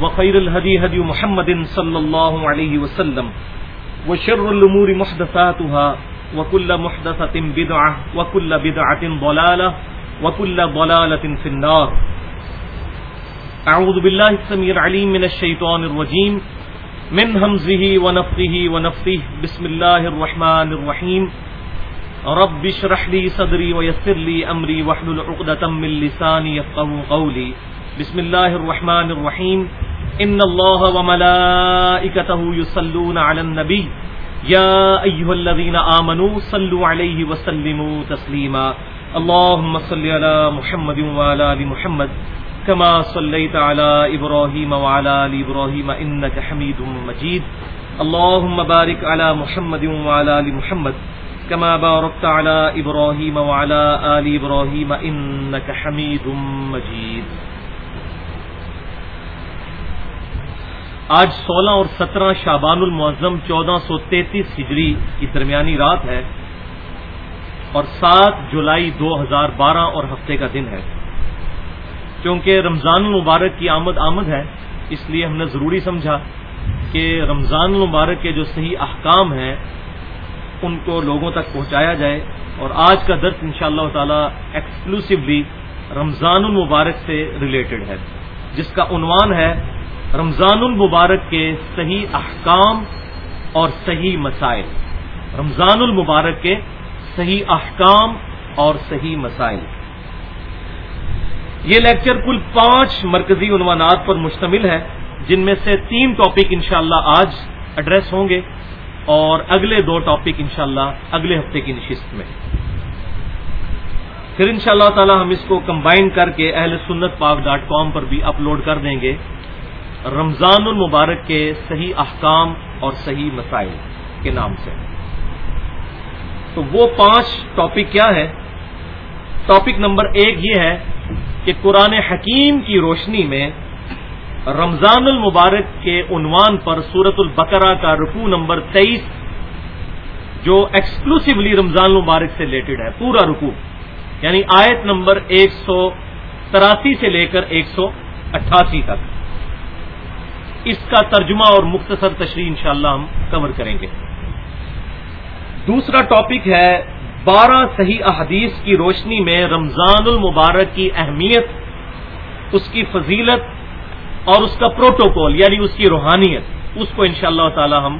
وخير الهدي هدي محمد صلى الله عليه وسلم وشر الأمور محدثاتها وكل محدثة بدعة وكل بدعة ضلالة وكل ضلالة في النار. أعوذ بالله السميع العليم من الشيطان الرجيم. من همزه ونفخه ونفثه بسم الله الرحمن الرحيم. رب اشرح لي صدري ويسر لي أمري واحلل عقدة من لساني يفقهوا قولي. بسم الله الرحمن الرحيم إن الله وملائكته يصلون على النبي يا أيها الذين آمنوا صلوا عليه وسلموا تسليما اللهم صل على محمد وعلى آل محمد كما صليت على إبراهيم وعلى آل إبراهيم إنك حميد مجيد اللهم بارك على محمد وعلى آل محمد كما باركت على إبراهيم وعلى آل إبراهيم إنك حميد مجيد آج سولہ اور سترہ شابان المعظم چودہ سو تینتیس ہجری کی درمیانی رات ہے اور سات جولائی دو ہزار بارہ اور ہفتے کا دن ہے۔ کیونکہ رمضان المبارک کی آمد آمد ہے، اس لیے ہم نے ضروری سمجھا کہ رمضان المبارک کے جو صحیح احکام ہیں، ان کو لوگوں تک پہنچایا جائے اور آج کا درس ان شاء اللہ تعالی ایکسکلوسولی رمضان المبارک سے ریلیٹڈ ہے۔ جس کا عنوان ہے رمضان المبارک کے صحیح احکام اور صحیح مسائل۔ رمضان المبارک کے صحیح احکام اور صحیح مسائل۔ یہ لیکچر کل پانچ مرکزی عنوانات پر مشتمل ہے، جن میں سے تین ٹاپک انشاءاللہ آج ایڈریس ہوں گے اور اگلے دو ٹاپک انشاءاللہ اگلے ہفتے کی نشست میں۔ پھر انشاءاللہ اللہ تعالی ہم اس کو کمبائن کر کے اہل سنت پاک ڈاٹ کام پر بھی اپلوڈ کر دیں گے۔ رمضان المبارک کے صحیح احکام اور صحیح مسائل کے نام سے۔ تو وہ پانچ ٹاپک کیا ہے؟ ٹاپک نمبر ایک یہ ہے کہ قرآن حکیم کی روشنی میں رمضان المبارک کے عنوان پر سورت البقرہ کا رکوع نمبر تیئیس، جو ایکسکلوسولی رمضان المبارک سے ریلیٹڈ ہے، پورا رکوع یعنی آیت نمبر ایک سو تراسی سے لے کر ایک سو اٹھاسی تک۔ اس کا ترجمہ اور مختصر تشریح انشاءاللہ ہم کور کریں گے۔ دوسرا ٹاپک ہے بارہ صحیح احادیث کی روشنی میں رمضان المبارک کی اہمیت، اس کی فضیلت اور اس کا پروٹوکول یعنی اس کی روحانیت، اس کو انشاءاللہ اللہ تعالی ہم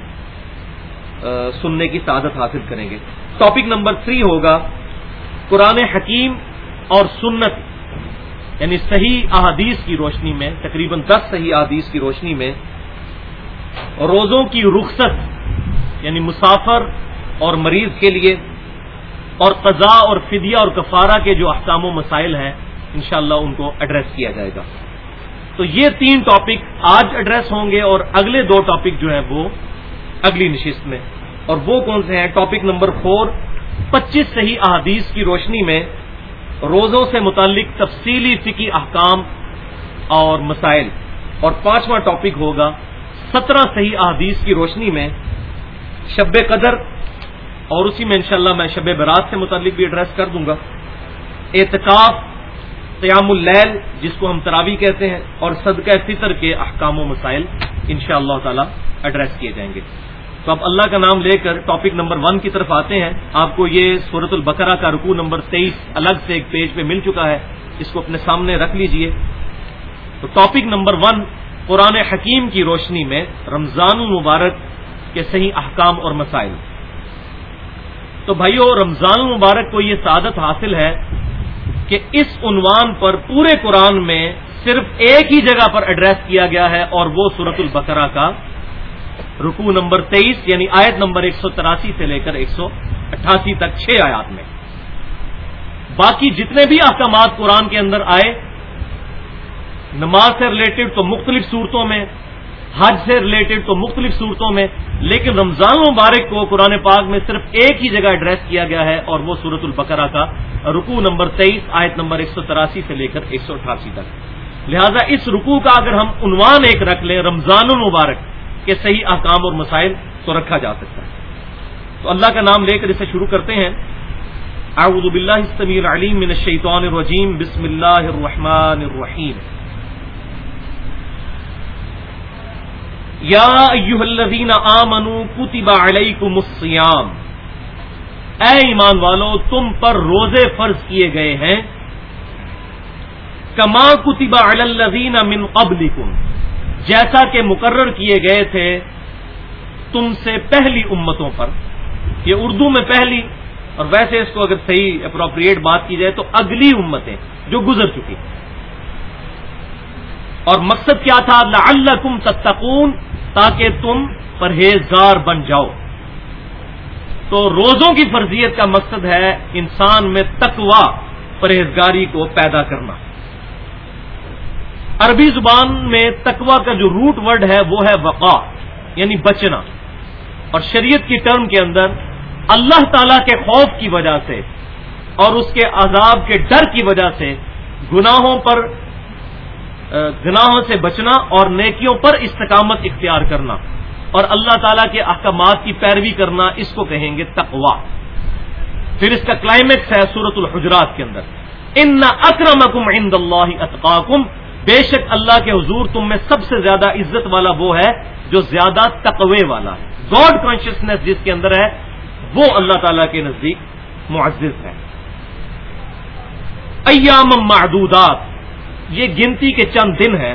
سننے کی سعادت حاصل کریں گے۔ ٹاپک نمبر تھری ہوگا قرآن حکیم اور سنت۔ یعنی صحیح احادیث کی روشنی میں، تقریباً دس صحیح احادیث کی روشنی میں روزوں کی رخصت یعنی مسافر اور مریض کے لیے اور قضاء اور فدیہ اور کفارہ کے جو احکام و مسائل ہیں، انشاءاللہ ان کو ایڈریس کیا جائے گا۔ تو یہ تین ٹاپک آج ایڈریس ہوں گے اور اگلے دو ٹاپک جو ہیں وہ اگلی نشست میں۔ اور وہ کون سے ہیں؟ ٹاپک نمبر فور پچیس صحیح احادیث کی روشنی میں روزوں سے متعلق تفصیلی فکی احکام اور مسائل۔ اور پانچواں ٹاپک ہوگا سترہ صحیح احادیث کی روشنی میں شب قدر۔ اور اسی میں انشاءاللہ میں شب برات سے متعلق بھی ایڈریس کر دوں گا۔ اعتکاف، قیام اللیل، جس کو ہم تراوی کہتے ہیں، اور صدقہ فطر کے احکام و مسائل ان شاء اللہ تعالی ایڈریس کیے جائیں گے۔ تو اب اللہ کا نام لے کر ٹاپک نمبر ون کی طرف آتے ہیں۔ آپ کو یہ صورت البقرہ کا رکوع نمبر تیئیس الگ سے ایک پیج پہ مل چکا ہے۔ اس کو اپنے سامنے رکھ لیجیے۔ تو ٹاپک نمبر ون قرآن حکیم کی روشنی میں رمضان المبارک کے صحیح احکام اور مسائل۔ تو بھائیو، رمضان المبارک کو یہ سعادت حاصل ہے کہ اس عنوان پر پورے قرآن میں صرف ایک ہی جگہ پر ایڈریس کیا گیا ہے اور وہ سورت البقرہ کا رکو نمبر تیئیس یعنی آیت نمبر ایک سو تراسی سے لے کر ایک سو اٹھاسی تک چھ آیات میں۔ باقی جتنے بھی احکامات قرآن کے اندر آئے، نماز سے ریلیٹڈ تو مختلف صورتوں میں، حج سے ریلیٹڈ تو مختلف صورتوں میں، لیکن رمضان المبارک کو قرآن پاک میں صرف ایک ہی جگہ ایڈریس کیا گیا ہے اور وہ سورت البقرہ کا رکو نمبر تیئیس، آیت نمبر ایک سو تراسی سے لے کر ایک سو اٹھاسی تک۔ لہذا اس رکو کا اگر ہم عنوان ایک رکھ لیں، رمضان المبارک کے صحیح احکام اور مسائل تو رکھا جا سکتا ہے۔ تو اللہ کا نام لے کر اسے شروع کرتے ہیں۔ اعوذ باللہ السمیع العلیم من الشیطان الرجیم۔ بسم اللہ الرحمن الرحیم۔ یا ایوہ الذین آمنوا کتب علیکم الصیام۔ اے ایمان والو، تم پر روزے فرض کیے گئے ہیں۔ کما کتب علی الذین من قبلکم۔ جیسا کہ مقرر کیے گئے تھے تم سے پہلی امتوں پر۔ یہ اردو میں پہلی اور ویسے اس کو اگر صحیح اپروپریٹ بات کی جائے تو اگلی امتیں جو گزر چکی۔ اور مقصد کیا تھا؟ اللہ کم تتقون، تاکہ تم پرہیزگار بن جاؤ۔ تو روزوں کی فرضیت کا مقصد ہے انسان میں تقوا پرہیزگاری کو پیدا کرنا۔ عربی زبان میں تقوا کا جو روٹ ورڈ ہے وہ ہے وقا یعنی بچنا۔ اور شریعت کی ٹرم کے اندر اللہ تعالی کے خوف کی وجہ سے اور اس کے عذاب کے ڈر کی وجہ سے گناہوں پر گناہوں سے بچنا اور نیکیوں پر استقامت اختیار کرنا۔ اور اللہ تعالیٰ کے احکامات کی پیروی کرنا اس کو کہیں گے تقوا پھر اس کا کلائمیکس ہے سورت الحجرات کے اندر۔ ان نہ اکرم عند اللہ اطقاکم بے شک اللہ کے حضور تم میں سب سے زیادہ عزت والا وہ ہے جو زیادہ تقوی والا ہے۔ گاڈ کانشیسنیس جس کے اندر ہے، وہ اللہ تعالی کے نزدیک معزز ہے۔ ایام معدودات، یہ گنتی کے چند دن ہے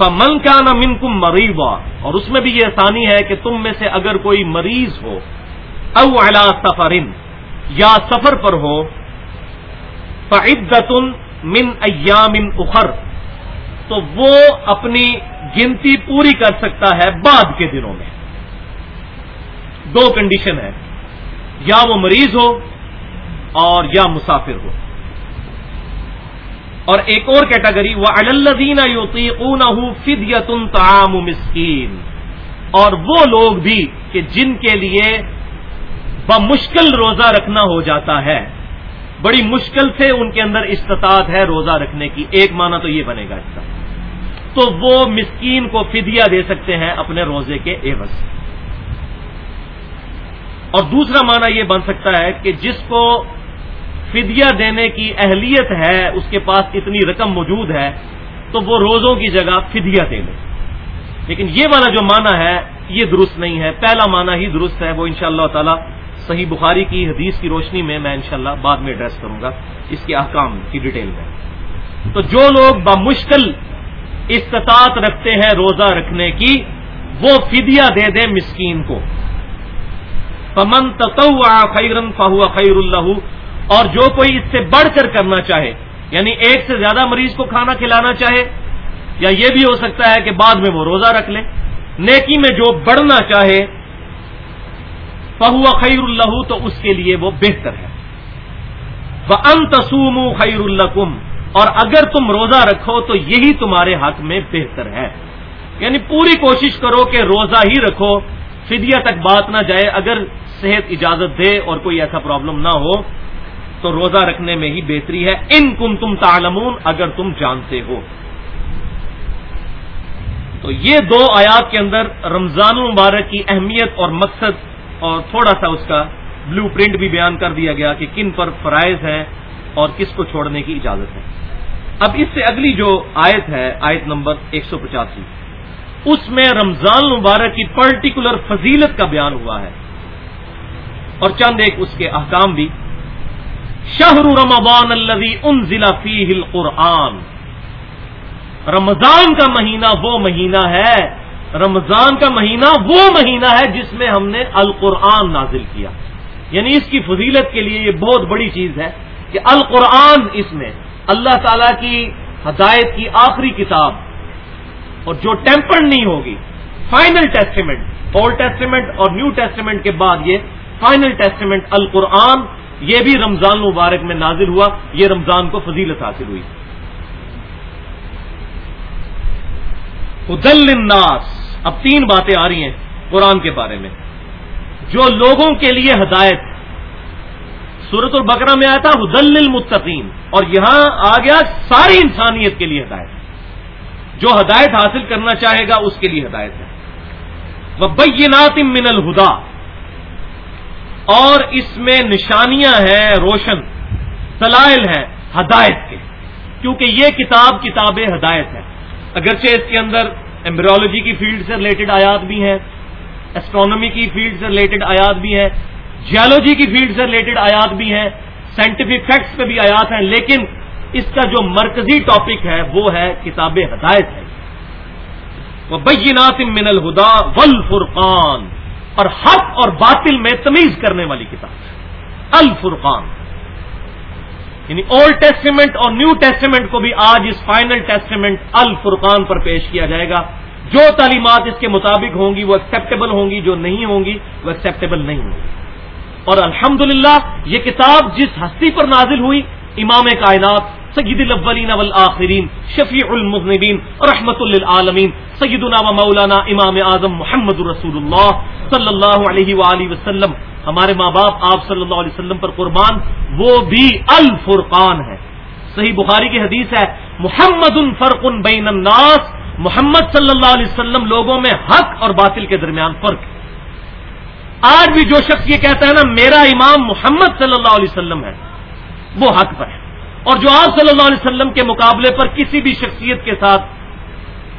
من کا نہ من کم اور اس میں بھی یہ آسانی ہے کہ تم میں سے اگر کوئی مریض ہو، او الا سفرن، یا سفر پر ہو فعدت من ایام اخر، تو وہ اپنی گنتی پوری کر سکتا ہے بعد کے دنوں میں۔ دو کنڈیشن ہے یا وہ مریض ہو اور یا مسافر ہو۔ اور ایک اور کیٹاگری وہ الدین یوتی اون فدیتن تعام مسکین اور وہ لوگ بھی کہ جن کے لیے بمشکل روزہ رکھنا ہو جاتا ہے۔ بڑی مشکل سے ان کے اندر استطاعت ہے روزہ رکھنے کی۔ ایک معنی تو یہ بنے گا اس کا۔ تو وہ مسکین کو فدیہ دے سکتے ہیں اپنے روزے کے ایوز اور دوسرا معنی یہ بن سکتا ہے کہ جس کو فدیہ دینے کی اہلیت ہے، اس کے پاس اتنی رقم موجود ہے، تو وہ روزوں کی جگہ فدیہ دے لے۔ لیکن یہ والا جو معنی ہے، یہ درست نہیں ہے۔ پہلا معنی ہی درست ہے، وہ ان شاء اللہ تعالی صحیح بخاری کی حدیث کی روشنی میں میں انشاءاللہ بعد میں ایڈریس کروں گا، اس کے احکام کی ڈیٹیل میں۔ تو جو لوگ بمشکل استطاعت رکھتے ہیں روزہ رکھنے کی، وہ فدیہ دے دیں مسکین کو۔ پمن خیرن فہو خیر اللہ اور جو کوئی اس سے بڑھ کر کرنا چاہے یعنی ایک سے زیادہ مریض کو کھانا کھلانا چاہے، یا یہ بھی ہو سکتا ہے کہ بعد میں وہ روزہ رکھ لے۔ نیکی میں جو بڑھنا چاہے فہو خیر اللہ تو اس کے لیے وہ بہتر ہے۔ وہ ان تسوم خیر اللہ اور اگر تم روزہ رکھو تو یہی تمہارے حق میں بہتر ہے۔ یعنی پوری کوشش کرو کہ روزہ ہی رکھو، فدیہ تک بات نہ جائے، اگر صحت اجازت دے اور کوئی ایسا پرابلم نہ ہو تو روزہ رکھنے میں ہی بہتری ہے۔ ان کم تم تعلمون، اگر تم جانتے ہو۔ تو یہ دو آیات کے اندر رمضان المبارک کی اہمیت اور مقصد اور تھوڑا سا اس کا بلو پرنٹ بھی بیان کر دیا گیا کہ کن پر فرائض ہیں اور کس کو چھوڑنے کی اجازت ہے۔ اب اس سے اگلی جو آیت ہے، آیت نمبر ایک سو پچاسی، اس میں رمضان المبارک کی پرٹیکولر فضیلت کا بیان ہوا ہے۔ اور چند ایک اس کے احکام بھی۔ شہر رمضان الذي انزل فيه القرآن۔ رمضان کا مہینہ وہ مہینہ ہے رمضان کا مہینہ وہ مہینہ ہے جس میں ہم نے القرآن نازل کیا۔ یعنی اس کی فضیلت کے لیے یہ بہت بڑی چیز ہے کہ القرآن اس میں اللہ تعالی کی ہدایت کی آخری کتاب اور جو ٹیمپر نہیں ہوگی فائنل ٹیسٹیمنٹ اولڈ ٹیسٹیمنٹ اور نیو ٹیسٹیمنٹ کے بعد یہ فائنل ٹیسٹیمنٹ القرآن، یہ بھی رمضان مبارک میں نازل ہوا، یہ رمضان کو فضیلت حاصل ہوئی۔ ادل الناس اب تین باتیں آ رہی ہیں قرآن کے بارے میں۔ جو لوگوں کے لیے ہدایت سورت البقرہ میں آیا تھا حدل المتقین اور یہاں آ گیا ساری انسانیت کے لیے ہدایت۔ جو ہدایت حاصل کرنا چاہے گا، اس کے لیے ہدایت ہے۔ وہ بینات من الہدا، اور اس میں نشانیاں ہیں، روشن دلائل ہیں ہدایت کے۔ کیونکہ یہ کتاب کتاب ہدایت ہے۔ اگرچہ اس کے اندر ایمبرولوجی کی فیلڈ سے ریلیٹڈ آیات بھی ہیں اسٹرانومی کی فیلڈ سے ریلیٹڈ آیات بھی ہیں جیولوجی کی فیلڈ سے ریلیٹڈ آیات بھی ہیں سائنٹیفک فیکٹس پہ بھی آیات ہیں، لیکن اس کا جو مرکزی ٹاپک ہے، وہ ہے کتاب ہدایت ہے۔ وہ بینات من الہدا ول فرقان اور حق اور باطل میں تمیز کرنے والی کتاب الفرقان۔ یعنی اولڈ ٹیسٹیمنٹ اور نیو ٹیسٹیمنٹ کو بھی آج اس فائنل ٹیسٹیمنٹ الفرقان پر پیش کیا جائے گا۔ جو تعلیمات اس کے مطابق ہوں گی وہ ایکسیپٹیبل ہوں گی، جو نہیں ہوں گی وہ ایکسیپٹیبل نہیں ہوں گی۔ اور الحمد یہ کتاب جس ہستی پر نازل ہوئی امام کائنات سید الاولین والآخرین، شفیع المذنبین، رحمت للعالمین، سیدنا و مولانا امام اعظم محمد رسول اللہ صلی اللہ علیہ وآلہ وسلم۔ ہمارے ماں باپ، آپ صلی اللہ علیہ وسلم پر قربان، وہ بھی الفرقان ہے صحیح بخاری کی حدیث ہے، محمد فرق بین الناس۔ محمد صلی اللہ علیہ وسلم لوگوں میں حق اور باطل کے درمیان فرق۔ ہے آج بھی جو شخص یہ کہتا ہے نا، میرا امام محمد صلی اللہ علیہ وسلم ہے۔ وہ حق پر ہے۔ اور جو آپ صلی اللہ علیہ وسلم کے مقابلے پر کسی بھی شخصیت کے ساتھ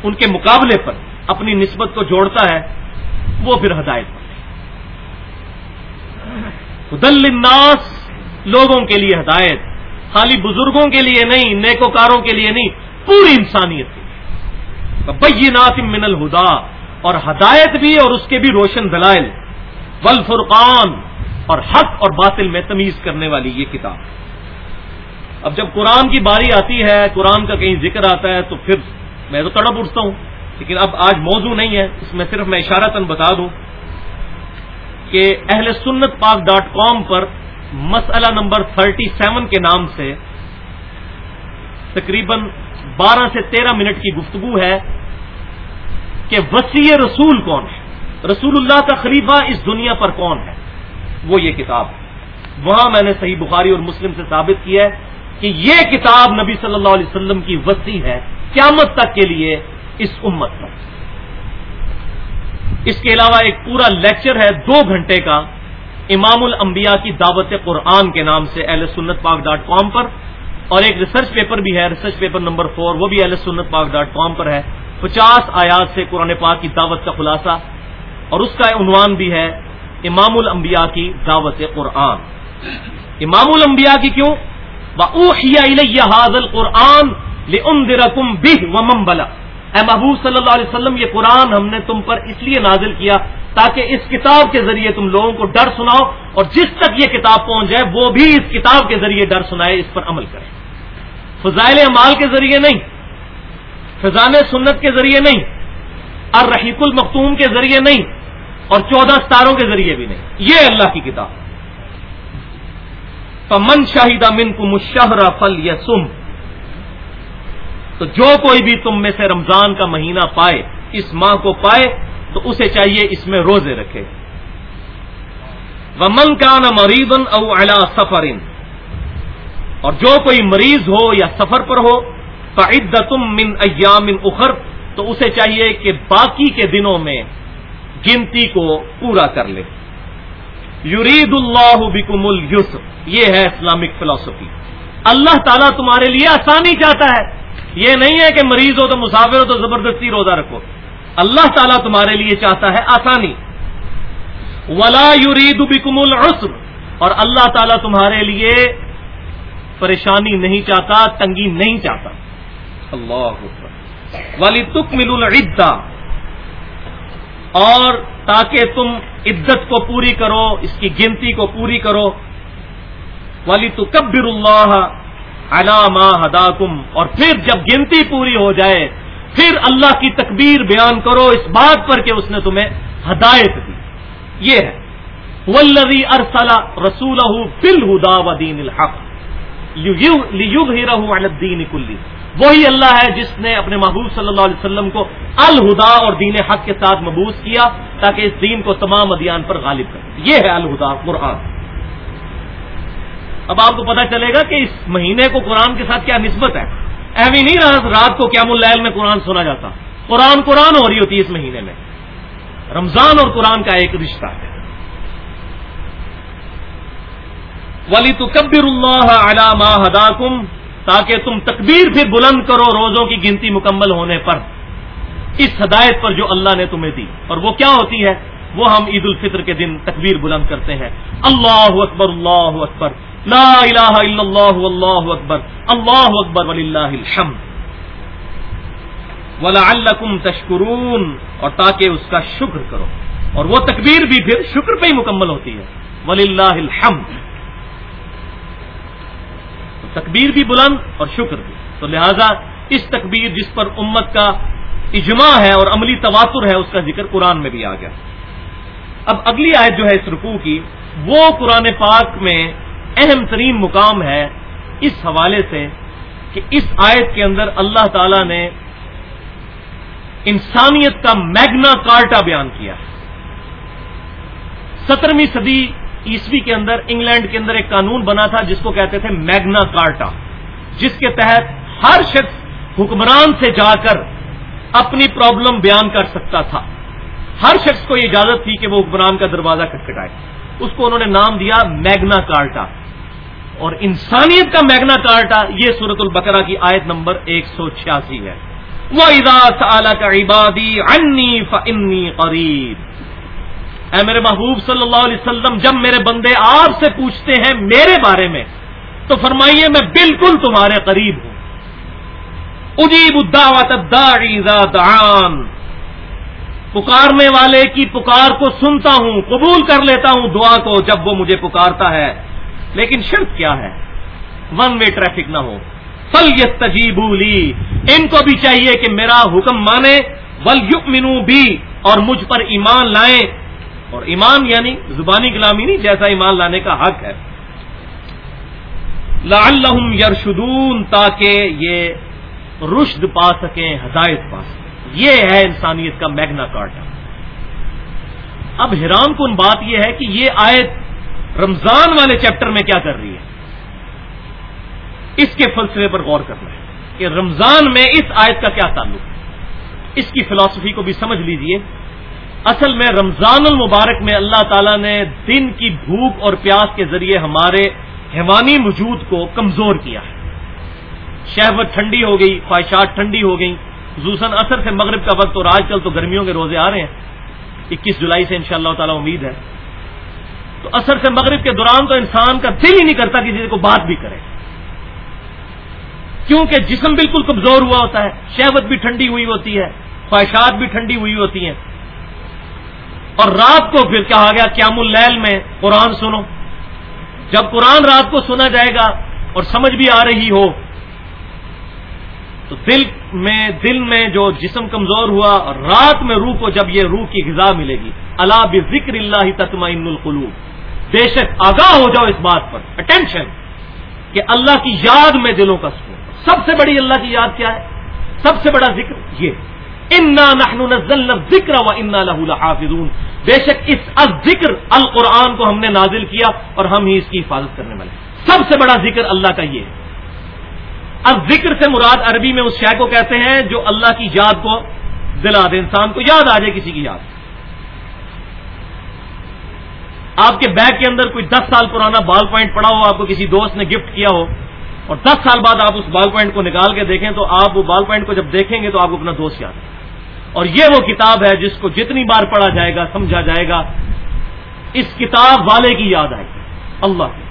ان کے مقابلے پر اپنی نسبت کو جوڑتا ہے، وہ پھر ہدایت پر دل الناس لوگوں کے لیے ہدایت، خالی بزرگوں کے لیے نہیں، نیکوکاروں کے لیے نہیں، پوری انسانیت کے لیے۔ بینات من الہدا، اور ہدایت بھی اور اس کے بھی روشن دلائل۔ والفرقان، اور حق اور باطل میں تمیز کرنے والی یہ کتاب۔ اب جب قرآن کی باری آتی ہے، قرآن کا کہیں ذکر آتا ہے، تو پھر میں تو تڑپ اٹھتا ہوں۔ لیکن اب آج موضوع نہیں ہے، اس میں صرف میں اشارہ بتا دوں کہ اہل سنت پاک ڈاٹ کام پر مسئلہ نمبر تھرٹی سیون کے نام سے تقریباً بارہ سے تیرہ منٹ کی گفتگو ہے کہ وسیع رسول کون ہے؟ رسول اللہ کا خلیفہ اس دنیا پر کون ہے؟ وہ یہ کتاب وہاں میں نے صحیح بخاری اور مسلم سے ثابت کیا ہے کہ یہ کتاب نبی صلی اللہ علیہ وسلم کی وسیع ہے قیامت تک کے لیے اس امت پر۔ اس کے علاوہ ایک پورا لیکچر ہے دو گھنٹے کا امام الانبیاء کی دعوت قرآن کے نام سے اہل سنت پاک ڈاٹ کام پر، اور ایک ریسرچ پیپر بھی ہے ریسرچ پیپر نمبر فور وہ بھی اہل سنت پاک ڈاٹ کام پر ہے۔ پچاس آیات سے قرآن پاک کی دعوت کا خلاصہ، اور اس کا عنوان بھی ہے امام الانبیاء کی دعوت قرآن۔ امام الانبیاء کی کیوں؟ حاضل قرآن ممبلا اے محبوب صلی اللہ علیہ وسلم، یہ قرآن ہم نے تم پر اس لیے نازل کیا تاکہ اس کتاب کے ذریعے تم لوگوں کو ڈر سناؤ اور جس تک یہ کتاب پہنچ جائے، وہ بھی اس کتاب کے ذریعے ڈر سنائے، اس پر عمل کرے۔ فضائل اعمال کے ذریعے نہیں فضان سنت کے ذریعے نہیں، الرحیق المختوم کے ذریعے نہیں، اور چودہ ستاروں کے ذریعے بھی نہیں۔ یہ اللہ کی کتاب۔ من شاہدہ من کو مشہرہ فل یا سم تو جو کوئی بھی تم میں سے رمضان کا مہینہ پائے، اس ماہ کو پائے، تو اسے چاہیے اس میں روزے رکھے۔ وہ من کا نا مریضن او الا سفر اور جو کوئی مریض ہو یا سفر پر ہو، فعدتم من ایام اخر، تو اسے چاہیے کہ باقی کے دنوں میں گنتی کو پورا کر لے۔ یرید اللہ بکم السر یہ ہے اسلامک فلاسفی اللہ تعالیٰ تمہارے لیے آسانی چاہتا ہے. یہ نہیں ہے کہ مریض ہو تو مسافر ہو تو زبردستی روزہ رکھو. اللہ تعالیٰ تمہارے لیے چاہتا ہے آسانی. ولا یرید بکم العسر اور اللہ تعالیٰ تمہارے لیے پریشانی نہیں چاہتا، تنگی نہیں چاہتا. اللہ والی تک مل اور تاکہ تم عدت کو پوری کرو، اس کی گنتی کو پوری کرو۔ والی تو کبر اللہ علامہ ہدا اور پھر جب گنتی پوری ہو جائے، پھر اللہ کی تکبیر بیان کرو۔ اس بات پر کہ اس نے تمہیں ہدایت دی۔ یہ ہے۔ ولوی ارسلا رسول فل ہدا و دین الحق الدین کلی وہی اللہ ہے جس نے اپنے محبوب صلی اللہ علیہ وسلم کو الہدا اور دین حق کے ساتھ مبوس کیا تاکہ اس دین کو تمام ادیان پر غالب کر یہ ہے الہدا، قرآن۔ اب آپ کو پتا چلے گا کہ اس مہینے کو قرآن کے ساتھ کیا نسبت ہے۔ ایوی نہیں رہا رات کو قیام اللیل میں قرآن سنا جاتا۔ قرآن قرآن ہو رہی ہوتی ہے اس مہینے میں۔ رمضان اور قرآن کا ایک رشتہ ہے۔ ولی تو کبر اللہ علامہ تاکہ تم تکبیر پھر بلند کرو روزوں کی گنتی مکمل ہونے پر۔ اس ہدایت پر جو اللہ نے تمہیں دی۔ اور وہ کیا ہوتی ہے؟ وہ ہم عید الفطر کے دن تکبیر بلند کرتے ہیں۔ اللہ اکبر اللہ اکبر۔ لا الہ الا اللہ اللہ اکبر۔ اللہ اکبر ولی اللہ ولعلکم تشکرون۔ اور تاکہ اس کا شکر کرو۔ اور وہ تکبیر بھی پھر شکر پہ ہی مکمل ہوتی ہے۔ ولی اللہ تکبیر بھی بلند اور شکر بھی۔ تو لہذا اس تکبیر جس پر امت کا اجماع ہے اور عملی تواتر ہے، اس کا ذکر قرآن میں بھی آ گیا۔ اب اگلی آیت جو ہے اس رکوع کی، وہ قرآن پاک میں اہم ترین مقام ہے اس حوالے سے کہ اس آیت کے اندر اللہ تعالی نے انسانیت کا میگنا کارٹا بیان کیا۔ ہے صدی عیسوی کے اندر، انگلینڈ کے اندر ایک قانون بنا تھا جس کو کہتے تھے میگنا کارٹا، جس کے تحت ہر شخص حکمران سے جا کر اپنی پرابلم بیان کر سکتا تھا۔ ہر شخص کو یہ اجازت تھی کہ وہ حکمران کا دروازہ کٹکھٹائے۔ اس کو انہوں نے نام دیا میگنا کارٹا۔ اور انسانیت کا میگنا کارٹا، یہ سورت البقرہ کی آیت نمبر ایک سو چھیاسی ہے۔ وہ ادا کا عبادی انی فنی قریب اے میرے محبوب صلی اللہ علیہ وسلم، جب میرے بندے آپ سے پوچھتے ہیں میرے بارے میں، تو فرمائیے میں بالکل تمہارے قریب ہوں۔ اجیب دعان۔ پکارنے والے کی پکار کو سنتا ہوں، قبول کر لیتا ہوں دعا کو جب وہ مجھے پکارتا ہے۔ لیکن شرط کیا ہے؟ ون وے ٹریفک نہ ہو۔ فل یہ تجیبولی ان کو بھی چاہیے کہ میرا حکم مانے۔ ول منو بھی اور مجھ پر ایمان لائیں۔ اور ایمان یعنی زبانی کلامی نہیں، جیسا ایمان لانے کا حق ہے۔ لعلہم یرشدون، تاکہ یہ رشد پا سکیں، ہدایت پا سکیں۔ یہ ہے انسانیت کا میگنا کارٹا اب حیران کن بات یہ ہے کہ یہ آیت رمضان والے چیپٹر میں کیا کر رہی ہے؟ اس کے فلسفے پر غور کرنا ہے کہ رمضان میں اس آیت کا کیا تعلق ہے؟ اس کی فلاسفی کو بھی سمجھ لیجیے۔ اصل میں رمضان المبارک میں اللہ تعالیٰ نے دن کی بھوک اور پیاس کے ذریعے ہمارے حیوانی وجود کو کمزور کیا ہے۔ شہوت ٹھنڈی ہو گئی، خواہشات ٹھنڈی ہو گئی خصوصاً اثر سے مغرب کا وقت اور آج کل تو گرمیوں کے روزے آ رہے ہیں۔ اکیس جولائی سے انشاءاللہ اللہ تعالیٰ امید ہے۔ تو اثر سے مغرب کے دوران تو انسان کا دل ہی نہیں کرتا کہ کسی کو بات بھی کرے۔ کیونکہ جسم بالکل کمزور ہوا ہوتا ہے، شہوت بھی ٹھنڈی ہوئی ہوتی ہے، خواہشات بھی ٹھنڈی ہوئی ہوتی ہیں۔ اور رات کو پھر کہا گیا قیام اللیل میں قرآن سنو۔ جب قرآن رات کو سنا جائے گا اور سمجھ بھی آ رہی ہو، تو دل میں دل میں جو جسم کمزور ہوا، رات میں روح کو جب یہ روح کی غذا ملے گی۔ اللہ بھی ذکر اللہ تتما القلوب۔ بے شک آگاہ ہو جاؤ اس بات پر۔ اٹینشن کہ اللہ کی یاد میں دلوں کا سکون سب سے بڑی اللہ کی یاد کیا ہے؟ سب سے بڑا ذکر یہ۔ انا نحن ذکر و انا لہ حافظون بے شک اس ذکر القرآن کو ہم نے نازل کیا اور ہم ہی اس کی حفاظت کرنے والے سب سے بڑا ذکر اللہ کا یہ ہے۔ اب ذکر سے مراد عربی میں اس شے کو کہتے ہیں جو اللہ کی یاد کو دلا دے انسان کو یاد آ جائے کسی کی یاد۔ آپ کے بیگ کے اندر کوئی دس سال پرانا بال پوائنٹ پڑا ہو، آپ کو کسی دوست نے گفٹ کیا ہو، اور دس سال بعد آپ اس بال پوائنٹ کو نکال کے دیکھیں تو آپ وہ بال پوائنٹ کو جب دیکھیں گے تو آپ کو اپنا دوست یاد ہے۔ اور یہ وہ کتاب ہے جس کو جتنی بار پڑھا جائے گا، سمجھا جائے گا، اس کتاب والے کی یاد آئے گی۔ اللہ کی۔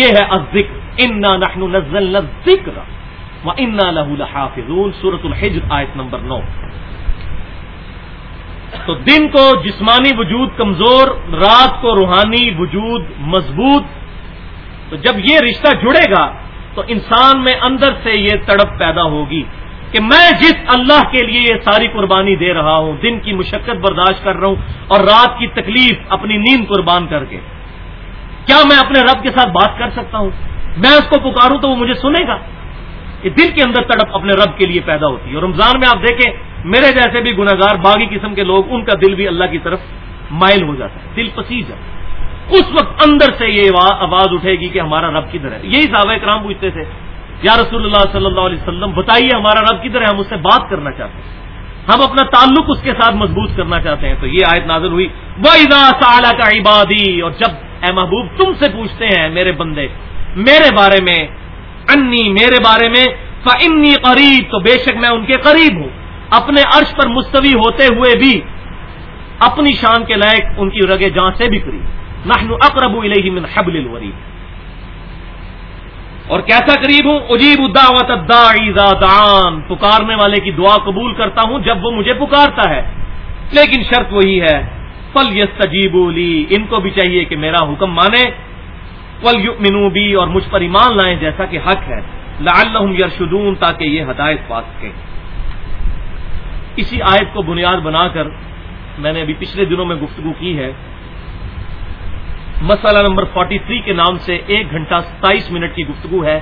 یہ ہے ذکر انا نحن نزلنا ذکر انا لحافظون۔ سورت الحجر، آیت نمبر نو۔ تو دن کو جسمانی وجود کمزور، رات کو روحانی وجود مضبوط۔ تو جب یہ رشتہ جڑے گا، تو انسان میں اندر سے یہ تڑپ پیدا ہوگی۔ کہ میں جس اللہ کے لیے یہ ساری قربانی دے رہا ہوں، دن کی مشقت برداشت کر رہا ہوں اور رات کی تکلیف اپنی نیند قربان کر کے، کیا میں اپنے رب کے ساتھ بات کر سکتا ہوں؟ میں اس کو پکاروں تو وہ مجھے سنے گا؟ یہ دل کے اندر تڑپ اپنے رب کے لیے پیدا ہوتی ہے۔ اور رمضان میں آپ دیکھیں، میرے جیسے بھی گناگار باغی قسم کے لوگ، ان کا دل بھی اللہ کی طرف مائل ہو جاتا ہے، دل پسیج جاتا ہے۔ اس وقت اندر سے یہ آواز اٹھے گی کہ ہمارا رب کدھر ہے۔ یہی صحابہ کرام پوچھتے تھے یا رسول اللہ صلی اللہ علیہ وسلم، بتائیے ہمارا رب کدھر ہے، ہم اس سے بات کرنا چاہتے ہیں۔ ہم اپنا تعلق اس کے ساتھ مضبوط کرنا چاہتے ہیں۔ تو یہ آیت نازل ہوئی۔ وہ سال کا عبادی اور جب اے محبوب تم سے پوچھتے ہیں، میرے بندے، میرے بارے میں، انی، میرے بارے میں فنی قریب تو بے شک میں ان کے قریب ہوں۔ اپنے عرش پر مستوی ہوتے ہوئے بھی، اپنی شان کے لائق ان کی رگے جان سے بھی قریب نحن اقرب الیہ من حبل الورید۔ اور کیسا قریب ہوں؟ اجیب الدعوت دان پکارنے والے کی دعا قبول کرتا ہوں جب وہ مجھے پکارتا ہے۔ لیکن شرط وہی ہے فل یس لی ان کو بھی چاہیے کہ میرا حکم مانے۔ فل منو اور مجھ پر ایمان لائیں جیسا کہ حق ہے۔ لعلہم یرشدون تاکہ یہ ہدایت پا سکیں اسی آیت کو بنیاد بنا کر میں نے ابھی پچھلے دنوں میں گفتگو کی ہے۔ مسئلہ نمبر 43 کے نام سے ایک گھنٹہ ستائیس منٹ کی گفتگو ہے۔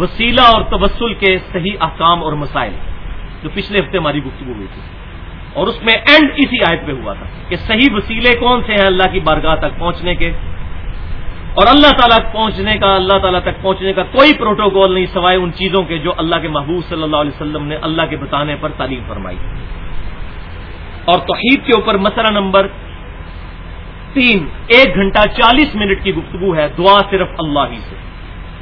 وسیلہ اور تبسل کے صحیح احکام اور مسائل جو پچھلے ہفتے ہماری گفتگو ہوئی تھی۔ اور اس میں اینڈ اسی آیت پہ ہوا تھا کہ صحیح وسیلے کون سے ہیں اللہ کی بارگاہ تک پہنچنے کے۔ اور اللہ تعالیٰ پہنچنے کا، اللہ تعالیٰ تک پہنچنے کا کوئی پروٹوکول نہیں سوائے ان چیزوں کے جو اللہ کے محبوب صلی اللہ علیہ وسلم نے اللہ کے بتانے پر تعلیم فرمائی۔ اور توحید کے اوپر مسئلہ نمبر تین، ایک گھنٹہ چالیس منٹ کی گفتگو ہے، دعا صرف اللہ ہی سے۔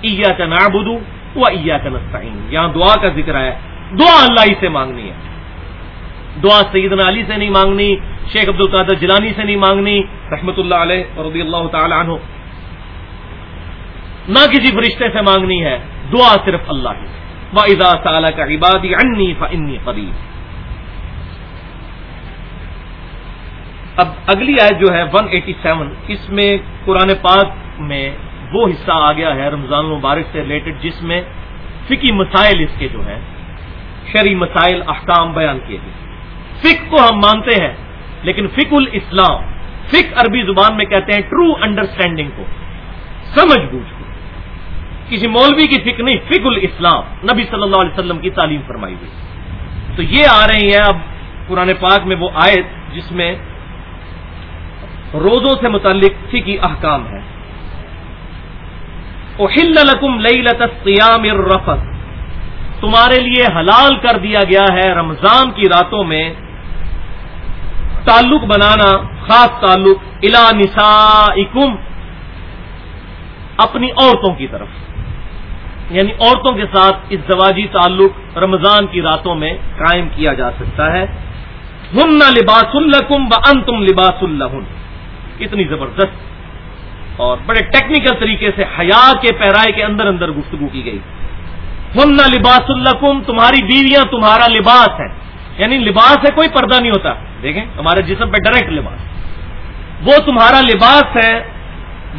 ایا کا نابدو و ایا کا نستعین۔ یہاں دعا کا ذکر ہے۔ دعا اللہ ہی سے مانگنی ہے۔ دعا سیدنا علی سے نہیں مانگنی، شیخ عبد القادر جلانی سے نہیں مانگنی رحمت اللہ علیہ اور رضی اللہ تعالی عنہ۔ نہ کسی فرشتے سے مانگنی ہے، دعا صرف اللہ کی واضا تعالیٰ کا عبادی انی فنی قریب اب اگلی آیت جو ہے 187 اس میں قرآن پاک میں وہ حصہ آ گیا ہے رمضان المبارک سے ریلیٹڈ، جس میں فکی مسائل اس کے جو ہے شرعی مسائل، احکام بیان کیے گئے۔ فک کو ہم مانتے ہیں، لیکن فک الاسلام فک عربی زبان میں کہتے ہیں ٹرو انڈرسٹینڈنگ کو، سمجھ بوجھ کو۔ کسی مولوی کی فکر نہیں فک الاسلام، نبی صلی اللہ علیہ وسلم کی تعلیم فرمائی ہوئی تو یہ آ رہی ہے اب قرآن پاک میں وہ آیت، جس میں روزوں سے متعلق فکی احکام ہے لکم لئی لتیام رفت تمہارے لیے حلال کر دیا گیا ہے رمضان کی راتوں میں۔ تعلق بنانا خاص تعلق الا نسا اپنی عورتوں کی طرف۔ یعنی عورتوں کے ساتھ اس زواجی تعلق رمضان کی راتوں میں قائم کیا جا سکتا ہے۔ ہن لباس الحکم ب ان تم لباس اتنی زبردست اور بڑے ٹیکنیکل طریقے سے حیا کے پیرائے کے اندر اندر گفتگو کی گئی۔ ہن نہ لباس الحکم تمہاری بیویاں تمہارا لباس ہے۔ یعنی لباس ہے کوئی پردہ نہیں ہوتا۔ دیکھیں، ہمارے جسم پہ ڈائریکٹ لباس۔ وہ تمہارا لباس ہے۔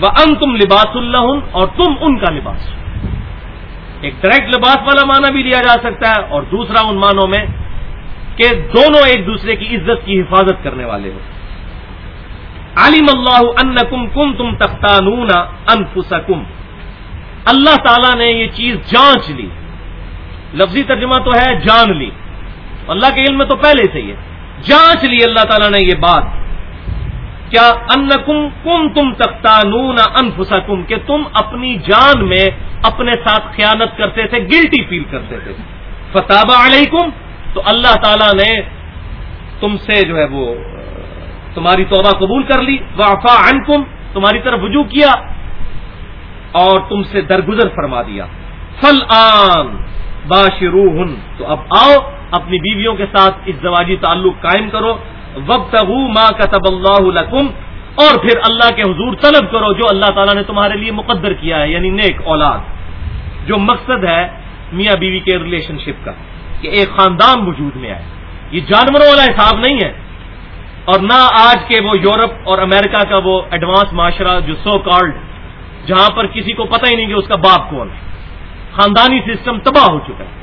وہ ان تم لباس اللہ اور تم ان کا لباس۔ ایک ڈائریکٹ لباس والا معنی بھی لیا جا سکتا ہے اور دوسرا ان معنوں میں کہ دونوں ایک دوسرے کی عزت کی حفاظت کرنے والے ہو۔ عالم اللہ ان کم کم تم تختانون انفسکم۔ اللہ تعالیٰ نے یہ چیز جانچ لی۔ لفظی ترجمہ تو ہے جان لی۔ اللہ کے علم میں تو پہلے سے ہے۔ جانچ لی اللہ تعالیٰ نے یہ بات۔ کیا ان کم کم تم تختانون انفسکم، کہ تم اپنی جان میں اپنے ساتھ خیانت کرتے تھے گلٹی فیل کرتے تھے۔ فتح علیکم تو اللہ تعالی نے تم سے جو ہے وہ تمہاری توبہ قبول کر لی وافا عنکم تمہاری طرف رجوع کیا اور تم سے درگزر فرما دیا۔ فل آن باشرو تو اب آؤ، اپنی بیویوں کے ساتھ اس زواجی تعلق قائم کرو۔ وقت ماں کا تب اللہ اور پھر اللہ کے حضور طلب کرو جو اللہ تعالیٰ نے تمہارے لیے مقدر کیا ہے یعنی نیک اولاد۔ جو مقصد ہے میاں بیوی کے ریلیشن شپ کا، کہ ایک خاندان وجود میں آئے۔ یہ جانوروں والا حساب نہیں ہے۔ اور نہ آج کے وہ یورپ اور امریکہ کا وہ ایڈوانس معاشرہ جو سو کالڈ جہاں پر کسی کو پتہ ہی نہیں کہ اس کا باپ کون ہے۔ خاندانی سسٹم تباہ ہو چکا ہے۔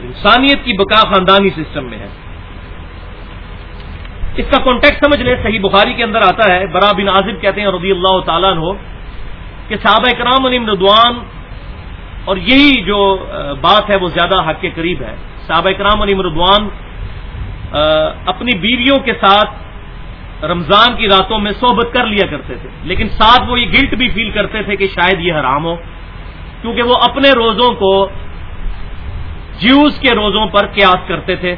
انسانیت کی بقا خاندانی سسٹم میں ہے۔ اس کا کانٹیکٹ سمجھ لیں، صحیح بخاری کے اندر آتا ہے، برا بن عازب کہتے ہیں رضی اللہ تعالیٰ ہو کہ صحابہ کرام علیم ردوان اور یہی جو بات ہے وہ زیادہ حق کے قریب ہے۔ صحابہ کرام علی مردوان اپنی بیویوں کے ساتھ رمضان کی راتوں میں صحبت کر لیا کرتے تھے۔ لیکن ساتھ وہ یہ گلٹ بھی فیل کرتے تھے کہ شاید یہ حرام ہو۔ کیونکہ وہ اپنے روزوں کو جیوز کے روزوں پر قیاس کرتے تھے۔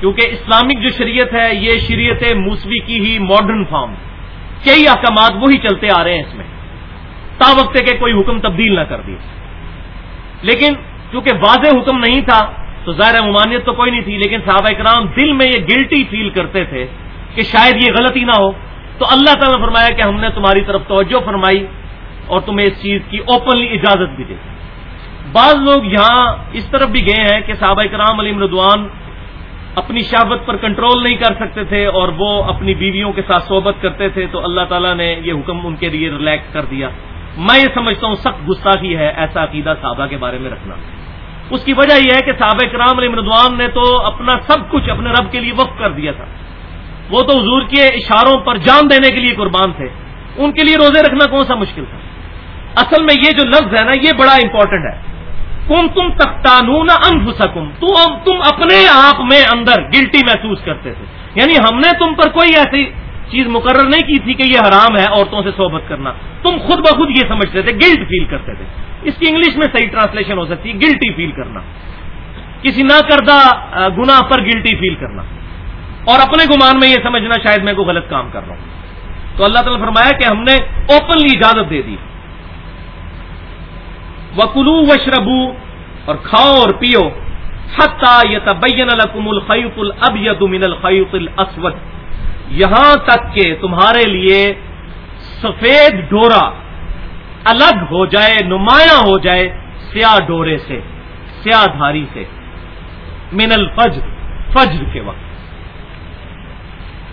کیونکہ اسلامک جو شریعت ہے، یہ شریعت موسوی کی ہی ماڈرن فارم کئی احکامات وہی چلتے آ رہے ہیں اس میں۔ تا وقت کے کوئی حکم تبدیل نہ کر دی لیکن چونکہ واضح حکم نہیں تھا تو ظاہر ممانعت تو کوئی نہیں تھی، لیکن صحابہ اکرام دل میں یہ گلٹی فیل کرتے تھے کہ شاید یہ غلطی نہ ہو۔ تو اللہ تعالیٰ نے فرمایا کہ ہم نے تمہاری طرف توجہ فرمائی اور تمہیں اس چیز کی اوپنلی اجازت بھی دی۔ بعض لوگ یہاں اس طرف بھی گئے ہیں کہ صحابہ کرام علی مردوان اپنی شہبت پر کنٹرول نہیں کر سکتے تھے اور وہ اپنی بیویوں کے ساتھ صحبت کرتے تھے، تو اللہ تعالیٰ نے یہ حکم ان کے لیے ریلیکس کر دیا۔ میں یہ سمجھتا ہوں سخت گستاخی ہے ایسا عقیدہ صحابہ کے بارے میں رکھنا۔ اس کی وجہ یہ ہے کہ صحابہ کرام علی مردوان نے تو اپنا سب کچھ اپنے رب کے لیے وقف کر دیا تھا۔ وہ تو حضور کے اشاروں پر جان دینے کے لیے قربان تھے۔ ان کے لیے روزے رکھنا کون سا مشکل تھا؟ اصل میں یہ جو لفظ ہے نا، یہ بڑا امپورٹنٹ ہے۔ کم تم تختانون انفسکم تم تم اپنے آپ میں اندر گلٹی محسوس کرتے تھے۔ یعنی ہم نے تم پر کوئی ایسی چیز مقرر نہیں کی تھی کہ یہ حرام ہے عورتوں سے صحبت کرنا۔ تم خود بخود یہ سمجھتے تھے گلٹ فیل کرتے تھے۔ اس کی انگلش میں صحیح ٹرانسلیشن ہو سکتی ہے گلٹی فیل کرنا۔ کسی نہ کردہ گنا پر گلٹی فیل کرنا۔ اور اپنے گمان میں یہ سمجھنا، شاید میں کوئی غلط کام کر رہا ہوں۔ تو اللہ تعالیٰ فرمایا کہ ہم نے اوپنلی اجازت دے دی۔ وکلو وشربو اور کھاؤ اور پیو۔ حتا یتبین لکم الخیط الابیض من الخیط الاسود یہاں تک کہ تمہارے لیے سفید ڈورا الگ ہو جائے، نمایاں ہو جائے سیاہ ڈورے سے، سیاہ دھاری سے، من الفجر، فجر کے وقت۔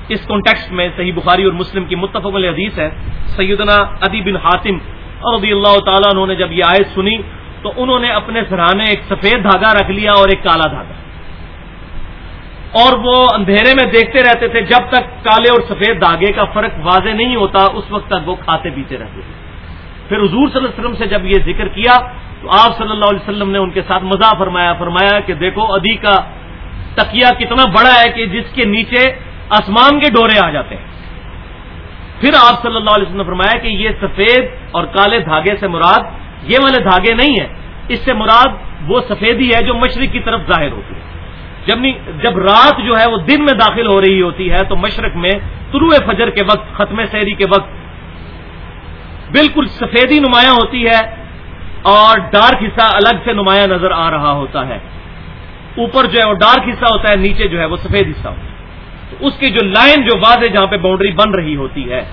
اس کانٹیکسٹ میں صحیح بخاری اور مسلم کی متفق حدیث ہے، سیدنا ادی بن حاتم رضی اللہ تعالیٰ انہوں نے جب یہ آیت سنی تو انہوں نے اپنے سراہنے ایک سفید دھاگا رکھ لیا اور ایک کالا دھاگا۔ اور وہ اندھیرے میں دیکھتے رہتے تھے، جب تک کالے اور سفید دھاگے کا فرق واضح نہیں ہوتا، اس وقت تک وہ کھاتے پیتے رہتے تھے۔ پھر حضور صلی اللہ علیہ وسلم سے جب یہ ذکر کیا، تو آپ صلی اللہ علیہ وسلم نے ان کے ساتھ مزہ فرمایا فرمایا کہ دیکھو ادی کا تکیا کتنا بڑا ہے کہ جس کے نیچے آسمان کے ڈورے آ جاتے ہیں۔ پھر آپ صلی اللہ علیہ وسلم نے فرمایا کہ یہ سفید اور کالے دھاگے سے مراد، یہ والے دھاگے نہیں ہیں۔ اس سے مراد وہ سفیدی ہے جو مشرق کی طرف ظاہر ہوتی ہے۔ جب جب رات جو ہے وہ دن میں داخل ہو رہی ہوتی ہے، تو مشرق میں طلوع فجر کے وقت، ختم سیری کے وقت بالکل سفیدی نمایاں ہوتی ہے اور ڈارک حصہ الگ سے نمایاں نظر آ رہا ہوتا ہے۔ اوپر جو ہے وہ ڈارک حصہ ہوتا ہے، نیچے جو ہے وہ سفید حصہ ہوتا ہے۔ تو اس کی جو لائن جو واضح جہاں پہ باؤنڈری بن رہی ہوتی ہے،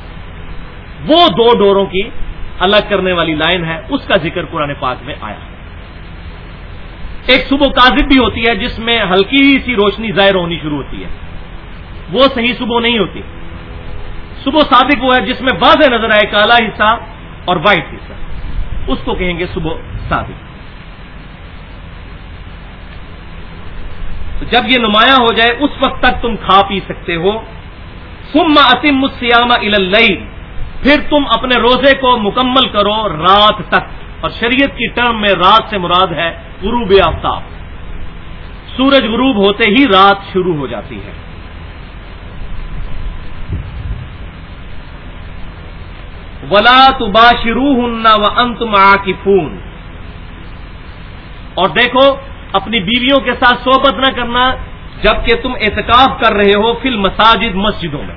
وہ دو ڈوروں کی الگ کرنے والی لائن ہے۔ اس کا ذکر قرآن پاک میں آیا۔ ایک صبح کاذب بھی ہوتی ہے جس میں ہلکی ہی سی روشنی ظاہر ہونی شروع ہوتی ہے۔ وہ صحیح صبح نہیں ہوتی۔ صبح صادق وہ ہے جس میں واضح نظر آئے کالا حصہ اور وائٹ حصہ۔ اس کو کہیں گے صبح صادق۔ تو جب یہ نمایاں ہو جائے، اس وقت تک تم کھا پی سکتے ہو۔ سم اسم مسیامہ الئی پھر تم اپنے روزے کو مکمل کرو رات تک۔ اور شریعت کی ٹرم میں رات سے مراد ہے غروب آفتاب۔ سورج غروب ہوتے ہی رات شروع ہو جاتی ہے۔ ولا تبا شروع ہننا و انت اور دیکھو، اپنی بیویوں کے ساتھ صحبت نہ کرنا جبکہ تم احتکاف کر رہے ہو فل مساجد مسجدوں میں۔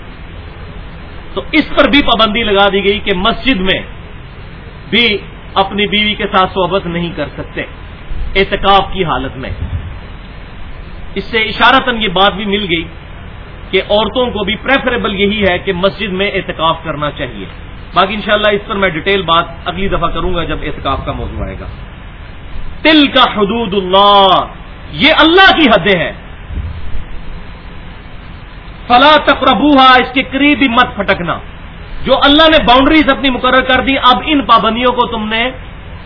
تو اس پر بھی پابندی لگا دی گئی کہ مسجد میں بھی اپنی بیوی کے ساتھ صحبت نہیں کر سکتے احتکاف کی حالت میں۔ اس سے اشارتاً یہ بات بھی مل گئی کہ عورتوں کو بھی پریفریبل یہی ہے کہ مسجد میں احتکاف کرنا چاہیے۔ باقی انشاءاللہ اس پر میں ڈیٹیل بات اگلی دفعہ کروں گا جب احتکاف کا موضوع آئے گا۔ تل کا حدود اللہ، یہ اللہ کی حدیں ہیں۔ فلا تقربوہا اس کے قریب ہی مت پھٹکنا۔ جو اللہ نے باؤنڈریز اپنی مقرر کر دی، اب ان پابندیوں کو تم نے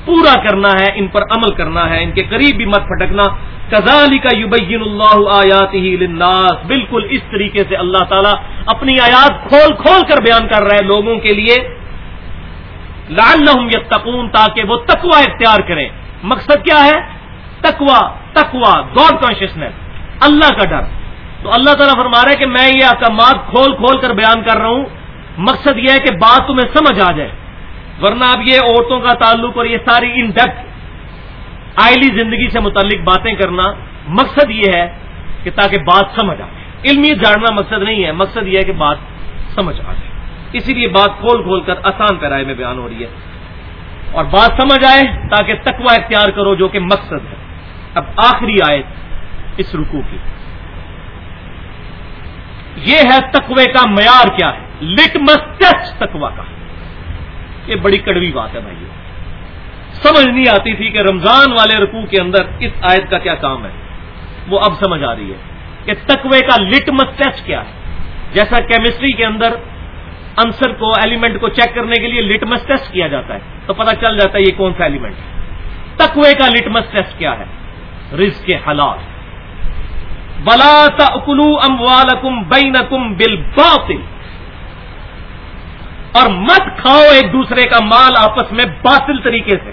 پورا کرنا ہے، ان پر عمل کرنا ہے، ان کے قریب بھی مت پھٹکنا۔ کزالی کا یوبین اللہ آیات ہی لناس بالکل اس طریقے سے اللہ تعالیٰ اپنی آیات کھول کھول کر بیان کر رہا ہے لوگوں کے لیے۔ لال نہ تاکہ وہ تکوا اختیار کریں۔ مقصد کیا ہے؟ تکوا تکوا گاڈ کانشیسنیس اللہ کا ڈر۔ تو اللہ تعالیٰ فرما رہا ہے کہ میں یہ احکامات کھول کھول کر بیان کر رہا ہوں۔ مقصد یہ ہے کہ بات تمہیں سمجھ آ جائے۔ ورنہ اب یہ عورتوں کا تعلق اور یہ ساری ان ڈیپتھ آئلی زندگی سے متعلق باتیں کرنا مقصد یہ ہے کہ تاکہ بات سمجھ آ جائے۔ علمی جاننا مقصد نہیں ہے، مقصد یہ ہے کہ بات سمجھ آ جائے۔ اسی لیے بات کھول کھول کر آسان پیرائے میں بیان ہو رہی ہے۔ اور بات سمجھ آئے تاکہ تقوی اختیار کرو جو کہ مقصد ہے۔ اب آخری آئے اس رکو کی۔ یہ ہے تقوی کا معیار کیا ہے؟ لٹ مسٹ تقوا کا۔ یہ بڑی کڑوی بات ہے بھائی سمجھ نہیں آتی تھی کہ رمضان والے رکوع کے اندر اس آیت کا کیا کام ہے۔ وہ اب سمجھ آ رہی ہے کہ تقوی کا لٹ ٹیسٹ کیا ہے۔ جیسا کیمسٹری کے اندر انسر کو ایلیمنٹ کو چیک کرنے کے لیے لٹمس ٹیسٹ کیا جاتا ہے، تو پتا چل جاتا ہے یہ کون سا ایلیمنٹ ہے۔ تقوی کا لٹمس ٹیسٹ کیا ہے؟ رزق کے حالات بلا تلو ام والم بین کم بل اور مت کھاؤ ایک دوسرے کا مال آپس میں باطل طریقے سے۔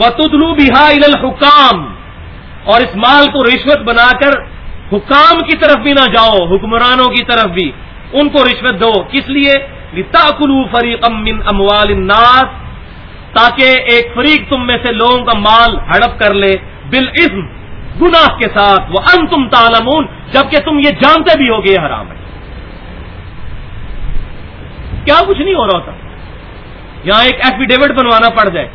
وہ تدلو بہا الحکام اور اس مال کو رشوت بنا کر حکام کی طرف بھی نہ جاؤ، حکمرانوں کی طرف بھی۔ ان کو رشوت دو۔ کس لیے؟ تاکلو فریق من اموال الناس۔ تاکہ ایک فریق تم میں سے لوگوں کا مال ہڑپ کر لے۔ بل گناہ کے ساتھ۔ وہ ان تم تالمون جبکہ تم یہ جانتے بھی ہو یہ حرام ہے۔ کیا کچھ نہیں ہو رہا تھا یہاں ایک ایفیڈیوٹ بنوانا پڑ جائے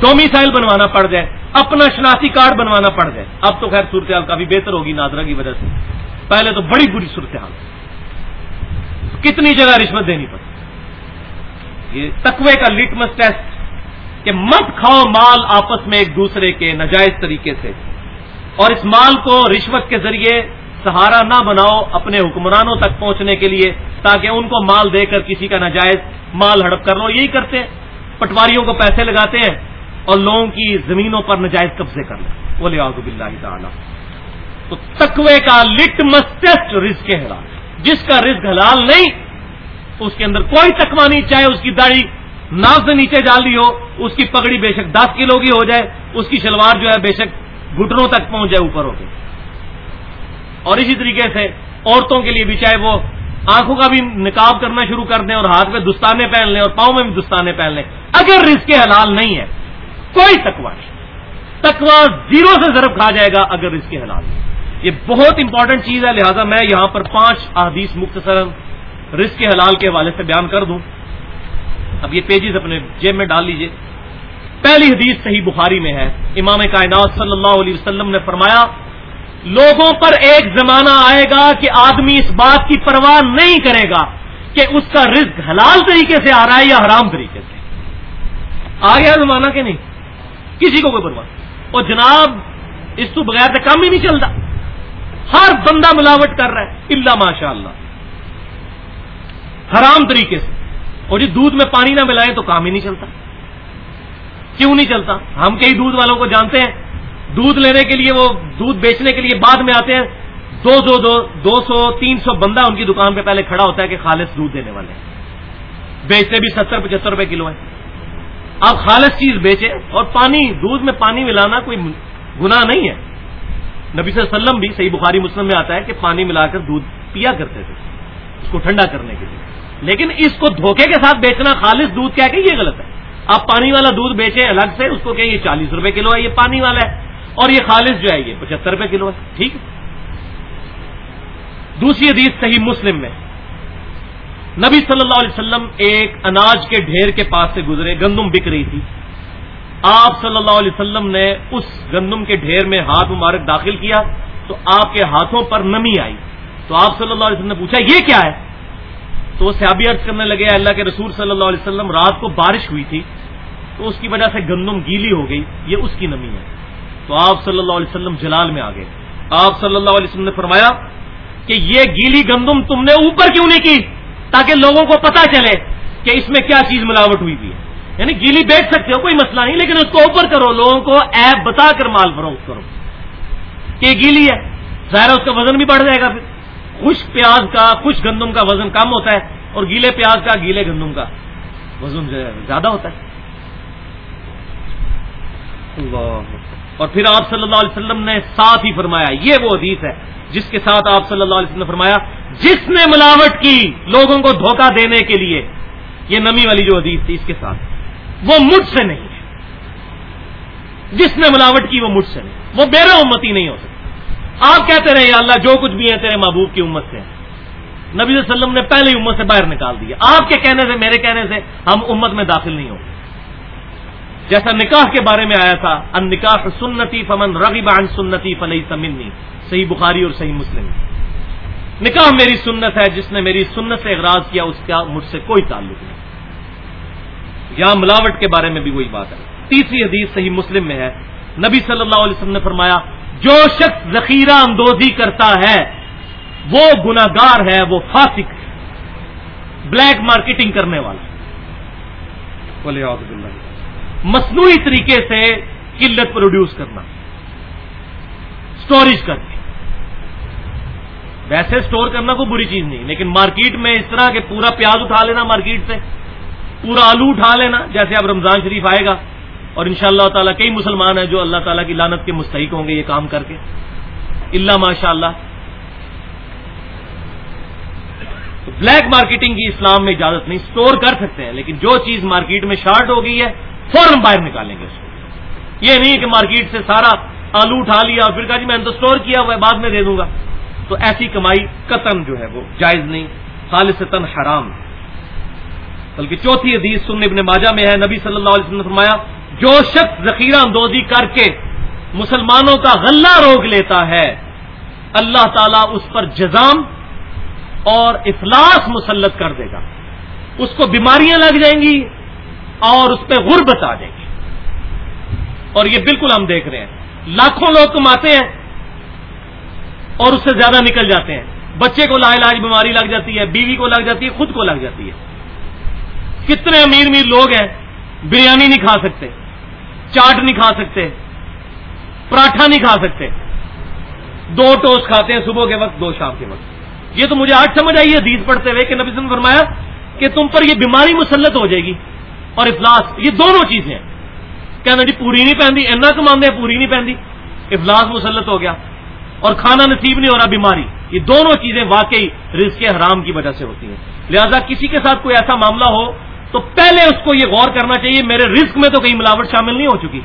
ڈومیسائل بنوانا پڑ جائے، اپنا شناختی کارڈ بنوانا پڑ جائے۔ اب تو خیر صورتحال کافی بہتر ہوگی نادرا کی وجہ سے۔ پہلے تو بڑی بری صورتحال۔ کتنی جگہ رشوت دینی پڑتی یہ تقوی کا لٹمس ٹیسٹ کہ مت کھاؤ مال آپس میں ایک دوسرے کے نجائز طریقے سے۔ اور اس مال کو رشوت کے ذریعے سہارا نہ بناؤ اپنے حکمرانوں تک پہنچنے کے لیے، تاکہ ان کو مال دے کر کسی کا نجائز مال ہڑپ کر لو۔ یہی کرتے ہیں۔ پٹواریوں کو پیسے لگاتے ہیں اور لوگوں کی زمینوں پر نجائز قبضے کر لیں بولے آؤ بلّہ تعالیٰ۔ تو تقوی کا لٹ مسٹسٹ رزق حلال جس کا رزق حلال نہیں، اس کے اندر کوئی تکوا نہیں، چاہے اس کی داڑھی ناک سے نیچے ڈال دی ہو، اس کی پگڑی بے شک دس کلو کی ہو جائے، اس کی شلوار جو ہے بے شک گٹنوں تک پہنچ جائے، اوپر ہو کے اور اسی طریقے سے عورتوں کے لیے بھی، چاہے وہ آنکھوں کا بھی نکاب کرنا شروع کر دیں اور ہاتھ میں دستانے پہن لیں اور پاؤں میں بھی دستانے پہن لیں۔ اگر رزق حلال نہیں ہے، کوئی تکوا نہیں۔ تکوا زیرو سے ضرب کھا جائے گا اگر رزق حلال نہیں۔ یہ بہت امپورٹنٹ چیز ہے، لہذا میں یہاں پر پانچ احادیث مختصر رزق حلال کے حوالے سے بیان کر دوں۔ اب یہ پیجز اپنے جیب میں ڈال لیجیے۔ پہلی حدیث صحیح بخاری میں ہے۔ امام کائنات صلی اللہ علیہ وسلم نے فرمایا لوگوں پر ایک زمانہ آئے گا کہ آدمی اس بات کی پرواہ نہیں کرے گا کہ اس کا رزق حلال طریقے سے آ رہا ہے یا حرام طریقے سے۔ آ گیا زمانہ کہ نہیں؟ کسی کو کوئی پرواہ اور جناب، اس تو بغیر سے کام ہی نہیں چلتا۔ ہر بندہ ملاوٹ کر رہا ہے۔ اللہ ماشاء اللہ حرام طریقے سے۔ اور جی دودھ میں پانی نہ ملائے تو کام ہی نہیں چلتا۔ کیوں نہیں چلتا؟ ہم کئی دودھ والوں کو جانتے ہیں۔ دودھ لینے کے لیے وہ دودھ بیچنے کے لیے بعد میں آتے ہیں۔ دو دو دو دو سو تین سو بندہ ان کی دکان پہ پہلے کھڑا ہوتا ہے کہ خالص دودھ دینے والے ہیں۔ بیچتے بھی ستر پچہتر روپے کلو ہے آپ خالص چیز بیچے اور پانی، دودھ میں پانی ملانا کوئی گناہ نہیں ہے۔ نبی صلی اللہ علیہ وسلم بھی صحیح بخاری مسلم میں آتا ہے کہ پانی ملا کر دودھ پیا کرتے تھے، اس کو ٹھنڈا کرنے کے لیے۔ لیکن اس کو دھوکے کے ساتھ بیچنا خالص دودھ کیا کہ یہ غلط ہے۔ آپ پانی والا دودھ بیچے الگ سے، اس کو کہ یہ چالیس روپے کلو ہے، یہ پانی والا ہے۔ اور یہ خالص جو ہے یہ پچہتر روپے کلو ہے، ٹھیک ہے؟ دوسری حدیث صحیح مسلم میں، نبی صلی اللہ علیہ وسلم ایک اناج کے ڈھیر کے پاس سے گزرے، گندم بک رہی تھی۔ آپ صلی اللہ علیہ وسلم نے اس گندم کے ڈھیر میں ہاتھ مبارک داخل کیا تو آپ کے ہاتھوں پر نمی آئی۔ تو آپ صلی اللہ علیہ وسلم نے پوچھا، یہ کیا ہے؟ تو وہ سیابی عرض کرنے لگے، اللہ کے رسول صلی اللہ علیہ وسلم، رات کو بارش ہوئی تھی تو اس کی وجہ سے گندم گیلی ہو گئی، یہ اس کی نمی ہے۔ تو آپ صلی اللہ علیہ وسلم جلال میں آ گئے آپ صلی اللہ علیہ وسلم نے فرمایا کہ یہ گیلی گندم تم نے اوپر کیوں نہیں کی؟ تاکہ لوگوں کو پتا چلے کہ اس میں کیا چیز ملاوٹ ہوئی بھی ہے۔ یعنی گیلی بیچ سکتے ہو، کوئی مسئلہ نہیں، لیکن اس کو اوپر کرو، لوگوں کو ایپ بتا کر مال فروخت کرو۔ کہ گیلی ہے، ظاہر اس کا وزن بھی بڑھ جائے گا۔ پھر خوش پیاز کا، خوش گندم کا وزن کم ہوتا ہے اور گیلے پیاز کا، گیلے گندم کا وزن زیادہ ہوتا ہے۔ اور پھر آپ صلی اللہ علیہ وسلم نے ساتھ ہی فرمایا، یہ وہ حدیث ہے جس کے ساتھ آپ صلی اللہ علیہ وسلم نے فرمایا، جس نے ملاوٹ کی لوگوں کو دھوکہ دینے کے لیے، یہ نمی والی جو حدیث تھی اس کے ساتھ، وہ مجھ سے نہیں ہے۔ جس نے ملاوٹ کی وہ مجھ سے نہیں وہ میرا امتی نہیں ہو سکتا۔ آپ کہتے رہے اللہ جو کچھ بھی ہے تیرے محبوب کی امت سے۔ نبی صلی اللہ علیہ وسلم نے پہلے ہی امت سے باہر نکال دیا۔ آپ کے کہنے سے، میرے کہنے سے ہم امت میں داخل نہیں ہوں۔ جیسا نکاح کے بارے میں آیا تھا ان نکاح سنتی فمن رغب عن سنتی فلئی سمنی صحیح بخاری اور صحیح مسلم۔ نکاح میری سنت ہے، جس نے میری سنت سے اغراض کیا، اس کا مجھ سے کوئی تعلق نہیں۔ یہاں ملاوٹ کے بارے میں بھی وہی بات ہے۔ تیسری حدیث صحیح مسلم میں ہے۔ نبی صلی اللہ علیہ وسلم نے فرمایا، جو شخص ذخیرہ اندوزی کرتا ہے، وہ گناگار ہے، وہ فاسق ہے۔ بلیک مارکیٹنگ کرنے والا۔ مصنوعی طریقے سے قلت پروڈیوس کرنا اسٹوریج کر کے ویسے اسٹور کرنا کوئی بری چیز نہیں، لیکن مارکیٹ میں اس طرح کے پورا پیاز اٹھا لینا مارکیٹ سے، پورا آلو اٹھا لینا، جیسے اب رمضان شریف آئے گا، اور ان شاء اللہ تعالیٰ کئی مسلمان ہیں جو اللہ تعالیٰ کی لانت کے مستحق ہوں گے یہ کام کر کے۔ اللہ ماشاء اللہ بلیک مارکیٹنگ کی اسلام میں اجازت نہیں اسٹور کر سکتے ہیں، لیکن جو چیز مارکیٹ میں شارٹ ہو گئی ہے فوراً باہر نکالیں گے اس کو۔ یہ نہیں کہ مارکیٹ سے سارا آلو اٹھا لیا اور پھر کہا جی میں نے تو اسٹور کیا ہوا ہے، بعد میں دے دوں گا۔ تو ایسی کمائی قتم جو ہے وہ جائز نہیں خالص حرام۔ بلکہ چوتھی حدیث سن ابن ماجہ میں ہے، نبی صلی اللہ علیہ وسلم نے فرمایا، جو شخص ذخیرہ اندوزی کر کے مسلمانوں کا غلہ روک لیتا ہے، اللہ تعالیٰ اس پر جزام اور افلاس مسلط کر دے گا۔ اس کو بیماریاں لگ جائیں گی اور اس پہ غربت آ جائے گی۔ اور یہ بالکل ہم دیکھ رہے ہیں۔ لاکھوں لوگ کماتے ہیں اور اس سے زیادہ نکل جاتے ہیں۔ بچے کو لا علاج بیماری لگ جاتی ہے، بیوی کو لگ جاتی ہے، خود کو لگ جاتی ہے۔ کتنے امیر امیر لوگ ہیں، بریانی نہیں کھا سکتے، چاٹ نہیں کھا سکتے، پراٹھا نہیں کھا سکتے۔ دو ٹوسٹ کھاتے ہیں صبح کے وقت، دو شام کے وقت۔ یہ تو مجھے آج سمجھ آئی، حدیث پڑھتے ہوئے کہ نبی نے فرمایا کہ تم پر یہ بیماری مسلط ہو جائے گی۔ اور افلاس، یہ دونوں چیزیں کہنا جی پوری نہیں پہنتی اینا کماندے، پوری نہیں پہنتی۔ افلاس مسلط ہو گیا۔ اور کھانا نصیب نہیں ہو رہا، بیماری۔ یہ دونوں چیزیں واقعی رزق حرام کی وجہ سے ہوتی ہیں۔ لہذا کسی کے ساتھ کوئی ایسا معاملہ ہو، تو پہلے اس کو یہ غور کرنا چاہیے، میرے رزق میں تو کہیں ملاوٹ شامل نہیں ہو چکی۔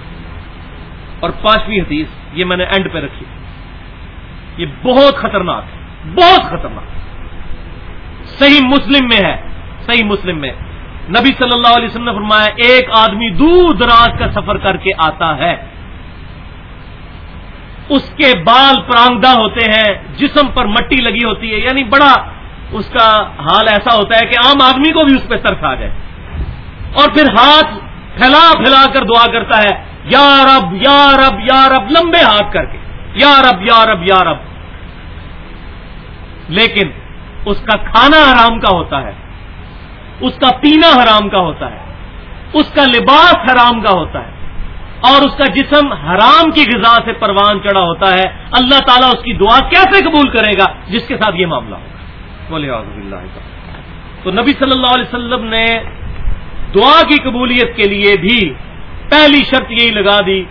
اور پانچویں حدیث، یہ میں نے اینڈ پہ رکھی۔ یہ بہت خطرناک ہے، بہت خطرناک۔ صحیح مسلم میں ہے، صحیح مسلم میں۔ نبی صلی اللہ علیہ وسلم نے فرمایا، ایک آدمی دور دراز کا سفر کر کے آتا ہے۔ اس کے بال پرانگدہ ہوتے ہیں، جسم پر مٹی لگی ہوتی ہے یعنی بڑا اس کا حال ایسا ہوتا ہے کہ عام آدمی کو بھی اس پہ ترس آ جائے۔ اور پھر ہاتھ پھیلا پھیلا کر دعا کرتا ہے، یا رب یا رب یا رب، لمبے ہاتھ کر کے، یا رب یا رب یا رب۔ لیکن اس کا کھانا حرام کا ہوتا ہے۔ اس کا پینا حرام کا ہوتا ہے، اس کا لباس حرام کا ہوتا ہے، اور اس کا جسم حرام کی غذا سے پروان چڑھا ہوتا ہے۔ اللہ تعالیٰ اس کی دعا کیسے قبول کرے گا؟ جس کے ساتھ یہ معاملہ ہوگا۔ تو نبی صلی اللہ علیہ وسلم نے دعا کی قبولیت کے لیے بھی پہلی شرط یہی لگا دی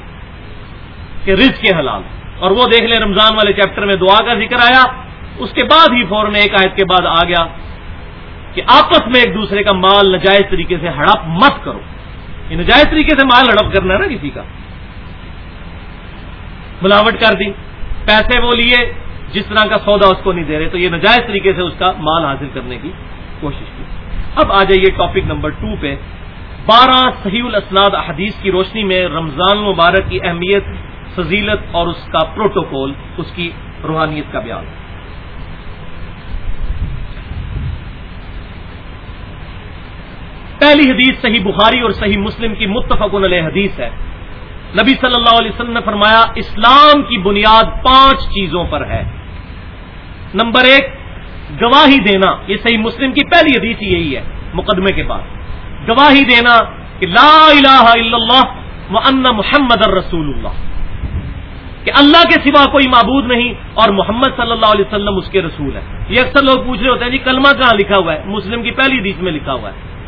کہ رز کے حلال۔ اور وہ دیکھ لیں، رمضان والے چیپٹر میں دعا کا ذکر آیا۔ اس کے بعد ہی فوراً ایک آیت کے بعد آ گیا۔ کہ آپس میں ایک دوسرے کا مال نجائز طریقے سے ہڑپ مت کرو۔ یہ نجائز طریقے سے مال ہڑپ کرنا ہے نا کسی کا۔ ملاوٹ کر دی، پیسے وہ لیے جس طرح کا سودا اس کو نہیں دے رہے، تو یہ نجائز طریقے سے اس کا مال حاصل کرنے کی کوشش کی۔ اب آ جائیے ٹاپک نمبر ٹو پہ۔ بارہ صحیح الاسناد حدیث کی روشنی میں رمضان مبارک کی اہمیت، فضیلت اور اس کا پروٹوکول، اس کی روحانیت کا بیان۔ پہلی حدیث صحیح بخاری اور صحیح مسلم کی متفق علیہ حدیث ہے۔ نبی صلی اللہ علیہ وسلم نے فرمایا، اسلام کی بنیاد پانچ چیزوں پر ہے۔ نمبر ایک، گواہی دینا۔ یہ صحیح مسلم کی پہلی حدیث یہی ہے، مقدمے کے بعد۔ گواہی دینا کہ لا الہ الا اللہ و ان محمد الرسول اللہ۔ کہ اللہ کے سوا کوئی معبود نہیں اور محمد صلی اللہ علیہ وسلم اس کے رسول ہے یہ اکثر لوگ پوچھ رہے ہوتے ہیں جی کلمہ کہاں لکھا ہوا ہے؟ مسلم کی پہلی حدیث میں لکھا ہوا ہے۔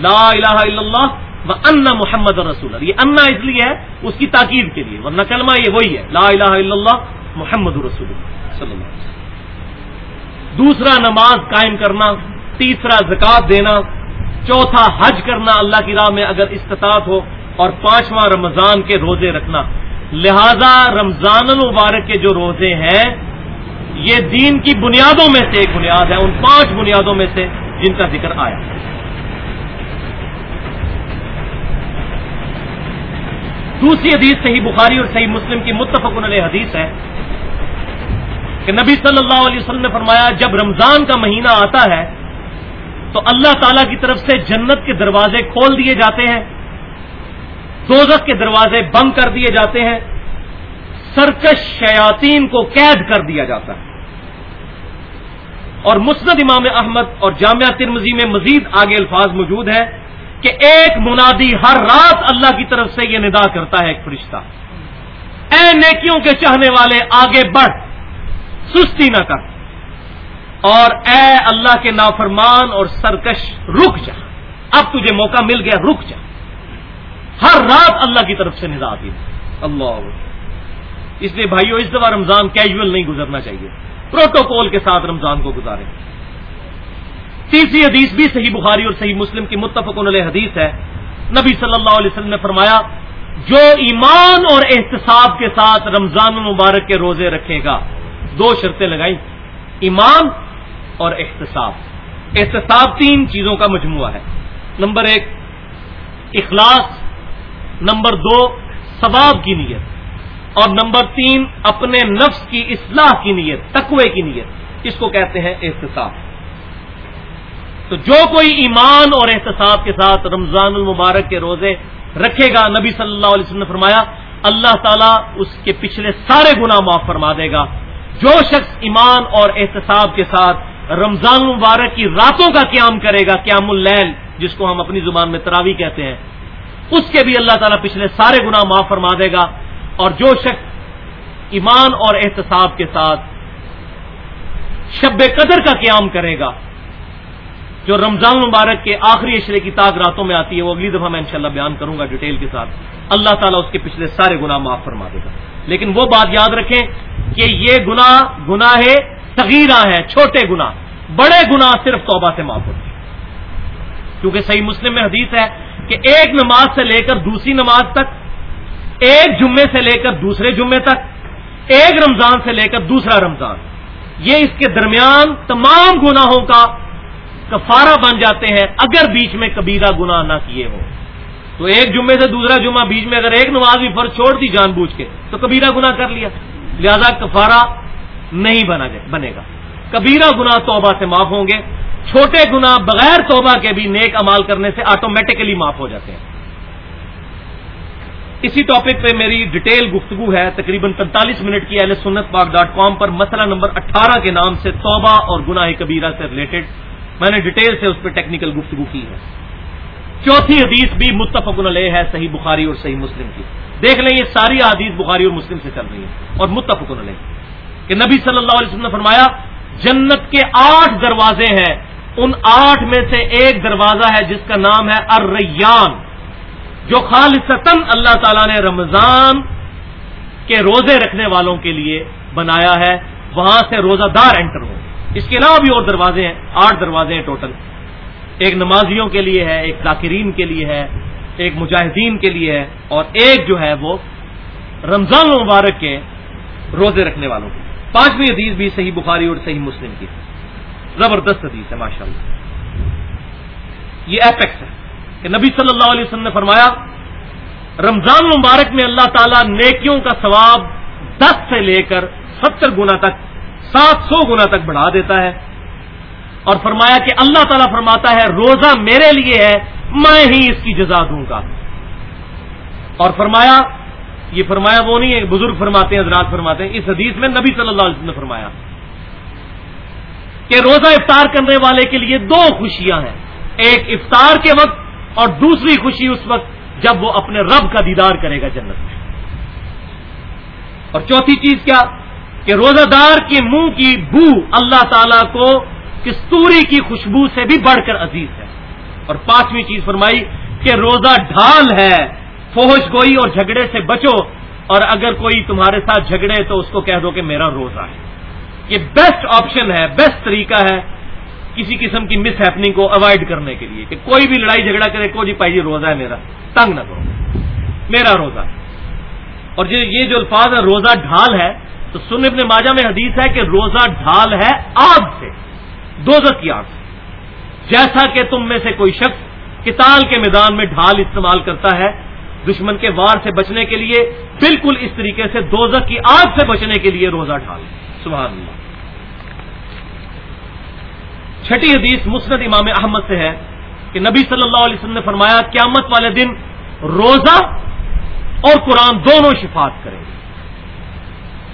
لا الہ الا اللہ و ان محمد رسول یہ انا اس لیے ہے اس کی تاکید کے لیے. ورنہ کلمہ یہ وہی ہے. لا الہ الا اللہ محمد رسول اللہ صلی اللہ علیہ وسلم. دوسرا نماز قائم کرنا، تیسرا زکات دینا، چوتھا حج کرنا اللہ کی راہ میں اگر استطاعت ہو، اور پانچواں رمضان کے روزے رکھنا۔ لہذا رمضان المبارک کے جو روزے ہیں، یہ دین کی بنیادوں میں سے ایک بنیاد ہے، ان پانچ بنیادوں میں سے جن کا ذکر آیا۔ دوسری حدیث صحیح بخاری اور صحیح مسلم کی متفق علیہ حدیث ہے کہ نبی صلی اللہ علیہ وسلم نے فرمایا، جب رمضان کا مہینہ آتا ہے، تو اللہ تعالی کی طرف سے جنت کے دروازے کھول دیے جاتے ہیں، دوزخ کے دروازے بند کر دیے جاتے ہیں، سرکش شیاتین کو قید کر دیا جاتا ہے۔ اور مسند امام احمد اور جامعہ ترمزی میں مزید آگے الفاظ موجود ہے کہ ایک منادی ہر رات اللہ کی طرف سے یہ ندا کرتا ہے ایک فرشتہ۔ اے نیکیوں کے چاہنے والے، آگے بڑھ، سستی نہ کر۔ اور اے اللہ کے نافرمان اور سرکش، رک جا۔ اب تجھے موقع مل گیا، رک جا۔ ہر رات اللہ کی طرف سے ندا آتی ہے اللہ۔ اس لیے بھائیو، اس دفعہ رمضان کیجول نہیں گزرنا چاہیے۔ پروٹوکول کے ساتھ رمضان کو گزارے تیسری حدیث بھی صحیح بخاری اور صحیح مسلم کی متفق علیہ حدیث ہے۔ نبی صلی اللہ علیہ وسلم نے فرمایا، جو ایمان اور احتساب کے ساتھ رمضان المبارک کے روزے رکھے گا، دو شرطیں لگائیں۔ ایمان اور احتساب۔ احتساب تین چیزوں کا مجموعہ ہے۔ نمبر ایک، اخلاص۔ نمبر دو، ثواب کی نیت۔ اور نمبر تین، اپنے نفس کی اصلاح کی نیت، تقوی کی نیت۔ اس کو کہتے ہیں احتساب۔ تو جو کوئی ایمان اور احتساب کے ساتھ رمضان المبارک کے روزے رکھے گا، نبی صلی اللہ علیہ وسلم نے فرمایا، اللہ تعالیٰ اس کے پچھلے سارے گناہ معاف فرما دے گا۔ جو شخص ایمان اور احتساب کے ساتھ رمضان المبارک کی راتوں کا قیام کرے گا، قیام اللیل، جس کو ہم اپنی زبان میں تراوی کہتے ہیں، اس کے بھی اللہ تعالیٰ پچھلے سارے گناہ معاف فرما دے گا۔ اور جو شخص ایمان اور احتساب کے ساتھ شب قدر کا قیام کرے گا جو رمضان مبارک کے آخری اشرے کی تاغ راتوں میں آتی ہے، وہ اگلی دفعہ میں انشاءاللہ بیان کروں گا ڈیٹیل کے ساتھ۔ اللہ تعالیٰ اس کے پچھلے سارے گناہ معاف فرما دے گا۔ لیکن وہ بات یاد رکھیں کہ یہ گنا گناہ تغیرہ ہیں چھوٹے گنا بڑے گنا صرف توبہ سے معاف ہوتے ہیں۔ کیونکہ صحیح مسلم میں حدیث ہے کہ ایک نماز سے لے کر دوسری نماز تک، ایک جمعے سے لے کر دوسرے جمعے تک، ایک رمضان سے لے کر دوسرا رمضان۔ یہ اس کے درمیان تمام گناہوں کا کفارہ بن جاتے ہیں اگر بیچ میں کبیرہ گناہ نہ کیے ہوں۔ تو ایک جمعے سے دوسرا جمعہ بیچ میں اگر ایک نماز بھی فرض چھوڑ دی جان بوجھ کے، تو کبیرہ گناہ کر لیا۔ لہذا کفارہ نہیں بنا بنے گا۔ کبیرہ گناہ توبہ سے معاف ہوں گے۔ چھوٹے گنا بغیر توبہ کے بھی نیک امال کرنے سے آٹومیٹکلی معاف ہو جاتے ہیں۔ اسی ٹاپک پہ میری ڈیٹیل گفتگو ہے۔ تقریباً پینتالیس منٹ کی اہل سنت پاک ڈاٹ کام پر مسئلہ نمبر اٹھارہ کے نام سے توبہ اور گناہ کبیرہ سے ریلیٹڈ میں نے ڈیٹیل سے اس پہ ٹیکنیکل گفتگو کی ہے۔ چوتھی حدیث بھی متفق علیہ ہے، صحیح بخاری اور صحیح مسلم کی۔ دیکھ لیں، یہ ساری حدیث بخاری اور مسلم سے چل رہی ہے اور متفق علیہ۔ کہ نبی صلی اللہ علیہ وسلم نے فرمایا، جنت کے آٹھ دروازے ہیں۔ ان آٹھ میں سے ایک دروازہ ہے جس کا نام ہے ارریان جو خالصتاً اللہ تعالیٰ نے رمضان کے روزے رکھنے والوں کے لیے بنایا ہے۔ وہاں سے روزہ دار انٹر ہو۔ اس کے علاوہ بھی اور دروازے ہیں، آٹھ دروازے ہیں ٹوٹل۔ ایک نمازیوں کے لیے ہے، ایک ذاکرین کے لیے ہے، ایک مجاہدین کے لیے ہے، اور ایک جو ہے وہ رمضان مبارک کے روزے رکھنے والوں کی۔ پانچویں حدیث بھی صحیح بخاری اور صحیح مسلم کی۔ زبردست حدیث ہے ماشاء اللہ یہ ایپیکس ہے کہ نبی صلی اللہ علیہ وسلم نے فرمایا، رمضان مبارک میں اللہ تعالیٰ نیکیوں کا ثواب دس سے لے کر ستر گنا تک سات سو گنا تک بڑھا دیتا ہے۔ اور فرمایا کہ اللہ تعالیٰ فرماتا ہے، روزہ میرے لیے ہے، میں ہی اس کی جزا دوں گا۔ اور فرمایا، یہ فرمایا وہ نہیں ہے بزرگ فرماتے ہیں، حضرات فرماتے ہیں، اس حدیث میں نبی صلی اللہ علیہ وسلم نے فرمایا کہ روزہ افطار کرنے والے کے لیے دو خوشیاں ہیں۔ ایک افطار کے وقت اور دوسری خوشی اس وقت جب وہ اپنے رب کا دیدار کرے گا جنت میں۔ اور چوتھی چیز کیا؟ کہ روزہ دار کے منہ کی بو اللہ تعالی کو کستوری کی خوشبو سے بھی بڑھ کر عزیز ہے۔ اور پانچویں چیز فرمائی کہ روزہ ڈھال ہے فوج گوئی اور جھگڑے سے بچو۔ اور اگر کوئی تمہارے ساتھ جھگڑے تو اس کو کہہ دو کہ میرا روزہ ہے۔ یہ بیسٹ آپشن ہے بیسٹ طریقہ ہے کسی قسم کی مس ہیپنگ کو اوائڈ کرنے کے لیے کہ کوئی بھی لڑائی جھگڑا کرے، کو جی پائی جی روزہ ہے میرا، تنگ نہ کرو، میرا روزہ اور یہ جو الفاظ ہے روزہ ڈھال ہے تو سن ابن ماجہ میں حدیث ہے کہ روزہ ڈھال ہے آگ سے دوزت کی آگ سے۔ جیسا کہ تم میں سے کوئی شخص کتال کے میدان میں ڈھال استعمال کرتا ہے، دشمن کے وار سے بچنے کے لیے بالکل اس طریقے سے دوزت کی آگ سے بچنے کے لیے روزہ ڈھال۔ سبحان اللہ۔ چھٹی حدیث مسند امام احمد سے ہے کہ نبی صلی اللہ علیہ وسلم نے فرمایا، قیامت والے دن روزہ اور قرآن دونوں شفات کریں۔ گے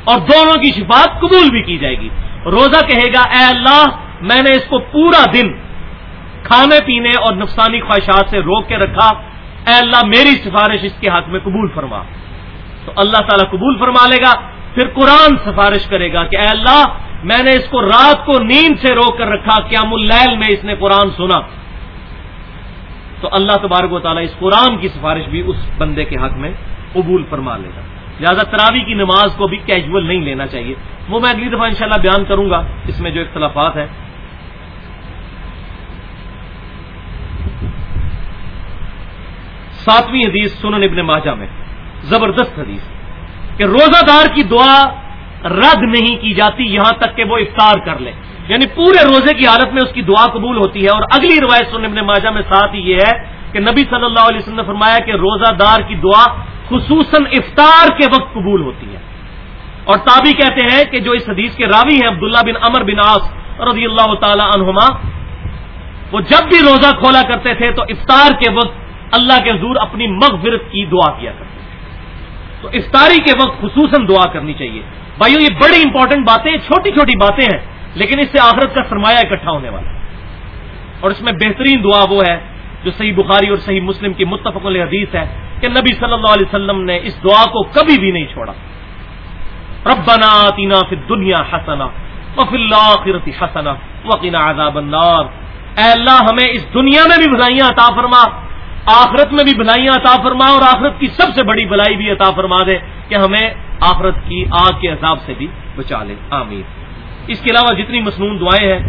اور دونوں کی شفات قبول بھی کی جائے گی۔ روزہ کہے گا، اے اللہ، میں نے اس کو پورا دن کھانے، پینے اور نقصانی خواہشات سے روک کے رکھا۔ اے اللہ، میری سفارش اس کے ہاتھ میں قبول فرما۔ تو اللہ تعالیٰ قبول فرما لے گا، پھر قرآن سفارش کرے گا کہ اے اللہ، میں نے اس کو رات کو نیند سے روک کر رکھا، قیام اللیل میں اس نے قرآن سنا۔ تو اللہ تبارک و تعالیٰ اس قرآن کی سفارش بھی اس بندے کے حق میں قبول فرما لے گا۔ لہٰذا تراوی کی نماز کو بھی کیجول نہیں لینا چاہیے۔ وہ میں اگلی دفعہ انشاءاللہ بیان کروں گا اس میں جو اختلافات ہیں۔ ساتویں حدیث سنن ابن ماجہ میں، زبردست حدیث۔ کہ روزہ دار کی دعا رد نہیں کی جاتی یہاں تک کہ وہ افطار کر لے۔ یعنی پورے روزے کی حالت میں اس کی دعا قبول ہوتی ہے۔ اور اگلی روایت سنن ابن ماجہ میں ساتھ ہی یہ ہے کہ نبی صلی اللہ علیہ وسلم نے فرمایا کہ روزہ دار کی دعا خصوصاً افطار کے وقت قبول ہوتی ہے اور تابی کہتے ہیں کہ جو اس حدیث کے راوی ہیں عبداللہ بن امر بن آس رضی اللہ تعالی عنہما، وہ جب بھی روزہ کھولا کرتے تھے تو افطار کے وقت اللہ کے حضور اپنی مغفرت کی دعا کیا کرتے تھے۔ تو افطاری کے وقت خصوصاً دعا کرنی چاہیے۔ بھائیو، یہ بڑی امپورٹنٹ باتیں، چھوٹی چھوٹی باتیں ہیں، لیکن اس سے آخرت کا سرمایہ اکٹھا ہونے والا ہے۔ اور اس میں بہترین دعا وہ ہے جو صحیح بخاری اور صحیح مسلم کی متفق حدیث ہے کہ نبی صلی اللہ علیہ وسلم نے اس دعا کو کبھی بھی نہیں چھوڑا۔ ربنا تینا فی دنیا حسنا وفی اللہ حسنا وقینا عذاب النار۔ اے اللہ، ہمیں اس دنیا میں بھی بھلائیاں عطا فرما، آخرت میں بھی بھلائیاں عطا فرما اور آخرت کی سب سے بڑی بلائی بھی عطا فرما دے کہ ہمیں آخرت کی آگ کے عذاب سے بھی بچا لے۔ آمین۔ اس کے علاوہ جتنی مصنون دعائیں ہیں،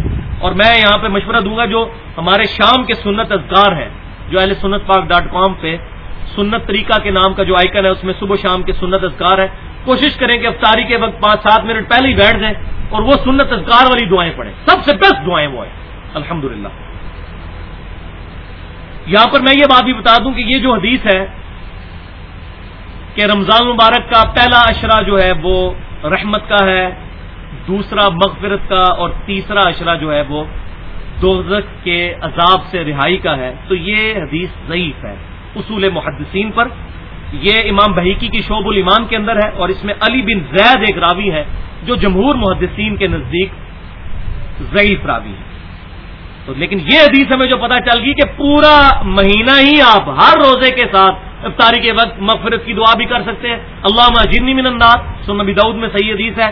اور میں یہاں پہ مشورہ دوں گا جو ہمارے شام کے سنت اذکار ہیں، جو اہل سنت پاک ڈاٹ کام پہ سنت طریقہ کے نام کا جو آئکن ہے، اس میں صبح شام کے سنت اذکار ہے کوشش کریں کہ افطاری کے وقت پانچ سات منٹ پہلے ہی بیٹھ جائیں اور وہ سنت اذکار والی دعائیں پڑھیں۔ سب سے بیسٹ دعائیں وہ ہیں۔ الحمد یہاں پر میں یہ بات بھی بتا دوں کہ یہ جو حدیث ہے کہ رمضان مبارک کا پہلا اشرا جو ہے، وہ رحمت کا ہے دوسرا مغفرت کا اور تیسرا اشرا جو ہے وہ دوزک کے عذاب سے رہائی کا ہے، تو یہ حدیث ضعیف ہے۔ اصول محدثین پر یہ امام بحیکی کی شعب الایمان کے اندر ہے اور اس میں علی بن زید ایک راوی ہے جو جمہور محدثین کے نزدیک ضعیف راوی ہے۔ تو لیکن یہ حدیث ہمیں جو پتا چل گئی کہ پورا مہینہ ہی آپ ہر روزے کے ساتھ افطاری کے وقت مغفرت کی دعا بھی کر سکتے ہیں۔ اللہ جنی من انداز سو نبی دعود میں صحیح حدیث ہے۔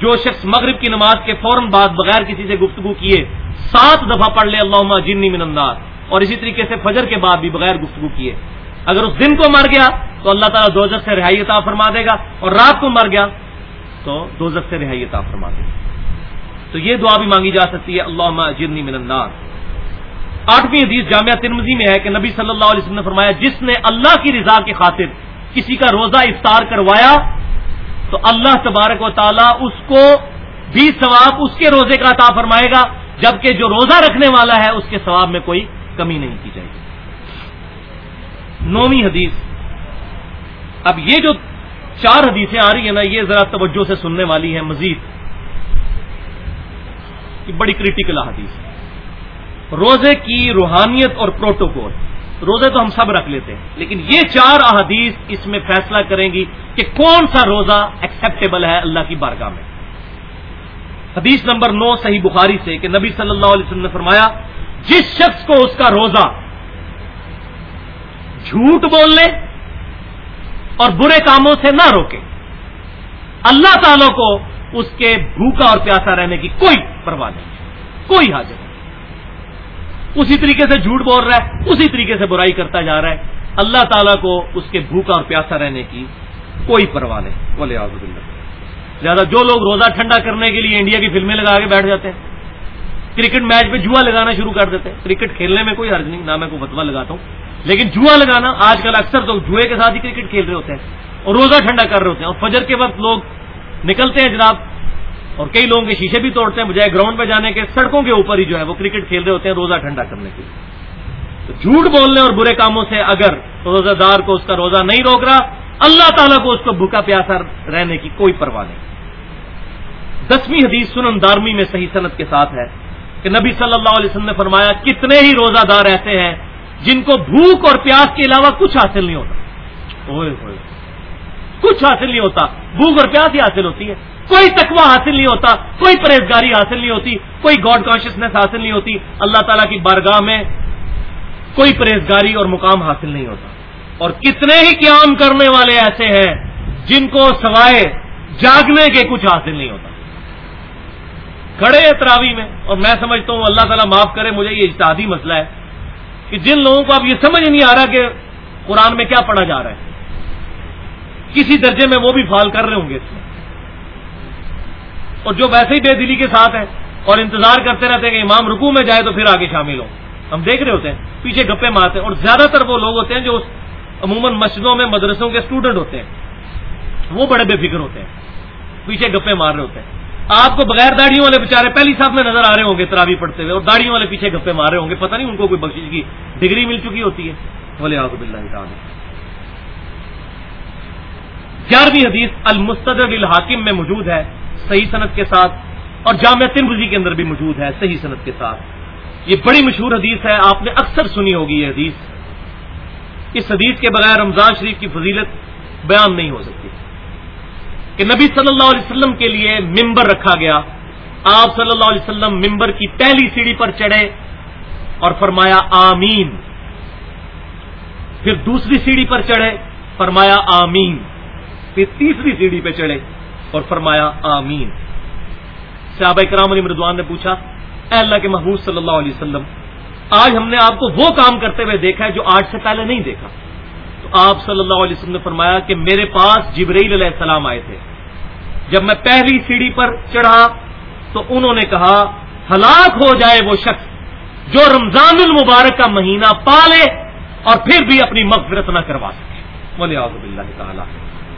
جو شخص مغرب کی نماز کے فوراً بعد بغیر کسی سے گفتگو کیے، سات دفعہ پڑھ لے اللہ جنی من انداز اور اسی طریقے سے فجر کے بعد بھی بغیر گفتگو کیے۔ اگر اس دن کو مر گیا، تو اللہ تعالیٰ دوزت سے رہائی عطا فرما دے گا۔ اور رات کو مر گیا، تو دوزت سے رہائی عطا فرما دے گا۔ تو یہ دعا بھی مانگی جا سکتی ہے اللہ جرنی من النار۔ آٹھویں حدیث جامعہ ترمزی میں ہے کہ نبی صلی اللہ علیہ وسلم نے فرمایا، جس نے اللہ کی رضا کی خاطر کسی کا روزہ افطار کروایا تو اللہ تبارک و تعالیٰ اس کو بھی ثواب اس کے روزے کا عطا فرمائے گا، جبکہ جو روزہ رکھنے والا ہے، اس کے ثواب میں کوئی کمی نہیں کی جائے گی۔ نویں حدیث۔ اب یہ جو چار حدیثیں آ رہی ہیں نا، یہ ذرا توجہ سے سننے والی ہیں، مزید۔ بڑی کریٹیکل حدیث۔ روزے کی روحانیت اور پروٹوکول روزے تو ہم سب رکھ لیتے ہیں۔ لیکن یہ چار احادیث اس میں فیصلہ کریں گی کہ کون سا روزہ ایکسپٹیبل ہے اللہ کی بارگاہ میں۔ حدیث نمبر نو صحیح بخاری سے کہ نبی صلی اللہ علیہ وسلم نے فرمایا، جس شخص کو اس کا روزہ جھوٹ بولنے اور برے کاموں سے نہ روکے، اللہ تعالیٰ کو اس کے بھوکا اور پیاسا رہنے کی کوئی پرواہ نہیں، کوئی حاجت نہیں۔ اسی طریقے سے جھوٹ بول رہا ہے، اسی طریقے سے برائی کرتا جا رہا ہے۔ اللہ تعالیٰ کو اس کے بھوکا اور پیاسا رہنے کی کوئی پرواہ نہیں بولے آزد اللہ زیادہ جو لوگ روزہ ٹھنڈا کرنے کے لیے انڈیا کی فلمیں لگا کے بیٹھ جاتے ہیں، کرکٹ میچ پہ جوا لگانا شروع کر دیتے ہیں۔ کرکٹ کھیلنے میں کوئی حرج نہیں، نہ میں کوئی فتوا لگاتا ہوں۔ لیکن جوا لگانا، آج کل اکثر تو جوئے کے ساتھ ہی کرکٹ کھیل رہے ہوتے ہیں اور روزہ ٹھنڈا کر رہے ہوتے ہیں۔ اور فجر کے وقت لوگ نکلتے ہیں جناب اور کئی لوگوں کے شیشے بھی توڑتے ہیں، بجائے گراؤنڈ پہ جانے کے، سڑکوں کے اوپر ہی جو ہے وہ کرکٹ کھیل رہے ہوتے ہیں روزہ ٹھنڈا کرنے کے لیے۔ تو جھوٹ بولنے اور برے کاموں سے اگر روزہ دار کو اس کا روزہ نہیں روک رہا، اللہ تعالیٰ کو اس کو بھوکا پیاسا رہنے کی کوئی پرواہ نہیں۔ دسویں حدیث سنن دارمی میں صحیح صنعت کے ساتھ ہے کہ نبی صلی اللہ علیہ وسلم نے فرمایا، کتنے ہی روزہ دار ایسے ہیں جن کو بھوک اور پیاس کے علاوہ کچھ حاصل نہیں ہوتا۔ اوئے ہوئے۔ کچھ حاصل نہیں ہوتا۔ بھوک اور پیاس ہی حاصل ہوتی ہے۔ کوئی تقوی حاصل نہیں ہوتا، کوئی پرہیزگاری حاصل نہیں ہوتی، کوئی گاڈ کانشیسنیس حاصل نہیں ہوتی۔ اللہ تعالیٰ کی بارگاہ میں کوئی پرہیزگاری اور مقام حاصل نہیں ہوتا۔ اور کتنے ہی قیام کرنے والے ایسے ہیں جن کو سوائے جاگنے کے کچھ حاصل نہیں ہوتا۔ کھڑے تراوی میں، اور میں سمجھتا ہوں اللہ تعالیٰ معاف کرے، مجھے یہ اجتہادی مسئلہ ہے کہ جن لوگوں کو اب یہ سمجھ نہیں آ رہا کہ قرآن میں کیا پڑھا جا رہا ہے۔ کسی درجے میں وہ بھی فال کر رہے ہوں گے۔ اس میں اور جو ویسے ہی بے دلی کے ساتھ ہیں اور انتظار کرتے رہتے ہیں کہ امام رکو میں جائے تو پھر آگے شامل ہو ہم دیکھ رہے ہوتے ہیں، پیچھے گپے مارتے ہیں۔ اور زیادہ تر وہ لوگ ہوتے ہیں جو عموماً مسجدوں میں مدرسوں کے اسٹوڈنٹ ہوتے ہیں۔ وہ بڑے بے فکر ہوتے ہیں۔ پیچھے گپے مار رہے ہوتے ہیں۔ آپ کو بغیر داڑیوں والے بےچارے پہلی صاحب میں نظر آ رہے ہوں گے ترابی پڑتے ہوئے، اور داڑیوں والے پیچھے گپے مار رہے ہوں گے۔ پتہ نہیں ان کو کوئی بخش کی ڈگری مل چکی ہوتی ہے۔ بولے آزب اللہ گیارہویں حدیث المستد الحاکم میں موجود ہے، صحیح صنعت کے ساتھ، اور جامع تنبزی کے اندر بھی موجود ہے، صحیح صنعت کے ساتھ۔ یہ بڑی مشہور حدیث ہے، آپ نے اکثر سنی ہوگی یہ حدیث۔ اس حدیث کے بغیر رمضان شریف کی فضیلت بیان نہیں ہو سکتی۔ کہ نبی صلی اللہ علیہ وسلم کے لیے ممبر رکھا گیا۔ آپ صلی اللہ علیہ وسلم ممبر کی پہلی سیڑھی پر چڑھے اور فرمایا آمین۔ پھر دوسری سیڑھی پر چڑھے، فرمایا آمین۔ پھر تیسری سیڑھی پہ چڑھے اور فرمایا، آمین۔ صحابہ کرام علی مردوان نے پوچھا، اے اللہ کے محبوب صلی اللہ علیہ وسلم، آج ہم نے آپ کو وہ کام کرتے ہوئے دیکھا ہے جو آج سے پہلے نہیں دیکھا۔ تو آپ صلی اللہ علیہ وسلم نے فرمایا کہ میرے پاس جبرائیل علیہ السلام آئے تھے۔ جب میں پہلی سیڑھی پر چڑھا تو انہوں نے کہا، ہلاک ہو جائے وہ شخص جو رمضان المبارک کا مہینہ پالے اور پھر بھی اپنی مغفرت نہ کروا سکے۔ بولے آزب اللہ تعالیٰ۔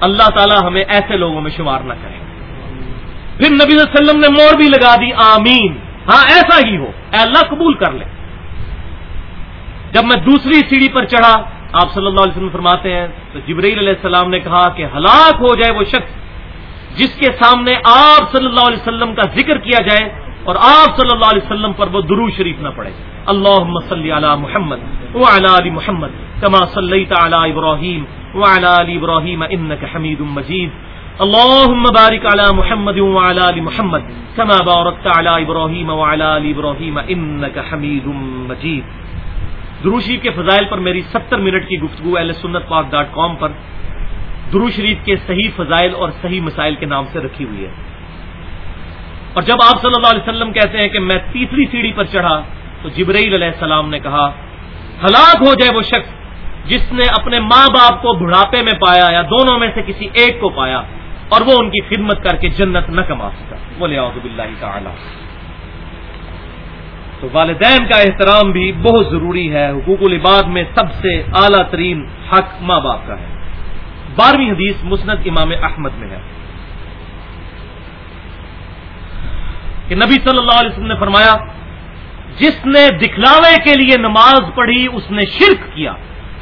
اللہ تعالیٰ ہمیں ایسے لوگوں میں شمار نہ کرے۔ پھر نبی صلی اللہ علیہ وسلم نے مور بھی لگا دی، آمین۔ ہاں ایسا ہی ہو۔ اے اللہ قبول کر لے۔ جب میں دوسری سیڑھی پر چڑھا، آپ صلی اللہ علیہ وسلم فرماتے ہیں، تو جبرائیل علیہ السلام نے کہا کہ ہلاک ہو جائے وہ شخص جس کے سامنے آپ صلی اللہ علیہ وسلم کا ذکر کیا جائے اور آپ صلی اللہ علیہ وسلم پر وہ درو شریف نہ پڑے۔ اللہ صلی علی محمد و علی محمد کما صلی تعلی ابراہیم و علی ابراہیم انک حمید مجید۔ اللهم بارك على محمد وعلى ال محمد كما باركت على ابراهيم وعلى ال ابراهيم انك حميد مجيد دروشی کے فضائل پر میری ستر منٹ کی گفتگو اہل سنت پاک ڈاٹ کام پر درو شریف کے صحیح فضائل اور صحیح مسائل کے نام سے رکھی ہوئی ہے۔ اور جب آپ صلی اللہ علیہ وسلم کہتے ہیں کہ میں تیسری سیڑھی پر چڑھا، تو جبرائیل علیہ السلام نے کہا، ہلاک ہو جائے وہ شخص جس نے اپنے ماں باپ کو بڑھاپے میں پایا یا دونوں میں سے کسی ایک کو پایا اور وہ ان کی خدمت کر کے جنت نہ کما سکا۔ بولے آزب اللہ تعالی۔ تو والدین کا احترام بھی بہت ضروری ہے۔ حقوق العباد میں سب سے اعلیٰ ترین حق ماں باپ کا ہے۔ بارہویں حدیث مسند امام احمد میں ہے۔ کہ نبی صلی اللہ علیہ وسلم نے فرمایا، جس نے دکھلاوے کے لیے نماز پڑھی، اس نے شرک کیا۔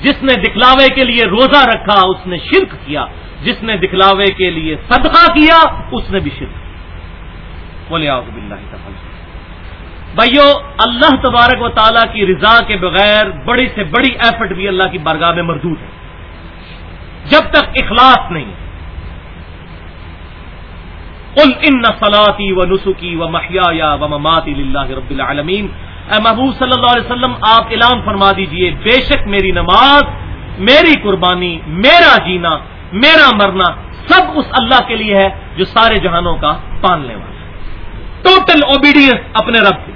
جس نے دکھلاوے کے لیے روزہ رکھا، اس نے شرک کیا۔ جس نے دکھلاوے کے لیے صدقہ کیا، اس نے بھی شرک بولے آؤ بھائیو، اللہ تبارک و تعالیٰ کی رضا کے بغیر بڑی سے بڑی ایفرٹ بھی اللہ کی بارگاہ میں مردود ہے۔ جب تک اخلاص نہیں ان ان سلاتی و نسخی و محیا و مماتی اللہ رب العالمین اے محبوب صلی اللہ علیہ وسلم، آپ اعلان فرما دیجیے، بے شک میری نماز، میری قربانی، میرا جینا، میرا مرنا، سب اس اللہ کے لیے ہے جو سارے جہانوں کا پالنے والا ہے۔ ٹوٹل اوبیڈینس اپنے رب کی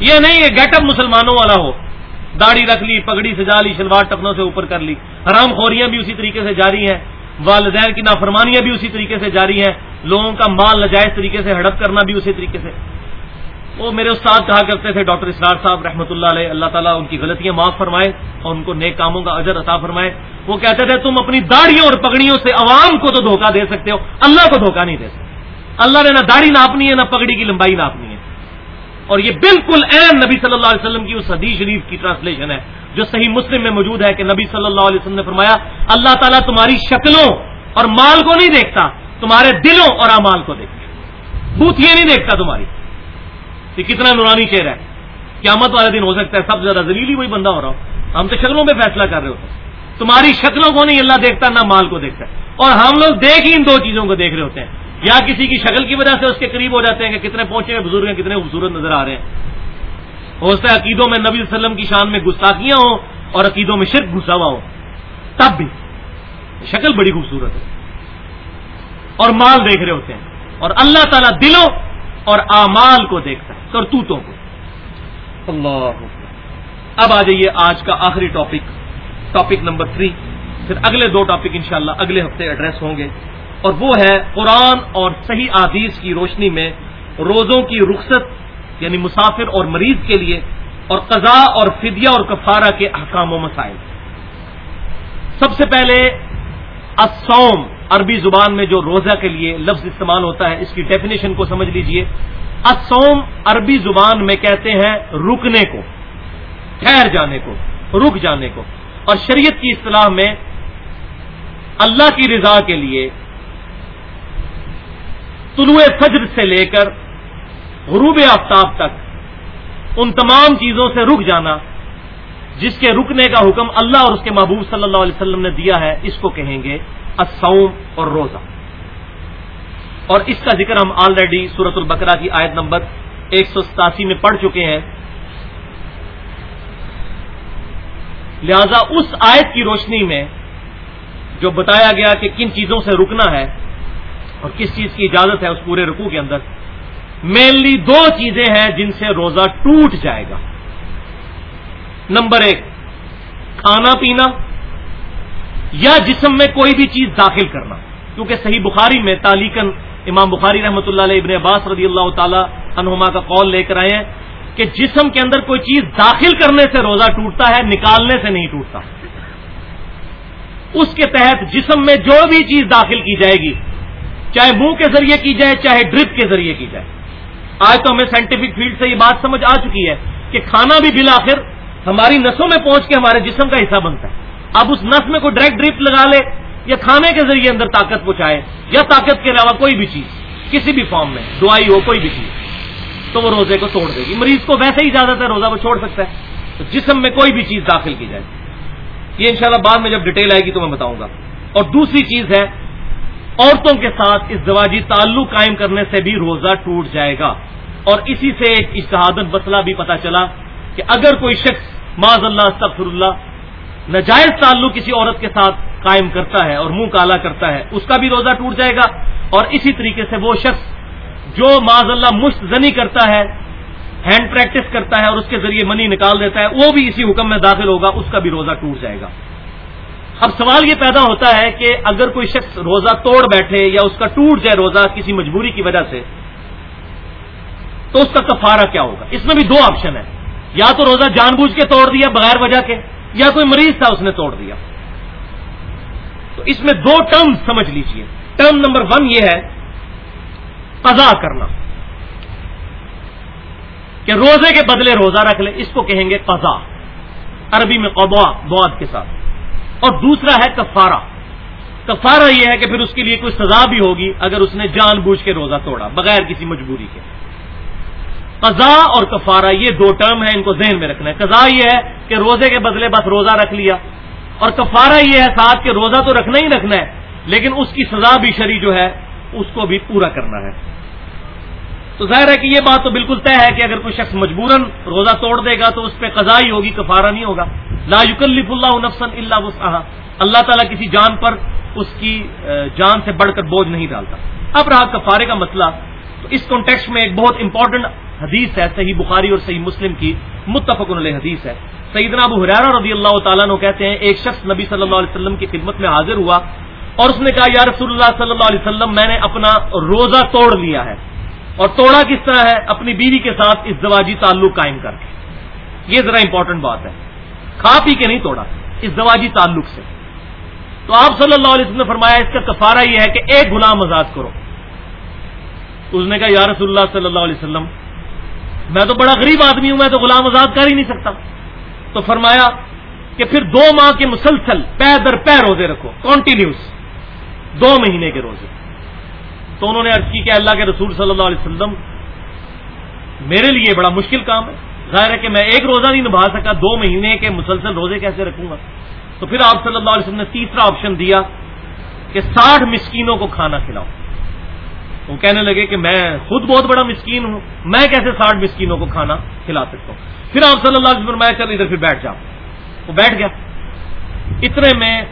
یہ نہیں ہے گیٹ اپ مسلمانوں والا ہو، داڑھی رکھ لی، پگڑی سجا لی، شلوار ٹپنوں سے اوپر کر لی۔ حرام خوریاں بھی اسی طریقے سے جاری ہیں۔ والدین کی نافرمانیاں بھی اسی طریقے سے جاری ہیں، لوگوں کا مال نجائز طریقے سے ہڑپ کرنا بھی اسی طریقے سے۔ وہ میرے استاد کہا کرتے تھے، ڈاکٹر اسرار صاحب رحمۃ اللہ علیہ، اللہ تعالیٰ ان کی غلطیاں معاف فرمائے اور ان کو نیک کاموں کا اجر عطا فرمائے۔ وہ کہتے تھے، تم اپنی داڑھیوں اور پگڑیوں سے عوام کو تو دھوکہ دے سکتے ہو، اللہ کو دھوکہ نہیں دے سکتے۔ اللہ نے نہ داڑھی ناپنی ہے، نہ پگڑی کی لمبائی ناپنی ہے۔ اور یہ بالکل این نبی صلی اللہ علیہ وسلم کی اس حدیث شریف کی ٹرانسلیشن ہے، جو صحیح مسلم میں موجود ہے کہ نبی صلی اللہ علیہ وسلم نے فرمایا، اللہ تعالیٰ تمہاری شکلوں اور مال کو نہیں دیکھتا، تمہارے دلوں اور امال کو دیکھتا۔ بوتھ یہ نہیں دیکھتا تمہاری۔ یہ کتنا نورانی شعر ہے۔ قیامت والے دن ہو سکتا ہے سب سے زیادہ زلیلی وہی بندہ ہو رہا ہو۔ ہم تو شکلوں پہ فیصلہ کر رہے ہوتے ہیں۔ تمہاری شکلوں کو نہیں اللہ دیکھتا، نہ مال کو دیکھتا اور ہم لوگ دیکھ ہی ان دو چیزوں کو دیکھ رہے ہوتے ہیں۔ یا کسی کی شکل کی وجہ سے اس کے قریب ہو جاتے ہیں کہ کتنے پہنچے ہوئے بزرگ ہیں، کتنے خوبصورت نظر آ رہے ہیں۔ ہو سکتا ہے عقیدوں میں نبی وسلم کی شان میں گستاخیاں ہوں اور عقیدوں میں شرک گھسا ہوا ہو تب بھی شکل بڑی خوبصورت ہے۔ اور مال دیکھ رہے ہوتے ہیں۔ اور اللہ تعالیٰ دلوں اور اعمال کو دیکھتا ہے، کرتوتوں کو۔ اللہ۔ اب آ جائیے آج کا آخری ٹاپک ٹاپک نمبر تھری پھر اگلے دو ٹاپک انشاءاللہ اگلے ہفتے ایڈریس ہوں گے۔ اور وہ ہے قرآن اور صحیح آدیش کی روشنی میں روزوں کی رخصت یعنی مسافر اور مریض کے لیے، اور قضاء اور فدیہ اور کفارہ کے احکام و مسائل۔ سب سے پہلے اسوم عربی زبان میں جو روزہ کے لیے لفظ استعمال ہوتا ہے، اس کی ڈیفینیشن کو سمجھ لیجیے۔ اسوم عربی زبان میں کہتے ہیں رکنے کو، ٹھہر جانے کو، رک جانے کو۔ اور شریعت کی اصطلاح میں اللہ کی رضا کے لیے طلوع فجر سے لے کر غروب آفتاب تک ان تمام چیزوں سے رک جانا، جس کے رکنے کا حکم اللہ اور اس کے محبوب صلی اللہ علیہ وسلم نے دیا ہے، اس کو کہیں گے اسوم اور روزہ۔ اور اس کا ذکر ہم آلریڈی سورت البقرہ کی آیت نمبر ایک سو ستاسی میں پڑھ چکے ہیں۔ لہذا اس آیت کی روشنی میں جو بتایا گیا کہ کن چیزوں سے رکنا ہے اور کس چیز کی اجازت ہے اس پورے رکوع کے اندر؟ مینلی دو چیزیں ہیں جن سے روزہ ٹوٹ جائے گا۔ نمبر ایک، کھانا پینا یا جسم میں کوئی بھی چیز داخل کرنا۔ کیونکہ صحیح بخاری میں تالیکن امام بخاری رحمۃ اللہ علیہ ابن عباس رضی اللہ تعالی عنہما کا قول لے کر آئے ہیں کہ جسم کے اندر کوئی چیز داخل کرنے سے روزہ ٹوٹتا ہے، نکالنے سے نہیں ٹوٹتا۔ اس کے تحت جسم میں جو بھی چیز داخل کی جائے گی چاہے منہ کے ذریعے کی جائے، چاہے ڈرپ کے ذریعے کی جائے۔ آج تو ہمیں سائنٹیفک فیلڈ سے یہ بات سمجھ آ چکی ہے کہ کھانا بھی بالآخر ہماری نسوں میں پہنچ کے ہمارے جسم کا حصہ بنتا ہے۔ اب اس نس میں کوئی ڈائریکٹ ڈرپ لگا لے یا کھانے کے ذریعے اندر طاقت پہنچائے یا طاقت کے علاوہ کوئی بھی چیز، کسی بھی فارم میں دعائی ہو، کوئی بھی چیز، تو وہ روزے کو توڑ دے گی۔ مریض کو ویسے ہی اجازت ہے، روزہ وہ چھوڑ سکتا ہے۔ تو جسم میں کوئی بھی چیز داخل کی جائے۔ یہ انشاءاللہ بعد میں جب ڈیٹیل آئے گی تو میں بتاؤں گا۔ اور دوسری چیز ہے عورتوں کے ساتھ اس زواجی تعلق قائم کرنے سے بھی روزہ ٹوٹ جائے گا۔ اور اسی سے ایک اشتہادت مسئلہ بھی پتا چلا کہ اگر کوئی شخص معذ اللہ استغفر اللہ نجائز تعلق کسی عورت کے ساتھ قائم کرتا ہے اور منہ کالا کرتا ہے، اس کا بھی روزہ ٹوٹ جائے گا۔ اور اسی طریقے سے وہ شخص جو معذ اللہ مشت زنی کرتا ہے، ہینڈ پریکٹس کرتا ہے اور اس کے ذریعے منی نکال دیتا ہے، وہ بھی اسی حکم میں داخل ہوگا، اس کا بھی روزہ ٹوٹ جائے گا۔ اب سوال یہ پیدا ہوتا ہے کہ اگر کوئی شخص روزہ توڑ بیٹھے یا اس کا ٹوٹ جائے روزہ کسی مجبوری کی وجہ سے، تو اس کا کفارہ کیا ہوگا؟ اس میں بھی دو آپشن ہے یا تو روزہ جان بوجھ کے توڑ دیا بغیر وجہ کے، یا کوئی مریض تھا اس نے توڑ دیا۔ تو اس میں دو ٹرم سمجھ لیجیے۔ ٹرم نمبر ون یہ ہے قضا کرنا۔ کہ روزے کے بدلے روزہ رکھ لے، اس کو کہیں گے قضا عربی میں قبا بعد کے ساتھ۔ اور دوسرا ہے کفارہ۔ کفارہ یہ ہے کہ پھر اس کے لیے کوئی سزا بھی ہوگی اگر اس نے جان بوجھ کے روزہ توڑا، بغیر کسی مجبوری کے۔ قضا اور کفارہ یہ دو ٹرم ہے ان کو ذہن میں رکھنا ہے۔ قضا یہ ہے کہ روزے کے بدلے بس روزہ رکھ لیا۔ اور کفارہ یہ ہے ساتھ کہ روزہ تو رکھنا ہی رکھنا ہے، لیکن اس کی سزا بھی شری جو ہے، اس کو بھی پورا کرنا ہے۔ تو ظاہر ہے کہ یہ بات تو بالکل طے ہے کہ اگر کوئی شخص مجبوراً روزہ توڑ دے گا تو اس پہ قضا ہی ہوگی، کفارہ نہیں ہوگا۔ لا یکلف اللہ نفسن اللہ وسعہ اللہ تعالیٰ کسی جان پر اس کی جان سے بڑھ کر بوجھ نہیں ڈالتا۔ اب رہا کفارے کا مسئلہ۔ تو اس کانٹیکس میں ایک بہت امپورٹنٹ حدیث ہے، صحیح بخاری اور صحیح مسلم کی۔ متفق علیہ حدیث ہے۔ سیدنا ابو حرارہ رضی اللہ تعالیٰ نے کہتے ہیں، ایک شخص نبی صلی اللہ علیہ وسلم کی خدمت میں حاضر ہوا اور اس نے کہا، یا رسول اللہ صلی اللہ علیہ وسلم، میں نے اپنا روزہ توڑ لیا ہے۔ اور توڑا کس طرح ہے؟ اپنی بیوی کے ساتھ اس زواجی تعلق قائم کر کے۔ یہ ذرا امپورٹنٹ بات ہے۔ کھا پی کے نہیں توڑا، اس زواجی تعلق سے۔ تو آپ صلی اللہ علیہ وسلم نے فرمایا، اس کا کفارہ یہ ہے کہ ایک غلام آزاد کرو۔ اس نے کہا، یا رسول اللہ صلی اللہ علیہ وسلم، میں تو بڑا غریب آدمی ہوں، میں تو غلام آزاد کر ہی نہیں سکتا۔ تو فرمایا کہ پھر دو ماہ کے مسلسل پے در پے روزے رکھو کنٹینیوس دو مہینے کے روزے۔ تو انہوں نے عرض کی کہ اللہ کے رسول صلی اللہ علیہ وسلم میرے لیے بڑا مشکل کام ہے۔ ظاہر ہے کہ میں ایک روزہ نہیں نبھا سکا، دو مہینے کے مسلسل روزے کیسے رکھوں گا؟ تو پھر آپ صلی اللہ علیہ وسلم نے تیسرا آپشن دیا کہ ساٹھ مسکینوں کو کھانا کھلاؤ۔ وہ کہنے لگے کہ میں خود بہت بڑا مسکین ہوں، میں کیسے ساٹھ مسکینوں کو کھانا کھلا سکتا ہوں؟ پھر آپ صلی اللہ علیہ وسلم میں چل ادھر پھر بیٹھ جاؤ وہ بیٹھ گیا۔ اتنے میں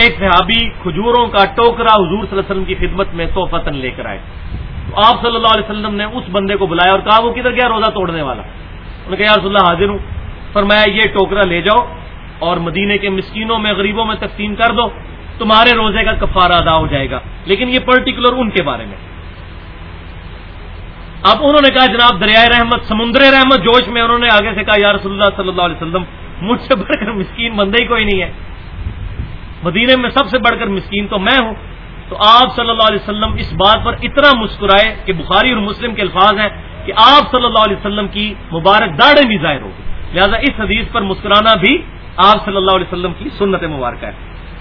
ایک صحابی کھجوروں کا ٹوکرا حضور صلی اللہ علیہ وسلم کی خدمت میں تو فتن لے کر آئے۔ تو آپ صلی اللہ علیہ وسلم نے اس بندے کو بلایا اور کہا، وہ کدھر گیا؟ روزہ توڑنے والا. انہوں نے کہا رسول اللہ، حاضر ہوں۔ فرمایا، یہ ٹوکرا لے جاؤ اور مدینے کے مسکینوں میں، غریبوں میں تقسیم کر دو، تمہارے روزے کا کفارہ ادا ہو جائے گا۔ لیکن یہ پرٹیکولر ان کے بارے میں۔ اب انہوں نے کہا، جناب، دریائے رحمت، سمندر رحمت، جوش میں انہوں نے آگے سے کہا، یا رسول اللہ صلی اللہ علیہ وسلم، مجھ سے بڑھ کر مسکین بندے ہی کوئی نہیں ہے۔ مدینے میں سب سے بڑھ کر مسکین تو میں ہوں، تو آپ صلی اللہ علیہ وسلم اس بات پر اتنا مسکرائے کہ بخاری اور مسلم کے الفاظ ہیں کہ آپ صلی اللہ علیہ وسلم کی مبارک داڑیں بھی ظاہر ہوگی لہٰذا اس حدیث پر مسکرانا بھی آپ صلی اللہ علیہ وسلم کی سنت مبارکہ ہے۔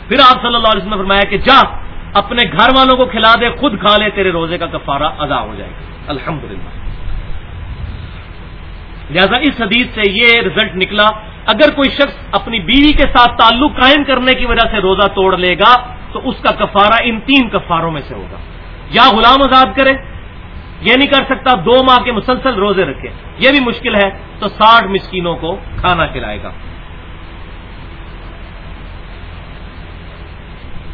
پھر آپ صلی اللہ علیہ وسلم نے فرمایا کہ جا، اپنے گھر والوں کو کھلا دے، خود کھا لے، تیرے روزے کا کفارہ ادا ہو جائے گا۔ الحمد لہذا اس حدیث سے یہ رزلٹ نکلا اگر کوئی شخص اپنی بیوی کے ساتھ تعلق قائم کرنے کی وجہ سے روزہ توڑ لے گا، تو اس کا کفارہ ان تین کفاروں میں سے ہوگا۔ یا غلام آزاد کرے، یہ نہیں کر سکتا دو ماہ کے مسلسل روزے رکھے۔ یہ بھی مشکل ہے، تو ساٹھ مسکینوں کو کھانا کھلائے گا۔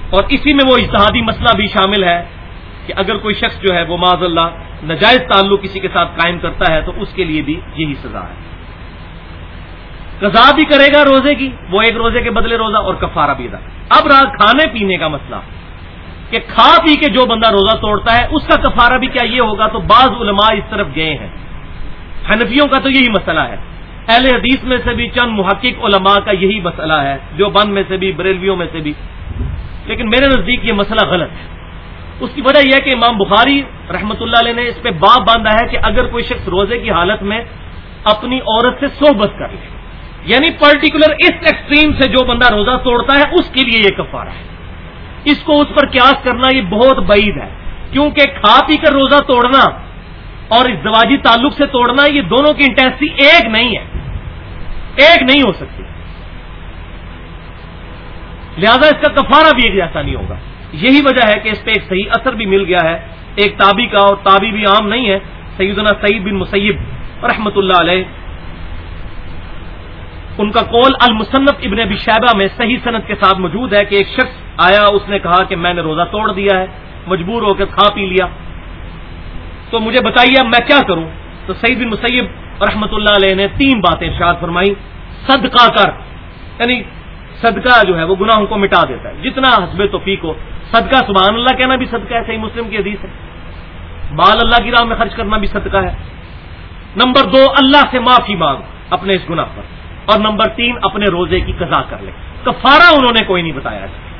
اور اسی میں وہ اشتہادی مسئلہ بھی شامل ہے کہ اگر کوئی شخص جو ہے وہ معذ اللہ نجائز تعلق کسی کے ساتھ قائم کرتا ہے، تو اس کے لیے بھی یہی سزا ہے۔ قضا بھی کرے گا روزے کی، وہ ایک روزے کے بدلے روزہ اور کفارہ بھی ادا۔ اب رہا کھانے پینے کا مسئلہ۔ کہ کھا پی کے جو بندہ روزہ توڑتا ہے، اس کا کفارہ بھی کیا یہ ہوگا؟ تو بعض علماء اس طرف گئے ہیں۔ حنفیوں کا تو یہی مسئلہ ہے۔ اہل حدیث میں سے بھی چند محقق علماء کا یہی مسئلہ ہے، جو بند میں سے بھی، بریلویوں میں سے بھی۔ لیکن میرے نزدیک یہ مسئلہ غلط ہے۔ اس کی وجہ یہ ہے کہ امام بخاری رحمت اللہ علیہ نے اس پہ باپ باندھا ہے کہ اگر کوئی شخص روزے کی حالت میں اپنی عورت سے صحبت کر لے یعنی پرٹیکولر اس ایکسٹریم سے جو بندہ روزہ توڑتا ہے، اس کے لیے یہ کفارہ ہے۔ اس کو اس پر قیاس کرنا یہ بہت بعید ہے۔ کیونکہ کھا پی کر روزہ توڑنا اور اس زواجی تعلق سے توڑنا یہ دونوں کی انٹینسٹی ایک نہیں ہے۔ ایک نہیں ہو سکتی۔ لہذا اس کا کفارہ بھی ایک جیسا نہیں ہوگا۔ یہی وجہ ہے کہ اس پہ ایک صحیح اثر بھی مل گیا ہے۔ ایک تابی کا اور تابی بھی عام نہیں ہے۔ سیدنا سعید بن مسیب رحمت اللہ علیہ ان کا قول المصنف ابن ابی شیبہ میں صحیح صنعت کے ساتھ موجود ہے کہ ایک شخص آیا، اس نے کہا کہ میں نے روزہ توڑ دیا ہے، مجبور ہو کے کھا پی لیا۔ تو مجھے بتائیے میں کیا کروں؟ تو سعید بن مسیب رحمت اللہ علیہ نے تین باتیں شاد فرمائی، صدقہ کر۔ یعنی صدقہ جو ہے وہ گناہوں کو مٹا دیتا ہے۔ جتنا حسب توفیق ہو۔ صدقہ سبحان اللہ کہنا بھی صدقہ ہے، صحیح مسلم کی حدیث ہے۔ بال اللہ کی راہ میں خرچ کرنا بھی صدقہ ہے۔ نمبر دو، اللہ سے معافی مانگ۔ اپنے اس گناہ پر۔ اور نمبر تین، اپنے روزے کی قضا کر لے کفارہ انہوں نے کوئی نہیں بتایا جی۔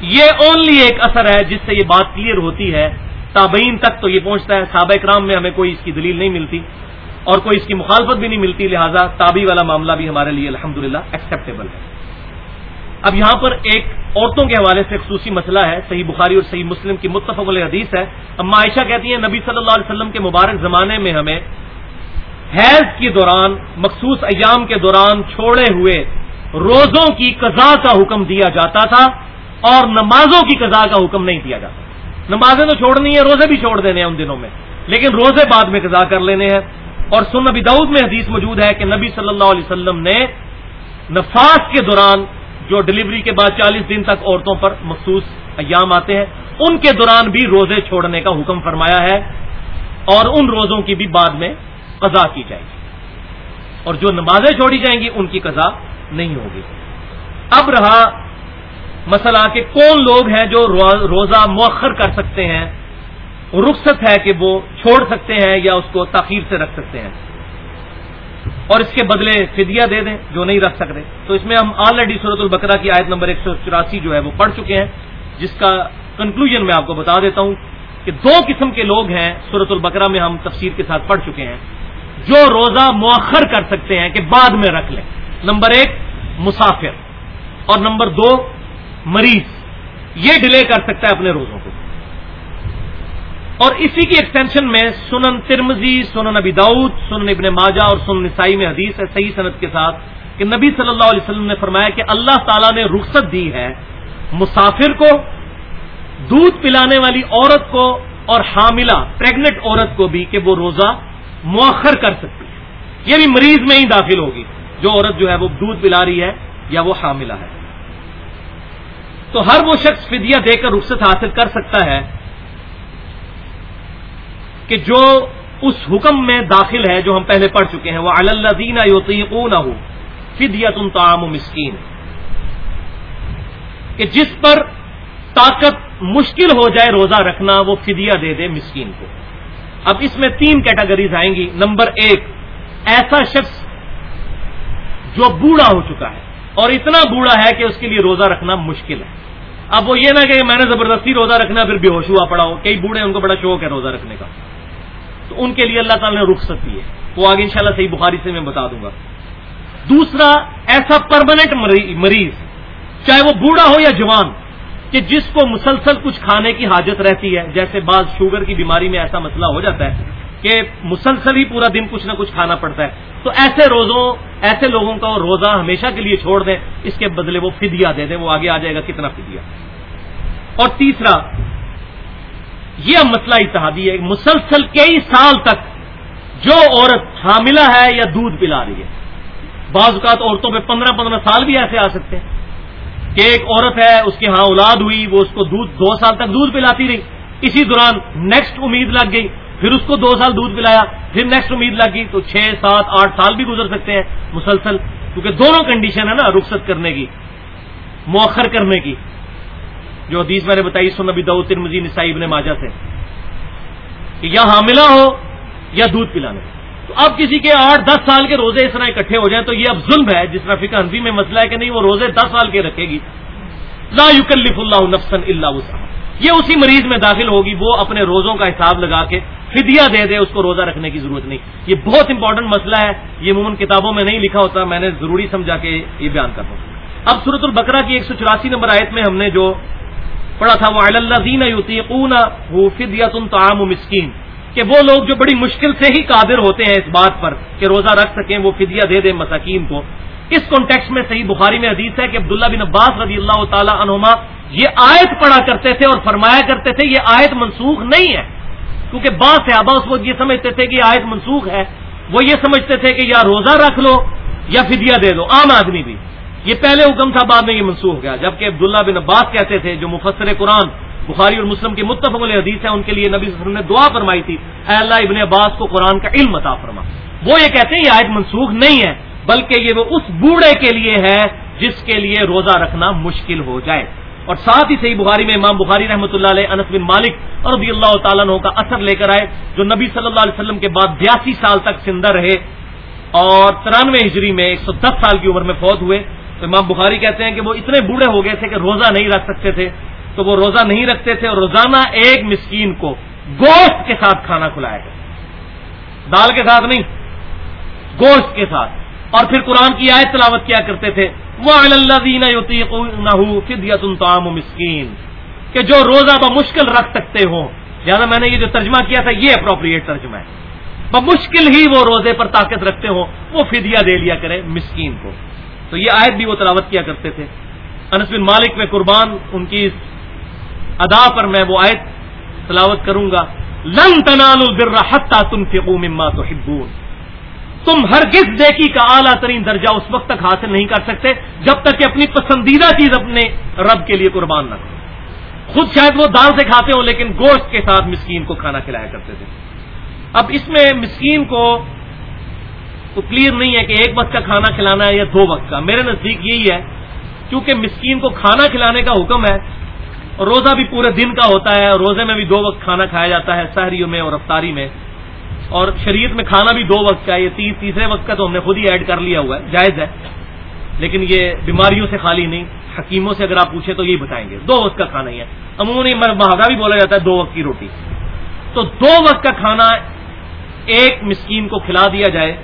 یہ اونلی ایک اثر ہے جس سے یہ بات کلیئر ہوتی ہے۔ تابعین تک تو یہ پہنچتا ہے۔ سابق کرام میں ہمیں کوئی اس کی دلیل نہیں ملتی اور کوئی اس کی مخالفت بھی نہیں ملتی۔ لہذا تابی والا معاملہ بھی ہمارے لیے الحمدللہ ایکسیپٹیبل ہے۔ اب یہاں پر ایک عورتوں کے حوالے سے خصوصی مسئلہ ہے۔ صحیح بخاری اور صحیح مسلم کی متفق علیہ حدیث ہے۔ اما عائشہ کہتی ہیں، نبی صلی اللہ علیہ وسلم کے مبارک زمانے میں ہمیں حیض کے دوران، مخصوص ایام کے دوران چھوڑے ہوئے روزوں کی قضاء کا حکم دیا جاتا تھا اور نمازوں کی قضاء کا حکم نہیں دیا جاتا۔ نمازیں تو چھوڑنی ہے روزے بھی چھوڑ دینے ہیں ان دنوں میں، لیکن روزے بعد میں قضا کر لینے ہیں۔ اور سن نبی دعود میں حدیث موجود ہے کہ نبی صلی اللہ علیہ وسلم نے نفاس کے دوران، جو ڈلیوری کے بعد چالیس دن تک عورتوں پر مخصوص ایام آتے ہیں، ان کے دوران بھی روزے چھوڑنے کا حکم فرمایا ہے اور ان روزوں کی بھی بعد میں قضا کی جائے گی۔ اور جو نمازیں چھوڑی جائیں گی، ان کی قضا نہیں ہوگی۔ اب رہا مسئلہ کہ کون لوگ ہیں جو روزہ مؤخر کر سکتے ہیں، رخصت ہے کہ وہ چھوڑ سکتے ہیں یا اس کو تاخیر سے رکھ سکتے ہیں۔ اور اس کے بدلے فدیہ دے دیں جو نہیں رکھ سکتے۔ تو اس میں ہم آلریڈی صورت البقرہ کی آیت نمبر ایک سو چوراسی جو ہے وہ پڑھ چکے ہیں، جس کا کنکلوژن میں آپ کو بتا دیتا ہوں کہ دو قسم کے لوگ ہیں صورت البقرہ میں ہم تفسیر کے ساتھ پڑھ چکے ہیں۔ جو روزہ مؤخر کر سکتے ہیں کہ بعد میں رکھ لیں۔ نمبر ایک، مسافر۔ اور نمبر دو، مریض۔ یہ ڈیلے کر سکتا ہے اپنے روزوں کو۔ اور اسی کی ایکسٹینشن میں سنن ترمزی سنن نبی داؤد، سنن ابن ماجہ اور سنن نسائی میں حدیث ہے صحیح صنعت کے ساتھ کہ نبی صلی اللہ علیہ وسلم نے فرمایا کہ اللہ تعالیٰ نے رخصت دی ہے مسافر کو، دودھ پلانے والی عورت کو اور حاملہ پریگنٹ عورت کو بھی کہ وہ روزہ مؤخر کر سکتی ہے۔ یہ بھی مریض میں ہی داخل ہوگی۔ جو عورت جو ہے وہ دودھ پلا رہی ہے یا وہ حاملہ ہے۔ تو ہر وہ شخص فدیہ دے کر رخصت حاصل کر سکتا ہے کہ جو اس حکم میں داخل ہے جو ہم پہلے پڑھ چکے ہیں، وہ الدین نہ ہو فدیت تم تعام مسکین۔ کہ جس پر طاقت مشکل ہو جائے روزہ رکھنا، وہ فدیہ دے دے مسکین کو۔ اب اس میں تین کیٹاگریز آئیں گی۔ نمبر ایک، ایسا شخص جو بوڑھا ہو چکا ہے۔ اور اتنا بوڑھا ہے کہ اس کے لیے روزہ رکھنا مشکل ہے۔ اب وہ یہ نہ کہ میں نے زبردستی روزہ رکھنا پھر بے ہوش ہوا پڑا ہو کئی بوڑھے ان کو بڑا شوق ہے روزہ رکھنے کا۔ تو ان کے لیے اللہ تعالیٰ نے رخصت دی ہے۔ وہ آگے انشاءاللہ صحیح بخاری سے میں بتا دوں گا۔ دوسرا، ایسا پرماننٹ مریض، چاہے وہ بوڑھا ہو یا جوان کہ جس کو مسلسل کچھ کھانے کی حاجت رہتی ہے، جیسے بعض شوگر کی بیماری میں ایسا مسئلہ ہو جاتا ہے کہ مسلسل ہی پورا دن کچھ نہ کچھ کھانا پڑتا ہے۔ تو ایسے روزوں، ایسے لوگوں کا روزہ ہمیشہ کے لیے چھوڑ دیں، اس کے بدلے وہ فدیا دے دیں، وہ آگے آ جائے گا، کتنا فدیا اور تیسرا، یہ مسئلہ اتحادی ہے، مسلسل کئی سال تک جو عورت حاملہ ہے یا دودھ پلا رہی ہے۔ بعض اوقات عورتوں پہ پندرہ پندرہ سال بھی ایسے آ سکتے ہیں۔ کہ ایک عورت ہے، اس کے ہاں اولاد ہوئی، وہ اس کو دودھ دو سال تک دودھ پلاتی رہی۔ اسی دوران نیکسٹ امید لگ گئی، پھر اس کو دو سال دودھ پلایا، پھر نیکسٹ امید لگ گئی، تو چھ سات آٹھ سال بھی گزر سکتے ہیں مسلسل، کیونکہ دونوں کنڈیشن ہے نا رخصت کرنے کی، مؤخر کرنے کی۔ جو حدیث میں نے بتائی سو نبی دعود ترمزی نسائی، ابن ماجہ سے، کہ یا حاملہ ہو یا دودھ پلانے۔ تو اب کسی کے آٹھ دس سال کے روزے اس طرح اکٹھے ہو جائیں تو یہ اب ظلم ہے، جس طرح فکر حنفی میں مسئلہ ہے کہ نہیں، وہ روزے دس سال کے رکھے گی۔ لا یکلف اللہ نفسن اللہ وسعہ یہ اسی مریض میں داخل ہوگی، وہ اپنے روزوں کا حساب لگا کے فدیہ دے دے، اس کو روزہ رکھنے کی ضرورت نہیں۔ یہ بہت امپورٹنٹ مسئلہ ہے، یہ عموماً کتابوں میں نہیں لکھا ہوتا، میں نے ضروری سمجھا کے یہ بیان کرتا ہوں۔ اب صورت البقرہ کی ایک سو چوراسی نمبر آیت میں ہم نے جو پڑھا تھا وہ الزین فدیت تعام مسکین کہ وہ لوگ جو بڑی مشکل سے ہی قادر ہوتے ہیں اس بات پر کہ روزہ رکھ سکیں، وہ فدیہ دے دیں مساکین کو۔ اس کانٹیکس میں صحیح بخاری میں حدیث ہے کہ عبداللہ بن عباس رضی اللہ تعالی عنہما یہ آیت پڑھا کرتے تھے اور فرمایا کرتے تھے یہ آیت منسوخ نہیں ہے۔ کیونکہ بعض صحابہ اس وقت یہ سمجھتے تھے کہ یہ آیت منسوخ ہے۔ وہ یہ سمجھتے تھے کہ یا روزہ رکھ لو یا فدیہ دے دو، عام آدمی بھی۔ یہ پہلے حکم تھا، بعد میں یہ منسوخ ہو گیا۔ جبکہ عبداللہ بن عباس کہتے تھے، جو مفسر قرآن بخاری اور مسلم کی متفق علیہ حدیث ہے ان کے لیے نبی صلی اللہ علیہ وسلم نے دعا فرمائی تھی، اے اللہ ابن عباس کو قرآن کا علم عطا فرما۔ وہ یہ کہتے ہیں، یہ آیت منسوخ نہیں ہے، بلکہ یہ وہ اس بوڑھے کے لیے ہے جس کے لیے روزہ رکھنا مشکل ہو جائے۔ اور ساتھ ہی صحیح بخاری میں امام بخاری رحمۃ اللہ علیہ، انس بن مالک اور رضی اللہ تعالیٰ عنہ کا اثر لے کر آئے، جو نبی صلی اللہ علیہ وسلم کے بعد بیاسی سال تک زندہ رہے۔ اور ترانوے ہجری میں ایک سو دس سال کی عمر میں فوت ہوئے۔ تو امام بخاری کہتے ہیں کہ وہ اتنے بوڑھے ہو گئے تھے کہ روزہ نہیں رکھ سکتے تھے۔ تو وہ روزہ نہیں رکھتے تھے اور روزانہ ایک مسکین کو گوشت کے ساتھ کھانا کھلایا گیا دال کے ساتھ نہیں، گوشت کے ساتھ۔ اور پھر قرآن کی آیت تلاوت کیا کرتے تھے؟ وہ مسکین کہ جو روزہ بمشکل رکھ سکتے ہوں، لہٰذا میں نے یہ جو ترجمہ کیا تھا، یہ اپروپریٹ ترجمہ ہے۔ بمشکل ہی وہ روزے پر طاقت رکھتے ہوں، وہ فدیہ دے لیا کرے مسکین کو۔ تو یہ آیت بھی وہ تلاوت کیا کرتے تھے۔ انس بن مالک میں قربان، ان کی ادا پر میں وہ آیت تلاوت کروں گا. لن تنال البر حتى تنفقوا مما تحبون. تم ہر گز دیکھی کا اعلیٰ ترین درجہ اس وقت تک حاصل نہیں کر سکتے جب تک کہ اپنی پسندیدہ چیز اپنے رب کے لیے قربان نہ کرو. خود شاید وہ دال سے کھاتے ہو لیکن گوشت کے ساتھ مسکین کو کھانا کھلایا کرتے تھے. اب اس میں مسکین کو تو کلیئر نہیں ہے کہ ایک وقت کا کھانا کھلانا ہے یا دو وقت کا. میرے نزدیک یہی ہے. کیونکہ مسکین کو کھانا کھلانے کا حکم ہے روزہ بھی پورے دن کا ہوتا ہے، روزے میں بھی دو وقت کھانا کھایا جاتا ہے شہریوں میں اور افطاری میں۔ اور شریعت میں کھانا بھی دو وقت کا ہے، یہ تیس، تیسرے وقت کا تو ہم نے خود ہی ایڈ کر لیا ہوا ہے، جائز ہے۔ لیکن یہ بیماریوں سے خالی نہیں، حکیموں سے اگر آپ پوچھیں تو یہی بتائیں گے، دو وقت کا کھانا ہی ہے۔ عموماً محاورہ بھی بولا جاتا ہے دو وقت کی روٹی۔ تو دو وقت کا کھانا ایک مسکین کو کھلا دیا جائے۔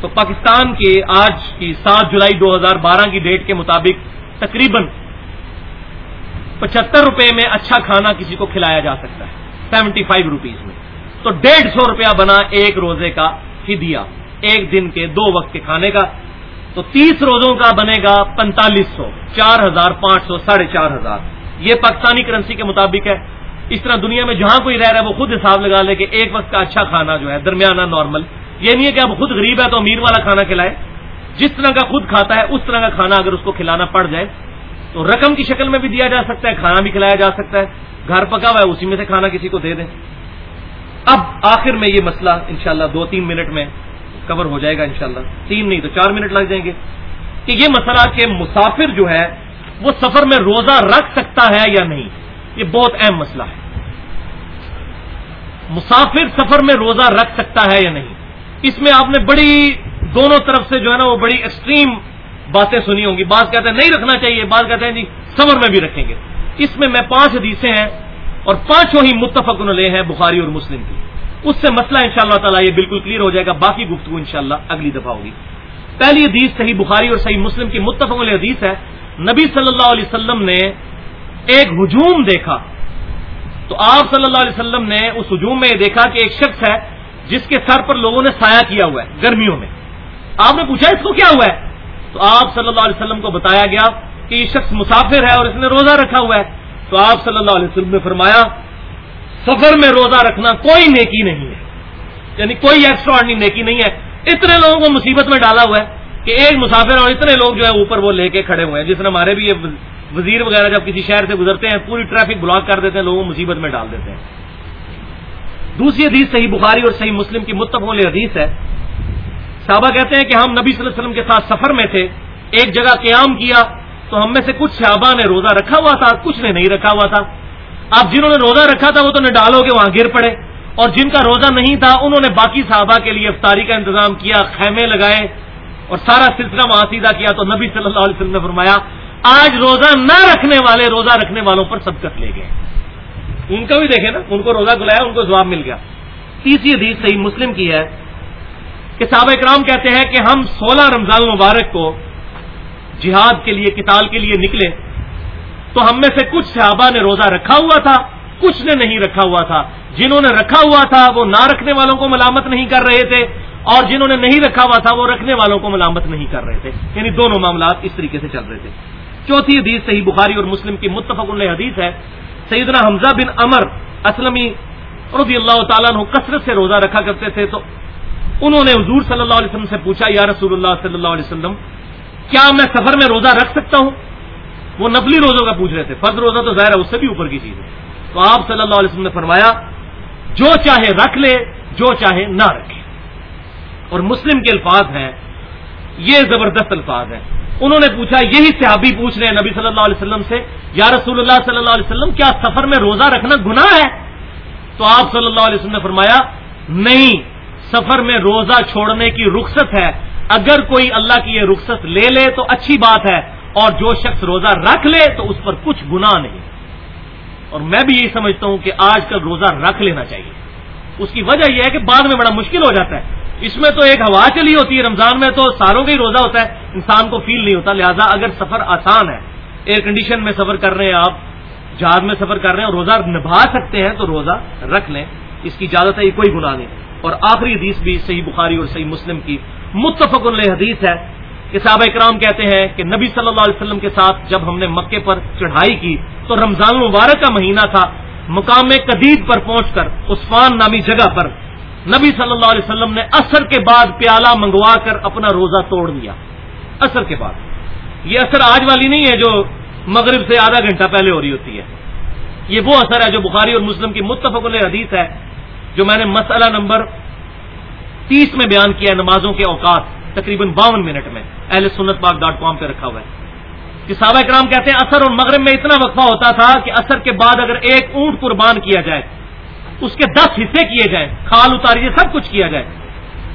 تو پاکستان کے آج کی سات جولائی دو ہزار بارہ کی ڈیٹ کے مطابق تقریباً پچہتر روپے میں اچھا کھانا کسی کو کھلایا جا سکتا ہے سیونٹی فائیو روپیز میں۔ تو ڈیڑھ سو روپیہ بنا ایک روزے کا فدیہ، ایک دن کے دو وقت کے کھانے کا۔ تو تیس روزوں کا بنے گا پینتالیس سو، چار ہزار پانچ سو، ساڑھے چار ہزار۔ یہ پاکستانی کرنسی کے مطابق ہے۔ اس طرح دنیا میں جہاں کوئی رہ رہا ہے، وہ خود حساب لگا لے کہ ایک وقت کا اچھا کھانا جو ہے، درمیانہ نارمل یہ نہیں ہے کہ اب خود غریب ہے تو امیر والا کھانا کھلائے۔ جس طرح کا خود کھاتا ہے، اس طرح کا کھانا اگر اس کو کھلانا پڑ جائے تو رقم کی شکل میں بھی دیا جا سکتا ہے، کھانا بھی کھلایا جا سکتا ہے۔ گھر پکا ہوا ہے، اسی میں سے کھانا کسی کو دے دیں۔ اب آخر میں یہ مسئلہ انشاءاللہ دو تین منٹ میں کور ہو جائے گا انشاءاللہ۔ تین نہیں تو چار منٹ لگ جائیں گے۔ کہ یہ مسئلہ کہ مسافر جو ہے، وہ سفر میں روزہ رکھ سکتا ہے یا نہیں، یہ بہت اہم مسئلہ ہے۔ مسافر سفر میں روزہ رکھ سکتا ہے یا نہیں؟ اس میں آپ نے بڑی دونوں طرف سے جو ہے نا، وہ بڑی ایکسٹریم باتیں سنی ہوں گی۔ بعض کہتے ہیں نہیں رکھنا چاہیے، بعض کہتے ہیں جی سفر میں بھی رکھیں گے۔ اس میں میں پانچ حدیثیں ہیں اور پانچوں ہی متفق لے ہیں بخاری اور مسلم کی۔ اس سے مسئلہ ان شاء اللہ تعالیٰ یہ بالکل کلیئر ہو جائے گا۔ باقی گفتگو انشاءاللہ اگلی دفعہ ہوگی۔ پہلی حدیث صحیح بخاری اور صحیح مسلم کی متفق حدیث ہے۔ نبی صلی اللہ علیہ وسلم نے ایک ہجوم دیکھا۔ تو آپ صلی اللہ علیہ وسلم نے اس ہجوم میں یہ دیکھا کہ ایک شخص ہے جس کے سر پر لوگوں نے سایہ کیا ہوا ہے، گرمیوں میں۔ آپ نے پوچھا اس کو کیا ہوا ہے؟ تو آپ صلی اللہ علیہ وسلم کو بتایا گیا کہ یہ شخص مسافر ہے اور اس نے روزہ رکھا ہوا ہے۔ تو آپ صلی اللہ علیہ وسلم نے فرمایا، سفر میں روزہ رکھنا کوئی نیکی نہیں ہے۔ یعنی کوئی ایکسٹرا نیکی نہیں ہے۔ اتنے لوگوں کو مصیبت میں ڈالا ہوا ہے کہ ایک مسافر اور اتنے لوگ جو ہے اوپر وہ لے کے کھڑے ہوئے ہیں، جس نے ہمارے بھی یہ وزیر وغیرہ جب کسی شہر سے گزرتے ہیں، پوری ٹریفک بلاک کر دیتے ہیں، لوگوں کو مصیبت میں ڈال دیتے ہیں۔ دوسری حدیث صحیح بخاری اور صحیح مسلم کی متفق حدیث ہے۔ صحابہ کہتے ہیں کہ ہم نبی صلی اللہ علیہ وسلم کے ساتھ سفر میں تھے، ایک جگہ قیام کیا تو ہم میں سے کچھ صحابہ نے روزہ رکھا ہوا تھا، کچھ نے نہیں رکھا ہوا تھا۔ اب جنہوں نے روزہ رکھا تھا وہ تو نڈالو کے وہاں گر پڑے اور جن کا روزہ نہیں تھا انہوں نے باقی صحابہ کے لیے افطاری کا انتظام کیا، خیمے لگائے اور سارا سلسلہ وہاں سیدھا کیا۔ تو نبی صلی اللہ علیہ وسلم نے فرمایا، آج روزہ نہ رکھنے والے روزہ رکھنے والوں پر سبقت لے گئے۔ ان کا بھی دیکھے نا، ان کو روزہ گلایا ان کو جواب مل گیا۔ تیسری حدیث صحیح مسلم کی ہے۔ کہ صحابہ اکرام کہتے ہیں کہ ہم سولہ رمضان مبارک کو جہاد کے لیے کتاب کے لیے نکلے۔ تو ہم میں سے کچھ صحابہ نے روزہ رکھا ہوا تھا، کچھ نے نہیں رکھا ہوا تھا۔ جنہوں نے رکھا ہوا تھا، وہ نہ رکھنے والوں کو ملامت نہیں کر رہے تھے، اور جنہوں نے نہیں رکھا ہوا تھا، وہ رکھنے والوں کو ملامت نہیں کر رہے تھے۔ یعنی دونوں معاملات اس طریقے سے چل رہے تھے۔ چوتھی حدیث صحیح بخاری اور مسلم کی متفق اللہ حدیث ہے، سیدنا حمزہ بن امر اسلمی رضی اللہ تعالیٰ نے کثرت سے روزہ رکھا کرتے تھے، تو انہوں نے حضور صلی اللہ علیہ وسلم سے پوچھا، یا رسول اللہ صلی اللہ علیہ وسلم، کیا میں سفر میں روزہ رکھ سکتا ہوں؟ وہ نفلی روزوں کا پوچھ رہے تھے۔ فرض روزہ تو ظاہر ہے اس سے بھی اوپر کی چیز ہے۔ تو آپ صلی اللہ علیہ وسلم نے فرمایا، جو چاہے رکھ لے، جو چاہے نہ رکھے۔ اور مسلم کے الفاظ ہیں، یہ زبردست الفاظ ہیں۔ انہوں نے پوچھا، یہی صحابی پوچھ رہے ہیں نبی صلی اللہ علیہ وسلم سے، یا رسول اللہ صلی اللہ علیہ وسلم، کیا سفر میں روزہ رکھنا گناہ ہے؟ تو آپ صلی اللہ علیہ وسلم نے فرمایا، نہیں۔ سفر میں روزہ چھوڑنے کی رخصت ہے۔ اگر کوئی اللہ کی یہ رخصت لے لے تو اچھی بات ہے، اور جو شخص روزہ رکھ لے تو اس پر کچھ گناہ نہیں۔ اور میں بھی یہی سمجھتا ہوں کہ آج کل روزہ رکھ لینا چاہیے۔ اس کی وجہ یہ ہے کہ بعد میں بڑا مشکل ہو جاتا ہے۔ اس میں تو ایک ہوا چلی ہوتی ہے، رمضان میں تو سالوں کا ہی روزہ ہوتا ہے، انسان کو فیل نہیں ہوتا۔ لہذا اگر سفر آسان ہے ایئر کنڈیشن میں سفر کر رہے ہیں آپ، جہاز میں سفر کر رہے ہیں اور روزہ نبھا سکتے ہیں، تو روزہ رکھ لیں۔ اس کی اجازت ہے، یہ کوئی گناہ نہیں۔ اور آخری حدیث بھی صحیح بخاری اور صحیح مسلم کی متفق علیہ حدیث ہے۔ کہ صحابہ اکرام کہتے ہیں کہ نبی صلی اللہ علیہ وسلم کے ساتھ جب ہم نے مکے پر چڑھائی کی تو رمضان المبارک کا مہینہ تھا، مقام قدید پر پہنچ کر عثمان نامی جگہ پر نبی صلی اللہ علیہ وسلم نے اثر کے بعد پیالہ منگوا کر اپنا روزہ توڑ دیا اثر کے بعد۔ یہ اثر آج والی نہیں ہے جو مغرب سے آدھا گھنٹہ پہلے ہو رہی ہوتی ہے۔ یہ وہ اثر ہے جو بخاری اور مسلم کی متفق حدیث ہے۔ جو میں نے مسئلہ نمبر تیس میں بیان کیا ہے نمازوں کے اوقات، تقریباً باون منٹ میں، اہل سنت پاک ڈاٹ کام پہ رکھا ہوا ہے۔ کہ صحابہ کرام کہتے ہیں، اثر اور مغرب میں اتنا وقفہ ہوتا تھا کہ اثر کے بعد اگر ایک اونٹ قربان کیا جائے، اس کے دس حصے کیے جائیں، کھال اتاریے سب کچھ کیا جائے،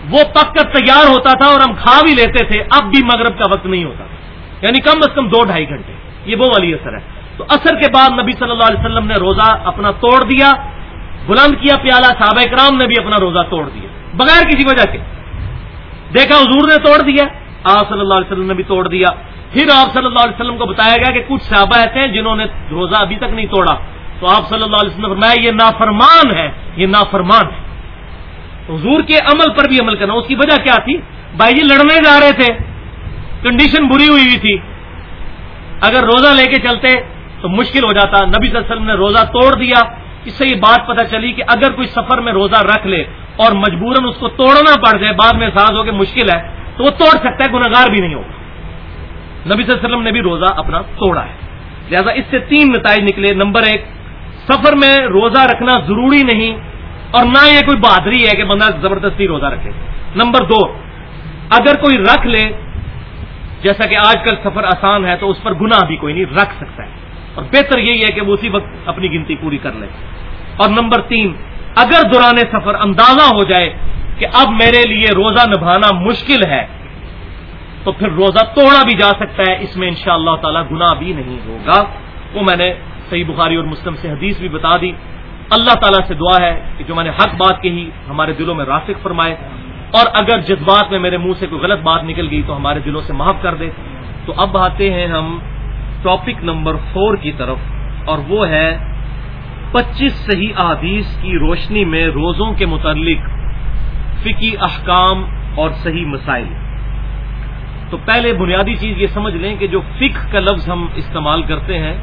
وہ پک کر تیار ہوتا تھا اور ہم کھا بھی لیتے تھے، اب بھی مغرب کا وقت نہیں ہوتا۔ یعنی کم از کم دو ڈھائی گھنٹے، یہ وہ والی اثر ہے۔ تو اثر کے بعد نبی صلی اللہ علیہ وسلم نے روزہ اپنا توڑ دیا بلند کیا پیالہ، صحابہ کرام نے بھی اپنا روزہ توڑ دیا۔ بغیر کسی وجہ کے۔ دیکھا حضور نے توڑ دیا، آپ صلی اللہ علیہ وسلم نے بھی توڑ دیا۔ پھر آپ صلی اللہ علیہ وسلم کو بتایا گیا کہ کچھ صحابہ ایسے ہیں جنہوں نے روزہ ابھی تک نہیں توڑا۔ تو آپ صلی اللہ علیہ وسلم فرمایا، یہ نافرمان ہے یہ نافرمان ہے حضور کے عمل پر بھی عمل کرنا۔ اس کی وجہ کیا تھی؟ بھائی جی لڑنے جا رہے تھے۔ کنڈیشن بری ہوئی ہوئی تھی۔ اگر روزہ لے کے چلتے تو مشکل ہو جاتا۔ نبی صلی اللہ علیہ وسلم نے روزہ توڑ دیا۔ اس سے یہ بات پتہ چلی کہ اگر کوئی سفر میں روزہ رکھ لے اور مجبوراً اس کو توڑنا پڑ جائے، بعد میں احساس ہو کہ مشکل ہے، تو وہ توڑ سکتا ہے گناگار بھی نہیں ہوگا۔ نبی صلی اللہ علیہ وسلم نے بھی روزہ اپنا توڑا ہے۔ لہذا اس سے تین نتائج نکلے۔ نمبر ایک، سفر میں روزہ رکھنا ضروری نہیں اور نہ یہ کوئی بہادری ہے کہ بندہ زبردستی روزہ رکھے۔ نمبر دو، اگر کوئی رکھ لے، جیسا کہ آج کل سفر آسان ہے تو اس پر گناہ بھی کوئی نہیں، رکھ سکتا ہے۔ اور بہتر یہی ہے کہ وہ اسی وقت اپنی گنتی پوری کر لے۔ اور نمبر تین، اگر دوران سفر اندازہ ہو جائے کہ اب میرے لیے روزہ نبھانا مشکل ہے، تو پھر روزہ توڑا بھی جا سکتا ہے، اس میں ان شاء اللہ تعالی گنا بھی نہیں ہوگا۔ وہ میں نے صحیح بخاری اور مسلم سے حدیث بھی بتا دی۔ اللہ تعالیٰ سے دعا ہے کہ جو میں نے حق بات کہی، ہمارے دلوں میں راسک فرمائے۔ اور اگر جذبات میں میرے منہ سے کوئی غلط بات نکل گئی، تو ہمارے دلوں سے معاف کر دے۔ تو اب آتے ہیں ہم ٹاپک نمبر فور کی طرف، اور وہ ہے پچیس صحیح احادیث کی روشنی میں روزوں کے متعلق فکی احکام اور صحیح مسائل۔ تو پہلے بنیادی چیز یہ سمجھ لیں کہ جو فک کا لفظ ہم استعمال کرتے ہیں،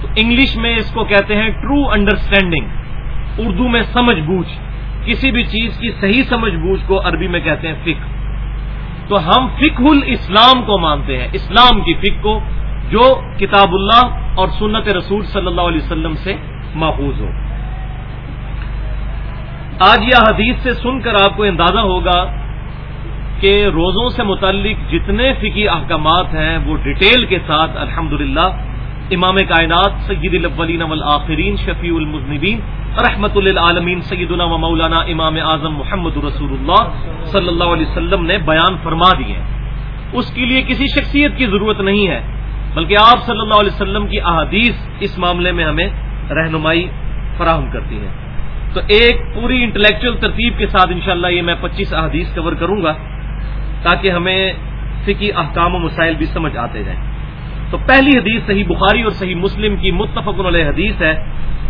تو انگلش میں اس کو کہتے ہیں ٹرو انڈرسٹینڈنگ۔ اردو میں سمجھ بوجھ، کسی بھی چیز کی صحیح سمجھ بوجھ کو عربی میں کہتے ہیں فک تو ہم فک الاسلام کو مانتے ہیں، اسلام کی فک کو جو کتاب اللہ اور سنت رسول صلی اللہ علیہ وسلم سے محفوظ ہو۔ آج یہ حدیث سے سن کر آپ کو اندازہ ہوگا کہ روزوں سے متعلق جتنے فکی احکامات ہیں، وہ ڈیٹیل کے ساتھ الحمد امام کائنات سید الاولین والآخرین، شفیع المذنبین، رحمت للعالمین سیدنا و مولانا امام اعظم محمد رسول اللہ صلی اللہ علیہ وسلم نے بیان فرما دیے۔ اس کے لیے کسی شخصیت کی ضرورت نہیں ہے۔ بلکہ آپ صلی اللہ علیہ وسلم کی احادیث اس معاملے میں ہمیں رہنمائی فراہم کرتی ہے تو ایک پوری انٹلیکچل ترتیب کے ساتھ انشاءاللہ یہ میں پچیس احادیث کور کروں گا تاکہ ہمیں فکی احکام و مسائل بھی سمجھ آتے جائیں۔ تو پہلی حدیث صحیح بخاری اور صحیح مسلم کی متفق علیہ حدیث ہے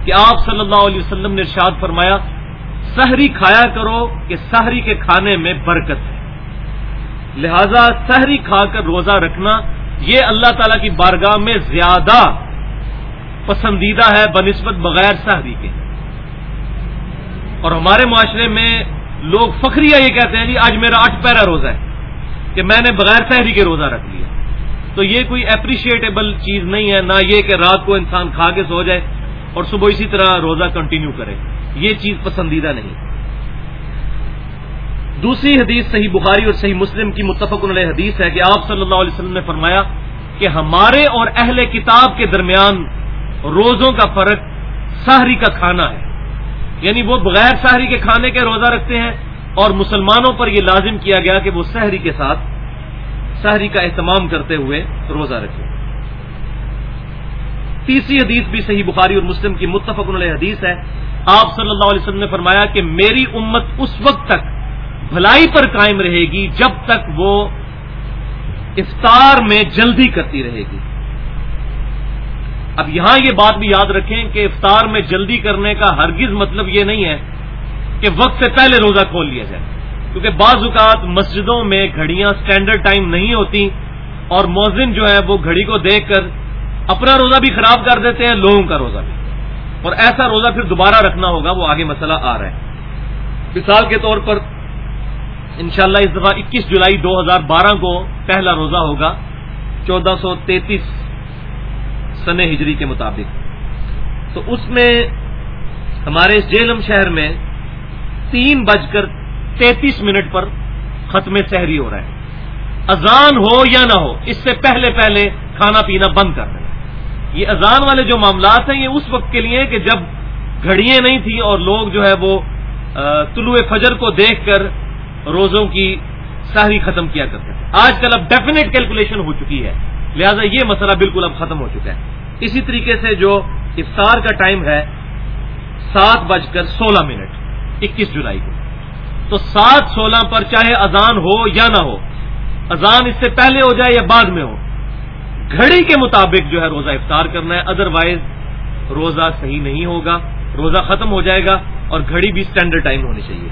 کہ آپ صلی اللہ علیہ وسلم نے ارشاد فرمایا، سحری کھایا کرو کہ سحری کے کھانے میں برکت ہے۔ لہذا سحری کھا کر روزہ رکھنا یہ اللہ تعالی کی بارگاہ میں زیادہ پسندیدہ ہے بنسبت بغیر سحری کے۔ اور ہمارے معاشرے میں لوگ فخریہ یہ کہتے ہیں جی آج میرا آٹھ پیرا روزہ ہے کہ میں نے بغیر سحری کے روزہ رکھ لیا۔ تو یہ کوئی اپریشیٹیبل چیز نہیں ہے، نہ یہ کہ رات کو انسان کھا کے سو جائے اور صبح اسی طرح روزہ کنٹینیو کرے۔ یہ چیز پسندیدہ نہیں۔ دوسری حدیث صحیح بخاری اور صحیح مسلم کی متفق علیہ حدیث ہے کہ آپ صلی اللہ علیہ وسلم نے فرمایا کہ ہمارے اور اہل کتاب کے درمیان روزوں کا فرق سحری کا کھانا ہے۔ یعنی وہ بغیر سحری کے کھانے کے روزہ رکھتے ہیں اور مسلمانوں پر یہ لازم کیا گیا کہ وہ سحری کے ساتھ سحری کا اہتمام کرتے ہوئے روزہ رکھیں۔ تیسری حدیث بھی صحیح بخاری اور مسلم کی متفق علیہ حدیث ہے۔ آپ صلی اللہ علیہ وسلم نے فرمایا کہ میری امت اس وقت تک بھلائی پر قائم رہے گی جب تک وہ افطار میں جلدی کرتی رہے گی۔ اب یہاں یہ بات بھی یاد رکھیں کہ افطار میں جلدی کرنے کا ہرگز مطلب یہ نہیں ہے کہ وقت سے پہلے روزہ کھول لیا جائے۔ کیونکہ بعض اوقات مسجدوں میں گھڑیاں سٹینڈرڈ ٹائم نہیں ہوتی اور موزن جو ہے وہ گھڑی کو دیکھ کر اپنا روزہ بھی خراب کر دیتے ہیں، لوگوں کا روزہ بھی۔ اور ایسا روزہ پھر دوبارہ رکھنا ہوگا، وہ آگے مسئلہ آ رہا ہے۔ مثال کے طور پر انشاءاللہ اس دفعہ اکیس جولائی دو ہزار بارہ کو پہلا روزہ ہوگا، چودہ سو تینتیس سن ہجری کے مطابق۔ تو اس میں ہمارے جیلم شہر میں تین بج کر تینتیس منٹ پر ختم سحری ہو رہا ہے۔ اذان ہو یا نہ ہو، اس سے پہلے پہلے کھانا پینا بند کر دیں یہ اذان والے جو معاملات ہیں، یہ اس وقت کے لیے کہ جب گھڑیاں نہیں تھیں اور لوگ جو ہے وہ طلوع فجر کو دیکھ کر روزوں کی سہری ختم کیا کرتے تھے آج کل اب ڈیفینیٹ کیلکولیشن ہو چکی ہے۔ لہذا یہ مسئلہ بالکل اب ختم ہو چکا ہے۔ اسی طریقے سے جو افطار کا ٹائم ہے، سات بج کر سولہ منٹ، اکیس جولائی کو۔ تو سات سولہ پر چاہے اذان ہو یا نہ ہو، اذان اس سے پہلے ہو جائے یا بعد میں ہو، گھڑی کے مطابق جو ہے روزہ افطار کرنا ہے۔ ادر وائز روزہ صحیح نہیں ہوگا، روزہ ختم ہو جائے گا اور گھڑی بھی اسٹینڈرڈ ٹائم ہونی چاہیے۔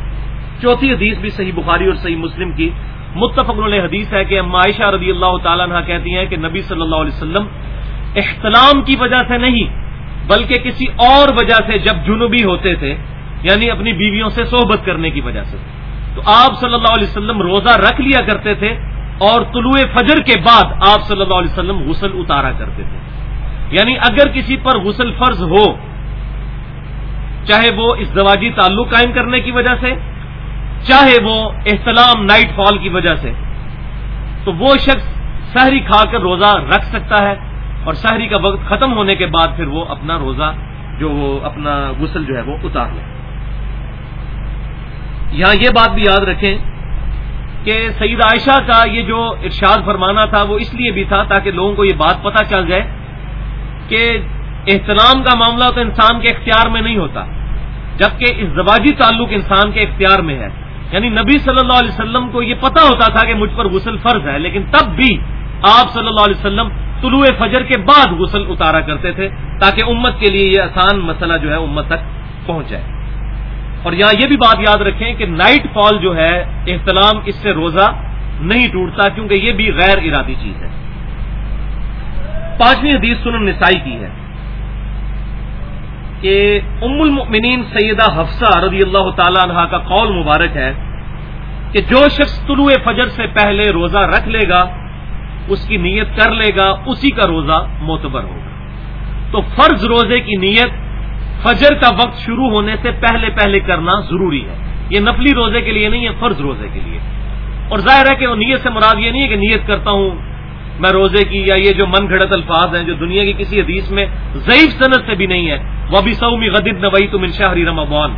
چوتھی حدیث بھی صحیح بخاری اور صحیح مسلم کی۔ متفق علیہ حدیث ہے کہ عائشہ رضی اللہ تعالیٰ عنہ کہتی ہیں کہ نبی صلی اللہ علیہ وسلم احتلام کی وجہ سے نہیں، بلکہ کسی اور وجہ سے جب جنوبی ہوتے تھے یعنی اپنی بیویوں سے صحبت کرنے کی وجہ سے۔ تو آپ صلی اللہ علیہ وسلم روزہ رکھ لیا کرتے تھے اور طلوع فجر کے بعد آپ صلی اللہ علیہ وسلم غسل اتارا کرتے تھے۔ یعنی اگر کسی پر غسل فرض ہو، چاہے وہ اس دواجی تعلق قائم کرنے کی وجہ سے چاہے وہ احتلام نائٹ فال کی وجہ سے، تو وہ شخص سحری کھا کر روزہ رکھ سکتا ہے اور سحری کا وقت ختم ہونے کے بعد پھر وہ اپنا روزہ، جو وہ اپنا غسل جو ہے وہ اتار لے۔ یہاں یہ بات بھی یاد رکھیں کہ سعید عائشہ کا یہ جو ارشاد فرمانا تھا وہ اس لیے بھی تھا تاکہ لوگوں کو یہ بات پتہ چل جائے کہ احترام کا معاملہ تو انسان کے اختیار میں نہیں ہوتا، جبکہ اس زواجی تعلق انسان کے اختیار میں ہے۔ یعنی نبی صلی اللہ علیہ وسلم کو یہ پتا ہوتا تھا کہ مجھ پر غسل فرض ہے، لیکن تب بھی آپ صلی اللہ علیہ وسلم طلوع فجر کے بعد غسل اتارا کرتے تھے تاکہ امت کے لیے یہ آسان مسئلہ جو ہے امت تک پہنچ جائے۔ اور یہاں یہ بھی بات یاد رکھیں کہ نائٹ فال جو ہے، احتلام اس سے روزہ نہیں ٹوٹتا کیونکہ یہ بھی غیر ارادی چیز ہے۔ پانچویں حدیث سنن نسائی کی ہے۔ کہ ام المؤمنین سیدہ حفصہ رضی اللہ تعالی عنہ کا قول مبارک ہے کہ جو شخص طلوع فجر سے پہلے روزہ رکھ لے گا، اس کی نیت کر لے گا، اسی کا روزہ معتبر ہوگا۔ تو فرض روزے کی نیت فجر کا وقت شروع ہونے سے پہلے پہلے کرنا ضروری ہے۔ یہ نفلی روزے کے لیے نہیں ہے، فرض روزے کے لیے۔ اور ظاہر ہے کہ وہ نیت سے مراد یہ نہیں ہے کہ نیت کرتا ہوں میں روزے کی یا یہ جو من گھڑت الفاظ ہیں جو دنیا کی کسی حدیث میں ضعیف صنعت سے بھی نہیں ہے۔ وہ بھی سعمی غدید نوئی تم انشا ہری رمبان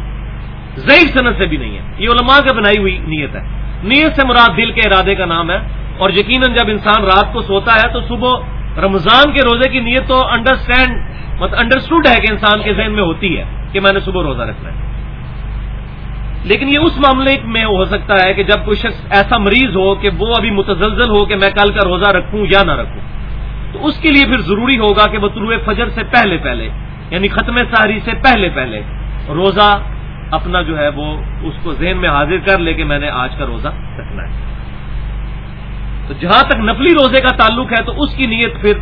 ضعیف صنعت سے بھی نہیں ہے۔ یہ علماء کا بنائی ہوئی نیت ہے۔ نیت سے مراد دل کے ارادے کا نام ہے۔ اور یقیناً جب انسان رات کو سوتا ہے تو صبح رمضان کے روزے کی نیت تو انڈرسٹینڈ مطلب انڈرسٹوڈ ہے کہ انسان کے ذہن میں ہوتی ہے کہ میں نے صبح روزہ رکھنا ہے۔ لیکن یہ اس معاملے میں ہو سکتا ہے کہ جب کوئی شخص ایسا مریض ہو کہ وہ ابھی متزلزل ہو کہ میں کل کا روزہ رکھوں یا نہ رکھوں، تو اس کے لیے پھر ضروری ہوگا کہ وہ طلوع فجر سے پہلے پہلے یعنی ختم ساری سے پہلے پہلے روزہ اپنا جو ہے وہ اس کو ذہن میں حاضر کر لے کہ میں نے آج کا روزہ رکھنا ہے۔ تو جہاں تک نفلی روزے کا تعلق ہے تو اس کی نیت پھر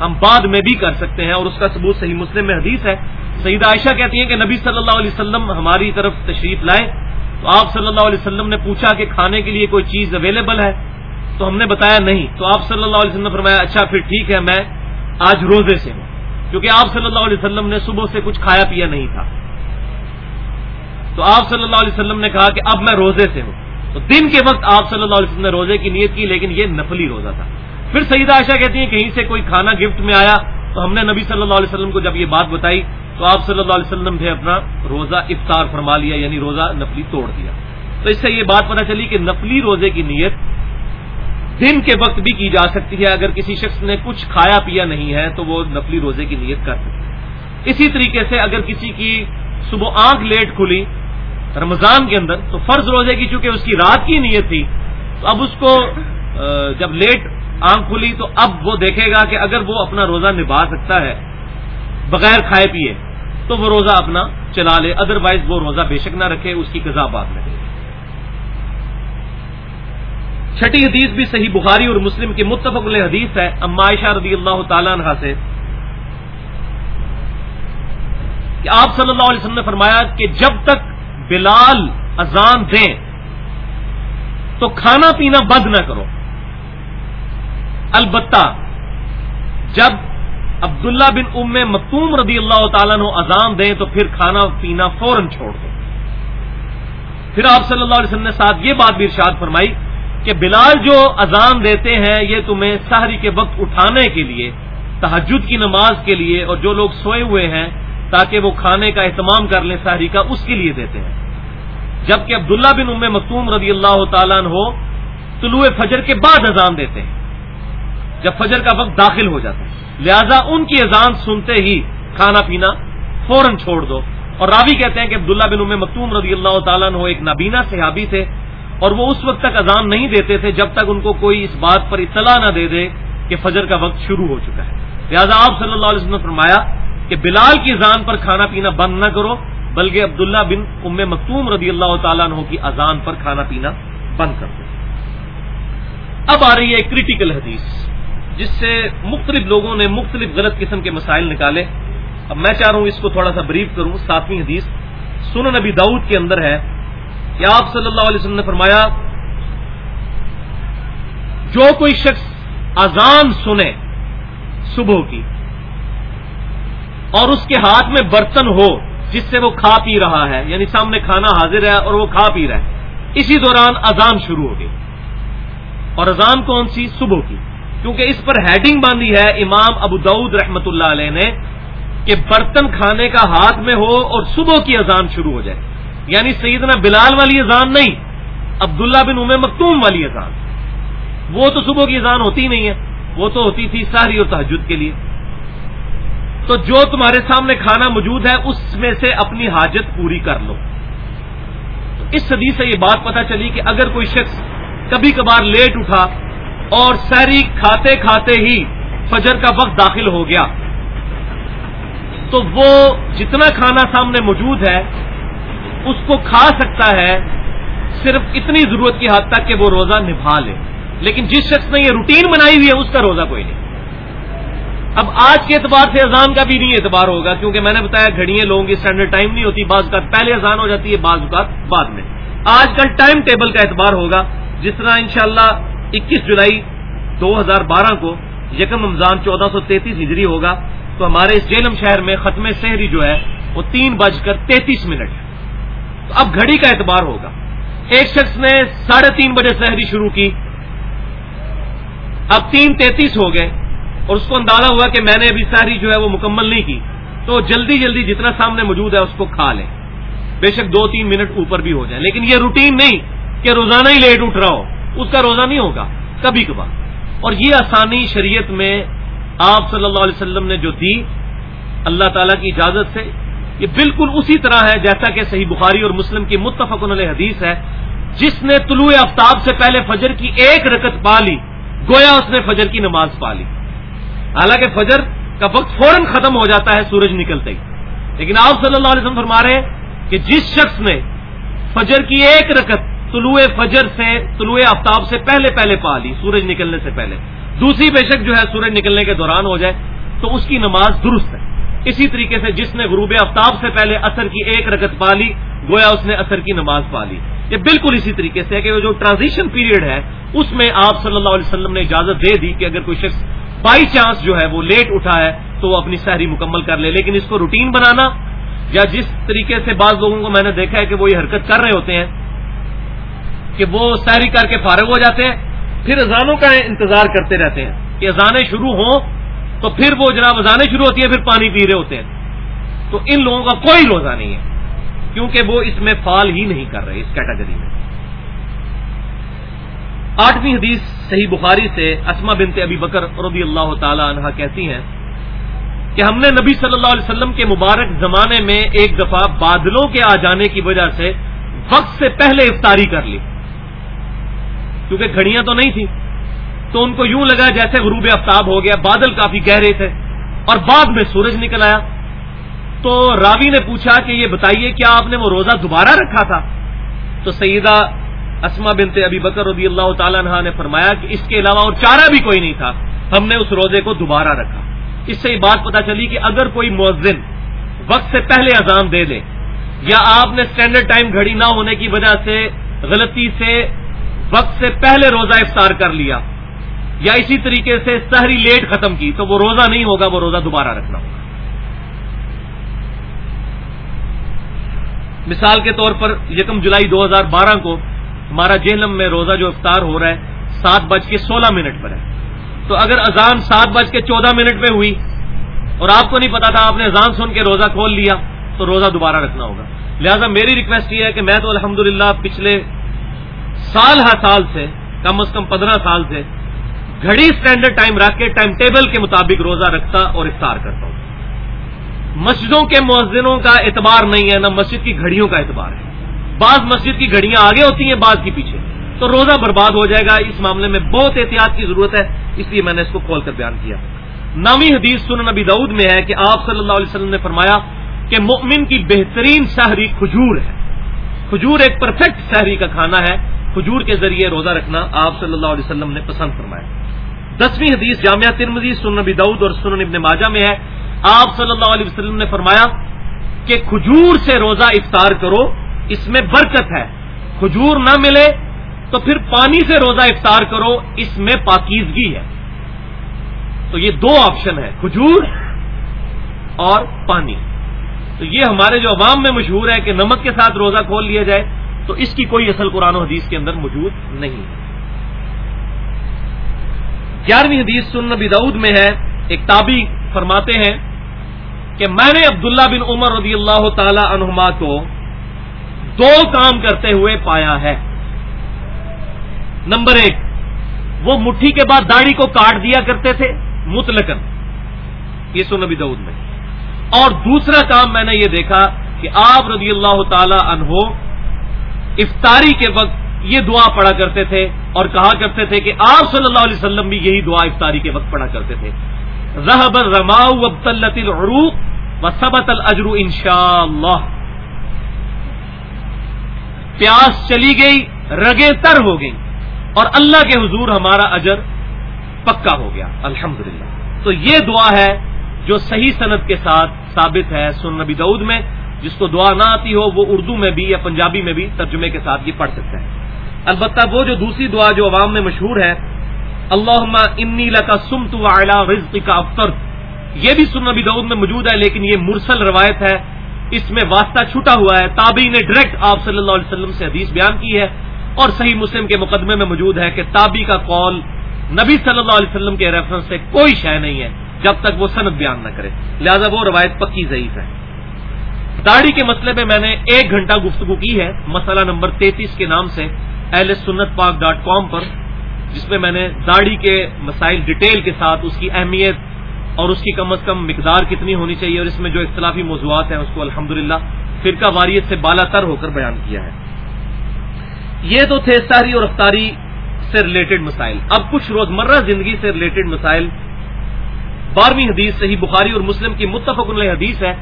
ہم بعد میں بھی کر سکتے ہیں اور اس کا ثبوت صحیح مسلم میں حدیث ہے۔ سعید عائشہ کہتی ہیں کہ نبی صلی اللہ علیہ وسلم ہماری طرف تشریف لائے۔ تو آپ صلی اللہ علیہ وسلم نے پوچھا کہ کھانے کے لیے کوئی چیز اویلیبل ہے؟ تو ہم نے بتایا نہیں۔ تو آپ صلی اللہ علیہ وسلم نے فرمایا اچھا پھر ٹھیک ہے، میں آج روزے سے ہوں۔ کیونکہ آپ صلی اللہ علیہ وسلم نے صبح سے کچھ کھایا پیا نہیں تھا۔ تو آپ صلی اللہ علیہ وسلم نے کہا کہ اب میں روزے سے ہوں۔ تو دن کے وقت آپ صلی اللہ علیہ وسلم نے روزے کی نیت کی، لیکن یہ نفلی روزہ تھا۔ پھر سعید عائشہ کہتی ہیں کہیں سے کوئی کھانا گفٹ میں آیا تو ہم نے نبی صلی اللہ علیہ وسلم کو جب یہ بات بتائی تو آپ صلی اللہ علیہ وسلم نے اپنا روزہ افطار فرما لیا یعنی روزہ نفلی توڑ دیا۔ تو اس سے یہ بات پتہ چلی کہ نفلی روزے کی نیت دن کے وقت بھی کی جا سکتی ہے۔ اگر کسی شخص نے کچھ کھایا پیا نہیں ہے تو وہ نفلی روزے کی نیت کر سکتے ہے۔ اسی طریقے سے اگر کسی کی صبح آنکھ لیٹ کھلی رمضان کے اندر تو فرض روزے کی چونکہ اس کی رات کی نیت تھی تو اب اس کو جب لیٹ آنکھ کھلی تو اب وہ دیکھے گا کہ اگر وہ اپنا روزہ نبھا سکتا ہے، بغیر کھائے پیے، تو وہ روزہ اپنا چلا لے ادر وائز وہ روزہ بے شک نہ رکھے، اس کی قزا بات میں چھٹی حدیث بھی صحیح بخاری اور مسلم کی متفق حدیث ہے۔ عائشہ رضی اللہ تعالی عنہ سے کہ آپ صلی اللہ علیہ وسلم نے فرمایا کہ جب تک بلال اذان دیں، تو کھانا پینا بند نہ کرو۔ البتہ جب عبداللہ بن ام مکتوم رضی اللہ تعالیٰ نے اذان دیں تو پھر کھانا پینا فوراً چھوڑ دو پھر آپ صلی اللہ علیہ وسلم نے ساتھ یہ بات بھی ارشاد فرمائی کہ بلال جو اذان دیتے ہیں یہ تمہیں سحری کے وقت اٹھانے کے لیے تحجد کی نماز کے لیے اور جو لوگ سوئے ہوئے ہیں تاکہ وہ کھانے کا اہتمام کر لیں سحری کا، اس کے لیے دیتے ہیں۔ جبکہ عبداللہ بن ام مکتوم رضی اللہ تعالیٰ ہو طلوع فجر کے بعد اذان دیتے ہیں۔ جب فجر کا وقت داخل ہو جاتا ہے۔ لہذا ان کی اذان سنتے ہی کھانا پینا فوراً چھوڑ دو۔ اور راوی کہتے ہیں کہ عبداللہ بن ام مکتوم رضی اللہ تعالیٰ ہو ایک نابینا صحابی تھے اور وہ اس وقت تک اذان نہیں دیتے تھے جب تک ان کو کوئی اس بات پر اطلاع نہ دے دے کہ فجر کا وقت شروع ہو چکا ہے۔ لہٰذا آپ صلی اللہ علیہ وسلم نے فرمایا کہ بلال کی اذان پر کھانا پینا بند نہ کرو، بلکہ عبداللہ بن ام مکتوم رضی اللہ تعالیٰ عنہ کی اذان پر کھانا پینا بند کر دو۔ اب آ رہی ہے کریٹیکل حدیث۔ جس سے مختلف لوگوں نے مختلف غلط قسم کے مسائل نکالے۔ اب میں چاہ رہا ہوں اس کو تھوڑا سا بریف کروں ساتویں حدیث۔ سن نبی داؤد کے اندر ہے کہ آپ صلی اللہ علیہ وسلم نے فرمایا، جو کوئی شخص اذان سنے صبح کی اور اس کے ہاتھ میں برتن ہو، جس سے وہ کھا پی رہا ہے یعنی سامنے کھانا حاضر ہے اور وہ کھا پی رہا ہے، اسی دوران اذان شروع ہو گئی۔ اور اذان کون سی؟ صبح کی۔ کیونکہ اس پر ہیڈنگ باندھی ہے امام ابو دعود رحمت اللہ علیہ نے کہ برتن کھانے کا ہاتھ میں ہو اور صبح کی اذان شروع ہو جائے۔ یعنی سیدنا بلال والی اذان نہیں، عبداللہ بن عمر مکتوم والی اذان۔ وہ تو صبح کی اذان ہوتی نہیں ہے، وہ تو ہوتی تھی ساری اور تحجد کے لیے۔ تو جو تمہارے سامنے کھانا موجود ہے، اس میں سے اپنی حاجت پوری کر لو۔ اس صدی سے یہ بات پتا چلی کہ اگر کوئی شخص کبھی کبھار لیٹ اٹھا اور سحری کھاتے کھاتے ہی فجر کا وقت داخل ہو گیا۔ تو وہ جتنا کھانا سامنے موجود ہے، اس کو کھا سکتا ہے، صرف اتنی ضرورت کی حد تک کہ وہ روزہ نبھا لے۔ لیکن جس شخص نے یہ روٹین بنائی ہوئی ہے، اس کا روزہ کوئی نہیں۔ اب آج کے اعتبار سے اذان کا بھی نہیں اعتبار ہوگا، کیونکہ میں نے بتایا گھڑیاں لوگوں کی اسٹینڈرڈ ٹائم نہیں ہوتی، بعض اوقات پہلے اذان ہو جاتی ہے، بعض اوقات بعد میں۔ آج کل ٹائم ٹیبل کا اعتبار ہوگا، جس طرح انشاءاللہ اکیس جولائی دو ہزار بارہ کو یکم رمضان چودہ سو تینتیس ہجری ہوگا، تو ہمارے اس جیلم شہر میں ختم شہری جو ہے، وہ تین بج کر تینتیس منٹ ہے۔ تو اب گھڑی کا اعتبار ہوگا۔ ایک شخص نے ساڑھے تین بجے شہری شروع کی۔ اب تین تینتیس ہو گئے اور اس کو اندازہ ہوا کہ میں نے ابھی ساری جو ہے وہ مکمل نہیں کی۔ تو جلدی جلدی جتنا سامنے موجود ہے اس کو کھا لیں۔ بے شک دو تین منٹ اوپر بھی ہو جائے لیکن یہ روٹین نہیں کہ روزانہ ہی لیٹ اٹھ رہا ہو۔ اس کا روزہ نہیں ہوگا، کبھی کبھار۔ اور یہ آسانی شریعت میں آپ صلی اللہ علیہ وسلم نے جو دی، اللہ تعالی کی اجازت سے، یہ بالکل اسی طرح ہے جیسا کہ صحیح بخاری اور مسلم کی متفق علیہ حدیث ہے۔ جس نے طلوع آفتاب سے پہلے فجر کی ایک رکت پا لی، گویا اس نے فجر کی نماز پا لی۔ حالانکہ فجر کا وقت فوراً ختم ہو جاتا ہے، سورج نکلتے ہی۔ لیکن آپ صلی اللہ علیہ وسلم فرما رہے ہیں کہ جس شخص نے فجر کی ایک رکت طلوع فجر سے، طلوع آفتاب سے پہلے پہلے پا لی سورج نکلنے سے پہلے۔ دوسری بے شک جو ہے سورج نکلنے کے دوران ہو جائے، تو اس کی نماز درست ہے۔ اسی طریقے سے جس نے غروب آفتاب سے پہلے اثر کی ایک رکت پا لی گویا اس نے اثر کی نماز پا لی یہ بالکل اسی طریقے سے ہے کہ جو ٹرانزیشن پیریڈ ہے، اس میں آپ صلی اللہ علیہ وسلم نے اجازت دے دی کہ اگر کوئی شخص بائی چانس جو ہے وہ لیٹ اٹھا ہے تو وہ اپنی سحری مکمل کر لے۔ لیکن اس کو روٹین بنانا یا جس طریقے سے بعض لوگوں کو میں نے دیکھا ہے کہ وہ یہ حرکت کر رہے ہوتے ہیں کہ وہ سحری کر کے فارغ ہو جاتے ہیں، پھر اذانوں کا انتظار کرتے رہتے ہیں۔ کہ اذانیں شروع ہوں تو پھر وہ جناب اذانیں شروع ہوتی ہیں، پھر پانی پی رہے ہوتے ہیں۔ تو ان لوگوں کا کوئی روزہ نہیں ہے، کیونکہ وہ اس میں فال ہی نہیں کر رہے، اس کیٹیگری میں۔ آٹھویں حدیث صحیح بخاری سے اسما بنتے ابی بکر رضی اللہ تعالی عنہ کہتی ہیں کہ ہم نے نبی صلی اللہ علیہ وسلم کے مبارک زمانے میں ایک دفعہ بادلوں کے آ جانے کی وجہ سے وقت سے پہلے افطاری کر لی۔ کیونکہ گھڑیاں تو نہیں تھیں۔ تو ان کو یوں لگا جیسے غروب آفتاب ہو گیا، بادل کافی گہرے تھے۔ اور بعد میں سورج نکل آیا۔ تو راوی نے پوچھا کہ یہ بتائیے، کیا آپ نے وہ روزہ دوبارہ رکھا تھا؟ تو سیدہ اسما بنتے ابھی بکر رضی اللہ تعالیٰ عنہ نے فرمایا کہ اس کے علاوہ اور چارہ بھی کوئی نہیں تھا۔ ہم نے اس روزے کو دوبارہ رکھا۔ اس سے یہ بات پتا چلی کہ اگر کوئی مؤذن وقت سے پہلے اذان دے دے، یا آپ نے اسٹینڈرڈ ٹائم گھڑی نہ ہونے کی وجہ سے، غلطی سے وقت سے پہلے روزہ افطار کر لیا یا اسی طریقے سے سہری لیٹ ختم کی تو وہ روزہ نہیں ہوگا، وہ روزہ دوبارہ رکھنا ہوگا۔ مثال کے طور پر یکم جولائی دو ہزار بارہ کو ہمارا جہلم میں روزہ جو افطار ہو رہا ہے، سات بج کے سولہ منٹ پر ہے۔ تو اگر اذان سات بج کے چودہ منٹ میں ہوئی اور آپ کو نہیں پتا تھا، آپ نے اذان سن کے روزہ کھول لیا تو روزہ دوبارہ رکھنا ہوگا۔ لہذا میری ریکویسٹ یہ ہے کہ میں تو الحمدللہ پچھلے سال ہر سال سے، کم از کم پندرہ سال سے، گھڑی اسٹینڈرڈ ٹائم رکھ کے ٹائم ٹیبل کے مطابق روزہ رکھتا اور افطار کرتا ہوں۔ مسجدوں کے مؤذنوں کا اعتبار نہیں ہے، نہ مسجد کی گھڑیوں کا اعتبار ہے۔ بعض مسجد کی گھڑیاں آگے ہوتی ہیں، بعض کی پیچھے۔ تو روزہ برباد ہو جائے گا، اس معاملے میں بہت احتیاط کی ضرورت ہے، اس لیے میں نے اس کو کھول کر بیان کیا۔ نامی حدیث سن نبی دعود میں ہے کہ آپ صلی اللہ علیہ وسلم نے فرمایا کہ مؤمن کی بہترین شہری کھجور ہے۔ کھجور ایک پرفیکٹ شہری کا کھانا ہے کھجور کے ذریعے روزہ رکھنا آپ صلی اللہ علیہ وسلم نے پسند فرمایا۔ دسویں حدیث جامعہ ترمزی سن نبی دعود اور سنن ابن ماجہ میں ہے۔ آپ صلی اللہ علیہ وسلم نے فرمایا کہ کھجور سے روزہ افطار کرو، اس میں برکت ہے۔ کھجور نہ ملے تو پھر پانی سے روزہ افطار کرو، اس میں پاکیزگی ہے۔ تو یہ دو آپشن ہے کھجور اور پانی۔ تو یہ ہمارے جو عوام میں مشہور ہے کہ نمک کے ساتھ روزہ کھول لیا جائے۔ تو اس کی کوئی اصل قرآن و حدیث کے اندر موجود نہیں۔ گیارہویں حدیث سن نبی دعود میں ہے۔ ایک تابی فرماتے ہیں کہ میں نے عبداللہ بن عمر رضی اللہ تعالی عنہما کو دو کام کرتے ہوئے پایا ہے۔ نمبر ایک، وہ مٹھی کے بعد داڑھی کو کاٹ دیا کرتے تھے متلکن یہ سو نبی دعود میں۔ اور دوسرا کام میں نے یہ دیکھا کہ آپ رضی اللہ تعالی عنہ افطاری کے وقت یہ دعا پڑھا کرتے تھے اور کہا کرتے تھے کہ آپ صلی اللہ علیہ وسلم بھی یہی دعا افطاری کے وقت پڑھا کرتے تھے۔ رحب رماؤ ابتلت العروق و سبت الجرو ان شاء اللہ پیاس چلی گئی، رگیں تر ہو گئی اور اللہ کے حضور ہمارا اجر پکا ہو گیا۔ الحمد تو یہ دعا ہے جو صحیح صنعت کے ساتھ ثابت ہے سن نبی دعود میں۔ جس کو دعا نہ آتی ہو وہ اردو میں بھی یا پنجابی میں بھی ترجمے کے ساتھ یہ پڑھ سکتا ہے۔ البتہ وہ جو دوسری دعا جو عوام میں مشہور ہے اللہ انی کا سم تو رزق کا افطر۔ یہ بھی سن نبی دعود میں موجود ہے، لیکن یہ مرسل روایت ہے۔ اس میں واسطہ چھٹا ہوا ہے۔ تابی نے ڈائریکٹ آپ صلی اللہ علیہ وسلم سے حدیث بیان کی ہے۔ اور صحیح مسلم کے مقدمے میں موجود ہے کہ تابی کا قول نبی صلی اللہ علیہ وسلم کے ریفرنس سے کوئی شے نہیں ہے، جب تک وہ صنعت بیان نہ کرے۔ لہذا وہ روایت پکی ضعیف ہے۔ داڑھی کے مسئلے میں میں نے ایک گھنٹہ گفتگو کی ہے، مسئلہ نمبر تینتیس کے نام سے ایل سنت پاک ڈاٹ کام پر، جس میں میں نے داڑھی کے مسائل ڈیٹیل کے ساتھ اس کی اہمیت اور اس کی کم از کم مقدار کتنی ہونی چاہیے اور اس میں جو اختلافی موضوعات ہیں اس کو الحمدللہ فرقہ واریت سے بالا تر ہو کر بیان کیا ہے۔ یہ تو تھے ساری اور افطاری سے ریلیٹڈ مسائل۔ اب کچھ روزمرہ زندگی سے ریلیٹڈ مسائل۔ بارہویں حدیث صحیح بخاری اور مسلم کی متفق علیہ حدیث ہے۔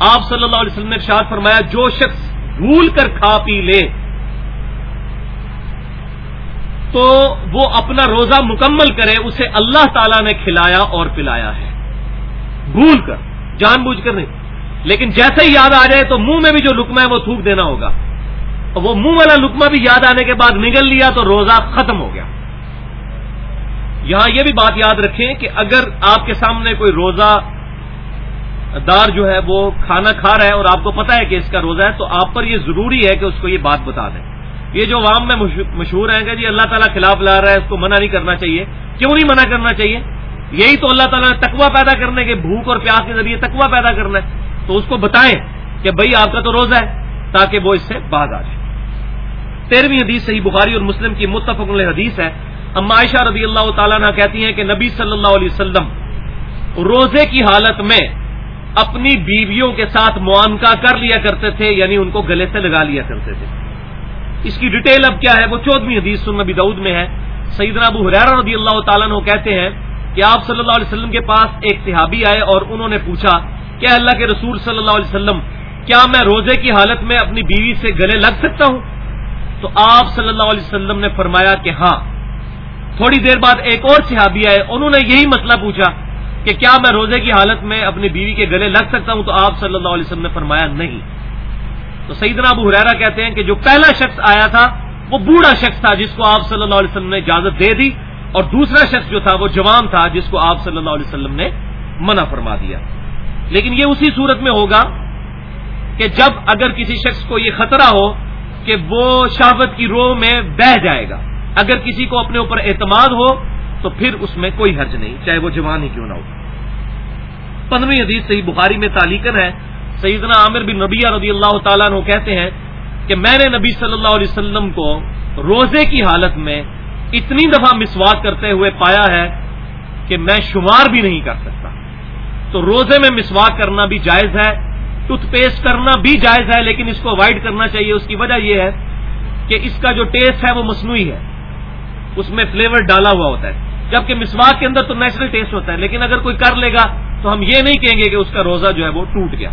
آپ صلی اللہ علیہ وسلم نے ارشاد فرمایا، جو شخص بھول کر کھا پی لے، تو وہ اپنا روزہ مکمل کرے، اسے اللہ تعالی نے کھلایا اور پلایا ہے۔ بھول کر، جان بوجھ کر نہیں۔ لیکن جیسے ہی یاد آ جائے تو منہ میں بھی جو لکما ہے وہ تھوک دینا ہوگا۔ اور وہ منہ والا لکما بھی یاد آنے کے بعد نگل لیا تو روزہ ختم ہو گیا۔ یہاں یہ بھی بات یاد رکھیں کہ اگر آپ کے سامنے کوئی روزہ دار جو ہے وہ کھانا کھا رہا ہے اور آپ کو پتا ہے کہ اس کا روزہ ہے، تو آپ پر یہ ضروری ہے کہ اس کو یہ بات بتا دیں۔ یہ جو عوام میں مشہور ہیں کہ جی اللہ تعالیٰ خلاف لا رہا ہے، اس کو منع نہیں کرنا چاہیے۔ کیوں نہیں منع کرنا چاہیے؟ یہی تو اللہ تعالیٰ نے تقوا پیدا کرنے کے بھوک اور پیاس کے ذریعے تقوا پیدا کرنا ہے۔ تو اس کو بتائیں کہ بھائی آپ کا تو روزہ ہے، تاکہ وہ اس سے باز آ جائے۔ تیرہویں حدیث صحیح بخاری اور مسلم کی متفق حدیث ہے۔ اما عائشہ رضی اللہ تعالیٰ نے کہتی ہیں کہ نبی صلی اللہ علیہ وسلم روزے کی حالت میں اپنی بیویوں کے ساتھ معانقہ کر لیا کرتے تھے یعنی ان کو گلے سے لگا لیا کرتے تھے۔ اس کی ڈیٹیل اب کیا ہے؟ وہ چودہویں حدیث سن نبی دعود میں ہے۔ سیدنا ابو حرار رضی اللہ تعالیٰ نے کہتے ہیں کہ آپ صلی اللہ علیہ وسلم کے پاس ایک صحابی آئے اور انہوں نے پوچھا کہ اللہ کے رسول صلی اللہ علیہ وسلم، کیا میں روزے کی حالت میں اپنی بیوی سے گلے لگ سکتا ہوں؟ تو آپ صلی اللہ علیہ وسلم نے فرمایا کہ ہاں۔ تھوڑی دیر بعد ایک اور صحابی آئے، انہوں نے یہی مسئلہ پوچھا کہ کیا میں روزے کی حالت میں اپنی بیوی کے گلے لگ سکتا ہوں تو آپ صلی اللہ علیہ وسلم نے فرمایا نہیں۔ تو سیدنا ابو حریرا کہتے ہیں کہ جو پہلا شخص آیا تھا، وہ بوڑھا شخص تھا جس کو آپ صلی اللہ علیہ وسلم نے اجازت دے دی، اور دوسرا شخص جو تھا وہ جوان تھا جس کو آپ صلی اللہ علیہ وسلم نے منع فرما دیا۔ لیکن یہ اسی صورت میں ہوگا کہ جب اگر کسی شخص کو یہ خطرہ ہو کہ وہ شہوت کی روح میں بہ جائے گا، اگر کسی کو اپنے اوپر اعتماد ہو تو پھر اس میں کوئی حرج نہیں، چاہے وہ جوان ہی کیوں نہ ہو۔ پندرہویں حدیث صحیح بخاری میں تعلیقن ہے۔ سیدنا عامر بن نبیہ رضی اللہ تعالیٰ عنہ کہتے ہیں کہ میں نے نبی صلی اللہ علیہ وسلم کو روزے کی حالت میں اتنی دفعہ مسوات کرتے ہوئے پایا ہے کہ میں شمار بھی نہیں کر سکتا۔ تو روزے میں مسواک کرنا بھی جائز ہے، ٹوتھ پیسٹ کرنا بھی جائز ہے، لیکن اس کو اوائڈ کرنا چاہیے۔ اس کی وجہ یہ ہے کہ اس کا جو ٹیسٹ ہے وہ مصنوعی ہے۔ اس میں فلیور ڈالا ہوا ہوتا ہے۔ جبکہ مسواک کے اندر تو نیچرل ٹیسٹ ہوتا ہے، لیکن اگر کوئی کر لے گا تو ہم یہ نہیں کہیں گے کہ اس کا روزہ جو ہے وہ ٹوٹ گیا۔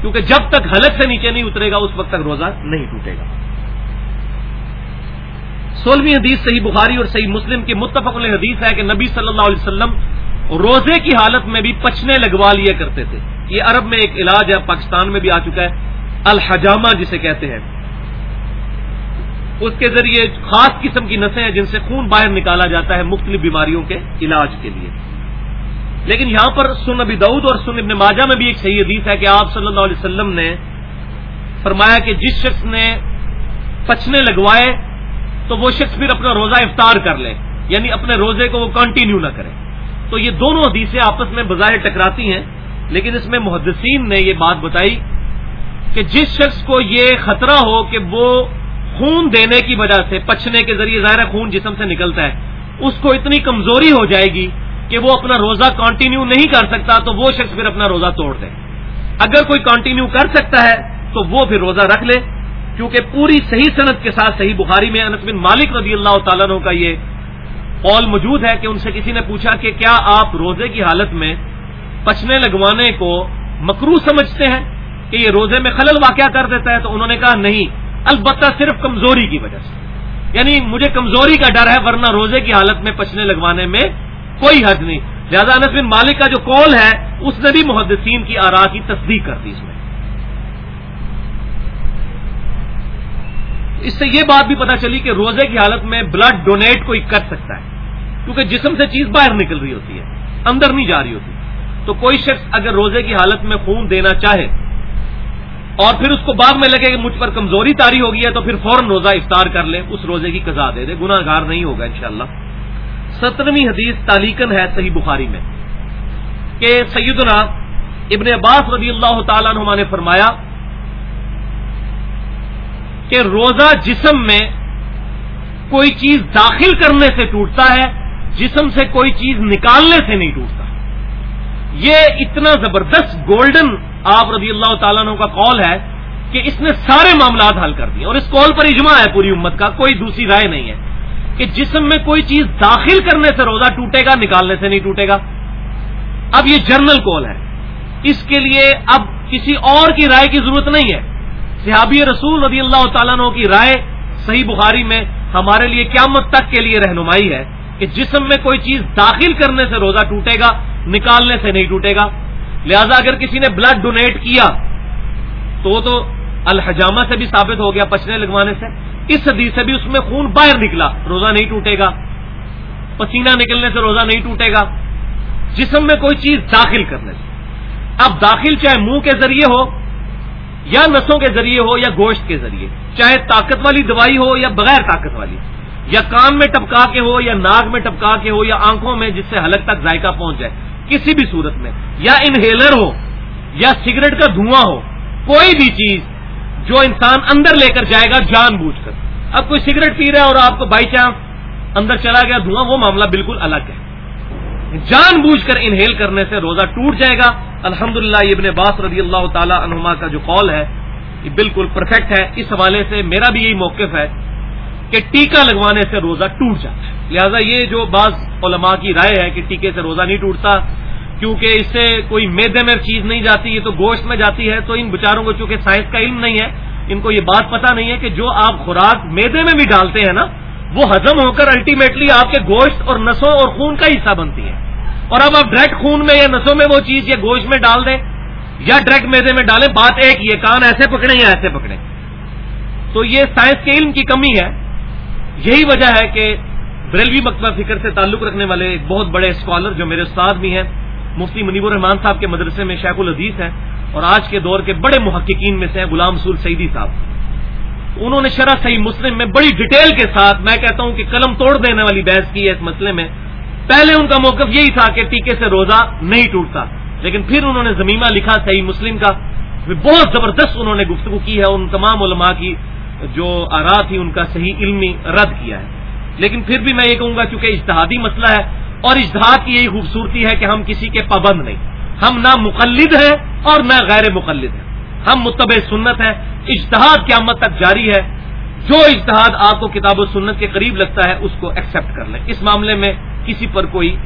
کیونکہ جب تک حلق سے نیچے نہیں اترے گا، اس وقت تک روزہ نہیں ٹوٹے گا۔ سولہویں حدیث صحیح بخاری اور صحیح مسلم کی متفق حدیث ہے کہ نبی صلی اللہ علیہ وسلم روزے کی حالت میں بھی پچنے لگوا لیا کرتے تھے۔ یہ عرب میں ایک علاج ہے پاکستان میں بھی آ چکا ہے، الحجامہ جسے کہتے ہیں۔ اس کے ذریعے خاص قسم کی نسیں ہیں جن سے خون باہر نکالا جاتا ہے مختلف بیماریوں کے علاج کے لیے۔ لیکن یہاں پر سن ابی دعود اور سن ابن ماجہ میں بھی ایک صحیح حدیث ہے کہ آپ صلی اللہ علیہ وسلم نے فرمایا کہ جس شخص نے پچنے لگوائے تو وہ شخص پھر اپنا روزہ افطار کر لے یعنی اپنے روزے کو وہ کنٹینیو نہ کرے۔ تو یہ دونوں حدیثیں آپس میں بظاہر ٹکراتی ہیں، لیکن اس میں محدثین نے یہ بات بتائی کہ جس شخص کو یہ خطرہ ہو کہ وہ خون دینے کی وجہ سے پچنے کے ذریعے ظاہر خون جسم سے نکلتا ہے۔ اس کو اتنی کمزوری ہو جائے گی کہ وہ اپنا روزہ کنٹینیو نہیں کر سکتا تو وہ شخص پھر اپنا روزہ توڑ دے۔ اگر کوئی کنٹینیو کر سکتا ہے تو وہ پھر روزہ رکھ لے۔ کیونکہ پوری صحیح صنعت کے ساتھ صحیح بخاری میں انس بن مالک رضی اللہ تعالیٰ کا یہ قول موجود ہے کہ ان سے کسی نے پوچھا کہ کیا آپ روزے کی حالت میں پچنے لگوانے کو مکرو سمجھتے ہیں کہ یہ روزے میں خلل واقع کر دیتا ہے؟ تو انہوں نے کہا نہیں۔ البتہ صرف کمزوری کی وجہ سے۔ یعنی مجھے کمزوری کا ڈر ہے ورنہ روزے کی حالت میں پچنے لگوانے میں کوئی حد نہیں۔ لہذا انس بن مالک کا جو کال ہے، اس نے بھی محدثین کی آرا کی تصدیق کر دی اس میں۔ اس سے یہ بات بھی پتا چلی کہ روزے کی حالت میں بلڈ ڈونیٹ کوئی کر سکتا ہے۔ کیونکہ جسم سے چیز باہر نکل رہی ہوتی ہے، اندر نہیں جا رہی ہوتی۔ تو کوئی شخص اگر روزے کی حالت میں خون دینا چاہے اور پھر اس کو بعد میں لگے کہ مجھ پر کمزوری تاری ہو گئی ہے تو پھر فوراً روزہ افطار کر لے اس روزے کی قزا دے دے۔ گناہ گار نہیں ہوگا انشاءاللہ۔ سترویں حدیث تالیکن ہے صحیح بخاری میں کہ سیدنا ابن عباس رضی اللہ تعالیٰ عنہ نے فرمایا کہ روزہ جسم میں کوئی چیز داخل کرنے سے ٹوٹتا ہے، جسم سے کوئی چیز نکالنے سے نہیں ٹوٹتا۔ یہ اتنا زبردست گولڈن آپ رضی اللہ تعالیٰ عنہ کا کال ہے کہ اس نے سارے معاملات حل کر دیے اور اس کال پر اجماع ہے پوری امت کا، کوئی دوسری رائے نہیں ہے کہ جسم میں کوئی چیز داخل کرنے سے روزہ ٹوٹے گا، نکالنے سے نہیں ٹوٹے گا۔ اب یہ جرنل کال ہے۔ اس کے لیے اب کسی اور کی رائے کی ضرورت نہیں ہے۔ صحابی رسول رضی اللہ تعالیٰ عنہ کی رائے صحیح بخاری میں ہمارے لیے قیامت تک کے لیے رہنمائی ہے۔ کہ جسم میں کوئی چیز داخل کرنے سے روزہ ٹوٹے گا، نکالنے سے نہیں ٹوٹے گا۔ لہذا اگر کسی نے بلڈ ڈونیٹ کیا، تو وہ تو الحجامہ سے بھی ثابت ہو گیا پچنے لگوانے سے۔ اس حدیث سے بھی اس میں خون باہر نکلا، روزہ نہیں ٹوٹے گا۔ پسینہ نکلنے سے روزہ نہیں ٹوٹے گا۔ جسم میں کوئی چیز داخل کرنے سے۔ اب داخل چاہے منہ کے ذریعے ہو، یا نسوں کے ذریعے ہو، یا گوشت کے ذریعے، چاہے طاقت والی دوائی ہو یا بغیر طاقت والی۔ یا کان میں ٹپکا کے ہو یا ناک میں ٹپکا کے ہو یا آنکھوں میں جس سے حلق تک ذائقہ پہنچ جائے، کسی بھی صورت میں، یا انہیلر ہو، یا سگریٹ کا دھواں ہو، کوئی بھی چیز جو انسان اندر لے کر جائے گا جان بوجھ کر۔ اب کوئی سگریٹ پی رہا ہے اور آپ کو بائی چانس اندر چلا گیا دھواں، وہ معاملہ بالکل الگ ہے۔ جان بوجھ کر انہیل کرنے سے روزہ ٹوٹ جائے گا۔ الحمد للہ ابن باس رضی اللہ تعالی عنہما کا جو قول ہے، یہ بالکل پرفیکٹ ہے۔ اس حوالے سے میرا بھی یہی موقف ہے۔ کہ ٹیکا لگوانے سے روزہ ٹوٹ جاتا ہے۔ لہذا یہ جو بعض علماء کی رائے ہے کہ ٹیکے سے روزہ نہیں ٹوٹتا، کیونکہ اس سے کوئی میدے میں چیز نہیں جاتی، یہ تو گوشت میں جاتی ہے، تو ان بچاروں کو چونکہ سائنس کا علم نہیں ہے، ان کو یہ بات پتا نہیں ہے کہ جو آپ خوراک میدے میں بھی ڈالتے ہیں نا، وہ ہزم ہو کر الٹیمیٹلی آپ کے گوشت اور نسوں اور خون کا حصہ بنتی ہے۔ اور اب آپ ڈائریکٹ خون میں یا نسوں میں وہ چیز یا گوشت میں ڈال دیں یا ڈائریکٹ میدے میں ڈالیں، بات ایک، یہ کان ایسے پکڑیں یا ایسے پکڑیں۔ تو یہ سائنس کے علم کی کمی ہے۔ یہی وجہ ہے کہ بریلوی مکتبہ فکر سے تعلق رکھنے والے ایک بہت بڑے اسکالر جو میرے استاد بھی ہیں، مفتی منیب الرحمان صاحب کے مدرسے میں شیخ العدیث ہیں اور آج کے دور کے بڑے محققین میں سے ہیں غلام رسول سعیدی صاحب۔ انہوں نے شرح صحیح مسلم میں بڑی ڈیٹیل کے ساتھ میں کہتا ہوں کہ قلم توڑ دینے والی بحث کی ہے اس مسئلے میں۔ پہلے ان کا موقف یہی تھا کہ ٹیکے سے روزہ نہیں ٹوٹتا، لیکن پھر انہوں نے زمینہ لکھا صحیح مسلم کا۔ بہت زبردست انہوں نے گفتگو کی ہے، ان تمام علماء کی جو آرا تھی ان کا صحیح علمی رد کیا ہے۔ لیکن پھر بھی میں یہ کہوں گا چونکہ اجتہادی مسئلہ ہے اور اجتہاد کی یہی خوبصورتی ہے کہ ہم کسی کے پابند نہیں۔ ہم نہ مقلد ہیں اور نہ غیر مقلد ہیں۔ ہم متبع سنت ہیں۔ اجتہاد قیامت تک جاری ہے۔ جو اجتہاد آپ کو کتاب و سنت کے قریب لگتا ہے اس کو ایکسپٹ کر لیں۔ اس معاملے میں کسی پر کوئی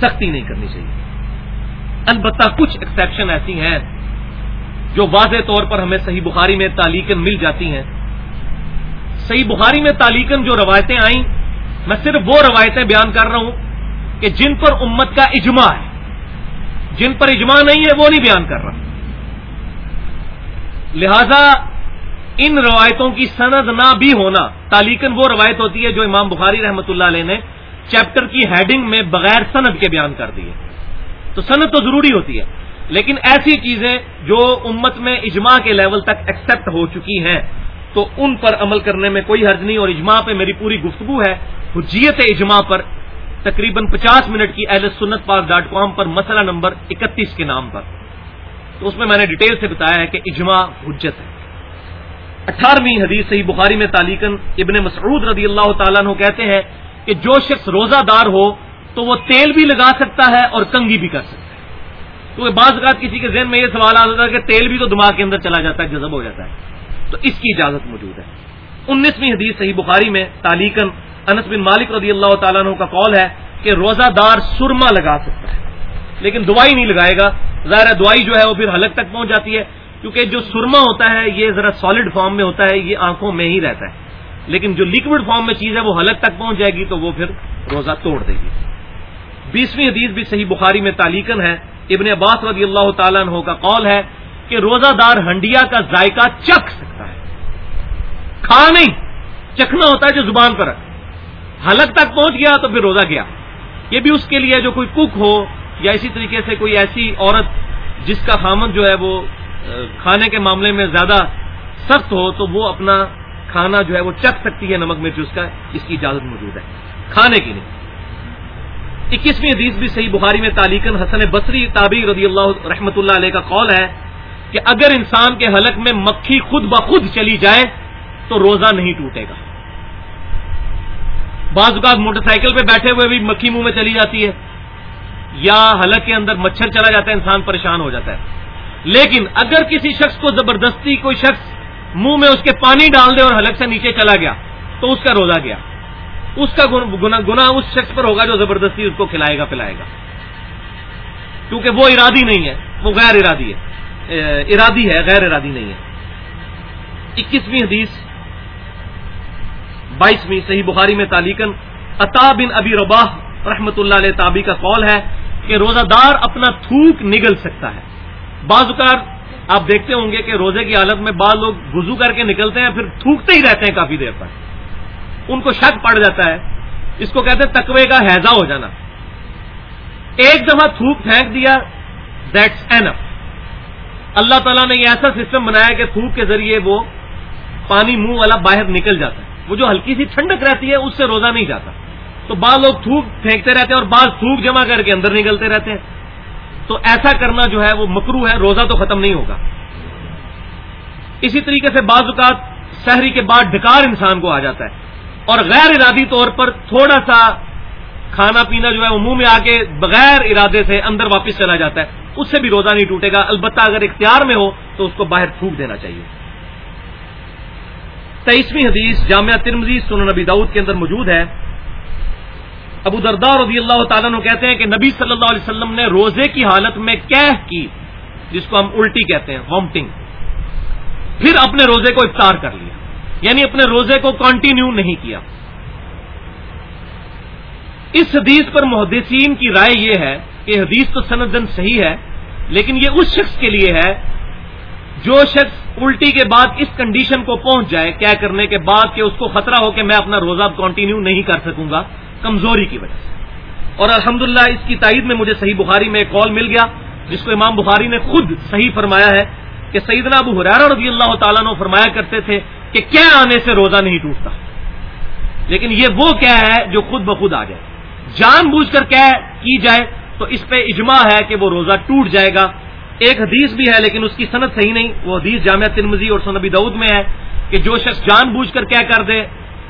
سختی نہیں کرنی چاہیے۔ البتہ کچھ ایکسیپشن ایسی ہیں جو واضح طور پر ہمیں صحیح بخاری میں تعلیقن مل جاتی ہیں۔ صحیح بخاری میں تعلیقن جو روایتیں آئیں، میں صرف وہ روایتیں بیان کر رہا ہوں کہ جن پر امت کا اجماع ہے۔ جن پر اجماع نہیں ہے، وہ نہیں بیان کر رہا۔ لہذا ان روایتوں کی سند نہ بھی ہونا تالیکن وہ روایت ہوتی ہے جو امام بخاری رحمۃ اللہ علیہ نے چیپٹر کی ہیڈنگ میں بغیر سند کے بیان کر دی ہے۔ تو سند تو ضروری ہوتی ہے، لیکن ایسی چیزیں جو امت میں اجماع کے لیول تک ایکسپٹ ہو چکی ہیں تو ان پر عمل کرنے میں کوئی حرج نہیں اور اجماع پہ میری پوری گفتگو ہے۔ حجیت اجماع پر تقریباً پچاس منٹ کی اہل سنت پاک ڈاٹ کام پر مسئلہ نمبر اکتیس کے نام پر۔ تو اس میں میں نے ڈیٹیل سے بتایا ہے کہ اجماع حجت ہے۔ اٹھارہویں حدیث صحیح بخاری میں تعلیقن ابن مسعود رضی اللہ تعالیٰ عنہ کہتے ہیں کہ جو شخص روزہ دار ہو تو وہ تیل بھی لگا سکتا ہے اور کنگھی بھی کر سکتا ہے۔ تو بعض اوقات کسی کے ذہن میں یہ سوال آتا ہے کہ تیل بھی تو دماغ کے اندر چلا جاتا ہے، جذب ہو جاتا ہے۔ تو اس کی اجازت موجود ہے۔ انیسویں حدیث صحیح بخاری میں تعلیقن انس بن مالک رضی اللہ تعالیٰ عنہ کا قول ہے کہ روزہ دار سرما لگا سکتا ہے، لیکن دوائی نہیں لگائے گا۔ ظاہر دوائی جو ہے وہ پھر حلق تک پہنچ جاتی ہے، کیونکہ جو سرما ہوتا ہے، یہ ذرا سالڈ فارم میں ہوتا ہے، یہ آنکھوں میں ہی رہتا ہے۔ لیکن جو لکوڈ فارم میں چیز ہے وہ حلق تک پہنچ جائے گی تو وہ پھر روزہ توڑ دے گی۔ بیسویں حدیث بھی صحیح بخاری میں تعلیقن ہے۔ ابن عباس رضی اللہ تعالیٰ عنہ کا قول ہے کہ روزہ دار ہنڈیا کا ذائقہ چکھ سکتا کھا نہیں، چکھنا ہوتا ہے جو زبان پر حلق تک پہنچ گیا تو پھر روزہ گیا۔ یہ بھی اس کے لیے جو کوئی کک ہو یا اسی طریقے سے کوئی ایسی عورت جس کا خامن جو ہے وہ کھانے کے معاملے میں زیادہ سخت ہو تو وہ اپنا کھانا جو ہے وہ چکھ سکتی ہے نمک مرچ اس کا، اس کی اجازت موجود ہے۔ کھانے کی نہیں اکیسویں حدیث بھی صحیح بخاری میں تعلیقن حسن بصری تابی رضی اللہ رحمۃ اللہ علیہ کا قول ہے کہ اگر انسان کے حلق میں مکھی خود بخود چلی جائے تو روزہ نہیں ٹوٹے گا۔ بعض اوقات موٹر سائیکل پہ بیٹھے ہوئے بھی مکھی منہ میں چلی جاتی ہے یا حلق کے اندر مچھر چلا جاتا ہے، انسان پریشان ہو جاتا ہے۔ لیکن اگر کسی شخص کو زبردستی کوئی شخص منہ میں اس کے پانی ڈال دے اور حلق سے نیچے چلا گیا، تو اس کا روزہ گیا۔ اس کا گنا اس شخص پر ہوگا جو زبردستی اس کو کھلائے گا، پلائے گا۔ کیونکہ وہ ارادی نہیں ہے، وہ غیر ارادی ہے۔ ارادی ہے، غیر ارادی نہیں ہے۔ اکیسویں حدیث بائیسویں صحیح بخاری میں تعلیقن عطا بن ابی رباح رحمت اللہ علیہ تابی کا قول ہے کہ روزہ دار اپنا تھوک نگل سکتا ہے۔ بعض اوقات آپ دیکھتے ہوں گے کہ روزے کی حالت میں بعض لوگ وزو کر کے نکلتے ہیں، پھر تھوکتے ہی رہتے ہیں کافی دیر تک۔ ان کو شک پڑ جاتا ہے۔ اس کو کہتے ہیں تقوی کا حیضہ ہو جانا۔ ایک دفعہ تھوک پھینک دیا دیٹس این اللہ تعالیٰ نے یہ ایسا سسٹم بنایا کہ تھوک کے ذریعے وہ پانی منہ والا باہر نکل جاتا ہے۔ وہ جو ہلکی سی ٹھنڈک رہتی ہے اس سے روزہ نہیں جاتا۔ تو بعض لوگ تھوک پھینکتے رہتے ہیں اور بعض تھوک جمع کر کے اندر نکلتے رہتے ہیں۔ تو ایسا کرنا جو ہے وہ مکرو ہے، روزہ تو ختم نہیں ہوگا۔ اسی طریقے سے بعض اوقات شہری کے بعد ڈکار انسان کو آ جاتا ہے۔ اور غیر ارادی طور پر تھوڑا سا کھانا پینا جو ہے وہ منہ میں آ کے بغیر ارادے سے اندر واپس چلا جاتا ہے۔ اس سے بھی روزہ نہیں ٹوٹے گا۔ البتہ اگر اختیار میں ہو تو اس کو باہر تھوک دینا چاہیے۔ تیئیسویں حدیث جامعہ ترمزی سن نبی داؤد کے اندر موجود ہے۔ ابو دردار رضی اللہ تعالیٰ نے کہتے ہیں کہ نبی صلی اللہ علیہ وسلم نے روزے کی حالت میں کہہ کی، جس کو ہم الٹی کہتے ہیں وامٹنگ پھر اپنے روزے کو افطار کر لیا۔ یعنی اپنے روزے کو کنٹینیو نہیں کیا۔ اس حدیث پر محدثین کی رائے یہ ہے کہ حدیث تو سندن صحیح ہے، لیکن یہ اس شخص کے لیے ہے جو شخص الٹی کے بعد اس کنڈیشن کو پہنچ جائے کیا کرنے کے بعد کہ اس کو خطرہ ہو کہ میں اپنا روزہ کنٹینیو نہیں کر سکوں گا، کمزوری کی وجہ سے۔ اور الحمدللہ اس کی تائید میں مجھے صحیح بخاری میں ایک کال مل گیا، جس کو امام بخاری نے خود صحیح فرمایا ہے کہ سیدنا ابو حرار رضی اللہ تعالیٰ نے فرمایا کرتے تھے کہ کیا آنے سے روزہ نہیں ٹوٹتا۔ لیکن یہ وہ کیا ہے جو خود بخود آ جائے۔ جان بوجھ کر کیا کی جائے تو اس پہ اجماع ہے کہ وہ روزہ ٹوٹ جائے گا۔ ایک حدیث بھی ہے لیکن اس کی صنعت صحیح نہیں، وہ حدیث جامعہ ترمزی اور سنبی دعود میں ہے کہ جو شخص جان بوجھ کر کیا کر دے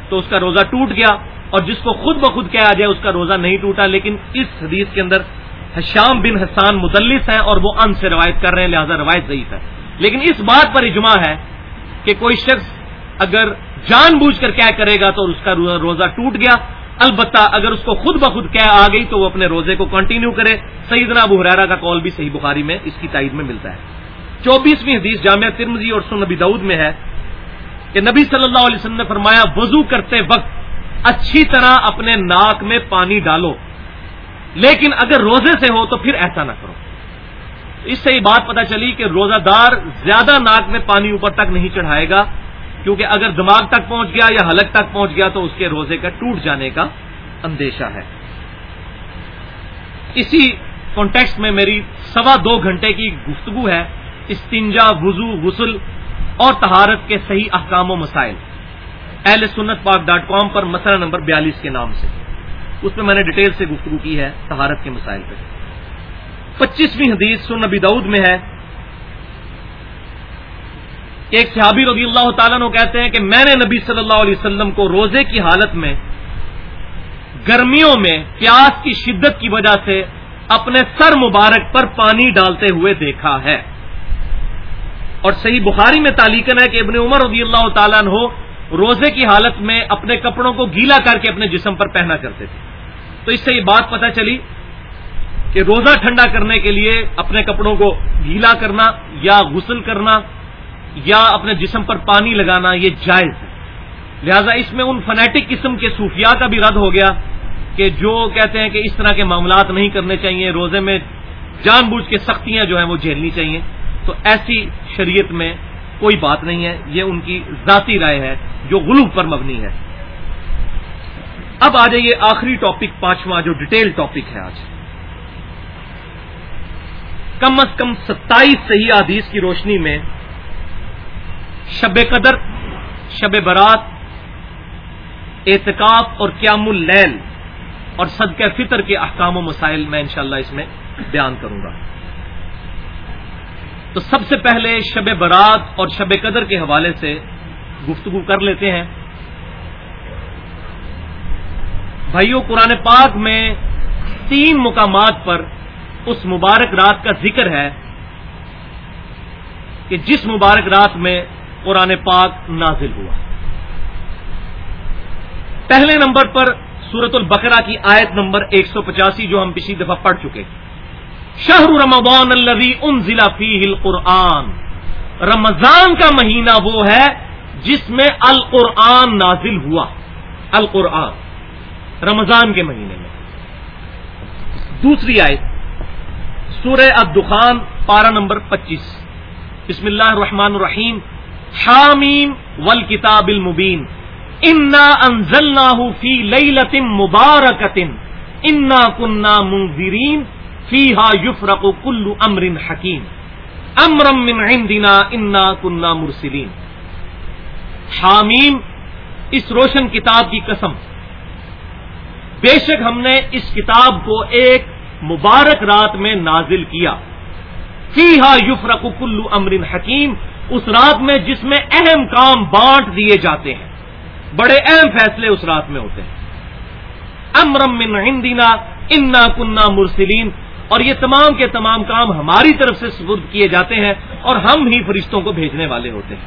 تو اس کا روزہ ٹوٹ گیا اور جس کو خود بخود کیا آ جائے اس کا روزہ نہیں ٹوٹا، لیکن اس حدیث کے اندر حشام بن حسان مدلس ہیں اور وہ ان سے روایت کر رہے ہیں، لہذا روایت ضعیف ہے۔ لیکن اس بات پر اجماع ہے کہ کوئی شخص اگر جان بوجھ کر کیا کرے گا تو اس کا روزہ ٹوٹ گیا البتہ اگر اس کو خود بخود کیا آ گئی تو وہ اپنے روزے کو کنٹینیو کرے۔ سیدنا ابو حرارا کا کال بھی صحیح بخاری میں اس کی تائید میں ملتا ہے۔ چوبیسویں حدیث جامعہ ترمزی اور سن نبی دعود میں ہے کہ نبی صلی اللہ علیہ وسلم نے فرمایا، وضو کرتے وقت اچھی طرح اپنے ناک میں پانی ڈالو۔ لیکن اگر روزے سے ہو تو پھر ایسا نہ کرو۔ اس سے یہ بات پتا چلی کہ روزہ دار زیادہ ناک میں پانی اوپر تک نہیں چڑھائے گا۔ کیونکہ اگر دماغ تک پہنچ گیا یا حلق تک پہنچ گیا تو اس کے روزے کا ٹوٹ جانے کا اندیشہ ہے۔ اسی کانٹیکس میں میری سوا دو گھنٹے کی گفتگو ہے استنجا، وضو، غسل اور تہارت کے صحیح احکام و مسائل۔ اہل سنت پاک ڈاٹ کام پر مسئلہ نمبر بیالیس کے نام سے۔ اس میں میں نے ڈیٹیل سے گفتگو کی ہے تہارت کے مسائل پہ۔ پچیسویں حدیث سن نبی دعود میں ہے۔ ایک صحابی رضی اللہ تعالیٰ نے کہتے ہیں کہ میں نے نبی صلی اللہ علیہ وسلم کو روزے کی حالت میں گرمیوں میں پیاس کی شدت کی وجہ سے اپنے سر مبارک پر پانی ڈالتے ہوئے دیکھا ہے۔ اور صحیح بخاری میں تعلیقن ہے کہ ابن عمر رضی اللہ تعالیٰ ہو روزے کی حالت میں اپنے کپڑوں کو گیلا کر کے اپنے جسم پر پہنا کرتے تھے۔ تو اس سے یہ بات پتہ چلی کہ روزہ ٹھنڈا کرنے کے لیے اپنے کپڑوں کو گیلا کرنا یا غسل کرنا یا اپنے جسم پر پانی لگانا یہ جائز ہے۔ لہذا اس میں ان فنیٹک قسم کے صوفیاء کا بھی رد ہو گیا کہ جو کہتے ہیں کہ اس طرح کے معاملات نہیں کرنے چاہیے، روزے میں جان بوجھ کے سختیاں جو ہیں وہ جھیلنی چاہیے۔ تو ایسی شریعت میں کوئی بات نہیں ہے، یہ ان کی ذاتی رائے ہے جو غلوب پر مبنی ہے۔ اب آ جائیے آخری ٹاپک، پانچواں جو ڈیٹیل ٹاپک ہے آج۔ کم از کم ستائیس صحیح حدیث کی روشنی میں شب قدر، شب برات، اعتکاف اور قیام اللیل اور صدقہ فطر کے احکام و مسائل میں انشاءاللہ اس میں بیان کروں گا۔ تو سب سے پہلے شب برات اور شب قدر کے حوالے سے گفتگو کر لیتے ہیں۔ بھائیوں قرآن پاک میں تین مقامات پر اس مبارک رات کا ذکر ہے کہ جس مبارک رات میں قرآن پاک نازل ہوا۔ پہلے نمبر پر سورت البقرہ کی آیت نمبر ایک سو پچاسی جو ہم پچھلی دفعہ پڑھ چکے۔ شہر رمضان الذي انزل فيه القرآن۔ رمضان کا مہینہ وہ ہے جس میں القرآن نازل ہوا۔ القرآن۔ رمضان کے مہینے میں۔ دوسری آیت۔ سورہ الدخان، پارہ نمبر پچیس۔ بسم اللہ الرحمن الرحیم۔ حامیم ول کتاب المبین. انا انزلنا فی لیلت مبارکت انا کننا منذرین فیہا یفرق کل امر حکیم امرم من عندنا انا کننا مرسلین حامیم، اس روشن کتاب کی قسم. بے شک ہم نے اس کتاب کو ایک مبارک رات میں نازل کیا. فیہا یفرق کل امر حکیم اس رات میں جس میں اہم کام بانٹ دیے جاتے ہیں۔ بڑے اہم فیصلے اس رات میں ہوتے ہیں۔ امرم من ہندینا انا کنہ مرسلین۔ اور یہ تمام کے تمام کام ہماری طرف سے سپرد کیے جاتے ہیں اور ہم ہی فرشتوں کو بھیجنے والے ہوتے ہیں۔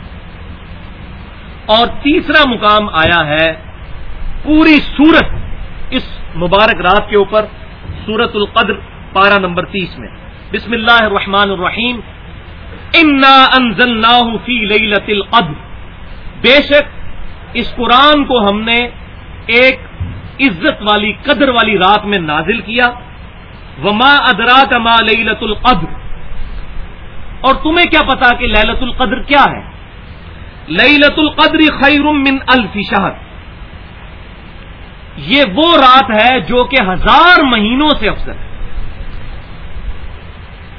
اور تیسرا مقام آیا ہے پوری سورت اس مبارک رات کے اوپر سورت القدر، پارہ نمبر تیس میں۔ بسم اللہ الرحمن الرحیم۔ انا انزل فی لیلت القدر۔ بے شک، اس قرآن کو ہم نے ایک عزت والی، قدر والی رات میں نازل کیا۔ وما ادرا کا ما لیلت القدر۔ اور تمہیں کیا پتا کہ للت القدر کیا ہے؟ للت القدر خیر من الف شہر یہ وہ رات ہے جو کہ ہزار مہینوں سے افضل ہے۔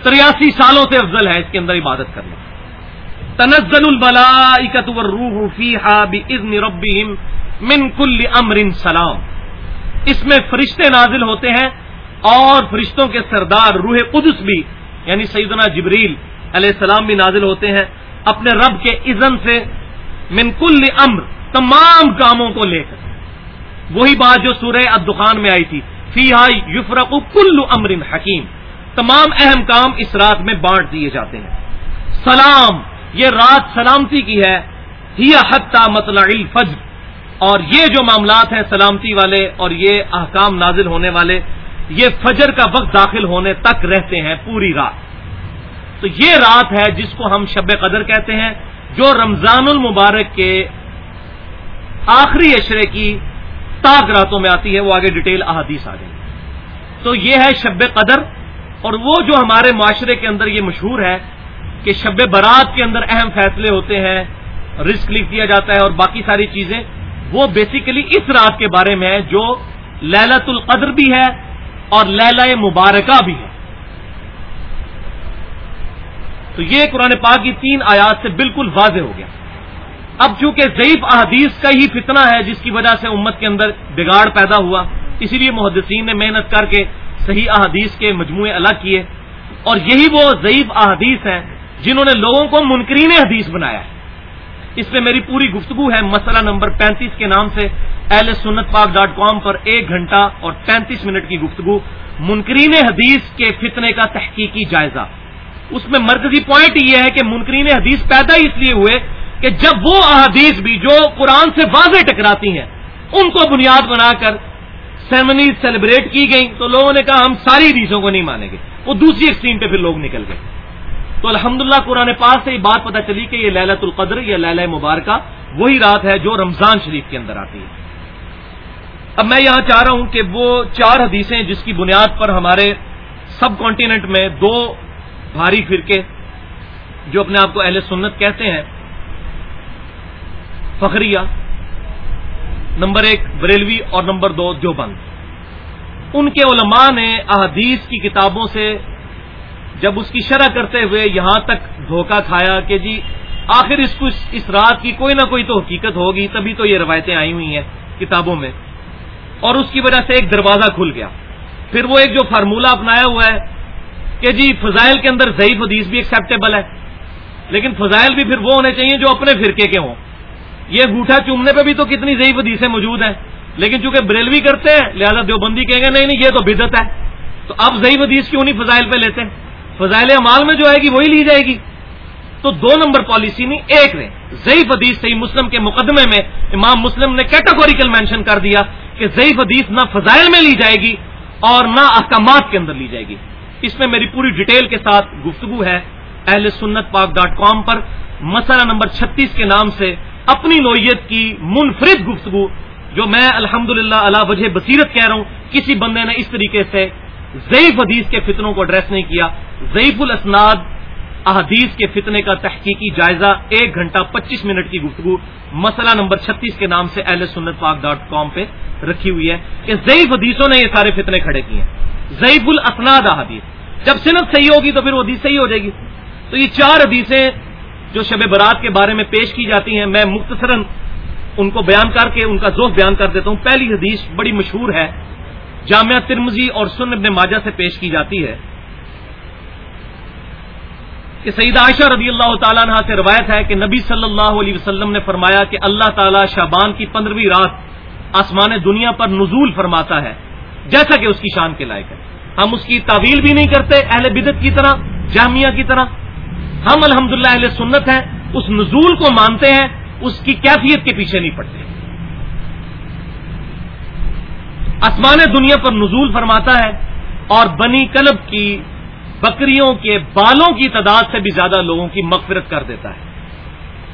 تریاسی سالوں سے افضل ہے اس کے اندر عبادت کرنا۔ تنزل البلاکت والروح فیحا باذن ربهم من کل امر سلام۔ اس میں فرشتے نازل ہوتے ہیں اور فرشتوں کے سردار روح قدس بھی یعنی سیدنا جبریل علیہ السلام بھی نازل ہوتے ہیں اپنے رب کے اذن سے من کل امر، تمام کاموں کو لے کر۔ وہی بات جو سورہ الدخان میں آئی تھی فی یفرق کل امر حکیم۔ تمام اہم کام اس رات میں بانٹ دیے جاتے ہیں۔ سلام، یہ رات سلامتی کی ہے۔ ہی حتہ مطلع الفجر۔ اور یہ جو معاملات ہیں سلامتی والے اور یہ احکام نازل ہونے والے، یہ فجر کا وقت داخل ہونے تک رہتے ہیں پوری رات۔ تو یہ رات ہے جس کو ہم شب قدر کہتے ہیں، جو رمضان المبارک کے آخری اشرے کی تاک راتوں میں آتی ہے، وہ آگے ڈیٹیل احادیث آ گئی تو یہ ہے شب قدر۔ اور وہ جو ہمارے معاشرے کے اندر یہ مشہور ہے کہ شب برات کے اندر اہم فیصلے ہوتے ہیں رسک لکھ دیا جاتا ہے اور باقی ساری چیزیں، وہ بیسیکلی اس رات کے بارے میں ہے جو للت القدر بھی ہے اور لیلا مبارکہ بھی ہے۔ تو یہ قرآن پاک کی تین آیات سے بالکل واضح ہو گیا۔ اب چونکہ ضعیف احادیث کا ہی فتنہ ہے جس کی وجہ سے امت کے اندر بگاڑ پیدا ہوا، اسی لیے محدثین نے محنت کر کے صحیح احادیث کے مجموعے الگ کیے اور یہی وہ ضعیف احادیث ہیں جنہوں نے لوگوں کو منکرین حدیث بنایا ہے۔ اس میں میری پوری گفتگو ہے مسئلہ نمبر پینتیس کے نام سے۔ ایل سنت پاک ڈاٹ کام پر ایک گھنٹہ اور پینتیس منٹ کی گفتگو۔ منکرین حدیث کے فتنے کا تحقیقی جائزہ۔ اس میں مرکزی پوائنٹ یہ ہے کہ منکرین حدیث پیدا اس لیے ہوئے کہ جب وہ احادیث بھی جو قرآن سے واضح ٹکراتی ہیں، ان کو بنیاد بنا کر سیرمنی سیلیبریٹ کی گئی تو لوگوں نے کہا ہم ساری حدیثوں کو نہیں مانیں گے۔ وہ دوسری ایکسٹریم پہ پھر لوگ نکل گئے۔ تو الحمدللہ قرآن پاس سے یہ بات پتہ چلی کہ یہ للت القدر یا للہ مبارکہ وہی رات ہے جو رمضان شریف کے اندر آتی ہے۔ اب میں یہاں چاہ رہا ہوں کہ وہ چار حدیثیں جس کی بنیاد پر ہمارے سب کانٹیننٹ میں دو بھاری فرقے جو اپنے آپ کو اہل سنت کہتے ہیں، فخریہ نمبر ایک بریلوی اور نمبر دو جو بند ان کے علماء نے احادیث کی کتابوں سے جب اس کی شرح کرتے ہوئے یہاں تک دھوکہ کھایا کہ جی آخر اس کو اس رات کی کوئی نہ کوئی تو حقیقت ہوگی، تبھی تو یہ روایتیں آئی ہوئی ہیں کتابوں میں۔ اور اس کی وجہ سے ایک دروازہ کھل گیا۔ پھر وہ ایک جو فارمولہ اپنایا ہوا ہے کہ جی فضائل کے اندر ضعیف حدیث بھی ایکسیپٹیبل ہے، لیکن فضائل بھی پھر وہ ہونے چاہیے جو اپنے فرقے کے ہوں۔ یہ گوٹھا چومنے پہ بھی تو کتنی ضعیف حدیثیں موجود ہیں۔ لیکن چونکہ بریلوی کرتے ہیں، لہذا دیوبندی کہیں گے، نہیں نہیں، یہ تو بدت ہے۔ تو اب ضعیف حدیث کیوں نہیں فضائل پہ لیتے؟ ہیں فضائل امال میں جو آئے گی، وہی لی جائے گی۔ تو دو نمبر پالیسی نہیں ایک نے، ضعیف حدیث صحیح مسلم کے مقدمے میں امام مسلم نے کیٹاگوریکل مینشن کر دیا کہ ضعیف حدیث نہ فضائل میں لی جائے گی اور نہ احکامات کے اندر لی جائے گی۔ اس میں میری پوری ڈیٹیل کے ساتھ گفتگو ہے۔ اہل سنت پاک ڈاٹ کام پر، مسئلہ نمبر چھتیس کے نام سے اپنی نوعیت کی منفرد گفتگو جو میں الحمد للہ وجہ بصیرت کہہ رہا ہوں، کسی بندے نے اس طریقے سے ضعیف حدیث کے فتنوں کو ایڈریس نہیں کیا، ضعیف الاسناد احادیث کے فتنے کا تحقیقی جائزہ، ایک گھنٹہ پچیس منٹ کی گفتگو، مسئلہ نمبر چھتیس کے نام سے اہل سنت پاک ڈاٹ کام پہ رکھی ہوئی ہے کہ ضعیف حدیثوں نے یہ سارے فتنے کھڑے کیے ہیں۔ ضعیف الاسناد احادیث، جب صنعت صحیح ہوگی تو پھر وہ حدیث صحیح ہو جائے گی۔ تو یہ چار حدیثیں جو شب برات کے بارے میں پیش کی جاتی ہیں، میں مختصراً ان کو بیان کر کے، ان کا ذوق بیان کر دیتا ہوں۔ پہلی حدیث بڑی مشہور ہے، جامعہ ترمزی اور سن ابن ماجہ سے پیش کی جاتی ہے۔ کہ سعید عائشہ رضی اللہ تعالیٰ عنہ سے روایت ہے کہ نبی صلی اللہ علیہ وسلم نے فرمایا کہ اللہ تعالیٰ شابان کی پندرہویں رات آسمان دنیا پر نزول فرماتا ہے، جیسا کہ اس کی شان کے لائق ہے۔ ہم اس کی تعویل بھی نہیں کرتے، اہل بدت کی طرح، جامعہ کی طرح۔ ہم الحمد اہل سنت ہیں، اس نزول کو مانتے ہیں، اس کی کیفیت کے پیچھے نہیں پڑتے۔ آسمان دنیا پر نزول فرماتا ہے اور بنی کلب کی بکریوں کے بالوں کی تعداد سے بھی زیادہ لوگوں کی مغفرت کر دیتا ہے۔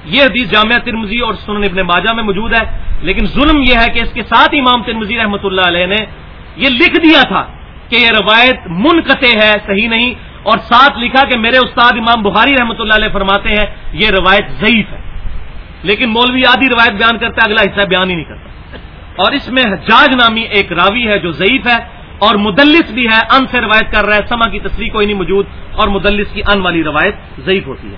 یہ حدیث جامعہ ترمزی اور سنن ابن ماجہ میں موجود ہے، لیکن ظلم یہ ہے کہ اس کے ساتھ امام ترمزی رحمۃ اللہ علیہ نے یہ لکھ دیا تھا کہ یہ روایت منقطع ہے، صحیح نہیں اور ساتھ لکھا کہ میرے استاد امام بخاری رحمۃ اللہ علیہ فرماتے ہیں، یہ روایت ضعیف ہے۔ لیکن مولوی آدھی روایت بیان کرتا ہے، اگلا حصہ بیان ہی نہیں کرتا۔ اور اس میں حجاج نامی ایک راوی ہے جو ضعیف ہے اور مدلس بھی ہے، ان سے روایت کر رہا ہے سما کی تصریح کوئی نہیں موجود اور مدلس کی ان والی روایت ضعیف ہوتی ہے۔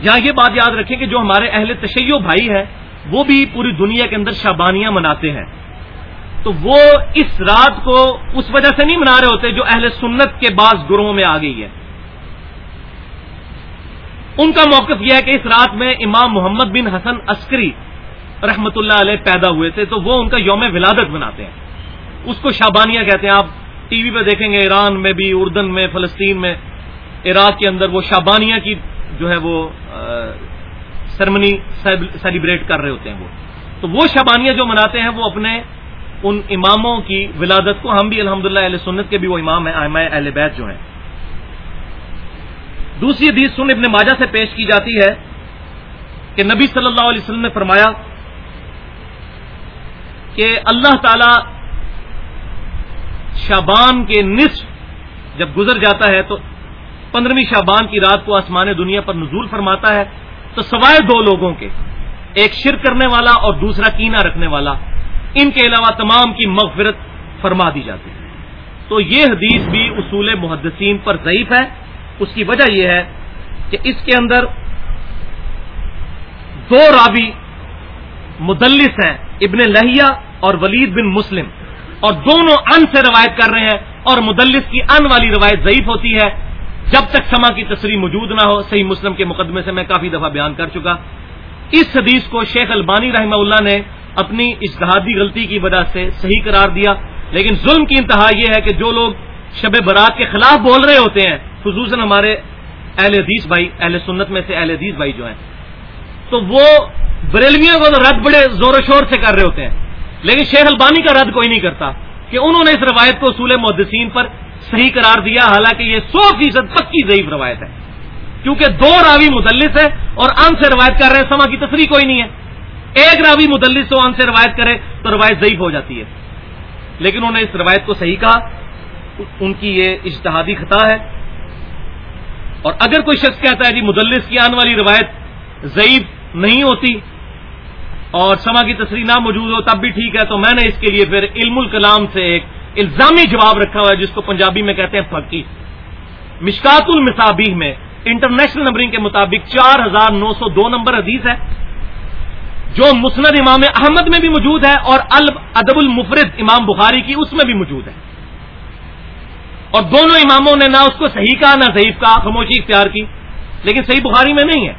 یہاں یہ بات یاد رکھیں کہ جو ہمارے اہل تشیع بھائی ہے وہ بھی پوری دنیا کے اندر شابانیاں مناتے ہیں۔ تو وہ اس رات کو اس وجہ سے نہیں منا رہے ہوتے جو اہل سنت کے بعض گروہوں میں آ گئی ہے۔ ان کا موقف یہ ہے کہ اس رات میں امام محمد بن حسن عسکری رحمت اللہ علیہ پیدا ہوئے تھے، تو وہ ان کا یوم ولادت مناتے ہیں۔ اس کو شابانیاں کہتے ہیں۔ آپ ٹی وی پہ دیکھیں گے ایران میں بھی، اردن میں، فلسطین میں۔ عراق کے اندر وہ شابانیہ کی جو ہے وہ سرمنی سیلیبریٹ کر رہے ہوتے ہیں وہ۔ تو وہ شابانیہ جو مناتے ہیں وہ اپنے ان اماموں کی ولادت کو ہم بھی الحمد للہ سنت کے بھی وہ امام ہیں اہل بیت جو ہیں۔ دوسری حدیث سن ابن ماجہ سے پیش کی جاتی ہے کہ نبی صلی اللہ علیہ وسلم نے فرمایا کہ اللہ تعالی شابان کے نصف جب گزر جاتا ہے تو پندرہویں شابان کی رات کو آسمان دنیا پر نزول فرماتا ہے تو سوائے دو لوگوں کے، ایک شر کرنے والا اور دوسرا کینا رکھنے والا۔ ان کے علاوہ تمام کی مغفرت فرما دی جاتی ہے۔ تو یہ حدیث بھی اصول محدثین پر ضعیف ہے۔ اس کی وجہ یہ ہے کہ اس کے اندر دو راوی مدلس ہیں، ابن لہیا اور ولید بن مسلم۔ اور دونوں ان سے روایت کر رہے ہیں اور مدلس کی ان والی روایت ضعیف ہوتی ہے۔ جب تک سما کی تصریح موجود نہ ہو، صحیح مسلم کے مقدمے سے میں کافی دفعہ بیان کر چکا۔ اس حدیث کو شیخ البانی رحمہ اللہ نے اپنی اجتہادی غلطی کی وجہ سے صحیح قرار دیا۔ لیکن ظلم کی انتہا یہ ہے کہ جو لوگ شب برات کے خلاف بول رہے ہوتے ہیں، خصوصاً ہمارے اہل حدیث بھائی، اہل سنت میں سے اہل حدیث بھائی جو ہیں، تو وہ بریلویوں کو رد بڑے زور و شور سے کر رہے ہوتے ہیں۔ لیکن شیخ البانی کا رد کوئی نہیں کرتا کہ انہوں نے اس روایت کو اصول محدثین پر صحیح قرار دیا، حالانکہ یہ سو فیصد پکی ضعیف روایت ہے۔ کیونکہ دو راوی مدلس ہے اور ان سے روایت کر رہے ہیں سما کی تصریح کوئی نہیں ہے۔ ایک راوی مدلس ہو ان سے روایت کرے تو روایت ضعیف ہو جاتی ہے۔ لیکن انہوں نے اس روایت کو صحیح کہا، ان کی یہ اجتہادی خطا ہے۔ اور اگر کوئی شخص کہتا ہے جی مدلس کی آنے والی روایت ضعیف نہیں ہوتی اور سما کی تصریح نہ موجود ہو، تب بھی ٹھیک ہے۔ تو میں نے اس کے لیے پھر علم الکلام سے ایک الزامی جواب رکھا ہوا ہے، جس کو پنجابی میں کہتے ہیں پھکی مشکات المصابیح میں انٹرنیشنل نمبرنگ کے مطابق چار ہزار نو سو دو نمبر حدیث ہے۔ جو مسند امام احمد میں بھی موجود ہے اور ادب المفرد امام بخاری کی اس میں بھی موجود ہے۔ اور دونوں اماموں نے نہ اس کو صحیح کہا، نہ ضعیف کہا، خاموشی اختیار کی۔ لیکن صحیح بخاری میں نہیں ہے۔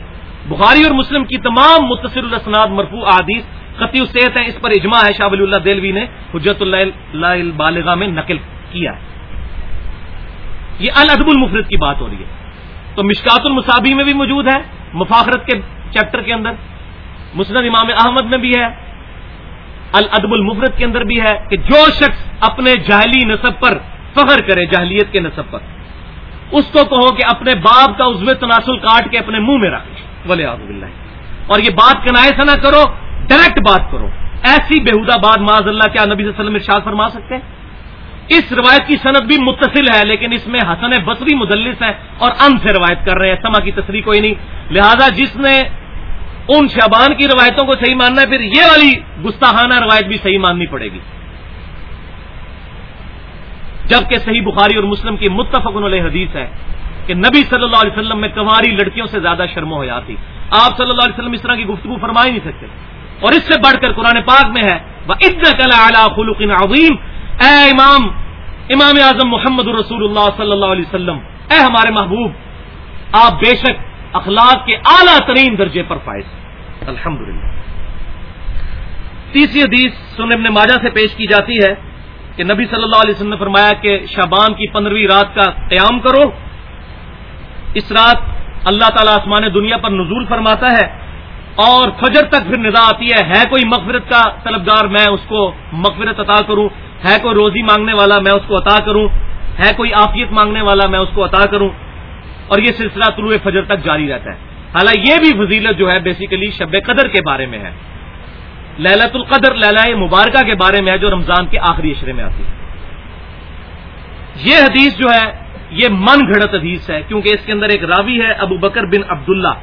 بخاری اور مسلم کی تمام متصر الاسناد مرفوع احادیث، خطی السیت ہیں، اس پر اجماع ہے۔ شاہ ولی اللہ دلوی نے حجت اللہ بالغ میں نقل کیا ہے۔ یہ الادب المفرد کی بات ہو رہی ہے۔ تو مشکات المصابی میں بھی موجود ہے، مفاخرت کے چیپٹر کے اندر۔ مسند امام احمد میں بھی ہے، الادب المفرد کے اندر بھی ہے کہ جو شخص اپنے جہلی نصب پر فخر کرے جہلیت کے نصب پر، اس کو کہو کہ اپنے باپ کا عزو تناسل کاٹ کے اپنے منہ میں رکھ ولی اللہ اور یہ بات کنائے سے نہ کرو، ڈائریکٹ بات کرو۔ ایسی بےحدہ بات معاذ اللہ کیا نبی صلی اللہ علیہ وسلم ارشاد فرما سکتے ہیں؟ اس روایت کی صنعت بھی متصل ہے، لیکن اس میں حسن بصری مدلس ہے اور ان سے روایت کر رہے ہیں۔ سما کی تصریح کوئی نہیں۔ لہذا جس نے ان شبان کی روایتوں کو صحیح ماننا ہے، پھر یہ والی گستاحانہ روایت بھی صحیح ماننی پڑے گی۔ جبکہ صحیح بخاری اور مسلم کی متفق علیہ حدیث ہے کہ نبی صلی اللہ علیہ وسلم میں کنواری لڑکیوں سے زیادہ شرم و حیا تھی۔ آپ صلی اللہ علیہ وسلم اس طرح کی گفتگو فرما ہی نہیں سکتے۔ اور اس سے بڑھ کر قرآن پاک میں ہے وہ خلق عظیم اے امام امام اعظم محمد رسول اللہ صلی اللہ علیہ وسلم، اے ہمارے محبوب، آپ بے شک اخلاق کے اعلیٰ ترین درجے پر فائز۔ الحمد تیسری حدیث سن ابن ماجہ سے پیش کی جاتی ہے کہ نبی صلی اللہ علیہ وسلم نے فرمایا کہ شابان کی پندرہویں رات کا قیام کرو۔ اس رات اللہ تعالیٰ آسمان دنیا پر نزول فرماتا ہے اور فجر تک پھر ندا آتی ہے۔ ہے کوئی مغفرت کا طلبگار میں اس کو مغفرت عطا کروں؟ ہے کوئی روزی مانگنے والا میں اس کو عطا کروں؟ ہے کوئی آفیت مانگنے والا میں اس کو عطا کروں؟ اور یہ سلسلہ طلوع فجر تک جاری رہتا ہے۔ حالانکہ یہ بھی فضیلت جو ہے بیسیکلی شب قدر کے بارے میں ہے۔ للت القدر للا مبارکہ کے بارے میں ہے جو رمضان کے آخری اشرے میں آتی ہے۔ یہ حدیث جو ہے، یہ من گھڑت حدیث ہے، کیونکہ اس کے اندر ایک راوی ہے، ابو بکر بن عبداللہ۔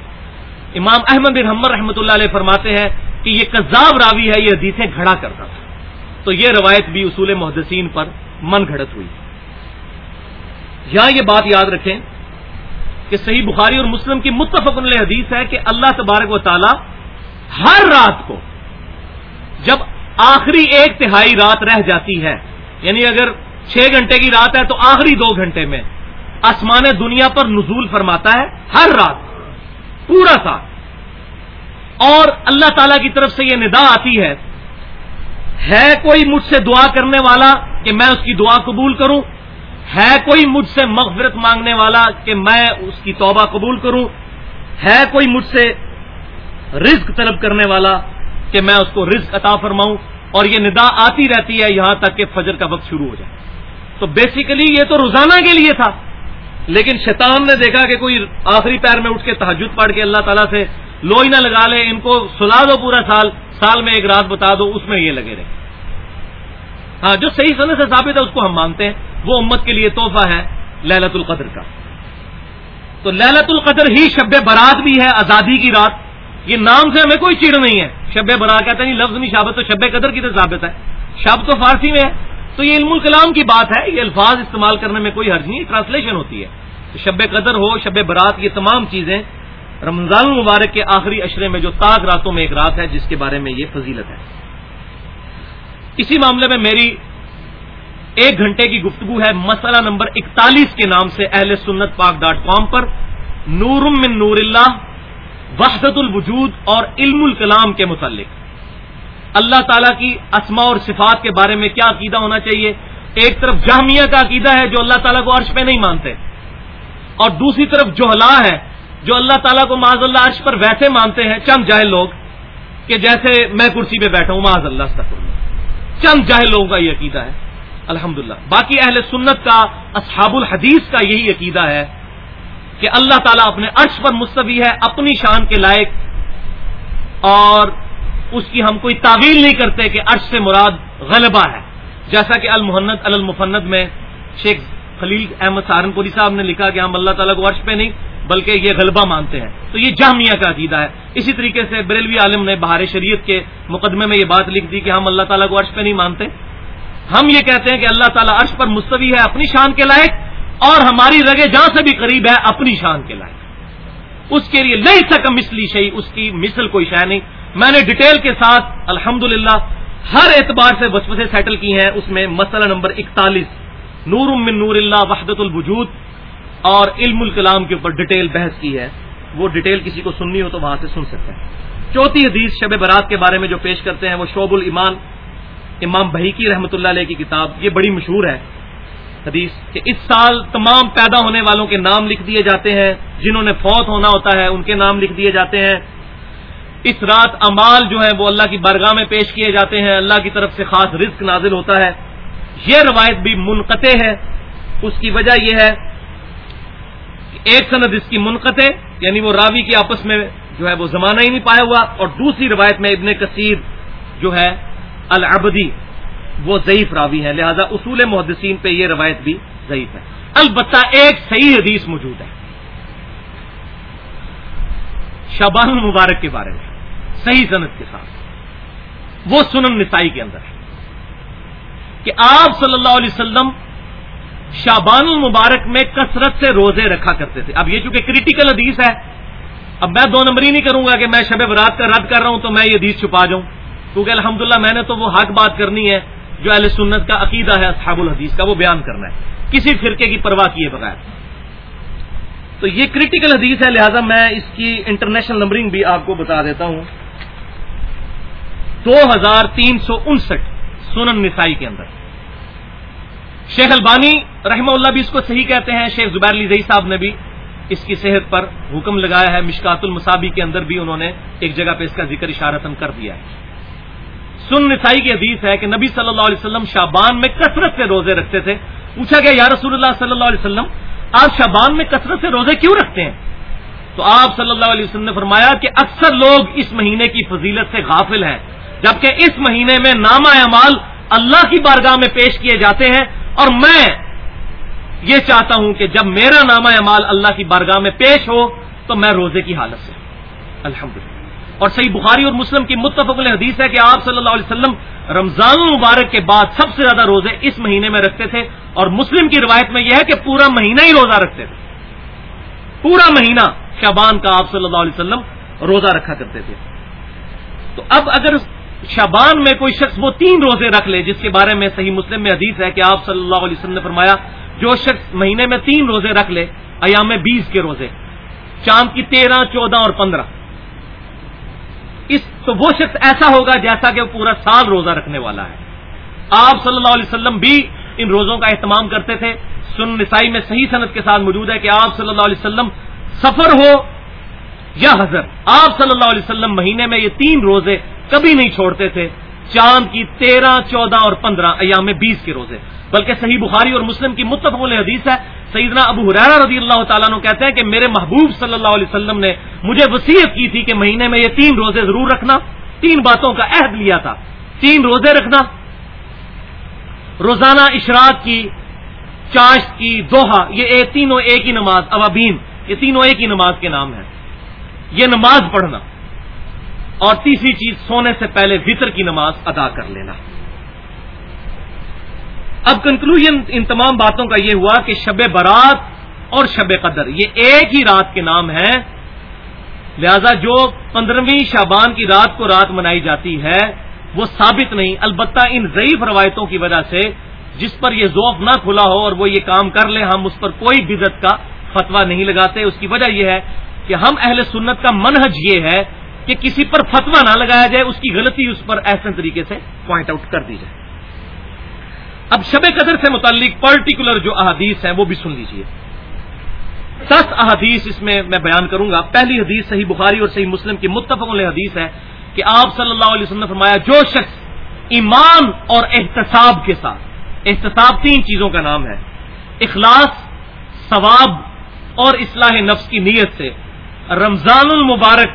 امام احمد بن حمر رحمۃ اللہ علیہ فرماتے ہیں کہ یہ کذاب راوی ہے، یہ حدیثیں گھڑا کرتا تھا۔ تو یہ روایت بھی اصول محدثین پر من گھڑت ہوئی۔ یہاں یہ بات یاد رکھیں کہ صحیح بخاری اور مسلم کی متفق علیہ حدیث ہے کہ اللہ تبارک و تعالی ہر رات کو جب آخری ایک تہائی رات رہ جاتی ہے یعنی اگر چھ گھنٹے کی رات ہے تو آخری دو گھنٹے میں آسمان دنیا پر نزول فرماتا ہے ہر رات، پورا ساتھ اور اللہ تعالی کی طرف سے یہ ندا آتی ہے ہے کوئی مجھ سے دعا کرنے والا کہ میں اس کی دعا قبول کروں؟ ہے کوئی مجھ سے مغفرت مانگنے والا کہ میں اس کی توبہ قبول کروں؟ ہے کوئی مجھ سے رزق طلب کرنے والا کہ میں اس کو رزق عطا فرماؤں؟ اور یہ ندا آتی رہتی ہے یہاں تک کہ فجر کا وقت شروع ہو جائے۔ تو بیسیکلی یہ تو روزانہ کے لیے تھا۔ لیکن شیطان نے دیکھا کہ کوئی آخری پیر میں اٹھ کے تحجد پڑھ کے اللہ تعالیٰ سے لوئی نہ لگا لے، ان کو سلا دو پورا سال سال میں ایک رات بتا دو، اس میں یہ لگے رہے۔ ہاں جو صحیح سنے سے ثابت ہے، اس کو ہم مانتے ہیں۔ وہ امت کے لیے تحفہ ہے للت القدر کا۔ تو للت القدر ہی شب برات بھی ہے، آزادی کی رات۔ یہ نام سے ہمیں کوئی چیڑ نہیں ہے۔ شب برات کہتے ہیں لفظ نہیں، شابت تو شب قدر کی تو ثابت ہے۔ شب تو فارسی میں ہے۔ تو یہ علم الکلام کی بات ہے، یہ الفاظ استعمال کرنے میں کوئی حرج نہیں ٹرانسلیشن ہوتی ہے۔ تو شب قدر ہو، شب برات، یہ تمام چیزیں رمضان المبارک کے آخری اشرے میں جو تاج راتوں میں ایک رات ہے، جس کے بارے میں یہ فضیلت ہے۔ اسی معاملے میں میری ایک گھنٹے کی گفتگو ہے مسئلہ نمبر اکتالیس کے نام سے اہل سنت پاک ڈاٹ کام پر۔ نورم من نور اللہ، وحدت الوجود اور علم الکلام کے متعلق۔ اللہ تعالیٰ کی اسما اور صفات کے بارے میں کیا عقیدہ ہونا چاہیے؟ ایک طرف جامعہ کا عقیدہ ہے جو اللہ تعالیٰ کو عرش پہ نہیں مانتے، اور دوسری طرف جوہلا ہے جو اللہ تعالیٰ کو معذ اللہ عرش پر ویسے مانتے ہیں۔ چند جاہل لوگ کہ جیسے میں کرسی پہ بیٹھا ہوں معذ اللہ استفر چند جاہل لوگوں کا یہ عقیدہ ہے۔ الحمد باقی اہل سنت کا، اصحاب الحدیث کا یہی عقیدہ ہے کہ اللہ تعالیٰ اپنے عرش پر مستوی ہے، اپنی شان کے لائق، اور اس کی ہم کوئی تعویل نہیں کرتے کہ عرش سے مراد غلبہ ہے۔ جیسا کہ المحنت المفند میں شیخ خلیل احمد سہارنپوری صاحب نے لکھا کہ ہم اللہ تعالیٰ کو عرش پہ نہیں بلکہ یہ غلبہ مانتے ہیں۔ تو یہ جامعہ کا عقیدہ ہے۔ اسی طریقے سے بریلوی عالم نے بہار شریعت کے مقدمے میں یہ بات لکھ دی کہ ہم اللہ تعالیٰ کو عرش پہ نہیں مانتے۔ ہم یہ کہتے ہیں کہ اللہ تعالیٰ عرش پر مستوی ہے، اپنی شان کے لائق، اور ہماری رگے جہاں سے بھی قریب ہے، اپنی شان کے لائق۔ اس کے لیے نہیں سکم مسلی شہی اس کی مثل کوئی شہ نہیں۔ میں نے ڈیٹیل کے ساتھ الحمد ہر اعتبار سے وسوسے سیٹل کی ہیں۔ اس میں مسئلہ نمبر اکتالیس نور من نور اللہ وحدت الوجود۔ اور علم الکلام کے اوپر ڈیٹیل بحث کی ہے، وہ ڈیٹیل کسی کو سننی ہو تو وہاں سے سن سکتے ہیں۔ چوتھی حدیث شب برات کے بارے میں جو پیش کرتے ہیں، وہ شعب المان امام بحیکی رحمۃ اللہ علیہ کی کتاب، یہ بڑی مشہور ہے۔ حدیث کہ اس سال تمام پیدا ہونے والوں کے نام لکھ دیے جاتے ہیں، جنہوں نے فوت ہونا ہوتا ہے، ان کے نام لکھ دیے جاتے ہیں۔ اس رات امال جو ہے وہ اللہ کی برگاہ میں پیش کیے جاتے ہیں۔ اللہ کی طرف سے خاص رزق نازل ہوتا ہے۔ یہ روایت بھی منقطع ہے۔ اس کی وجہ یہ ہے ایک سند اس کی منقطع یعنی وہ راوی کے آپس میں جو ہے وہ زمانہ ہی نہیں پایا ہوا۔ اور دوسری روایت میں ابن کثیر جو ہے، العبدی، وہ ضعیف راوی ہے لہذا اصول محدثین پہ یہ روایت بھی ضعیف ہے۔ البتہ ایک صحیح حدیث موجود ہے۔ شبان المبارک کے بارے میں، صحیح صنعت کے ساتھ۔ وہ سنن نسائی کے اندر ہے کہ آپ صلی اللہ علیہ وسلم شابان المبارک میں کثرت سے روزے رکھا کرتے تھے۔ اب یہ چونکہ کریٹیکل حدیث ہے، اب میں دو نمبر ہی نہیں کروں گا کہ میں شب برات کا رد کر رہا ہوں تو میں یہ حدیث چھپا جاؤں۔ کیونکہ الحمدللہ میں نے تو وہ حق بات کرنی ہے جو اہل سنت کا عقیدہ ہے، اصحاب الحدیث کا، وہ بیان کرنا ہے۔ کسی فرقے کی پرواہ کیے بغیر۔ تو یہ کریٹیکل حدیث ہے، لہذا میں اس کی انٹرنیشنل نمبرنگ بھی آپ کو بتا دیتا ہوں۔ دو ہزار تین سو انسٹھ سنن نسائی کے اندر۔ شیخ البانی رحمہ اللہ بھی اس کو صحیح کہتے ہیں، شیخ زبیر علی زئی صاحب نے بھی اس کی صحت پر حکم لگایا ہے۔ مشکات المسابی کے اندر بھی انہوں نے ایک جگہ پہ اس کا ذکر اشارتن کر دیا ہے۔ سن نسائی کی حدیث ہے کہ نبی صلی اللہ علیہ وسلم شابان میں کثرت سے روزے رکھتے تھے۔ پوچھا گیا، یا رسول اللہ صلی اللہ علیہ وسلم، آپ شابان میں کثرت سے روزے کیوں رکھتے ہیں؟ تو آپ صلی اللہ علیہ وسلم نے فرمایا کہ اکثر لوگ اس مہینے کی فضیلت سے غافل ہیں، جبکہ اس مہینے میں نامہ اعمال اللہ کی بارگاہ میں پیش کیے جاتے ہیں۔ اور میں یہ چاہتا ہوں کہ جب میرا نامہ اعمال اللہ کی بارگاہ میں پیش ہو، تو میں روزے کی حالت سے الحمد اور صحیح بخاری اور مسلم کی متفق حدیث ہے کہ آپ صلی اللہ علیہ وسلم رمضان المبارک کے بعد سب سے زیادہ روزے اس مہینے میں رکھتے تھے۔ اور مسلم کی روایت میں یہ ہے کہ پورا مہینہ ہی روزہ رکھتے تھے۔ پورا مہینہ شابان کا آپ صلی اللہ علیہ وسلم روزہ رکھا کرتے تھے۔ تو اب اگر شابان میں کوئی شخص وہ تین روزے رکھ لے جس کے بارے میں صحیح مسلم میں حدیث ہے کہ آپ صلی اللہ علیہ وسلم نے فرمایا، جو شخص مہینے میں تین روزے رکھ لے، ایام بیس کے روزے چاند کی تیرہ، چودہ اور پندرہ۔ اس تو وہ شخص ایسا ہوگا جیسا کہ وہ پورا سال روزہ رکھنے والا ہے۔ آپ صلی اللہ علیہ وسلم بھی ان روزوں کا اہتمام کرتے تھے۔ سن نسائی میں صحیح صنعت کے ساتھ موجود ہے کہ آپ صلی اللہ علیہ وسلم سفر ہو یا حضر آپ صلی اللہ علیہ وسلم مہینے میں یہ تین روزے کبھی نہیں چھوڑتے تھے۔ چاند کی تیرہ، چودہ اور پندرہ ایام بیس کے روزے۔ بلکہ صحیح بخاری اور مسلم کی متفق حدیث ہے۔ سیدنا ابو حرارہ رضی اللہ تعالیٰ نے کہتے ہیں کہ میرے محبوب صلی اللہ علیہ وسلم نے مجھے وسیعت کی تھی کہ مہینے میں یہ تین روزے ضرور رکھنا۔ تین باتوں کا عہد لیا تھا۔ تین روزے رکھنا۔ روزانہ اشراق کی، چاشت کی، دوہا، یہ تینوں ایک ہی نماز، اوابین، یہ تینوں ایک ہی نماز کے نام ہیں۔ یہ نماز پڑھنا اور تیسری چیز سونے سے پہلے وطر کی نماز ادا کر لینا۔ اب کنکلوژ ان تمام باتوں کا یہ ہوا کہ شب برات اور شب قدر، یہ ایک ہی رات کے نام ہیں۔ لہذا جو پندرہویں شابان کی رات کو رات منائی جاتی ہے، وہ ثابت نہیں، البتہ ان ضعیف روایتوں کی وجہ سے جس پر یہ ذوق نہ کھلا ہو اور وہ یہ کام کر لے ہم اس پر کوئی بدت کا فتوا نہیں لگاتے۔ اس کی وجہ یہ ہے کہ ہم اہل سنت کا منہج یہ ہے کہ کسی پر فتوا نہ لگایا جائے، اس کی غلطی اس پر ایسے طریقے سے پوائنٹ آؤٹ کر دی جائے۔ اب شب قدر سے متعلق پرٹیکولر جو احادیث ہیں وہ بھی سن لیجیے دس احادیث اس میں میں بیان کروں گا۔ پہلی حدیث صحیح بخاری اور صحیح مسلم کی متفق حدیث ہے کہ آپ صلی اللہ علیہ وسلم نے فرمایا، جو شخص ایمان اور احتساب کے ساتھ، احتساب تین چیزوں کا نام ہے، اخلاص، ثواب اور اصلاح نفس کی نیت سے رمضان المبارک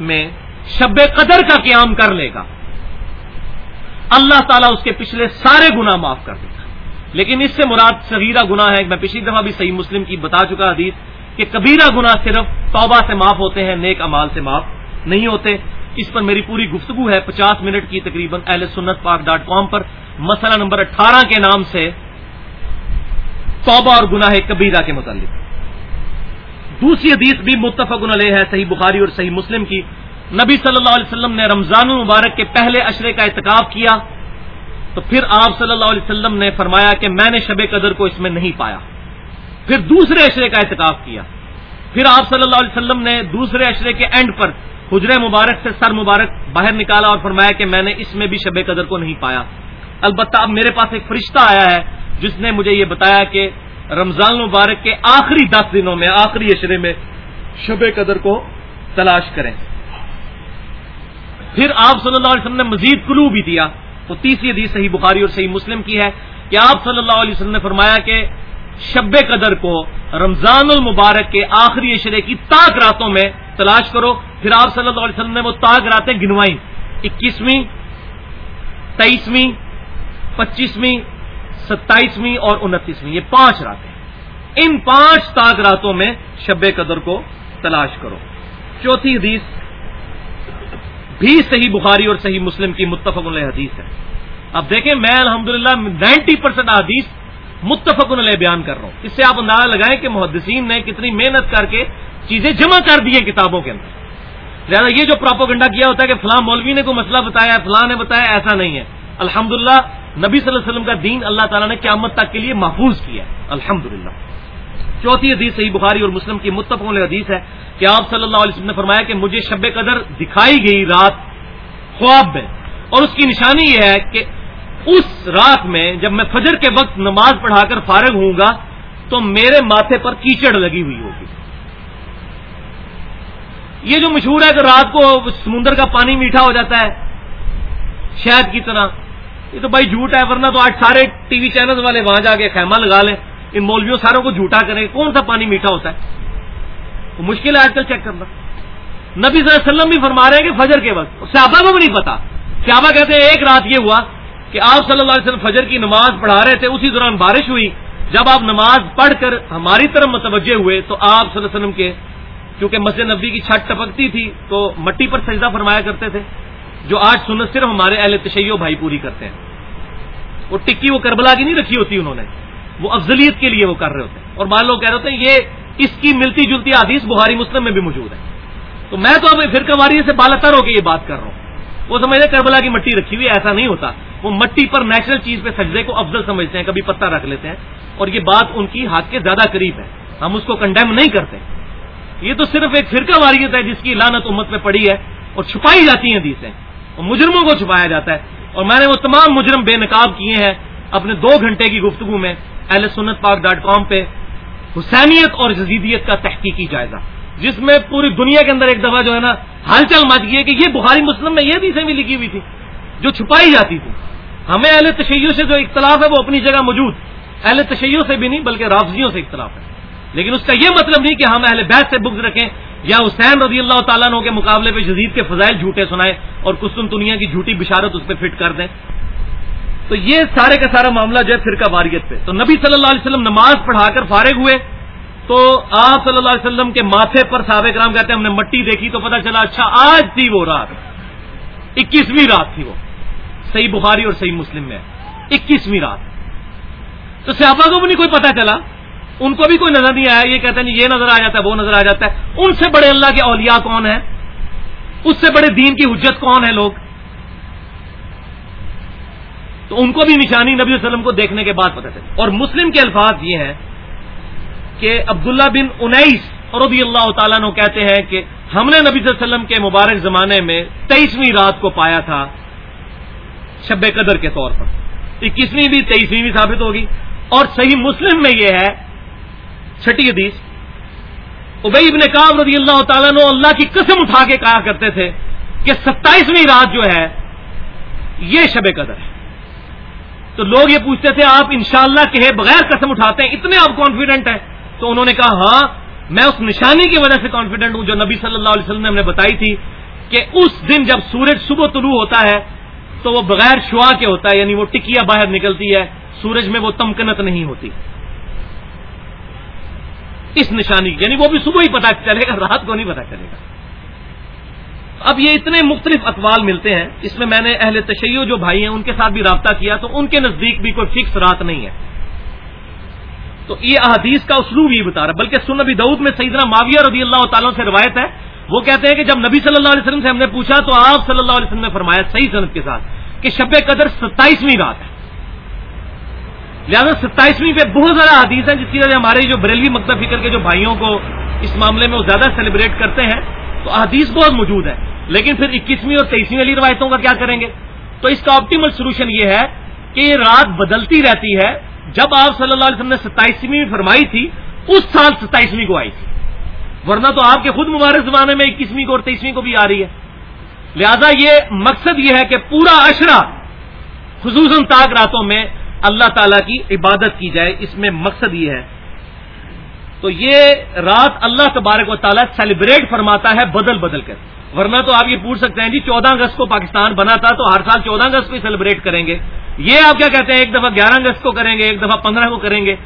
میں شب قدر کا قیام کر لے گا۔ اللہ تعالیٰ اس کے پچھلے سارے گنا معاف کر دے گا لیکن اس سے مراد صغیرہ گنا ہے، میں پچھلی دفعہ بھی صحیح مسلم کی بتا چکا حدیث کہ کبیرہ گنا صرف توبہ سے معاف ہوتے ہیں، نیک امال سے معاف نہیں ہوتے۔ اس پر میری پوری گفتگو ہے۔ پچاس منٹ کی تقریباً اہل سنت پاک ڈاٹ کام پر مسئلہ نمبر اٹھارہ کے نام سے توبہ اور گناہ کبیرہ کے متعلق۔ دوسری حدیث بھی متفق علیہ ہے، صحیح بخاری اور صحیح مسلم کی۔ نبی صلی اللہ علیہ وسلم نے رمضان المبارک کے پہلے اشرے کا اعتکاب کیا۔ تو پھر آپ صلی اللہ علیہ وسلم نے فرمایا کہ میں نے شب قدر کو اس میں نہیں پایا۔ پھر دوسرے اشرے کا اعتکاب کیا۔ پھر آپ صلی اللہ علیہ وسلم نے دوسرے اشرے کے اینڈ پر حجر مبارک سے سر مبارک باہر نکالا اور فرمایا کہ میں نے اس میں بھی شب قدر کو نہیں پایا۔ البتہ اب میرے پاس ایک فرشتہ آیا ہے، جس نے مجھے یہ بتایا کہ رمضان مبارک کے آخری دس دنوں میں، آخری اشرے میں شب قدر کو تلاش کریں۔ پھر آپ صلی اللہ علیہ وسلم نے مزید کلو بھی دیا۔ تو تیسری حدیث صحیح بخاری اور صحیح مسلم کی ہے کہ آپ صلی اللہ علیہ وسلم نے فرمایا کہ شب قدر کو رمضان المبارک کے آخری اشرے کی تاک راتوں میں تلاش کرو۔ پھر آپ صلی اللہ علیہ وسلم نے وہ تاک راتیں گنوائیں۔ اکیسویں، تیئیسویں، پچیسویں ستائیسویں اور انتیسویں، یہ پانچ راتیں ان پانچ تاک راتوں میں شب قدر کو تلاش کرو۔ چوتھی حدیث بھی صحیح بخاری اور صحیح مسلم کی متفق علیہ حدیث ہے۔ اب دیکھیں، میں الحمدللہ نائنٹی پرسینٹ حدیث متفق علیہ بیان کر رہا ہوں۔ اس سے آپ اندازہ لگائیں کہ محدثین نے کتنی محنت کر کے چیزیں جمع کر دی ہیں کتابوں کے اندر۔ لہٰذا یہ جو پراپوگنڈا کیا ہوتا ہے کہ فلاں مولوی نے کوئی مسئلہ بتایا، فلاں نے بتایا، ایسا نہیں ہے۔ الحمد نبی صلی اللہ علیہ وسلم کا دین اللہ تعالیٰ نے قیامت تک کے لیے محفوظ کیا الحمد چوتھی حدیث صحیح بخاری اور مسلم کی متفق حدیث ہے کہ آپ صلی اللہ علیہ وسلم نے فرمایا کہ مجھے شب قدر دکھائی گئی رات خواب میں۔ اور اس کی نشانی یہ ہے کہ اس رات میں جب میں فجر کے وقت نماز پڑھا کر فارغ ہوں گا تو میرے ماتھے پر کیچڑ لگی ہوئی ہوگی۔ یہ جو مشہور ہے کہ رات کو سمندر کا پانی میٹھا ہو جاتا ہے، شہد کی طرح۔ یہ تو بھائی جھوٹ ہے، ورنہ تو آج سارے ٹی وی چینل والے وہاں جا کے خیمہ لگا لیں۔ ان مولویوں ساروں کو جھوٹا کریں۔ کون سا پانی میٹھا ہوتا ہے؟ تو مشکل ہے آج کل چیک کرنا۔ نبی صلی اللہ علیہ وسلم بھی فرما رہے ہیں کہ فجر کے وقت۔ صحابہ کو بھی نہیں پتا۔ صحابہ کہتے ہیں، ایک رات یہ ہوا کہ آپ صلی اللہ علیہ وسلم فجر کی نماز پڑھا رہے تھے، اسی دوران بارش ہوئی۔ جب آپ نماز پڑھ کر ہماری طرف متوجہ ہوئے تو آپ صلی اللہ علیہ وسلم کے، کیونکہ مسجد نبی کی چھت ٹپکتی تھی تو مٹی پر سجدہ فرمایا کرتے تھے۔ جو آج سنت صرف ہمارے اہل تشیع بھائی پوری کرتے ہیں۔ وہ ٹکی وہ کربلا کی نہیں رکھی ہوتی انہوں نے۔ وہ افضلیت کے لیے وہ کر رہے ہوتے ہیں۔ اور مان لوگ کہہ رہے ہوتے ہیں، یہ اس کی ملتی جلتی حدیث بہاری مسلم میں بھی موجود ہے۔ تو میں تو اب پھر کماری سے بالتر ہو کے یہ بات کر رہا ہوں۔ وہ سمجھتے کربلا کی مٹی رکھی ہوئی ایسا نہیں ہوتا۔ وہ مٹی پر نیچرل چیز پہ سجدے کو افضل سمجھتے ہیں، کبھی پتہ رکھ لیتے ہیں۔ اور یہ بات ان کی ہاتھ کے زیادہ قریب ہے۔ ہم اس کو کنڈیم نہیں کرتے۔ یہ تو صرف ایک فرقہ واریت ہے جس کی لانت امت میں پڑی ہے اور چھپائی جاتی ہیں حدیثیں۔ مجرموں کو چھپایا جاتا ہے۔ اور میں نے وہ تمام مجرم بے نقاب کیے ہیں اپنے دو گھنٹے کی گفتگو میں اہل سنت پاک ڈاٹ کام پہ حسینیت اور جزیدیت کا تحقیقی جائزہ۔ جس میں پوری دنیا کے اندر ایک دفعہ جو ہے نا ہلچل مچ گئی ہے کہ یہ بخاری مسلم میں یہ حدیثیں بھی لکھی ہوئی تھی، جو چھپائی جاتی تھی۔ ہمیں اہل تشیع سے جو اختلاف ہے وہ اپنی جگہ موجود۔ اہل تشیع سے بھی نہیں، بلکہ رافضیوں سے اختلاف ہے۔ لیکن اس کا یہ مطلب نہیں کہ ہم اہل بیت سے بغض رکھیں۔ یا حسین رضی اللہ تعالیٰ عنہ کے مقابلے پہ جدید کے فضائل جھوٹے سنائے اور کسن دنیا کی جھوٹی بشارت اس پہ فٹ کر دیں۔ تو یہ سارے کا سارا معاملہ جو ہے فرقہ واریت پہ۔ تو نبی صلی اللہ علیہ وسلم نماز پڑھا کر فارغ ہوئے۔ تو آپ صلی اللہ علیہ وسلم کے ماتھے پر صحابہ کرام کہتے ہیں، ہم نے مٹی دیکھی تو پتہ چلا اچھا آج تھی وہ رات۔ اکیسویں رات تھی وہ۔ صحیح بخاری اور صحیح مسلم میں۔ اکیسویں رات۔ تو صحابہ کو بھی نہیں کوئی پتہ چلا۔ ان کو بھی کوئی نظر نہیں آیا، یہ کہتے ہیں یہ نظر آ جاتا ہے، وہ نظر آ جاتا ہے۔ ان سے بڑے اللہ کے اولیاء کون ہیں؟ اس سے بڑے دین کی حجت کون ہے لوگ؟ تو ان کو بھی نشانی نبی وسلم کو دیکھنے کے بعد پتہ چلا۔ اور مسلم کے الفاظ یہ ہیں کہ عبداللہ بن انیس رضی اللہ تعالیٰ نے کہتے ہیں کہ ہم نے نبی صلی اللہ علیہ وسلم کے مبارک زمانے میں تیئیسویں رات کو پایا تھا شب قدر کے طور پر۔ اکیسویں بھی، تیئیسویں بھی ثابت ہوگی۔ اور صحیح مسلم میں یہ ہے چھٹی حدیث۔ ابئی ابن کام رضی اللہ تعالیٰ نے اللہ کی قسم اٹھا کے کہا کرتے تھے کہ ستائیسویں رات جو ہے، یہ شب قدر ہے۔ تو لوگ یہ پوچھتے تھے، آپ انشاءاللہ شاء کہے بغیر قسم اٹھاتے ہیں، اتنے آپ کانفیڈنٹ ہیں؟ تو انہوں نے کہا ہاں میں اس نشانی کی وجہ سے کانفیڈنٹ ہوں، جو نبی صلی اللہ علیہ وسلم نے ہمیں بتائی تھی کہ اس دن جب سورج صبح طلوع ہوتا ہے، تو وہ بغیر شعا کے ہوتا ہے یعنی وہ ٹکیا باہر نکلتی ہے، سورج میں وہ تمکنت نہیں ہوتی۔ اس نشانی یعنی وہ بھی صبح ہی پتا چلے گا، رات کو نہیں پتا چلے گا۔ اب یہ اتنے مختلف اقوال ملتے ہیں، اس میں میں نے اہل تشیع جو بھائی ہیں، ان کے ساتھ بھی رابطہ کیا، تو ان کے نزدیک بھی کوئی فکس رات نہیں ہے۔ تو یہ احادیث کا اسلوب یہ بتا رہا بلکہ سنبی دعود میں سیدنا معاویہ رضی اللہ تعالیٰ سے روایت ہے۔ وہ کہتے ہیں کہ جب نبی صلی اللہ علیہ وسلم سے ہم نے پوچھا، تو آپ صلی اللہ علیہ وسلم نے فرمایا صحیح صنعت کے ساتھ کہ شب قدر ستائیسویں رات ہے۔ لہٰذا ستائیسویں پہ بہت زیادہ حدیث ہیں جس کی وجہ سے ہمارے جو بریلوی مکتب فکر کے جو بھائیوں کو اس معاملے میں وہ زیادہ سیلیبریٹ کرتے ہیں، تو حدیث بہت موجود ہے لیکن پھر اکیسویں اور تیئیسویں والی روایتوں کا کیا کریں گے؟ تو اس کا آپٹیمل سولوشن یہ ہے کہ یہ رات بدلتی رہتی ہے۔ جب آپ صلی اللہ علیہ وسلم نے ستائیسویں فرمائی تھی، اس سال ستائیسویں کو آئی تھی۔ ورنہ تو آپ کے خود مبارک زمانے میں اکیسویں کو اور تیئیسویں کو بھی آ رہی ہے۔ لہذا یہ مقصد یہ ہے کہ پورا اشرا خصوصاً تاک راتوں میں اللہ تعالی کی عبادت کی جائے، اس میں مقصد یہ ہے۔ تو یہ رات اللہ تبارک و تعالیٰ سیلیبریٹ فرماتا ہے بدل بدل کر۔ ورنہ تو آپ یہ پوچھ سکتے ہیں جی چودہ اگست کو پاکستان بنا تھا تو ہر سال چودہ اگست کو سیلیبریٹ کریں گے۔ یہ آپ کیا کہتے ہیں؟ ایک دفعہ گیارہ اگست کو کریں گے، ایک دفعہ پندرہ کو کریں گے۔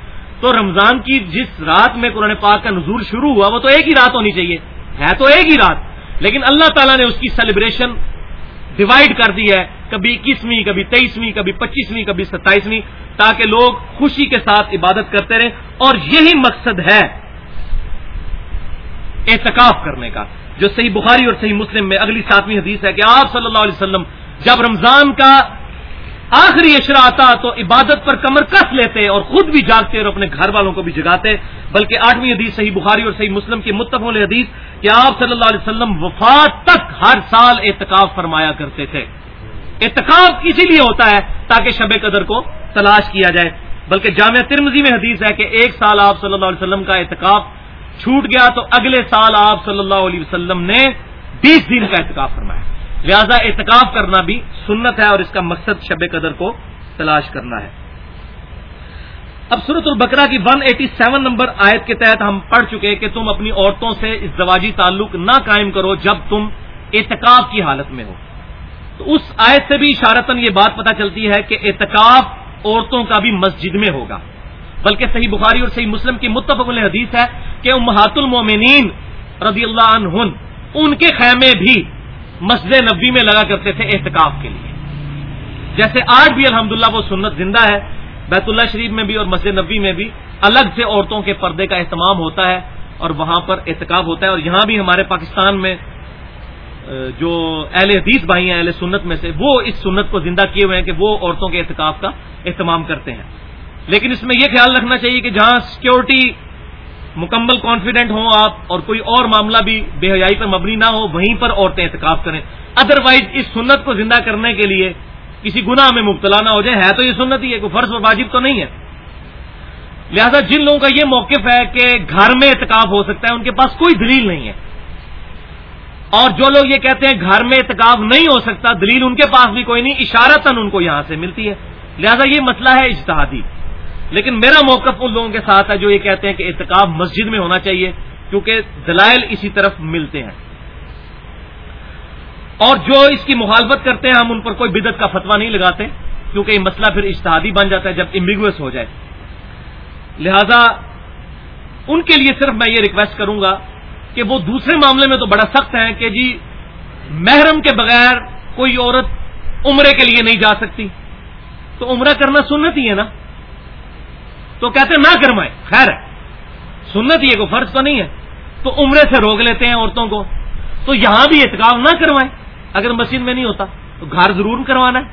تو رمضان کی جس رات میں قرآن پاک کا نزول شروع ہوا، وہ تو ایک ہی رات ہونی چاہیے۔ ہے تو ایک ہی رات۔ لیکن اللہ تعالیٰ نے اس کی سیلیبریشن ڈیوائڈ کر دی ہے، کبھی اکیسویں، کبھی تیئیسویں، کبھی پچیسویں، کبھی ستائیسویں، تاکہ لوگ خوشی کے ساتھ عبادت کرتے رہیں۔ اور یہی مقصد ہے احتکاف کرنے کا، جو صحیح بخاری اور صحیح مسلم میں اگلی ساتویں حدیث ہے کہ آپ صلی اللہ علیہ وسلم جب رمضان کا آخری اشرا آتا تو عبادت پر کمر کس لیتے اور خود بھی جاگتے اور اپنے گھر والوں کو بھی جگاتے، بلکہ آٹھویں حدیث صحیح بخاری اور صحیح مسلم کی متفق حدیث کہ آپ صلی اللہ علیہ وسلم وفات تک ہر سال احتکاف فرمایا کرتے تھے۔ احتکاف اسی لیے ہوتا ہے تاکہ شب قدر کو تلاش کیا جائے۔ بلکہ جامعہ ترمزی میں حدیث ہے کہ ایک سال آپ صلی اللہ علیہ وسلم کا احتکاف چھوٹ گیا تو اگلے سال آپ صلی اللہ علیہ وسلم نے بیس دن کا احتکاف فرمایا۔ لہذا احتکاف کرنا بھی سنت ہے اور اس کا مقصد شب قدر کو تلاش کرنا ہے۔ اب صورت البکرا کی 187 نمبر آیت کے تحت ہم پڑھ چکے کہ تم اپنی عورتوں سے ازدواجی تعلق نہ قائم کرو جب تم اعتکاف کی حالت میں ہو۔ تو اس آیت سے بھی اشارتاً یہ بات پتہ چلتی ہے کہ اعتکاف عورتوں کا بھی مسجد میں ہوگا۔ بلکہ صحیح بخاری اور صحیح مسلم کی متفق حدیث ہے کہ امہات المومنین رضی اللہ عنہ ان کے خیمے بھی مسجد نبی میں لگا کرتے تھے احتکاف کے لیے۔ جیسے آج بھی الحمدللہ وہ سنت زندہ ہے، بیت اللہ شریف میں بھی اور مسجد نبی میں بھی الگ سے عورتوں کے پردے کا اہتمام ہوتا ہے اور وہاں پر احتکاب ہوتا ہے اور یہاں بھی ہمارے پاکستان میں جو اہل حدیث بھائی ہیں، اہل سنت میں سے، وہ اس سنت کو زندہ کیے ہوئے ہیں کہ وہ عورتوں کے احتکاب کا اہتمام کرتے ہیں۔ لیکن اس میں یہ خیال رکھنا چاہیے کہ جہاں سیکورٹی مکمل کانفیڈنٹ ہوں آپ اور کوئی اور معاملہ بھی بے حیائی پر مبنی نہ ہو، وہیں پر عورتیں احتکاب کریں۔ ادروائز اس سنت کو زندہ کرنے کے لیے کسی گناہ میں مبتلا نہ ہو جائے۔ ہے تو یہ سنت ہی ہے، کوئی فرض و واجب تو نہیں ہے۔ لہذا جن لوگوں کا یہ موقف ہے کہ گھر میں اعتکاب ہو سکتا ہے، ان کے پاس کوئی دلیل نہیں ہے۔ اور جو لوگ یہ کہتے ہیں گھر میں اعتکاب نہیں ہو سکتا، دلیل ان کے پاس بھی کوئی نہیں، اشارتاً ان کو یہاں سے ملتی ہے۔ لہذا یہ مسئلہ ہے اجتہادی۔ لیکن میرا موقف ان لوگوں کے ساتھ ہے جو یہ کہتے ہیں کہ اعتکاب مسجد میں ہونا چاہیے، کیونکہ دلائل اسی طرف ملتے ہیں۔ اور جو اس کی مخالفت کرتے ہیں، ہم ان پر کوئی بدت کا فتوا نہیں لگاتے، کیونکہ یہ مسئلہ پھر اشتہادی بن جاتا ہے جب امبیگوس ہو جائے۔ لہذا، ان کے لیے صرف میں یہ ریکویسٹ کروں گا کہ وہ دوسرے معاملے میں تو بڑا سخت ہے کہ جی محرم کے بغیر کوئی عورت عمرے کے لیے نہیں جا سکتی۔ تو عمرہ کرنا سنت ہی ہے نا؟ تو کہتے نہ کروائیں خیر ہے۔ سنت ہی ہے کوئی فرض تو نہیں ہے۔ تو عمرے سے روک لیتے ہیں عورتوں کو۔ تو یہاں بھی احتکاب نہ کروائیں۔ اگر مسجد میں نہیں ہوتا تو گھر ضرور کروانا ہے۔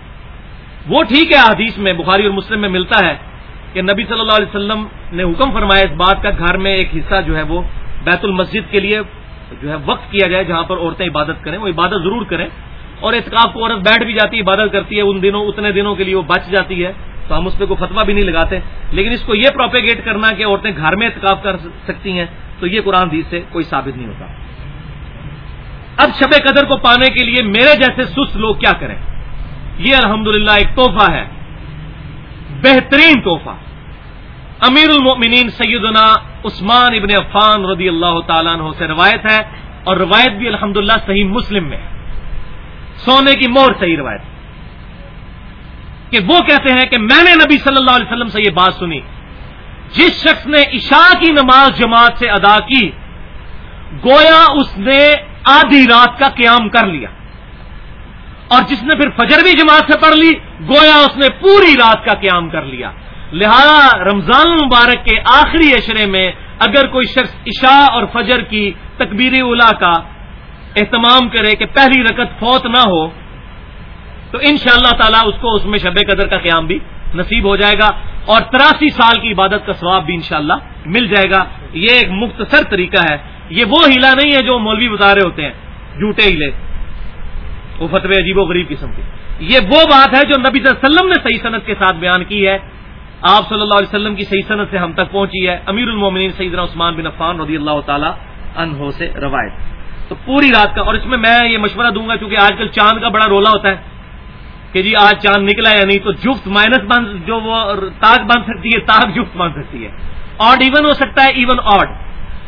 وہ ٹھیک ہے حدیث میں، بخاری اور مسلم میں ملتا ہے کہ نبی صلی اللہ علیہ وسلم نے حکم فرمایا اس بات کا، گھر میں ایک حصہ جو ہے وہ بیت المسجد کے لیے جو ہے وقت کیا جائے، جہاں پر عورتیں عبادت کریں، وہ عبادت ضرور کریں۔ اور اعتکاف کو عورت بیٹھ بھی جاتی ہے عبادت کرتی ہے، ان دنوں، اتنے دنوں کے لیے وہ بچ جاتی ہے۔ تو ہم اس پہ کوئی فتوا بھی نہیں لگاتے۔ لیکن اس کو یہ پروپیگیٹ کرنا کہ عورتیں گھر میں اعتکاف کر سکتی ہیں، تو یہ قرآن دیس سے کوئی ثابت نہیں ہوتا۔ اب شب قدر کو پانے کے لیے میرے جیسے سست لوگ کیا کریں؟ یہ الحمدللہ ایک تحفہ ہے۔ بہترین تحفہ۔ امیر المؤمنین سیدنا عثمان ابن عفان رضی اللہ تعالیٰ عنہ سے روایت ہے، اور روایت بھی الحمد صحیح مسلم میں ہے۔ سونے کی مور صحیح روایت۔ کہ وہ کہتے ہیں کہ میں نے نبی صلی اللہ علیہ وسلم سے یہ بات سنی۔ جس شخص نے عشاء کی نماز جماعت سے ادا کی، گویا اس نے آدھی رات کا قیام کر لیا۔ اور جس نے پھر فجر بھی جماعت سے پڑھ لی، گویا اس نے پوری رات کا قیام کر لیا۔ لہذا رمضان المبارک کے آخری اشرے میں اگر کوئی شخص عشاء اور فجر کی تکبیر اولا کا اہتمام کرے کہ پہلی رکت فوت نہ ہو تو ان شاء اللہ تعالیٰ اس کو اس میں شب قدر کا قیام بھی نصیب ہو جائے گا اور تراسی سال کی عبادت کا ثواب بھی انشاءاللہ مل جائے گا۔ یہ ایک مختصر طریقہ ہے۔ یہ وہ ہیلا نہیں ہے جو مولوی بتا رہے ہوتے ہیں، جھوٹے ہیلے۔ وہ فتوی عجیب و غریب قسم کے۔ یہ وہ بات ہے جو نبی صلی اللہ علیہ وسلم نے صحیح صنعت کے ساتھ بیان کی ہے۔ آپ صلی اللہ علیہ وسلم کی صحیح صنعت سے ہم تک پہنچی ہے۔ امیر المومنین سیدنا عثمان بن عفان رضی اللہ تعالی عنہ سے روایت۔ تو پوری رات کا اور اس میں میں یہ مشورہ دوں گا کیونکہ آج کل چاند کا بڑا رولا ہوتا ہے۔ کہ جی آج چاند نکلا یا نہیں، تو جفت مائنس بن، جو وہ تاک بن سکتی ہے تاک جفت بن سکتی ہے۔ آڈ ایون ہو سکتا ہے ایون آڈ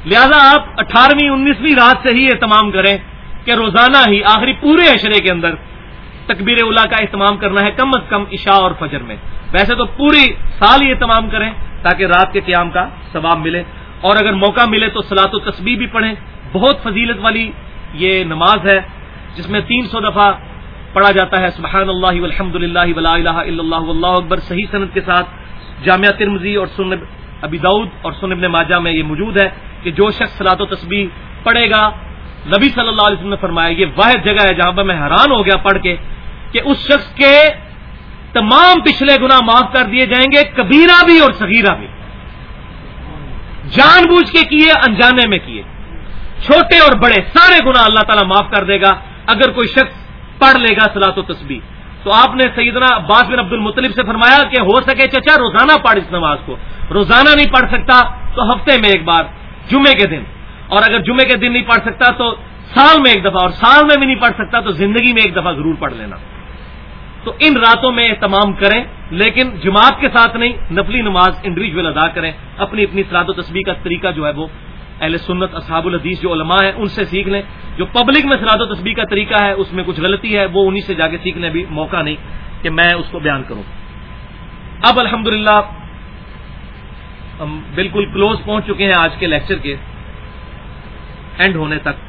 لہذا آپ اٹھارہویں، انیسویں رات سے ہی اہتمام کریں کہ روزانہ ہی، آخری پورے اشرے کے اندر تکبیر اولا کا اہتمام کرنا ہے کم از کم عشاء اور فجر میں۔ ویسے تو پوری سال یہ تمام کریں تاکہ رات کے قیام کا ثواب ملے۔ اور اگر موقع ملے تو سلاط و تصویر بھی پڑھیں۔ بہت فضیلت والی یہ نماز ہے، جس میں تین سو دفعہ پڑھا جاتا ہے سبحان اللہ الحمد للہ ولا الہ الا اللہ اللہ اکبر، صحیح صنعت کے ساتھ جامعہ ترمزی اور سن ابی دعود اور سن ابن ماجہ میں یہ موجود ہے کہ جو شخص سلاط و تصویر پڑھے گا، نبی صلی اللہ علیہ وسلم نے فرمایا، یہ واحد جگہ ہے جہاں پر میں حیران ہو گیا پڑھ کے کہ اس شخص کے تمام پچھلے گنا معاف کر دیے جائیں گے، کبیرہ بھی اور صغیرہ بھی۔ جان بوجھ کے کیے، انجانے میں کیے۔ چھوٹے اور بڑے سارے گنا اللہ تعالیٰ معاف کر دے گا۔ اگر کوئی شخص پڑھ لے گا سلاط و تسبیح۔ تو آپ نے سیدنا عباس بن عبد المطلب سے فرمایا کہ ہو سکے چچا روزانہ پڑھ اس نماز کو۔ روزانہ نہیں پڑھ سکتا تو ہفتے میں ایک بار، جمعے کے دن۔ اور اگر جمعے کے دن نہیں پڑھ سکتا تو سال میں ایک دفعہ، اور سال میں بھی نہیں پڑھ سکتا تو زندگی میں ایک دفعہ ضرور پڑھ لینا۔ تو ان راتوں میں اہتمام کریں، لیکن جماعت کے ساتھ نہیں، نفلی نماز انڈیویجل ادا کریں، اپنی اپنی سراد و تصویر کا طریقہ جو ہے وہ اہل سنت، اصحاب الحدیث جو علماء ہیں، ان سے سیکھ لیں۔ جو پبلک میں سراد و تصویر کا طریقہ ہے، اس میں کچھ غلطی ہے، وہ انہی سے جا کے سیکھنے بھی موقع نہیں کہ میں اس کو بیان کروں۔ اب الحمد ہم بالکل کلوز پہنچ چکے ہیں آج کے لیکچر کے اینڈ ہونے تک۔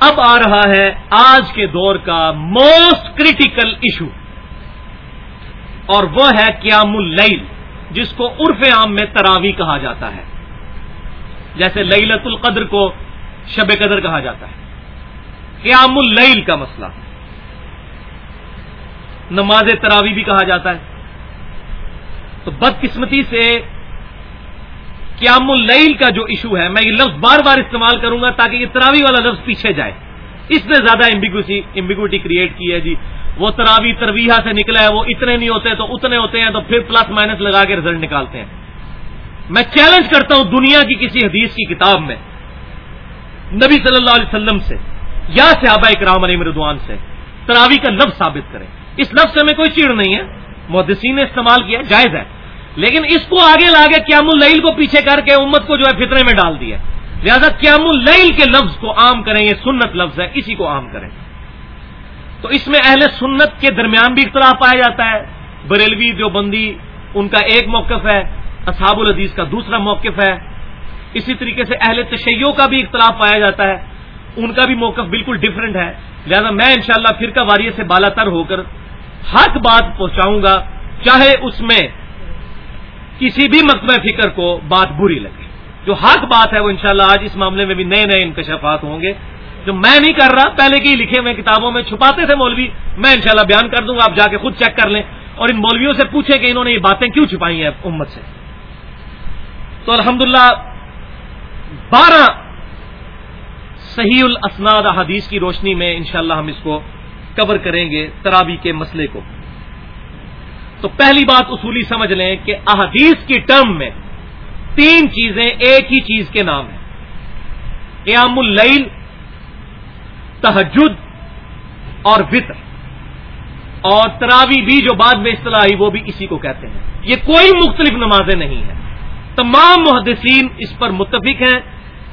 اب آ رہا ہے آج کے دور کا موسٹ کریٹیکل ایشو اور وہ ہے قیام اللیل، جس کو عرف عام میں تراوی کہا جاتا ہے۔ جیسے لت القدر کو شب قدر کہا جاتا ہے۔ قیام اللیل کا مسئلہ۔ نماز تراوی بھی کہا جاتا ہے۔ تو بدقسمتی سے قیام اللیل کا جو ایشو ہے، میں یہ لفظ بار بار استعمال کروں گا تاکہ یہ تراوی والا لفظ پیچھے جائے۔ اس نے زیادہ امبیگوٹی کریٹ کی ہے جی۔ وہ تراوی ترویحا سے نکلا ہے، وہ اتنے نہیں ہوتے تو اتنے ہوتے ہیں تو پھر پلس مائنس لگا کے رزلٹ نکالتے ہیں۔ میں چیلنج کرتا ہوں دنیا کی کسی حدیث کی کتاب میں نبی صلی اللہ علیہ وسلم سے، یا صحابہ اکرام علی مردوان سے، تراوی کا لفظ ثابت کریں۔ اس لفظ سے میں کوئی چیڑ نہیں ہے، محدثین نے استعمال کیا، جائز ہے۔ لیکن اس کو آگے لا کے قیام اللیل کو پیچھے کر کے امت کو جو ہے فطرے میں ڈال دیا لہذا قیام اللیل کے لفظ کو عام کریں، یہ سنت لفظ ہے، اسی کو عام کریں۔ تو اس میں اہل سنت کے درمیان بھی اختلاف پایا جاتا ہے۔ بریلوی جو بندی ان کا ایک موقف ہے۔ اصحاب الحدیث کا دوسرا موقف ہے۔ اسی طریقے سے اہل تشیعوں کا بھی اختلاف پایا جاتا ہے۔ ان کا بھی موقف بالکل ڈفرینٹ ہے۔ لہذا میں انشاءاللہ شاء فرقہ واریہ سے بالا تر ہو کر حق بات پہنچاؤں گا، چاہے اس میں کسی بھی مقبہ فکر کو بات بری لگے۔ جو حق بات ہے وہ انشاءاللہ آج اس معاملے میں بھی نئے نئے انکشافات ہوں گے۔ جو میں نہیں کر رہا، پہلے کی لکھے ہوئے کتابوں میں چھپاتے تھے مولوی، میں انشاءاللہ بیان کر دوں گا، آپ جا کے خود چیک کر لیں۔ اور ان مولویوں سے پوچھیں کہ انہوں نے یہ باتیں کیوں چھپائی ہیں امت سے؟ تو الحمدللہ بارہ صحیح الاسناد حدیث کی روشنی میں انشاءاللہ ہم اس کو کور کریں گے ترابی کے مسئلے کو۔ تو پہلی بات اصولی سمجھ لیں کہ احادیث کی ٹرم میں تین چیزیں ایک ہی چیز کے نام ہیں۔ قیام اللیل تحجد اور وطر۔ اور تراوی بھی جو بعد میں اصطلاح آئی وہ بھی اسی کو کہتے ہیں۔ یہ کوئی مختلف نمازیں نہیں ہیں۔ تمام محدثین اس پر متفق ہیں۔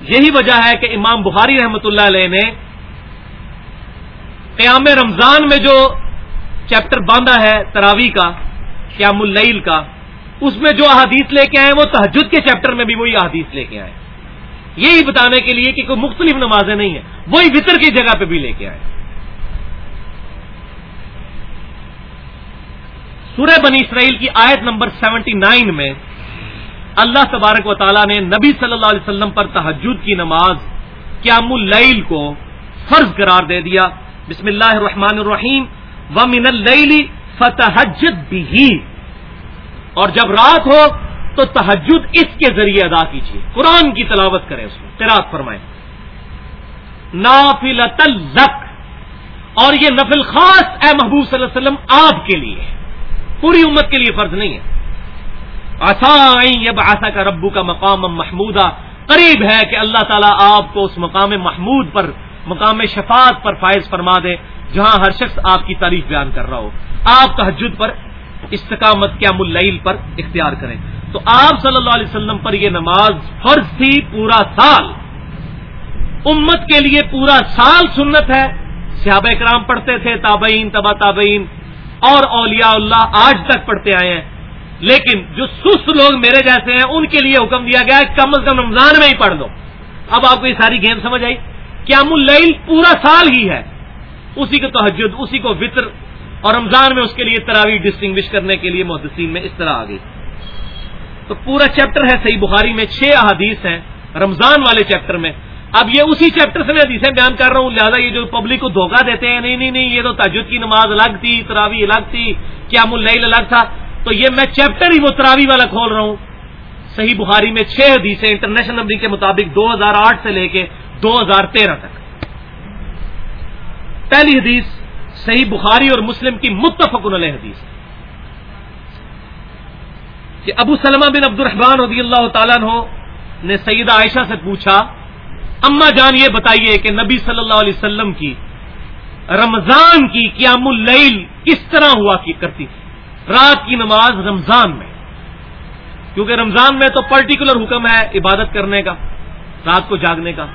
یہی وجہ ہے کہ امام بخاری رحمت اللہ علیہ نے قیام رمضان میں جو چیپٹر باندھا ہے تراوی کا، قیام اللیل کا، اس میں جو احادیث لے کے آئے، وہ تحجد کے چیپٹر میں بھی وہی احادیث لے کے آئے۔ یہی بتانے کے لیے کہ کوئی مختلف نمازیں نہیں ہیں، وہی وطر کی جگہ پہ بھی لے کے آئے۔ سورہ بنی اسرائیل کی آیت نمبر سیونٹی نائن میں اللہ تبارک و تعالیٰ نے نبی صلی اللہ علیہ وسلم پر تحجد کی نماز قیام اللیل کو فرض قرار دے دیا۔ بسم اللہ الرحمن الرحیم۔ و من اللیل فتحجد بھی اور جب رات ہو تو تحجد اس کے ذریعے ادا کیجیے قرآن کی تلاوت کریں اس میں تیراک فرمائیں نافل اور یہ نفل خاص اے محبوب صلی اللہ علیہ وسلم آپ کے لیے پوری امت کے لیے فرض نہیں ہے۔ آسا کا ربو کا مقام محمودہ قریب ہے کہ اللہ تعالیٰ آپ کو اس مقام محمود پر، مقام شفاعت پر فائز فرما دے، جہاں ہر شخص آپ کی تعریف بیان کر رہا ہو۔ آپ تحجد پر، استقامت کیا مل پر اختیار کریں۔ تو آپ صلی اللہ علیہ وسلم پر یہ نماز فرض تھی پورا سال۔ امت کے لیے پورا سال سنت ہے۔ صحابہ کرام پڑھتے تھے، تابعین، تبا تابعین۔ اور اولیاء اللہ آج تک پڑھتے آئے ہیں۔ لیکن جو سست لوگ میرے جیسے ہیں، ان کے لیے حکم دیا گیا ہے، کم از کم رمضان میں ہی پڑھ لو۔ اب آپ کو یہ ساری گیم سمجھ آئی؟ قیام اللیل پورا سال ہی ہے۔ اسی کو تحجد اسی کو وطر اور رمضان میں اس کے لیے تراوی ڈسٹنگوش کرنے کے لیے محدثین میں اس طرح آ گئی۔ تو پورا چیپٹر ہے صحیح بخاری میں، چھ احادیث ہیں رمضان والے چیپٹر میں۔ اب یہ اسی چیپٹر سے میں حدیثیں بیان کر رہا ہوں، لہٰذا یہ جو پبلک کو دھوکہ دیتے ہیں، نہیں نہیں نہیں، یہ تو تاجد کی نماز الگ تھی تراوی الگ تھی، قیام اللیل الگ تھا۔ تو یہ میں چیپٹر ہی وہ تراوی والا کھول رہا ہوں۔ صحیح بخاری میں چھ حدیثیں انٹرنیشنل نمبر کے مطابق دو ہزار آٹھ سے لے کے دو ہزار تیرہ تک۔ پہلی حدیث صحیح بخاری اور مسلم کی متفق علیہ حدیث۔ کہ ابو سلمہ بن عبد الرحمان رضی اللہ تعالیٰ نے سیدہ عائشہ سے پوچھا، اما جان یہ بتائیے کہ نبی صلی اللہ علیہ وسلم کی رمضان کی قیام اللیل کس طرح ہوا کرتی تھی؟ رات کی نماز رمضان میں۔ کیونکہ رمضان میں تو پرٹیکولر حکم ہے عبادت کرنے کا، رات کو جاگنے کا۔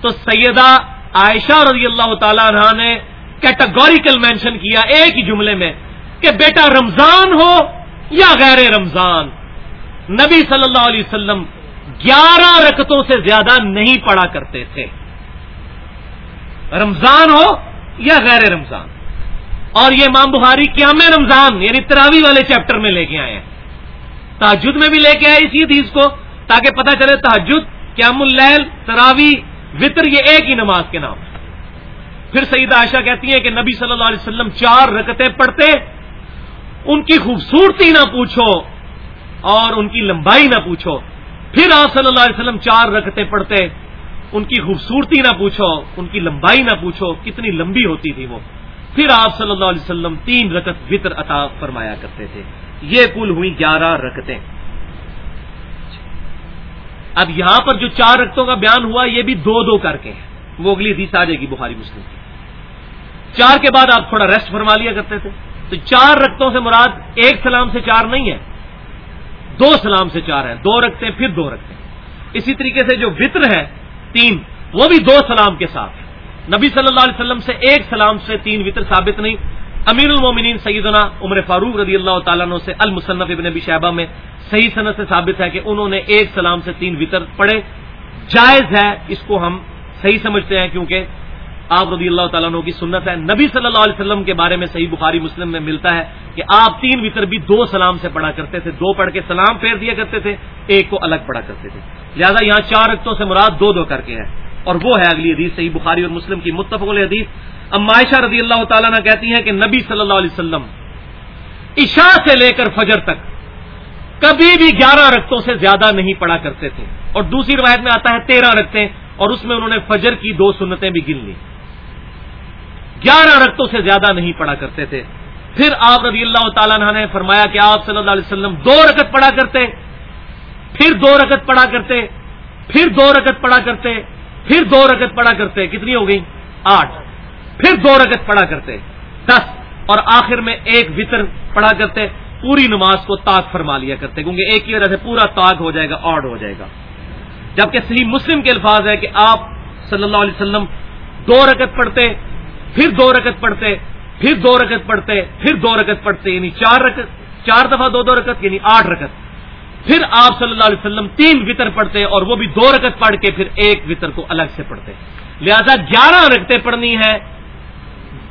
تو سیدہ عائشہ رضی اللہ تعالی عنہ نے کیٹاگوریکل مینشن کیا ایک ہی جملے میں کہ بیٹا رمضان ہو یا غیر رمضان۔ نبی صلی اللہ علیہ وسلم گیارہ رکتوں سے زیادہ نہیں پڑا کرتے تھے۔ رمضان ہو یا غیر رمضان۔ اور یہ امام بخاری قیام رمضان یعنی تراوی والے چیپٹر میں لے کے آئے ہیں۔ تحجد میں بھی لے کے آئے اسی حدیث کو، تاکہ پتہ چلے تحجد قیام اللیل، تراوی، وطر، یہ ایک ہی نماز کے نام۔ پھر سعید عائشہ کہتی ہیں کہ نبی صلی اللہ علیہ وسلم چار رکتیں پڑھتے، ان کی خوبصورتی نہ پوچھو اور ان کی لمبائی نہ پوچھو۔ پھر آپ صلی اللہ علیہ وسلم چار رکتیں پڑھتے، ان کی خوبصورتی نہ پوچھو، ان کی لمبائی نہ پوچھو، کتنی لمبی ہوتی تھی وہ۔ پھر آپ صلی اللہ علیہ وسلم تین رکت وطر عطا فرمایا کرتے تھے۔ یہ کل ہوئی گیارہ رکتیں اب یہاں پر جو چار رکتوں کا بیان ہوا، یہ بھی دو دو کر کے وہ اگلی حدیث آ جائے گی بخاری مسلم کی۔ چار کے بعد آپ تھوڑا ریسٹ فرما لیا کرتے تھے۔ تو چار رکتوں سے مراد ایک سلام سے چار نہیں ہے۔ دو سلام سے چار ہے دو رکھتے ہیں پھر دو رکھتے ہیں اسی طریقے سے جو وطر ہے تین، وہ بھی دو سلام کے ساتھ۔ نبی صلی اللہ علیہ وسلم سے ایک سلام سے تین وطر ثابت نہیں۔ امیر المومنین سیدنا عمر فاروق رضی اللہ تعالیٰ عنہ سے المصنف ابن ابی شہبہ میں صحیح صنعت سے ثابت ہے کہ انہوں نے ایک سلام سے تین وطر پڑھے۔ جائز ہے، اس کو ہم صحیح سمجھتے ہیں کیونکہ آپ رضی اللہ تعالیٰ عنہ کی سنت ہے۔ نبی صلی اللہ علیہ وسلم کے بارے میں صحیح بخاری مسلم میں ملتا ہے کہ آپ تین وطر بھی دو سلام سے پڑھا کرتے تھے۔ دو پڑھ کے سلام پھیر دیا کرتے تھے، ایک کو الگ پڑھا کرتے تھے۔ لہٰذا یہاں چار رقطوں سے مراد دو دو کر کے ہے۔ اور وہ ہے اگلی حدیث صحیح بخاری اور مسلم کی متفق حدیث۔ عائشہ رضی اللہ تعالیٰ نے کہتی ہیں کہ نبی صلی اللہ علیہ وسلم عشاء سے لے کر فجر تک کبھی بھی گیارہ رقطوں سے زیادہ نہیں پڑا کرتے تھے۔ اور دوسری روایت میں آتا ہے تیرہ رکھتے اور اس میں انہوں نے فجر کی دو سنتیں بھی گن لی۔ گیارہ رقطوں سے زیادہ نہیں پڑا کرتے تھے۔ پھر آپ رضی اللہ تعالیٰ نے فرمایا کہ آپ صلی اللہ علیہ وسلم دو رکت پڑا کرتے۔ پھر دو رکت پڑا کرتے۔ پھر دو رکت پڑا کرتے۔ پھر دو رکت پڑا کرتے، کتنی ہو گئی؟ آٹھ۔ پھر دو رکت پڑا کرتے، دس۔ اور آخر میں ایک وطر پڑا کرتے، پوری نماز کو تاک فرما لیا کرتے، کیونکہ ایک ہی وجہ سے پورا تاک ہو جائے گا آڈ ہو جائے گا۔ جبکہ صحیح مسلم کے الفاظ ہے کہ آپ صلی اللہ علیہ وسلم دو رکت پڑھتے، پھر دو رکت پڑھتے، پھر دو رکت پڑھتے، پھر دو رکت پڑھتے یعنی چار رکت چار دفعہ دو دو رکت یعنی آٹھ رکت پھر آپ صلی اللہ علیہ وسلم تین وطر پڑھتے اور وہ بھی دو رکت پڑھ کے پھر ایک وطر کو الگ سے پڑھتے۔ لہذا گیارہ رکتیں پڑھنی ہے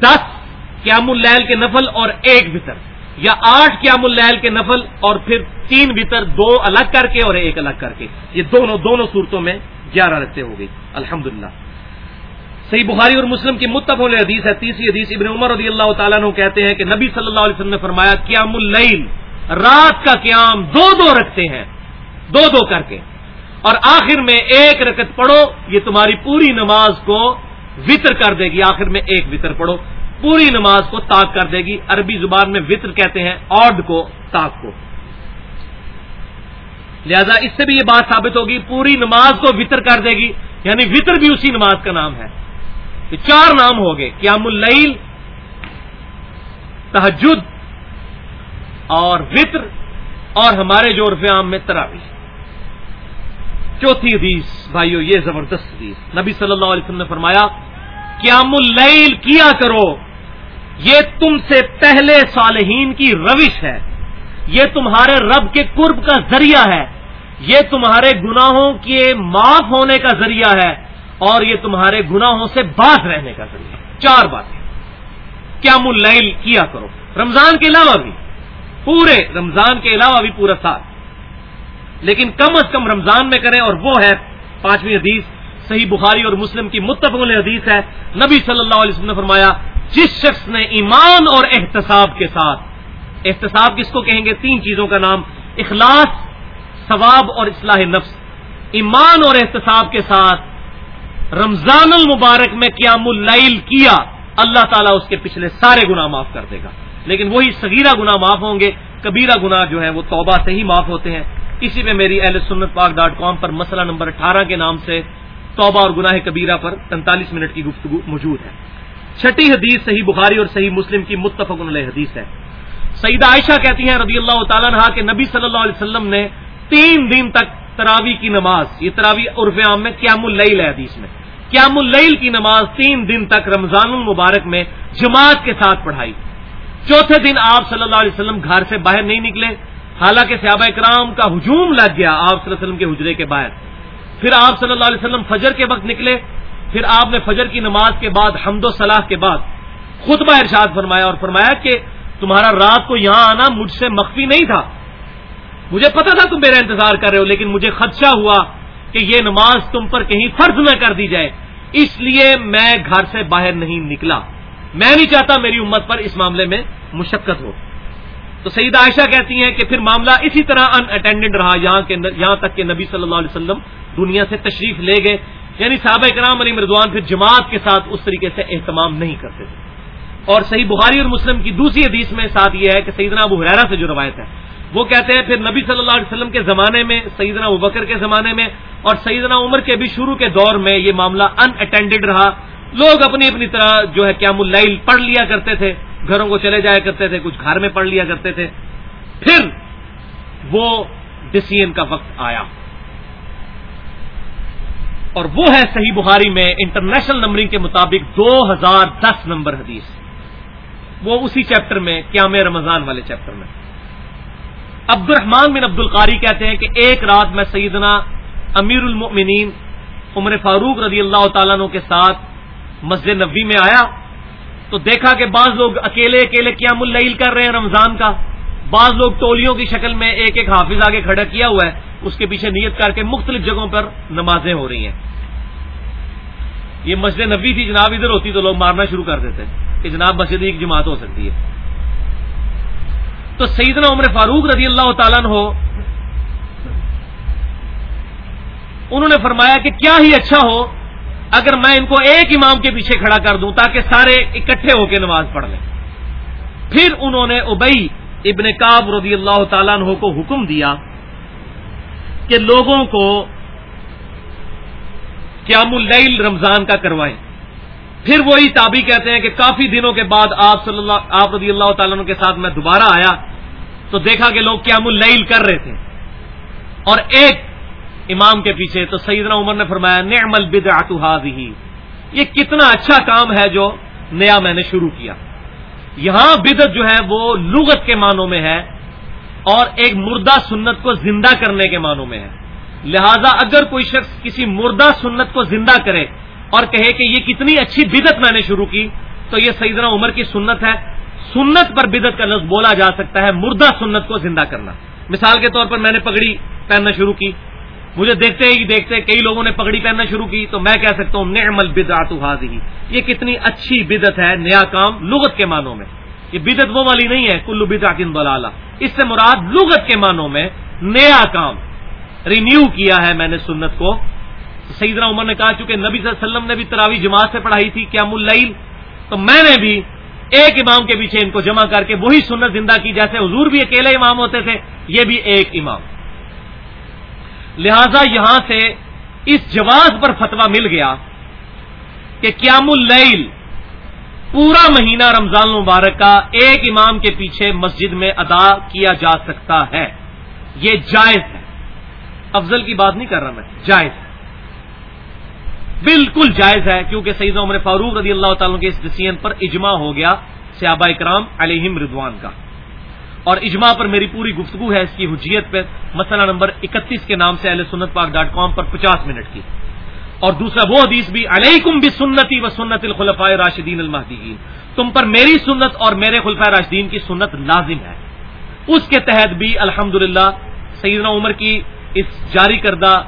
دس قیام اللیل کے نفل اور ایک وطر، یا آٹھ قیام اللیل کے نفل اور پھر تین وطر، دو الگ کر کے اور ایک الگ کر کے۔ یہ دونوں دونوں صورتوں میں گیارہ رکھتے ہو گئی۔ الحمد للہ صحیح بخاری اور مسلم کی متفق حدیث ہے۔ تیسری حدیث ابن عمر رضی اللہ تعالیٰ نے کہتے ہیں کہ نبی صلی اللہ علیہ وسلم نے فرمایا، قیام اللیل رات کا قیام دو دو رکھتے ہیں، دو دو کر کے۔ اور آخر میں ایک رکت پڑھو، یہ تمہاری پوری نماز کو وطر کر دے گی۔ آخر میں ایک وطر پڑھو، پوری نماز کو تاک کر دے گی۔ عربی زبان میں وطر کہتے ہیں، آڈ کو تاک کو۔ لہذا اس سے بھی یہ بات ثابت ہوگی، پوری نماز کو وطر کر دے گی یعنی وطر بھی اسی نماز کا نام ہے۔ چار نام ہو گئے، قیام اللیل تحجد اور وطر اور ہمارے جو عرف عام میں تراوی۔ چوتھی حدیث، بھائیو، یہ زبردست حدیث۔ نبی صلی اللہ علیہ وسلم نے فرمایا، قیام اللیل کیا کرو، یہ تم سے پہلے صالحین کی روش ہے۔ یہ تمہارے رب کے قرب کا ذریعہ ہے۔ یہ تمہارے گناہوں کے معاف ہونے کا ذریعہ ہے۔ اور یہ تمہارے گناہوں سے باز رہنے کا ذریعہ۔ چار باتیں۔ قیام اللیل کیا کرو۔ رمضان کے علاوہ بھی۔ پورے رمضان کے علاوہ بھی پورا سال۔ لیکن کم از کم رمضان میں کریں اور وہ ہے پانچویں حدیث، صحیح بخاری اور مسلم کی متفق حدیث ہے۔ نبی صلی اللہ علیہ وسلم نے فرمایا، جس شخص نے ایمان اور احتساب کے ساتھ، احتساب کس کو کہیں گے؟ تین چیزوں کا نام، اخلاص، ثواب اور اصلاح نفس۔ ایمان اور احتساب کے ساتھ رمضان المبارک میں قیام اللیل کیا، اللہ تعالیٰ اس کے پچھلے سارے گناہ معاف کر دے گا۔ لیکن وہی صغیرہ گناہ معاف ہوں گے، کبیرہ گناہ جو ہے وہ توبہ سے ہی معاف ہوتے ہیں۔ اسی میں میری اہل سنت پاک ڈاٹ کام پر مسئلہ نمبر اٹھارہ کے نام سے توبہ اور گناہ کبیرہ پر پینتالیس منٹ کی گفتگو موجود ہے۔ چھٹی حدیث صحیح بخاری اور صحیح مسلم کی متفق علیہ حدیث ہے۔ سعیدہ عائشہ کہتی ہیں رضی اللہ تعالیٰ نے کہ نبی صلی اللہ علیہ وسلم نے تین دن تک تراوی کی نماز، یہ تراوی عرف عام میں قیام اللیل ہے حدیث میں۔ قیام اللیل کی نماز تین دن تک رمضان المبارک میں جماعت کے ساتھ پڑھائی۔ چوتھے دن آپ صلی اللہ علیہ وسلم گھر سے باہر نہیں نکلے۔ حالانکہ صحابہ اکرام کا ہجوم لگ گیا آپ صلی اللہ علیہ وسلم کے حجرے کے باہر۔ پھر آپ صلی اللہ علیہ وسلم فجر کے وقت نکلے۔ پھر آپ نے فجر کی نماز کے بعد، حمد و صلاح کے بعد خطبہ ارشاد فرمایا اور فرمایا کہ تمہارا رات کو یہاں آنا مجھ سے مخفی نہیں تھا۔ مجھے پتا تھا تم میرا انتظار کر رہے ہو، لیکن مجھے خدشہ ہوا کہ یہ نماز تم پر کہیں فرض نہ کر دی جائے۔ اس لیے میں گھر سے باہر نہیں نکلا۔ میں نہیں چاہتا میری امت پر اس معاملے میں مشقت ہو۔ تو سعید عائشہ کہتی ہیں کہ پھر معاملہ اسی طرح ان اٹینڈنٹ رہا، یہاں کے یہاں تک کہ نبی صلی اللہ علیہ وسلم دنیا سے تشریف لے گئے۔ یعنی صحابہ کرام علی مردوان پھر جماعت کے ساتھ اس طریقے سے اہتمام نہیں کرتے۔ تھے اور صحیح بخاری اور مسلم کی دوسری حدیث میں ساتھ یہ ہے کہ سیدنا ابو حرارا سے جو روایت ہے، وہ کہتے ہیں پھر نبی صلی اللہ علیہ وسلم کے زمانے میں، سیدنا ابکر کے زمانے میں اور سیدنا عمر کے بھی شروع کے دور میں یہ معاملہ ان اٹینڈڈ رہا۔ لوگ اپنی اپنی طرح جو ہے قیام اللیل پڑھ لیا کرتے تھے، گھروں کو چلے جایا کرتے تھے، کچھ گھر میں پڑھ لیا کرتے تھے۔ پھر وہ ڈسیزن کا وقت آیا۔ اور وہ ہے صحیح بخاری میں انٹرنیشنل نمبرنگ کے مطابق دو ہزار دس نمبر حدیث۔ وہ اسی چیپٹر میں، قیام رمضان والے چیپٹر میں۔ عبد الرحمان بن عبد القاری کہتے ہیں کہ ایک رات میں سیدنا امیر المؤمنین عمر فاروق رضی اللہ تعالیٰ عنہ کے ساتھ مسجد نبی میں آیا تو دیکھا کہ بعض لوگ اکیلے اکیلے قیام اللیل کر رہے ہیں رمضان کا۔ بعض لوگ ٹولیوں کی شکل میں ایک ایک حافظ آگے کھڑا کیا ہوا ہے۔ اس کے پیچھے نیت کر کے مختلف جگہوں پر نمازیں ہو رہی ہیں۔ یہ مسجد نبی تھی، جناب ادھر ہوتی تو لوگ مارنا شروع کر دیتے کہ جناب مسجد ایک جماعت ہو سکتی ہے۔ تو سیدنا عمر فاروق رضی اللہ تعالیٰ ہو انہوں نے فرمایا کہ کیا ہی اچھا ہو اگر میں ان کو ایک امام کے پیچھے کھڑا کر دوں تاکہ سارے اکٹھے ہو کے نماز پڑھ لیں۔ پھر انہوں نے ابئی ابن کاب رضی اللہ تعالیٰ عنہ کو حکم دیا کہ لوگوں کو قیام اللیل رمضان کا کروائیں۔ پھر وہی تابی کہتے ہیں کہ کافی دنوں کے بعد آپ صلی اللہ آپ رضی اللہ تعالیٰ عنہ کے ساتھ میں دوبارہ آیا تو دیکھا کہ لوگ قیام اللیل کر رہے تھے۔ اور ایک امام کے پیچھے تو سیدنا عمر نے فرمایا نعم البدعت هذه یہ کتنا اچھا کام ہے جو نیا میں نے شروع کیا۔ یہاں بدت جو ہے وہ لغت کے معنوں میں ہے اور ایک مردہ سنت کو زندہ کرنے کے معنوں میں ہے۔ لہذا اگر کوئی شخص کسی مردہ سنت کو زندہ کرے اور کہے کہ یہ کتنی اچھی بدت میں نے شروع کی، تو یہ سیدنا عمر کی سنت ہے۔ سنت پر بدت کا لفظ بولا جا سکتا ہے مردہ سنت کو زندہ کرنا۔ مثال کے طور پر میں نے پگڑی پہننا شروع کی۔ مجھے دیکھتے ہی دیکھتے کئی لوگوں نے پگڑی پہننا شروع کی تو میں کہہ سکتا ہوں نعم البدعت حاضی یہ کتنی اچھی بدت ہے نیا کام لغت کے معنوں میں۔ یہ بدت وہ والی نہیں ہے، کلو بدعت ضلالہ۔ اس سے مراد لغت کے معنوں میں نیا کام۔ رینیو کیا ہے میں نے سنت کو۔ سیدنا عمر نے کہا چونکہ نبی صلی اللہ علیہ وسلم نے بھی تراوی جماعت سے پڑھائی تھی کیا ملعل تو میں نے بھی ایک امام کے پیچھے ان کو جمع کر کے وہی سنت زندہ کی، جیسے حضور بھی اکیلے امام ہوتے تھے، یہ بھی ایک امام۔ لہذا یہاں سے اس جواز پر فتوا مل گیا کہ قیام اللیل پورا مہینہ رمضان المبارک کا ایک امام کے پیچھے مسجد میں ادا کیا جا سکتا ہے۔ یہ جائز ہے۔ افضل کی بات نہیں کر رہا میں۔ جائز ہے۔ بالکل جائز ہے کیونکہ سعید عمر فاروق رضی اللہ تعالیٰ کے اس ڈسیزن پر اجماع ہو گیا سیابا اکرام علیہم ردوان کا۔ اور اجماع پر میری پوری گفتگو ہے اس کی حجیت پہ۔ مسئلہ نمبر اکتیس کے نام سے اہل سنت پاک ڈاٹ کام پر پچاس منٹ کی۔ اور دوسرا وہ حدیث بھی، علیکم بھی سنتی و سنت الخلفۂ راشدین المحدین تم پر میری سنت اور میرے خلفۂ راشدین کی سنت لازم ہے۔ اس کے تحت بھی الحمد للہ سیدنا عمر کی اس جاری کردہ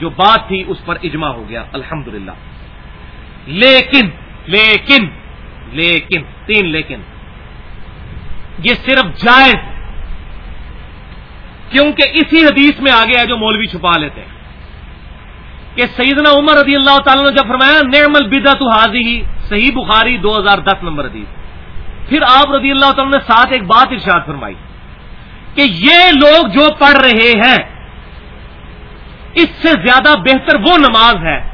جو بات تھی، اس پر اجماع ہو گیا۔ الحمد لیکن لیکن لیکن، تین لیکن۔ یہ صرف جائز کیونکہ اسی حدیث میں آگے ہے جو مولوی چھپا لیتے ہیں۔ کہ سیدنا عمر رضی اللہ تعالیٰ نے جب فرمایا، نعم البدا تو حاضی ہی صحیح بخاری دو ہزار دس نمبر حدیث۔ پھر آپ رضی اللہ تعالیٰ نے ساتھ ایک بات ارشاد فرمائی، کہ یہ لوگ جو پڑھ رہے ہیں، اس سے زیادہ بہتر وہ نماز ہے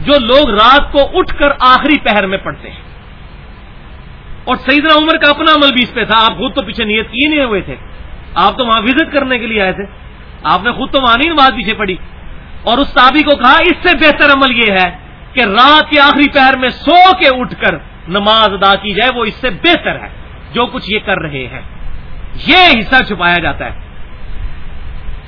جو لوگ رات کو اٹھ کر آخری پہر میں پڑھتے ہیں۔ اور سیدنا عمر کا اپنا عمل بھی اس پہ تھا۔ آپ خود تو پیچھے نیت کیے نہیں ہوئے تھے۔ آپ تو وہاں وزٹ کرنے کے لیے آئے تھے۔ آپ نے خود تو وہاں نہیں نماز پیچھے پڑی اور اس تابی کو کہا، اس سے بہتر عمل یہ ہے کہ رات کے آخری پہر میں سو کے اٹھ کر نماز ادا کی جائے، وہ اس سے بہتر ہے۔ جو کچھ یہ کر رہے ہیں۔ یہ حصہ چھپایا جاتا ہے۔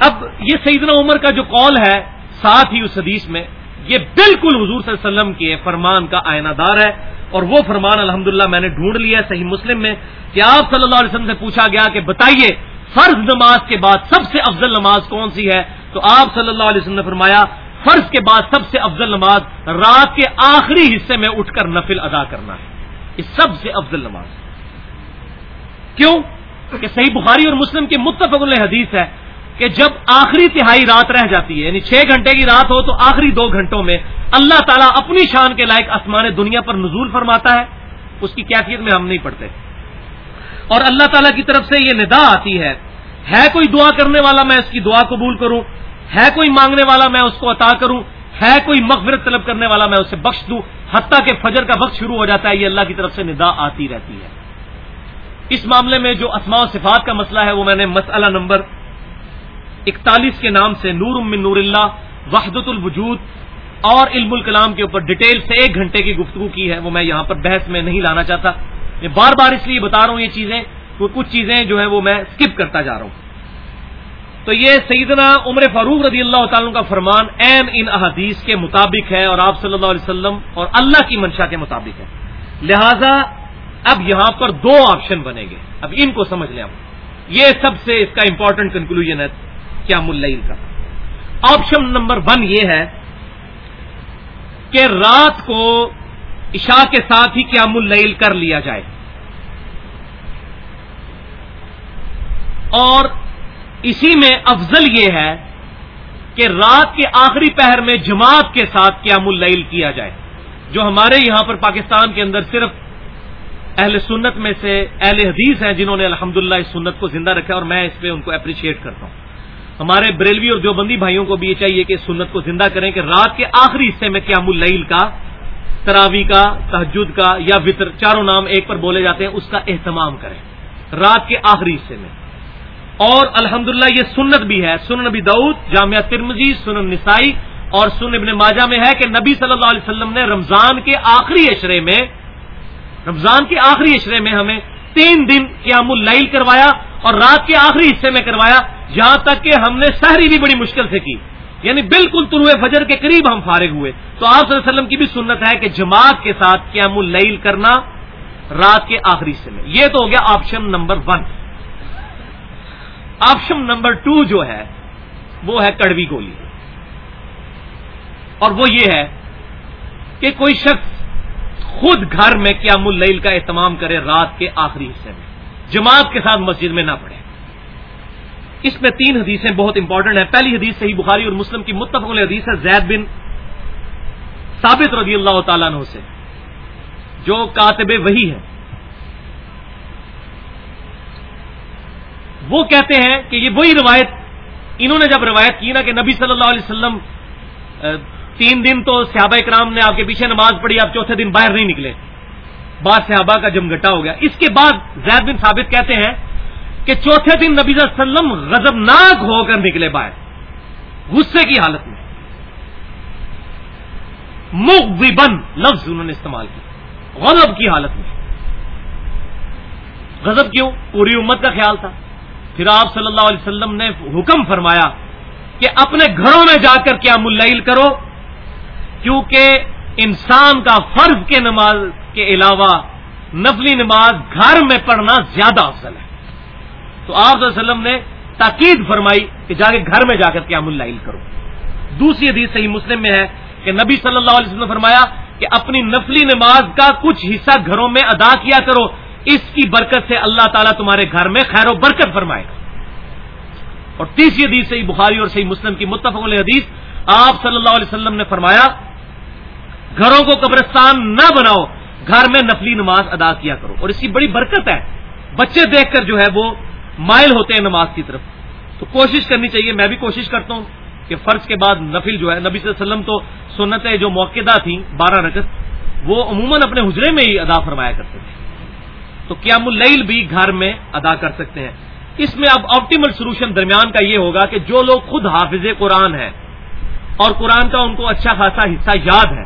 اب یہ سیدنا عمر کا جو قول ہے، ساتھ ہی اس حدیث میں یہ بالکل حضور صلی اللہ علیہ وسلم کے فرمان کا آئینہ دار ہے اور وہ فرمان الحمدللہ میں نے ڈھونڈ لیا صحیح مسلم میں کہ آپ صلی اللہ علیہ وسلم سے پوچھا گیا کہ بتائیے فرض نماز کے بعد سب سے افضل نماز کون سی ہے؟ تو آپ صلی اللہ علیہ وسلم نے فرمایا، فرض کے بعد سب سے افضل نماز رات کے آخری حصے میں اٹھ کر نفل ادا کرنا ہے۔ یہ سب سے افضل نماز۔ کیوں؟ کہ صحیح بخاری اور مسلم کی متفق حدیث ہے۔ کہ جب آخری تہائی رات رہ جاتی ہے یعنی چھ گھنٹے کی رات ہو تو آخری دو گھنٹوں میں اللہ تعالیٰ اپنی شان کے لائق آسمان دنیا پر نزول فرماتا ہے۔ اس کی کیفیت میں ہم نہیں پڑھتے۔ اور اللہ تعالیٰ کی طرف سے یہ ندا آتی ہے ہے کوئی دعا کرنے والا میں اس کی دعا قبول کروں؟ ہے کوئی مانگنے والا میں اس کو عطا کروں؟ ہے کوئی مغفرت طلب کرنے والا میں اسے بخش دوں؟ حتیٰ کہ فجر کا وقت شروع ہو جاتا ہے، یہ اللہ کی طرف سے ندا آتی رہتی ہے۔ اس معاملے میں جو اسماء و صفات کا مسئلہ ہے، وہ میں نے مسئلہ نمبر اکتالیس کے نام سے نور من نور اللہ وحدت الوجود، اور علم الکلام کے اوپر ڈیٹیل سے ایک گھنٹے کی گفتگو کی ہے، وہ میں یہاں پر بحث میں نہیں لانا چاہتا۔ میں بار بار اس لیے بتا رہا ہوں یہ چیزیں کچھ چیزیں جو ہے وہ میں اسکپ کرتا جا رہا ہوں۔ تو یہ سیدنا عمر فاروق رضی اللہ تعالیٰ کا فرمان این ان احادیث کے مطابق ہے، اور آپ صلی اللہ علیہ وسلم اور اللہ کی منشا کے مطابق ہے۔ لہذا اب یہاں پر دو آپشن بنے گے۔ اب ان کو سمجھ لیں۔ یہ سب سے اس کا امپورٹنٹ کنکلوژ ہے۔ کیا ملئی کا۔ آپشن نمبر ون یہ ہے کہ رات کو عشاء کے ساتھ ہی قیام اللیل کر لیا جائے۔ اور اسی میں افضل یہ ہے کہ رات کے آخری پہر میں جماعت کے ساتھ قیام اللیل کیا جائے، جو ہمارے یہاں پر پاکستان کے اندر صرف اہل سنت میں سے اہل حدیث ہیں جنہوں نے الحمدللہ اس سنت کو زندہ رکھا اور میں اس پہ ان کو اپریشیٹ کرتا ہوں۔ ہمارے بریلوی اور دیوبندی بھائیوں کو بھی یہ چاہیے کہ سنت کو زندہ کریں کہ رات کے آخری حصے میں قیام اللیل کا تراوی کا تحجد کا یا وطر چاروں نام ایک پر بولے جاتے ہیں، اس کا اہتمام کریں۔ رات کے آخری حصے میں۔ اور الحمدللہ یہ سنت بھی ہے۔ سنن نبی دعود جامعہ ترمزی سنن نسائی اور سن ابن ماجہ میں ہے کہ نبی صلی اللہ علیہ وسلم نے رمضان کے آخری اشرے میں، رمضان کے آخری اشرے میں ہمیں تین دن قیام اللیل کروایا اور رات کے آخری حصے میں کروایا۔ یہاں تک کہ ہم نے سحری بھی بڑی مشکل سے کی۔ یعنی بالکل طلوع فجر کے قریب ہم فارغ ہوئے۔ تو آپ صلی اللہ علیہ وسلم کی بھی سنت ہے کہ جماعت کے ساتھ قیام اللیل کرنا رات کے آخری حصے میں یہ تو ہو گیا option number one. Option number two جو ہے، وہ ہے کڑوی گولی۔ اور وہ یہ ہے کہ کوئی شخص خود گھر میں قیام اللیل کا اہتمام کرے رات کے آخری حصے میں۔ جماعت کے ساتھ مسجد میں نہ پڑھے۔ اس میں تین حدیثیں بہت امپورٹنٹ ہیں۔ پہلی حدیث صحیح بخاری اور مسلم کی متفق حدیث ہے زید بن ثابت رضی اللہ تعالیٰ عنہ سے، جو کاتب وہی ہے۔ وہ کہتے ہیں کہ یہ وہی روایت، انہوں نے جب روایت کی نا کہ نبی صلی اللہ علیہ وسلم تین دن تو صحابہ اکرام نے آپ کے پیچھے نماز پڑھی، آپ چوتھے دن باہر نہیں نکلے۔ بعض صحابہ کا جمگٹا ہو گیا۔ اس کے بعد زید بن ثابت کہتے ہیں کہ چوتھے دن نبی صلی اللہ علیہ وسلم غضبناک ہو کر نکلے باہر۔ غصے کی حالت میں۔ مغضبن لفظ انہوں نے استعمال کیا۔ غضب کی حالت میں۔ غضب کیوں؟ پوری امت کا خیال تھا۔ پھر آپ صلی اللہ علیہ وسلم نے حکم فرمایا کہ اپنے گھروں میں جا کر کیا ملعل کرو، کیونکہ انسان کا فرض کے نماز کے علاوہ نفلی نماز گھر میں پڑھنا زیادہ افضل ہے۔ تو آپ صلی اللہ علیہ وسلم نے تاکید فرمائی کہ جا کے گھر میں جا کر قیام اللیل کرو۔ دوسری حدیث صحیح مسلم میں ہے کہ نبی صلی اللہ علیہ وسلم نے فرمایا کہ اپنی نفلی نماز کا کچھ حصہ گھروں میں ادا کیا کرو، اس کی برکت سے اللہ تعالیٰ تمہارے گھر میں خیر و برکت فرمائے گا۔ اور تیسری حدیث صحیح بخاری اور صحیح مسلم کی متفق علیہ حدیث، آپ صلی اللہ علیہ وسلم نے فرمایا، گھروں کو قبرستان نہ بناؤ، گھر میں نفلی نماز ادا کیا کرو۔ اور اس کی بڑی برکت ہے۔ بچے دیکھ کر جو ہے وہ مائل ہوتے ہیں نماز کی طرف۔ تو کوشش کرنی چاہیے، میں بھی کوشش کرتا ہوں کہ فرض کے بعد نفل جو ہے، نبی صلی اللہ علیہ وسلم تو سنتیں جو موقع تھیں بارہ رکت وہ عموماً اپنے حجرے میں ہی ادا فرمایا کرتے تھے۔ تو قیام اللیل بھی گھر میں ادا کر سکتے ہیں۔ اس میں اب آپٹیمل سولوشن درمیان کا یہ ہوگا کہ جو لوگ خود حافظ قرآن ہیں اور قرآن کا ان کو اچھا خاصا حصہ یاد ہے،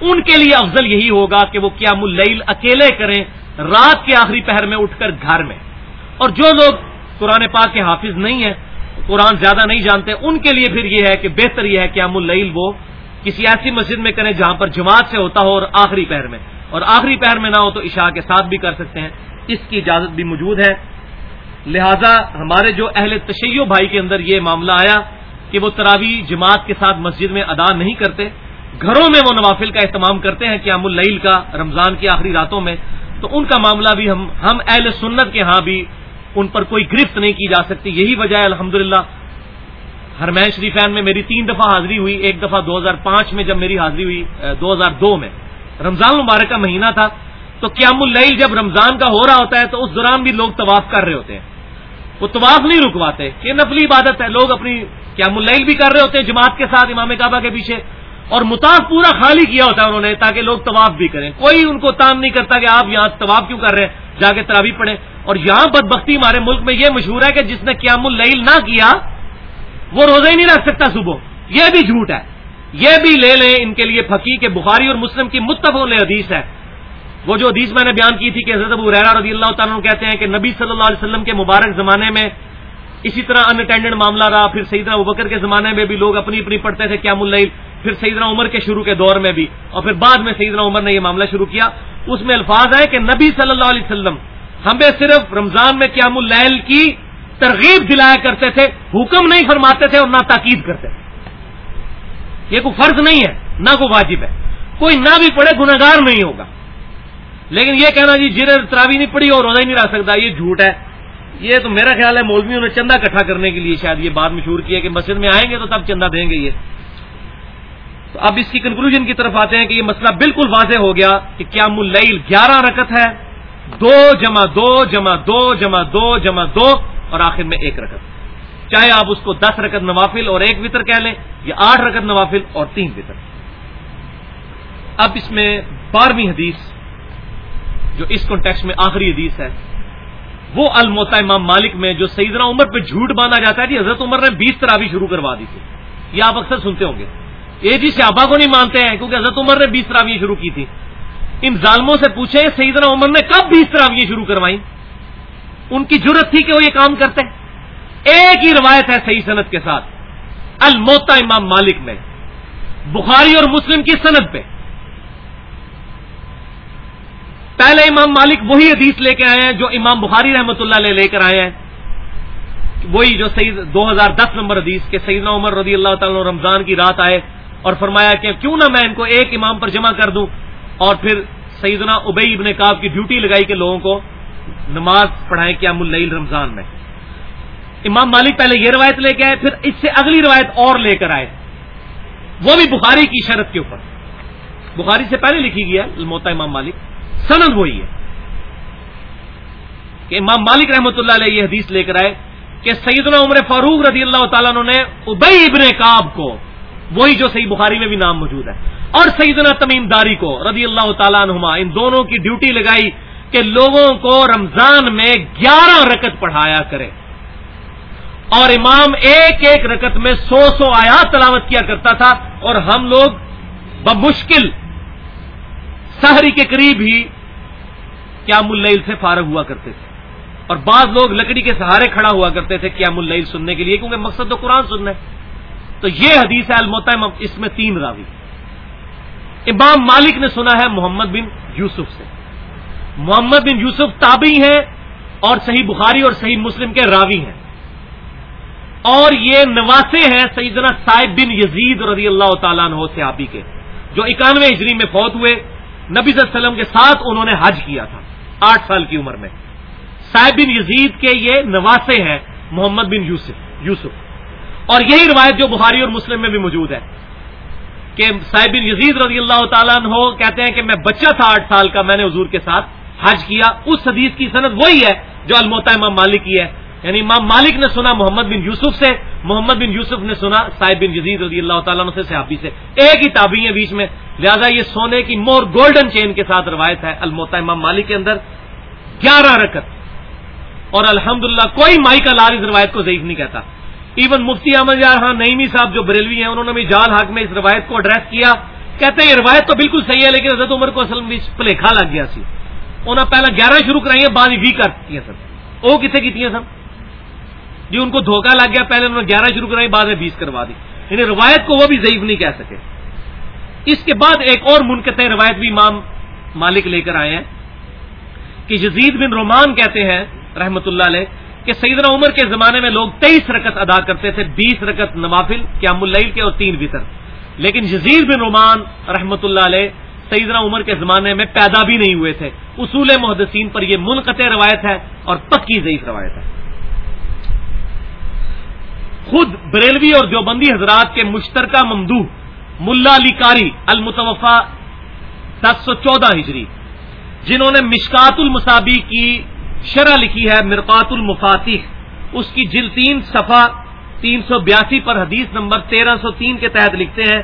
ان کے لیے افضل یہی ہوگا کہ وہ قیام اللیل اکیلے کریں، رات کے آخری پہر میں اٹھ کر گھر میں۔ اور جو لوگ قرآن پاک کے حافظ نہیں ہیں، قرآن زیادہ نہیں جانتے۔ ان کے لیے پھر یہ ہے کہ بہتر یہ ہے کہ ام اللیل وہ کسی ایسی مسجد میں کریں جہاں پر جماعت سے ہوتا ہو اور آخری پہر میں۔ اور آخری پہر میں نہ ہو تو عشاء کے ساتھ بھی کر سکتے ہیں۔ اس کی اجازت بھی موجود ہے۔ لہذا ہمارے جو اہل تشیع بھائی کے اندر یہ معاملہ آیا کہ وہ تراوی جماعت کے ساتھ مسجد میں ادا نہیں کرتے، گھروں میں وہ نوافل کا اہتمام کرتے ہیں قیام اللیل کا، رمضان کی آخری راتوں میں، تو ان کا معاملہ بھی ہم ہم اہل سنت کے ہاں بھی ان پر کوئی گرفت نہیں کی جا سکتی، یہی وجہ ہے الحمد للہ ہرمین شریفین میں میری تین دفعہ حاضری ہوئی، ایک دفعہ دو ہزار پانچ میں جب میری حاضری ہوئی دو ہزار دو میں۔ رمضان مبارک کا مہینہ تھا، تو قیام اللیل جب رمضان کا ہو رہا ہوتا ہے، تو اس دوران بھی لوگ طواف کر رہے ہوتے ہیں۔ وہ طواف نہیں رکواتے، یہ نفلی عبادت ہے۔ لوگ اپنی قیام اللیل بھی کر رہے ہوتے ہیں، جماعت کے ساتھ، امام کعبہ کے پیچھے۔ اور متاف پورا خالی کیا ہوتا ہے انہوں نے، تاکہ لوگ طواف بھی کریں۔ کوئی ان کو تان نہیں کرتا کہ آپ یہاں طواف کیوں کر رہے ہیں، جا کے ترابی پڑھیں۔ اور یہاں بدبختی ہمارے ملک میں یہ مشہور ہے کہ جس نے قیام اللیل نہ کیا، وہ روزہ ہی نہیں رکھ سکتا صبح۔ یہ بھی جھوٹ ہے۔ یہ بھی لے لیں ان کے لیے پھکی کے بخاری اور مسلم کی متفق حدیث ہے۔ وہ جو حدیث میں نے بیان کی تھی کہ حضرت ابو ریرا رضی اللہ تعالیٰ کہتے ہیں کہ نبی صلی اللہ علیہ وسلم کے مبارک زمانے میں اسی طرح انٹینڈنٹ معاملہ رہا۔ پھر سیدنا ابکر کے زمانے میں بھی لوگ اپنی اپنی پڑھتے تھے قیام اللیل۔ پھر سیدنا عمر کے شروع کے دور میں بھی۔ اور پھر بعد میں سیدنا عمر نے یہ معاملہ شروع کیا۔ اس میں الفاظ ہے کہ نبی صلی اللہ علیہ وسلم ہمیں صرف رمضان میں قیام اللیل کی ترغیب دلایا کرتے تھے، حکم نہیں فرماتے تھے اور نہ تاکید کرتے تھے۔ یہ کوئی فرض نہیں ہے، نہ کوئی واجب ہے۔ کوئی نہ بھی پڑھے گناگار نہیں ہوگا۔ لیکن یہ کہنا جی جنہیں تراوی نہیں پڑی اور روزہ ہی نہیں رکھ سکتا، یہ جھوٹ ہے۔ یہ تو میرا خیال ہے مولویوں نے چندہ اکٹھا کرنے کے لیے شاید یہ بات مشہور کی ہے کہ مسجد میں آئیں گے تو تب چندہ دیں گے یہ۔ تو اب اس کی کنکلوژن کی طرف آتے ہیں کہ یہ مسئلہ بالکل واضح ہو گیا کہ کیا ملیل گیارہ رکت ہے۔ دو جمع دو جمع دو جمع دو جمع دو اور آخر میں ایک رکت چاہے آپ اس کو دس رکت نوافل اور ایک وطر کہہ لیں یا آٹھ رکت نوافل اور تین وطر اب اس میں بارہویں حدیث، جو اس کانٹیکس میں آخری حدیث ہے، وہ الموتا امام مالک میں جو سیدنا عمر پہ جھوٹ باندھا جاتا ہے جی حضرت عمر نے بیس تراوی شروع کروا دی تھی۔ یہ آپ اکثر سنتے ہوں گے۔ یہ جی صحابہ کو نہیں مانتے ہیں، کیونکہ حضرت عمر نے بیس تراویاں شروع کی تھی۔ ان ظالموں سے پوچھیں سیدنا عمر نے کب بیس تراویاں شروع کروائی؟ ان کی ضرورت تھی کہ وہ یہ کام کرتے ایک ہی روایت ہے صحیح صنعت کے ساتھ۔ الموتا امام مالک میں۔ بخاری اور مسلم کی صنعت پہ پہلے امام مالک وہی حدیث لے کے آئے ہیں جو امام بخاری رحمۃ اللہ علیہ لے کر آئے ہیں۔ وہی جو سعید دو ہزار دس نمبر حدیث کے سیدنا عمر رضی اللہ تعالیٰ رمضان کی رات آئے اور فرمایا کہ کیوں نہ میں ان کو ایک امام پر جمع کر دوں؟ اور پھر سیدنا ابئی ابن کاب کی ڈیوٹی لگائی کہ لوگوں کو نماز پڑھائیں قیام اللیل رمضان میں۔ امام مالک پہلے یہ روایت لے کے آئے، پھر اس سے اگلی روایت اور لے کر آئے۔ وہ بھی بخاری کی شرط کے اوپر۔ بخاری سے پہلے لکھی گیا الموتا امام مالک۔ سند وہی ہے۔ کہ امام مالک رحمۃ اللہ علیہ یہ حدیث لے کر آئے کہ سیدنا عمر فاروق رضی اللہ تعالیٰ نے ابئی ابن کاب کو، وہی جو صحیح بخاری میں بھی نام موجود ہے اور سیدنا تمیم داری کو رضی اللہ تعالیٰ عنہما، ان دونوں کی ڈیوٹی لگائی کہ لوگوں کو رمضان میں گیارہ رکت پڑھایا کرے۔ اور امام ایک ایک رکت میں سو سو آیات تلاوت کیا کرتا تھا اور ہم لوگ بمشکل سہری کے قریب ہی قیام اللیل سے فارغ ہوا کرتے تھے۔ اور بعض لوگ لکڑی کے سہارے کھڑا ہوا کرتے تھے قیام اللیل سننے کے لیے، کیونکہ مقصد تو قرآن سننا ہے۔ تو یہ حدیث ہے المتم اس میں تین راوی۔ امام مالک نے سنا ہے محمد بن یوسف سے۔ محمد بن یوسف تابی ہیں اور صحیح بخاری اور صحیح مسلم کے راوی ہیں۔ اور یہ نواسے ہیں سیدنا صاحب بن یزید رضی اللہ تعالیٰ عنہ صحابی کے، جو اکانوے ہجری میں فوت ہوئے۔ نبی صلی اللہ علیہ وسلم کے ساتھ انہوں نے حج کیا تھا، آٹھ سال کی عمر میں۔ صاحب بن یزید کے یہ نواسے ہیں محمد بن یوسف یوسف۔ اور یہی روایت جو بخاری اور مسلم میں بھی موجود ہے۔ کہ صاحب بن یزید رضی اللہ تعالیٰ عنہ کہتے ہیں کہ میں بچہ تھا آٹھ سال کا، میں نے حضور کے ساتھ حج کیا۔ اس حدیث کی صنعت وہی ہے جو المتا امام مالک کی ہے۔ یعنی امام مالک نے سنا، محمد بن یوسف سے۔ محمد بن یوسف نے سنا صاحب بن جزید رضی اللہ تعالیٰ سے، صحابی سے۔ ایک ہی تابی ہے بیچ میں۔ لہذا یہ سونے کی مور گولڈن چین کے ساتھ روایت ہے الموتا امام مالک کے اندر۔ گیارہ رکت اور الحمد کوئی مائی کا لال اس روایت کو ضعیف نہیں کہتا۔ ایون مفتی احمد یار ہاں نئیمی صاحب جو بریلوی ہیں، انہوں نے بھی جال حق میں اس روایت کو ایڈریس کیا۔ کہتے ہیں یہ روایت تو بالکل صحیح ہے، لیکن حضرت عمر کو اصل میں پلیکھا لگ گیا سی۔ انہوں نے پہلے گیارہ شروع کرائی ہے بعد ہی کر سر وہ کتنے کی سر جی ان کو دھوکہ لگ گیا، پہلے انہوں نے گیارہ شروع کرائی، بعد میں بیس کروا دی۔ یعنی روایت کو وہ بھی ضعیف نہیں کہہ سکے۔ اس کے بعد ایک اور منقطع روایت بھی امام مالک لے کر آئے ہیں کہ یزید بن رومان کہتے ہیں، رحمت اللہ علیہ کہ سیدنا عمر کے زمانے میں لوگ تیئیس رکت ادا کرتے تھے، بیس رکت نوافل، قیام العل کے اور تین وطر۔ لیکن یزید بن رومان رحمت اللہ علیہ سیدنا عمر کے زمانے میں پیدا بھی نہیں ہوئے تھے۔ اصول محدثین پر یہ منقطع روایت ہے اور پکی ضعیف روایت ہے۔ خود بریلوی اور دیوبندی حضرات کے مشترکہ ممدو ملا علی کاری المتوفا دس سو چودہ ہجری، جنہوں نے مشکات المسابی کی شرح لکھی ہے مرقات المفاتح اس کی جل تین صفحہ تین سو بیاسی پر حدیث نمبر تیرہ سو تین کے تحت لکھتے ہیں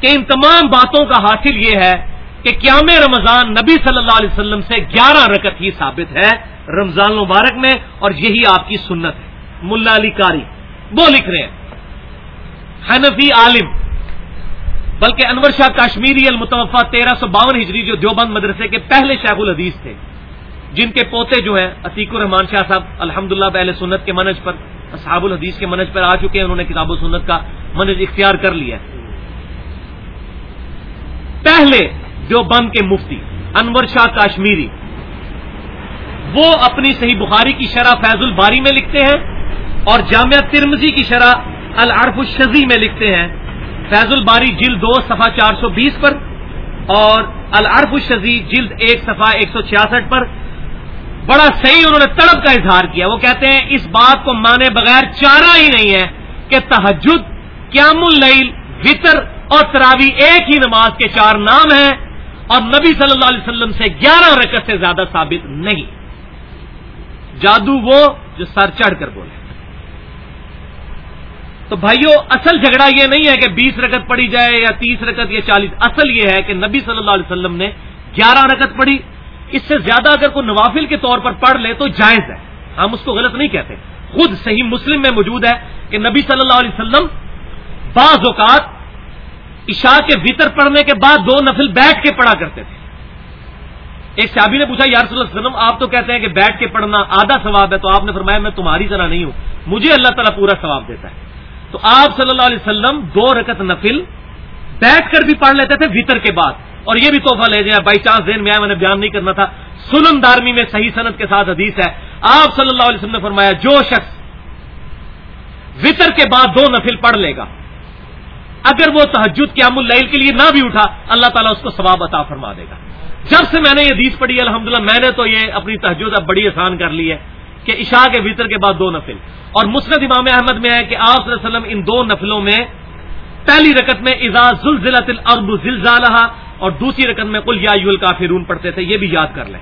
کہ ان تمام باتوں کا حاصل یہ ہے کہ قیام رمضان نبی صلی اللہ علیہ وسلم سے گیارہ رکت ہی ثابت ہے رمضان المبارک میں اور یہی آپ کی سنت ہے۔ ملا علی کاری وہ لکھ رہے ہیں۔ حنفی عالم، بلکہ انور شاہ کاشمیری المتوفہ تیرہ سو باون ہجری جو دیوبند مدرسے کے پہلے شیخ الحدیث تھے۔ جن کے پوتے جو ہیں، عتیق الرحمان شاہ صاحب الحمد للہ پہلے سنت کے منج پر، اصحاب الحدیث کے منج پر آ چکے ہیں، انہوں نے کتاب و سنت کا منج اختیار کر لیا پہلے جو بند کے مفتی، انور شاہ کاشمیری، وہ اپنی صحیح بخاری کی شرح فیض الباری میں لکھتے ہیں اور جامعہ ترمزی کی شرح العرف الشزی میں لکھتے ہیں۔ فیض الباری جلد دو، صفحہ چار سو بیس پر اور العرف الشزی جلد ایک، صفحہ ایک سو چھیاسٹھ پر۔ بڑا صحیح انہوں نے تڑپ کا اظہار کیا۔ وہ کہتے ہیں اس بات کو مانے بغیر چارہ ہی نہیں ہے کہ تحجد قیام اللیل، وطر اور تراوی ایک ہی نماز کے چار نام ہیں اور نبی صلی اللہ علیہ وسلم سے گیارہ رکت سے زیادہ ثابت نہیں۔ جادو وہ جو سر چڑھ کر بولے۔ تو بھائیو، اصل جھگڑا یہ نہیں ہے کہ بیس رکت پڑی جائے یا تیس رکت یا چالیس۔ اصل یہ ہے کہ نبی صلی اللہ علیہ وسلم نے گیارہ رکت پڑھی اس سے زیادہ اگر کوئی نوافل کے طور پر پڑھ لے تو جائز ہے۔ ہم اس کو غلط نہیں کہتے۔ خود صحیح مسلم میں موجود ہے کہ نبی صلی اللہ علیہ وسلم بعض اوقات عشاء کے وطر پڑھنے کے بعد دو نفل بیٹھ کے پڑھا کرتے تھے۔ ایک صحابی نے پوچھا یار صلی اللہ علیہ وسلم، آپ تو کہتے ہیں کہ بیٹھ کے پڑھنا آدھا ثواب ہے تو آپ نے فرمایا، میں تمہاری طرح نہیں ہوں، مجھے اللہ تعالیٰ پورا ثواب دیتا ہے۔ تو آپ صلی اللہ علیہ وسلم دو رکت نفل بیٹھ کر بھی پڑھ لیتے تھے وطر کے بعد۔ اور یہ بھی تحفہ لے جائیں۔ بائی چانس دین میں آیا میں نے بیان نہیں کرنا تھا۔ سلم دارمی میں صحیح صنعت کے ساتھ حدیث ہے۔ آپ صلی اللہ علیہ وسلم نے فرمایا، جو شخص وطر کے بعد دو نفل پڑھ لے گا، اگر وہ تحجد قیام اللیل کے لیے نہ بھی اٹھا، اللہ تعالیٰ اس کو ثواب عطا فرما دے گا۔ جب سے میں نے یہ حدیث پڑھی، الحمدللہ، میں نے تو یہ اپنی تحجد اب بڑی آسان کر لی ہے کہ عشاء کے وطر کے بعد دو نفل۔ اور مسرت امام احمد میں ہے کہ آپ صلی اللہ علیہ وسلم ان دو نفلوں میں پہلی رکت میں اعزاز زلزلت الارض زلزالہ اور دوسری رقم میں کل یا کافرون پڑھتے تھے، یہ بھی یاد کر لیں۔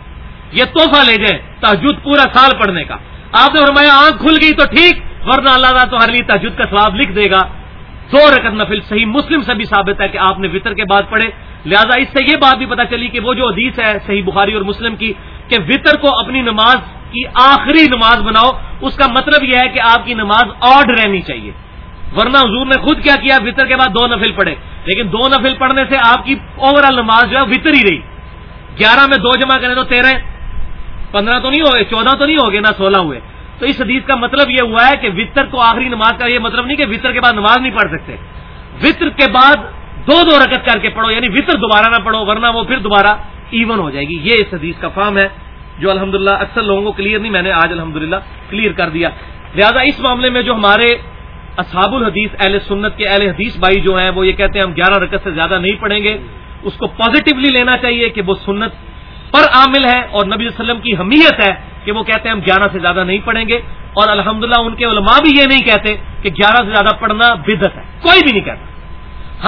یہ توحفہ لے جائیں تحجد پورا سال پڑھنے کا۔ آپ نے فرمایا آنکھ کھل گئی تو ٹھیک، ورنہ اللہ تعالیٰ تو ہر لیے تحجد کا ثواب لکھ دے گا۔ دو رقم نفل صحیح مسلم سے بھی ثابت ہے کہ آپ نے وطر کے بعد پڑھے۔ لہذا اس سے یہ بات بھی پتا چلی کہ وہ جو حدیث ہے صحیح بخاری اور مسلم کی، کہ وطر کو اپنی نماز کی آخری نماز بناؤ، اس کا مطلب یہ ہے کہ آپ کی نماز آڈ رہنی چاہیے۔ ورنہ حضور نے خود کیا کیا وطر کے بعد دو نفل پڑھے۔ لیکن دو نفل پڑھنے سے آپ کی اوور آل نماز جو ہے وطر ہی رہی۔ گیارہ میں دو جمع کریں تو تیرہ پندرہ تو نہیں ہوئے چودہ تو نہیں ہو گئے، نہ سولہ ہوئے۔ تو اس حدیث کا مطلب یہ ہوا ہے کہ وطر کو آخری نماز کا یہ مطلب نہیں کہ وطر کے بعد نماز نہیں پڑھ سکتے۔ وطر کے بعد دو دو رکت کر کے پڑھو یعنی وطر دوبارہ نہ پڑھو، ورنہ وہ پھر دوبارہ ایون ہو جائے گی۔ یہ اس حدیث کا فارم ہے، جو الحمدللہ اکثر لوگوں کو کلیئر نہیں، میں نے آج الحمدللہ کلیئر کر دیا۔ لہذا اس معاملے میں جو ہمارے اصحاب الحدیث، اہل سنت کے اہل حدیث بھائی جو ہیں، وہ یہ کہتے ہیں ہم گیارہ رکت سے زیادہ نہیں پڑھیں گے۔ اس کو پازیٹیولی لینا چاہیے کہ وہ سنت پر عامل ہے اور نبی صلی اللہ علیہ وسلم کی حمیت ہے کہ وہ کہتے ہیں ہم گیارہ سے زیادہ نہیں پڑھیں گے۔ اور الحمدللہ ان کے علماء بھی یہ نہیں کہتے کہ گیارہ سے زیادہ پڑھنا بدت ہے۔ کوئی بھی نہیں کہتا۔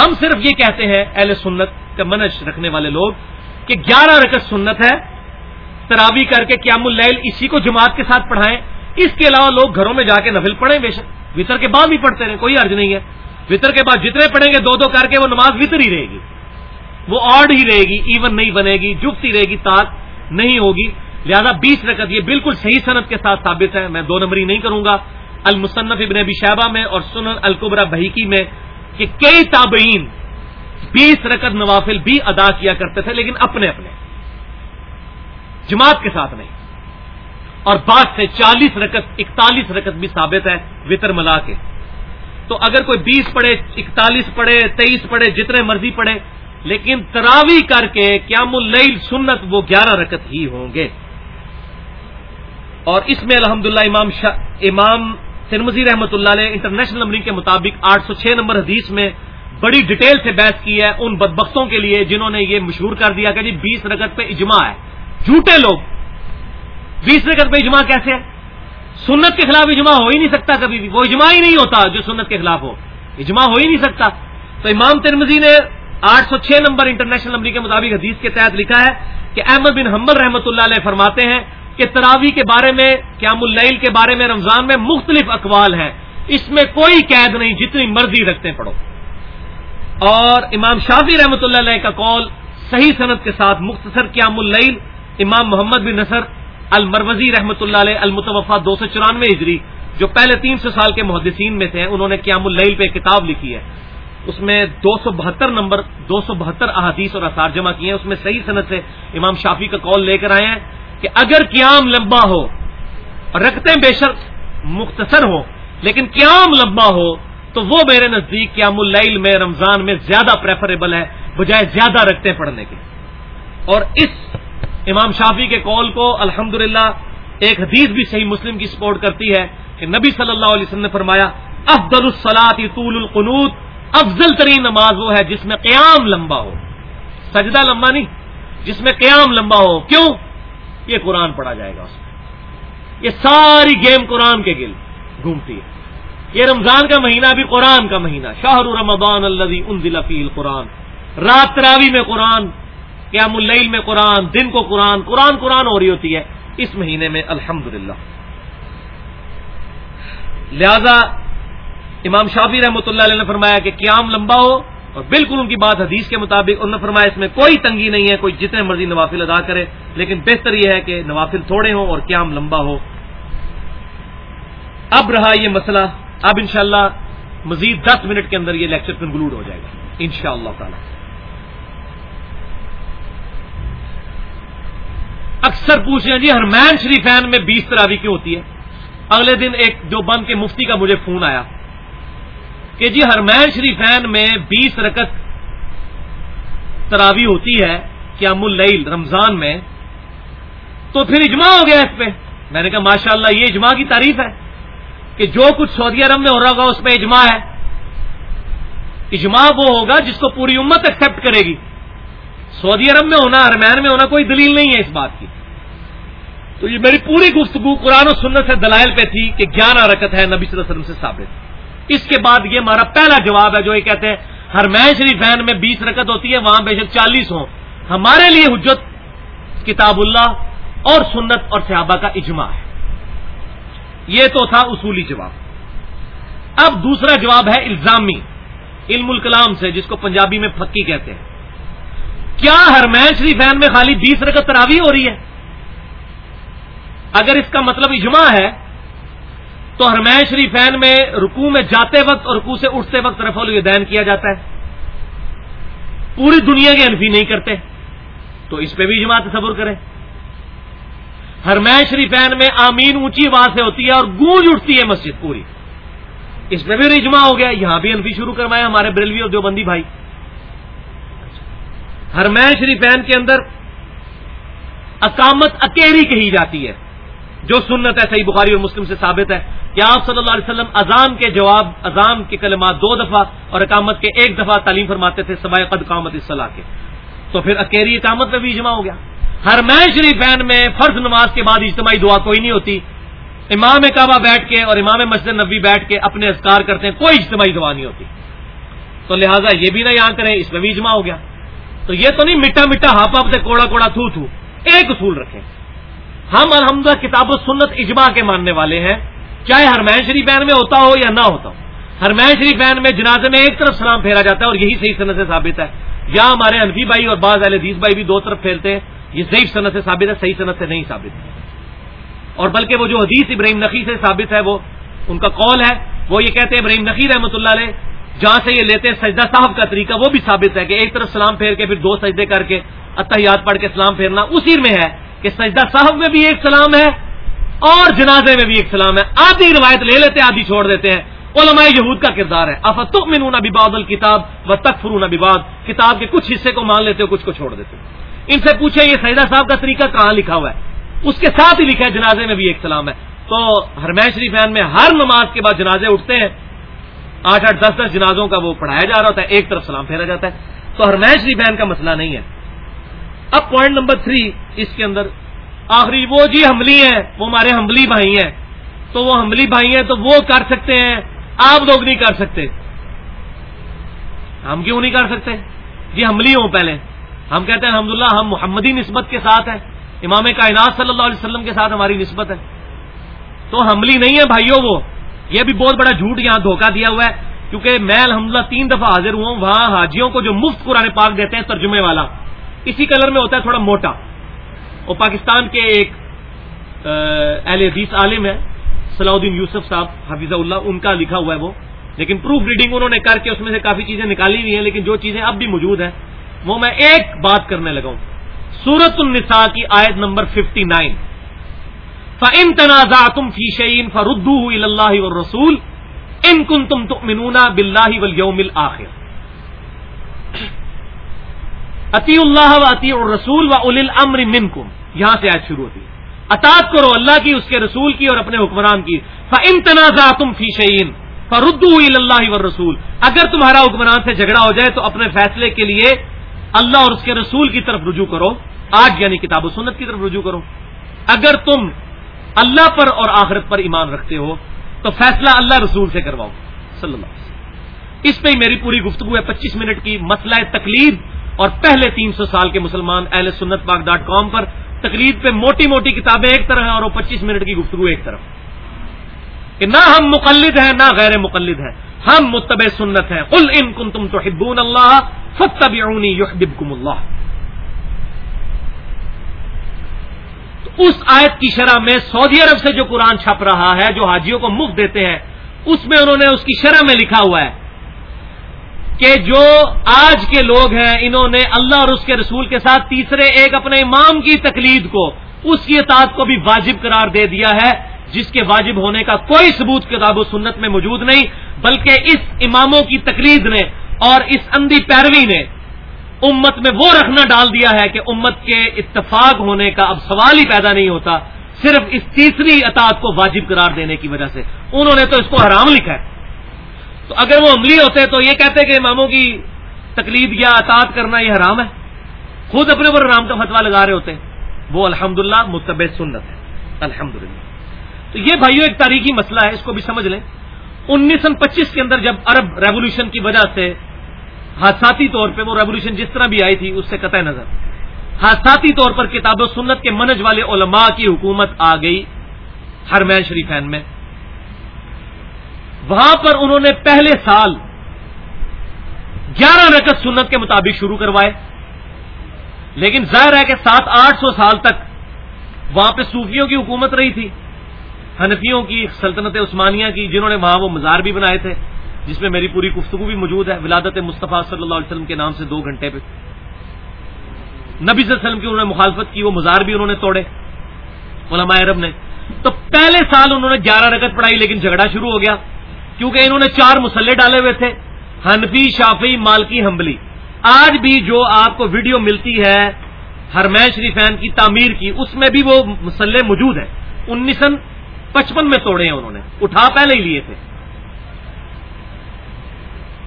ہم صرف یہ کہتے ہیں اہل سنت کا منش رکھنے والے لوگ کہ گیارہ رکت سنت ہے۔ تراوی کر کے قیام اللیل اسی کو جماعت کے ساتھ پڑھائیں۔ اس کے علاوہ لوگ گھروں میں جا کے نفل پڑھیں بے شک۔ وطر کے بعد بھی پڑھتے رہے کوئی عرض نہیں ہے۔ وطر کے بعد جتنے پڑھیں گے، دو دو کر کے وہ نماز وطر ہی رہے گی۔ وہ آڈ ہی رہے گی ایون نہیں بنے گی جفت ہی رہے گی تاک نہیں ہوگی۔ لہذا بیس رکعت یہ بالکل صحیح صنعت کے ساتھ ثابت ہے۔ میں دو نمبری نہیں کروں گا۔ المصنف ابن ابی شہبہ میں اور سنن القبرا بحیکی میں کہ کئی تابعین بیس رکعت نوافل بھی ادا کیا کرتے تھے، لیکن اپنے اپنے، جماعت کے ساتھ نہیں۔ اور بعد سے چالیس رکت، اکتالیس رکت بھی ثابت ہے وطر ملا کے۔ تو اگر کوئی بیس پڑھے اکتالیس پڑھے تیئیس پڑھے جتنے مرضی پڑھے لیکن تراوی کر کے قیام اللیل سنت وہ گیارہ رکت ہی ہوں گے۔ اور اس میں الحمدللہ امام شا، امام سرمزی رحمۃ اللہ علیہ انٹرنیشنل نمبرنگ کے مطابق آٹھ سو چھ نمبر حدیث میں بڑی ڈیٹیل سے بحث کی ہے ان بدبختوں کے لیے جنہوں نے یہ مشہور کر دیا کہ جی بیس رگت پہ اجماع ہے۔ جھوٹے لوگ بیس رگت پہ اجماع کیسے ہے؟ سنت کے خلاف اجماع ہو ہی نہیں سکتا کبھی بھی۔ وہ اجماع ہی نہیں ہوتا جو سنت کے خلاف ہو۔ اجماع ہو ہی نہیں سکتا۔ تو امام ترمزی نے آٹھ سو چھ نمبر انٹرنیشنل نمبر کے مطابق حدیث کے تحت لکھا ہے کہ احمد بن حمبل رحمۃ اللہ علیہ فرماتے ہیں کہ تراوی کے بارے میں، قیام اللیل کے بارے میں، رمضان میں مختلف اقوال ہیں۔ اس میں کوئی قید نہیں، جتنی مرضی رکھتے پڑھو۔ اور امام شافی رحمۃ اللہ علیہ کا قول صحیح صنعت کے ساتھ مختصر قیام اللیل، امام محمد بن نصر المروزی رحمۃ اللہ علیہ المتوفا دو سو چورانوے ہجری، جو پہلے تین سو سال کے محدثین میں تھے، انہوں نے قیام اللیل پہ کتاب لکھی ہے۔ اس میں دو سو بہتر نمبر، دو سو بہتر احادیث اور اثار جمع کیے ہیں۔ اس میں صحیح صنعت سے امام شافی کا کال لے کر آئے ہیں کہ اگر قیام لمبا ہو اور رکھتے بے شک مختصر ہو، لیکن قیام لمبا ہو، تو وہ میرے نزدیک قیام اللیل میں، رمضان میں زیادہ پریفریبل ہے، بجائے زیادہ رکھتے پڑھنے کے۔ اور اس امام شافی کے کال کو الحمد ایک حدیث بھی صحیح مسلم کی سپورٹ کرتی ہے کہ نبی صلی اللہ علیہ وسلم نے فرمایا، افضل السلاط طول القنوت، افضل ترین نماز وہ ہے جس میں قیام لمبا ہو. سجدہ لمبا نہیں، جس میں قیام لمبا ہو۔ کیوں؟ یہ قرآن پڑھا جائے گا اس میں۔ یہ ساری گیم قرآن کے گل گھومتی ہے۔ یہ رمضان کا مہینہ بھی قرآن کا مہینہ۔ شاہر رمضان اللہ فی قرآن رات تراوی میں قرآن قیام اللیل میں قرآن، دن کو قرآن قرآن قرآن ہو رہی ہوتی ہے۔ اس مہینے میں الحمد لہذا امام شافی رحمۃ اللہ علیہ نے فرمایا کہ قیام لمبا ہو اور بالکل ان کی بات حدیث کے مطابق، انہوں نے فرمایا اس میں کوئی تنگی نہیں ہے، کوئی جتنے مرضی نوافل ادا کرے، لیکن بہتر یہ ہے کہ نوافل تھوڑے ہوں اور قیام لمبا ہو۔ اب رہا یہ مسئلہ۔ اب انشاءاللہ مزید دس منٹ کے اندر یہ لیکچر کنکلوڈ ہو جائے گا۔ ان شاء اللہ تعالی۔ اکثر پوچھ رہے ہیں جی ہرمین شریفین میں بیس تراوی کیوں ہوتی ہے؟ اگلے دن ایک جو بند کے مفتی کا مجھے فون آیا کہ جی ہرمین شریفین میں بیس رکت تراوی ہوتی ہے کیا مل رمضان میں، تو پھر اجماع ہو گیا اس پہ۔ میں نے کہا ماشاء اللہ یہ اجماع کی تعریف ہے کہ جو کچھ سعودی عرب میں ہو رہا ہوگا، اس میں اجماع ہے۔ اجماع وہ ہوگا جس کو پوری امت ایکسپٹ کرے گی۔ سعودی عرب میں ہونا، ارمین میں ہونا، کوئی دلیل نہیں ہے اس بات کی۔ تو یہ میری پوری گفتگو قرآن و سنت سے دلائل پہ تھی کہ گیارہ رکت ہے، نبی صلی اللہ علیہ وسلم سے ثابت۔ اس کے بعد یہ ہمارا پہلا جواب ہے جو یہ کہتے ہیں ہر میچ فین میں بیس رکت ہوتی ہے، وہاں بے شک چالیس ہوں۔ ہمارے لیے حجت کتاب اللہ اور سنت اور صحابہ کا اجماع ہے۔ یہ تو تھا اصولی جواب۔ اب دوسرا جواب ہے الزامی، علم الکلام سے، جس کو پنجابی میں پکی کہتے ہیں۔ کیا ہرمین شریف فین میں خالی بیس رکت تراوی ہو رہی ہے؟ اگر اس کا مطلب اجماع ہے، تو ہرمین شریف فین میں رکو میں جاتے وقت اور رکو سے اٹھتے وقت رف الدین کیا جاتا ہے۔ پوری دنیا کے انفی نہیں کرتے، تو اس پہ بھی اجماع تصور کریں۔ ہرمین شریفین میں آمین اونچی آواز سے ہوتی ہے اور گونج اٹھتی ہے مسجد پوری۔ اس میں بھی رجما ہو گیا، یہاں بھی انفی شروع کروایا ہمارے بریلوی اور دیوبندی بھائی۔ ہرمین شریفین کے اندر اقامت اکیری کہی جاتی ہے، جو سنت ہے، صحیح بخاری اور مسلم سے ثابت ہے کہ آپ صلی اللہ علیہ وسلم اذان کے جواب، اذان کے کلمات دو دفعہ اور اقامت کے ایک دفعہ تعلیم فرماتے تھے سبائے قد قامت اصلاح کے۔ تو پھر اکیری اقامت میں بھی اجماع ہو گیا۔ ہر میں شریفین میں فرض نماز کے بعد اجتماعی دعا کوئی نہیں ہوتی۔ امام کعبہ بیٹھ کے اور امام مسجد نبی بیٹھ کے اپنے اذکار کرتے ہیں، کوئی اجتماعی دعا نہیں ہوتی۔ تو لہٰذا یہ بھی نہ یہاں کریں، اس میں بھی اجماع ہو گیا۔ تو یہ تو نہیں مٹا مٹا ہاپ ہاپ سے کوڑا کوڑا تھو تھو، ایک اصول رکھیں۔ ہم الحمد کتاب و سنت اجماع کے ماننے والے ہیں، چاہے ہرمین شریف بین میں ہوتا ہو یا نہ ہوتا ہو۔ ہرمین شریف بین میں جنازے میں ایک طرف سلام پھیرا جاتا ہے اور یہی صحیح صنعت سے ثابت ہے۔ یا ہمارے انفی بھائی اور بعض اہل حدیث بھائی بھی دو طرف پھیرتے ہیں، یہ ضعیف صنعت سے ثابت ہے، صحیح صنعت سے نہیں ثابت۔ اور بلکہ وہ جو حدیث ابراہیم نقی سے ثابت ہے، وہ ان کا قول ہے۔ وہ یہ کہتے ہیں ابراہیم نقی رحمۃ اللہ علیہ جہاں سے یہ لیتے ہیں، سجدہ صاحب کا طریقہ وہ بھی ثابت ہے کہ ایک طرف سلام پھیر کے پھر دو سجدے کر کے اتحیات پڑھ کے سلام پھیرنا اسی میں ہے کہ سجدہ صاحب میں بھی ایک سلام ہے اور جنازے میں بھی ایک سلام ہے۔ آدھی روایت لے لیتے ہیں آدھی چھوڑ دیتے ہیں۔ علماء یہود کا کردار ہے۔ افت منون باد الکتاب و تک فرون کتاب کے کچھ حصے کو مان لیتے ہو، کچھ کو چھوڑ دیتے ہو۔ ان سے پوچھیں، یہ سیدہ صاحب کا طریقہ کہاں لکھا ہوا ہے؟ اس کے ساتھ ہی لکھا ہے، جنازے میں بھی ایک سلام ہے۔ تو ہرمین شریفین میں ہر نماز کے بعد جنازے اٹھتے ہیں۔ آٹھ آٹھ دس دس جنازوں کا وہ پڑھایا جا رہا ہوتا ہے، ایک طرف سلام پھیرا جاتا ہے۔ تو ہرمین جی شریفین کا مسئلہ نہیں ہے۔ اب پوائنٹ نمبر تھری اس کے اندر آخری، وہ جی حملی ہیں، وہ ہمارے حملی بھائی ہیں۔ تو وہ حملی بھائی ہیں تو وہ کر سکتے ہیں، آپ لوگ نہیں کر سکتے۔ ہم کیوں نہیں کر سکتے؟ جی حملی ہوں پہلے۔ ہم کہتے ہیں الحمد ہم محمدی نسبت کے ساتھ ہیں۔ امام کائنات صلی اللہ علیہ وسلم کے ساتھ ہماری نسبت ہے۔ تو حملی نہیں ہے بھائیوں وہ۔ یہ بھی بہت بڑا جھوٹ یہاں دھوکہ دیا ہوا ہے، کیونکہ میں الحمدللہ تین دفعہ حاضر ہوا ہوں، وہاں حاجیوں کو جو مفت قرآن پاک دیتے ہیں ترجمے والا، اسی کلر میں ہوتا ہے تھوڑا موٹا۔ وہ پاکستان کے ایک اہل حدیث عالم ہے صلاح الدین یوسف صاحب حفیظ اللہ، ان کا لکھا ہوا ہے وہ۔ لیکن پروف ریڈنگ انہوں نے کر کے اس میں سے کافی چیزیں نکالی ہوئی ہیں، لیکن جو چیزیں اب بھی موجود ہیں، وہ میں ایک بات کرنے لگا ہوں۔ سورت النساء کی آیت نمبر ففٹی نائن فن تنازع تم فی شعین فردو اللہ و رسول ان کن تم تمنا بلّہ ولیوم آخر عطی اللہ و عطی الرسول و اول امر من یہاں سے آج شروع ہوتی اطاط کرو اللہ کی، اس کے رسول کی اور اپنے حکمران کی۔ فن تنازع تم فی شعین فردو اللہ و رسول اگر تمہارا حکمران سے جھگڑا ہو جائے تو اپنے فیصلے کے لیے اللہ اور اس کے رسول کی طرف رجوع کرو۔ آج یعنی کتاب و سنت کی طرف رجوع کرو۔ اگر تم اللہ پر اور آخرت پر ایمان رکھتے ہو تو فیصلہ اللہ رسول سے کرواؤ، صلی اللہ علیہ وسلم۔ اس پہ ہی میری پوری گفتگو ہے پچیس منٹ کی مسئلہ تکلیف اور پہلے تین سو سال کے مسلمان اہل سنت پاک ڈاٹ کام پر تقلید پہ موٹی موٹی کتابیں ایک طرح ہیں اور وہ پچیس منٹ کی گفتگو ایک طرف۔ کہ نہ ہم مقلد ہیں، نہ غیر مقلد ہیں۔ ہم متبع سنت ہیں۔ قل ان کن تم تو اللہ فتبعونی یحببکم اللہ۔ اس آیت کی شرح میں سعودی عرب سے جو قرآن چھپ رہا ہے، جو حاجیوں کو مفت دیتے ہیں، اس میں انہوں نے اس کی شرح میں لکھا ہوا ہے کہ جو آج کے لوگ ہیں، انہوں نے اللہ اور اس کے رسول کے ساتھ تیسرے ایک اپنے امام کی تقلید کو، اس کی اطاعت کو بھی واجب قرار دے دیا ہے، جس کے واجب ہونے کا کوئی ثبوت کتاب و سنت میں موجود نہیں، بلکہ اس اماموں کی تقلید نے اور اس اندھی پیروی نے امت میں وہ رکھنا ڈال دیا ہے کہ امت کے اتفاق ہونے کا اب سوال ہی پیدا نہیں ہوتا، صرف اس تیسری اطاعت کو واجب قرار دینے کی وجہ سے۔ انہوں نے تو اس کو حرام لکھا ہے۔ تو اگر وہ عملی ہوتے تو یہ کہتے کہ اماموں کی تکلیف یا اطاعت کرنا یہ حرام ہے۔ خود اپنے اوپر حرام کا فتوا لگا رہے ہوتے ہیں۔ وہ الحمد للہ سنت ہے۔ الحمد تو یہ بھائیو ایک تاریخی مسئلہ ہے، اس کو بھی سمجھ لیں۔ انیس سو پچیس کے اندر جب عرب ریولیوشن کی وجہ سے حادثاتی طور پہ وہ ریولیوشن جس طرح بھی آئی تھی، اس سے قطع نظر۔ حادثاتی طور پر کتاب و سنت کے منج والے علماء کی حکومت آ گئی ہرمین شریفین میں۔ وہاں پر انہوں نے پہلے سال گیارہ رکت سنت کے مطابق شروع کروائے، لیکن ظاہر ہے کہ سات آٹھ سو سال تک وہاں پہ صوفیوں کی حکومت رہی تھی، حنفیوں کی، سلطنت عثمانیہ کی، جنہوں نے وہاں وہ مزار بھی بنائے تھے۔ جس میں میری پوری گفتگو بھی موجود ہے، ولادت مصطفیٰ صلی اللہ علیہ وسلم کے نام سے دو گھنٹے پہ۔ نبی صلی اللہ علیہ وسلم کی انہوں نے مخالفت کی، وہ مزار بھی انہوں نے توڑے، علماء عرب نے۔ تو پہلے سال انہوں نے گیارہ رکت پڑھائی، لیکن جھگڑا شروع ہو گیا، کیونکہ انہوں نے چار مسلے ڈالے ہوئے تھے ہنفی شافی مالکی ہمبلی آج بھی جو آپ کو ویڈیو ملتی ہے ہرمین شریفین کی، تعمیر کی، اس میں بھی وہ مسلح موجود ہیں۔ انیس سو پچپن میں توڑے ہیں انہوں نے، اٹھا پہلے ہی لیے تھے۔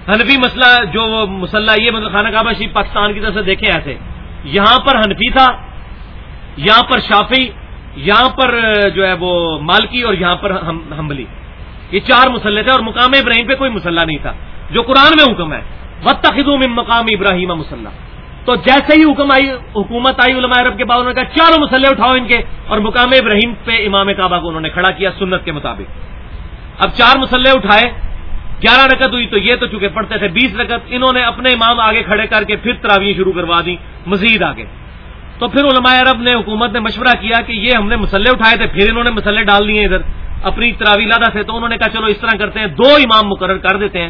ہنفی مسئلہ جو مسلح یہ مطلب خانہ کعبہ شریف پاکستان کی طرف سے دیکھے ایسے یہاں پر ہنفی تھا، یہاں پر شافی یہاں پر جو ہے وہ مالکی اور یہاں پر ہمبلی یہ چار مسلح تھے اور مقام ابراہیم پہ کوئی مسلح نہیں تھا۔ جو قرآن میں حکم ہے وط تخدوم مقام ابراہیم مسلح تو جیسے ہی حکم آئی، حکومت آئی علماء عرب کے بعد، انہوں نے کہا، چاروں مسلح اٹھاؤ ان کے۔ اور مقام ابراہیم پہ امام کعبہ کو انہوں نے کھڑا کیا سنت کے مطابق۔ اب چار مسلح اٹھائے۔ گیارہ رکت ہوئی تو یہ تو چونکہ پڑھتے تھے بیس رکت انہوں نے اپنے امام آگے کھڑے کر کے پھر تراویح شروع کروا دی، مزید آگے۔ تو پھر علماء عرب نے حکومت نے مشورہ کیا کہ یہ ہم نے مسلح اٹھائے تھے، پھر انہوں نے مسلح ڈال دیے ادھر۔ اپنی تراوی لادہ سے تو انہوں نے کہا چلو اس طرح کرتے ہیں، دو امام مقرر کر دیتے ہیں،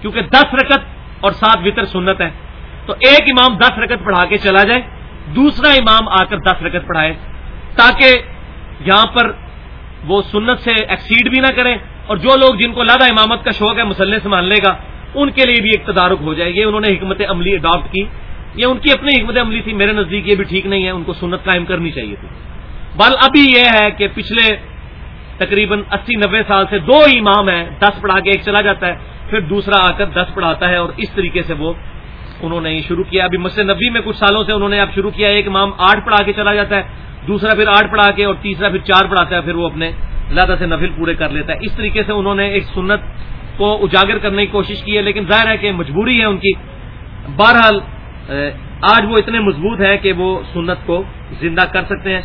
کیونکہ دس رکت اور سات وطر سنت ہے تو ایک امام دس رکت پڑھا کے چلا جائے، دوسرا امام آ کر دس رکت پڑھائے، تاکہ یہاں پر وہ سنت سے ایکسیڈ بھی نہ کریں۔ اور جو لوگ جن کو لادہ امامت کا شوق ہے مسلح سنبھالنے کا ان کے لیے بھی ایک تدارک ہو جائے یہ انہوں نے حکمت عملی اڈاپٹ کی۔ یہ ان کی اپنی حکمت عملی تھی، میرے نزدیک یہ بھی ٹھیک نہیں ہے، ان کو سنت قائم کرنی چاہیے تھی۔ بل ابھی یہ ہے کہ پچھلے تقریباً اسی نبے سال سے دو امام ہیں، دس پڑھا کے ایک چلا جاتا ہے، پھر دوسرا آ کر دس پڑھاتا ہے اور اس طریقے سے وہ انہوں نے شروع کیا۔ ابھی مسجد نبی میں کچھ سالوں سے انہوں نے اب شروع کیا ایک امام آٹھ پڑھا کے چلا جاتا ہے۔ دوسرا پھر آٹھ پڑھا کے اور تیسرا پھر چار پڑھاتا ہے، پھر وہ اپنے اللہ سے نفل پورے کر لیتا ہے۔ اس طریقے سے انہوں نے ایک سنت کو اجاگر کرنے کی کوشش کی ہے، لیکن ظاہر ہے کہ مجبوری ہے ان کی۔ بہرحال آج وہ اتنے مضبوط ہیں کہ وہ سنت کو زندہ کر سکتے ہیں۔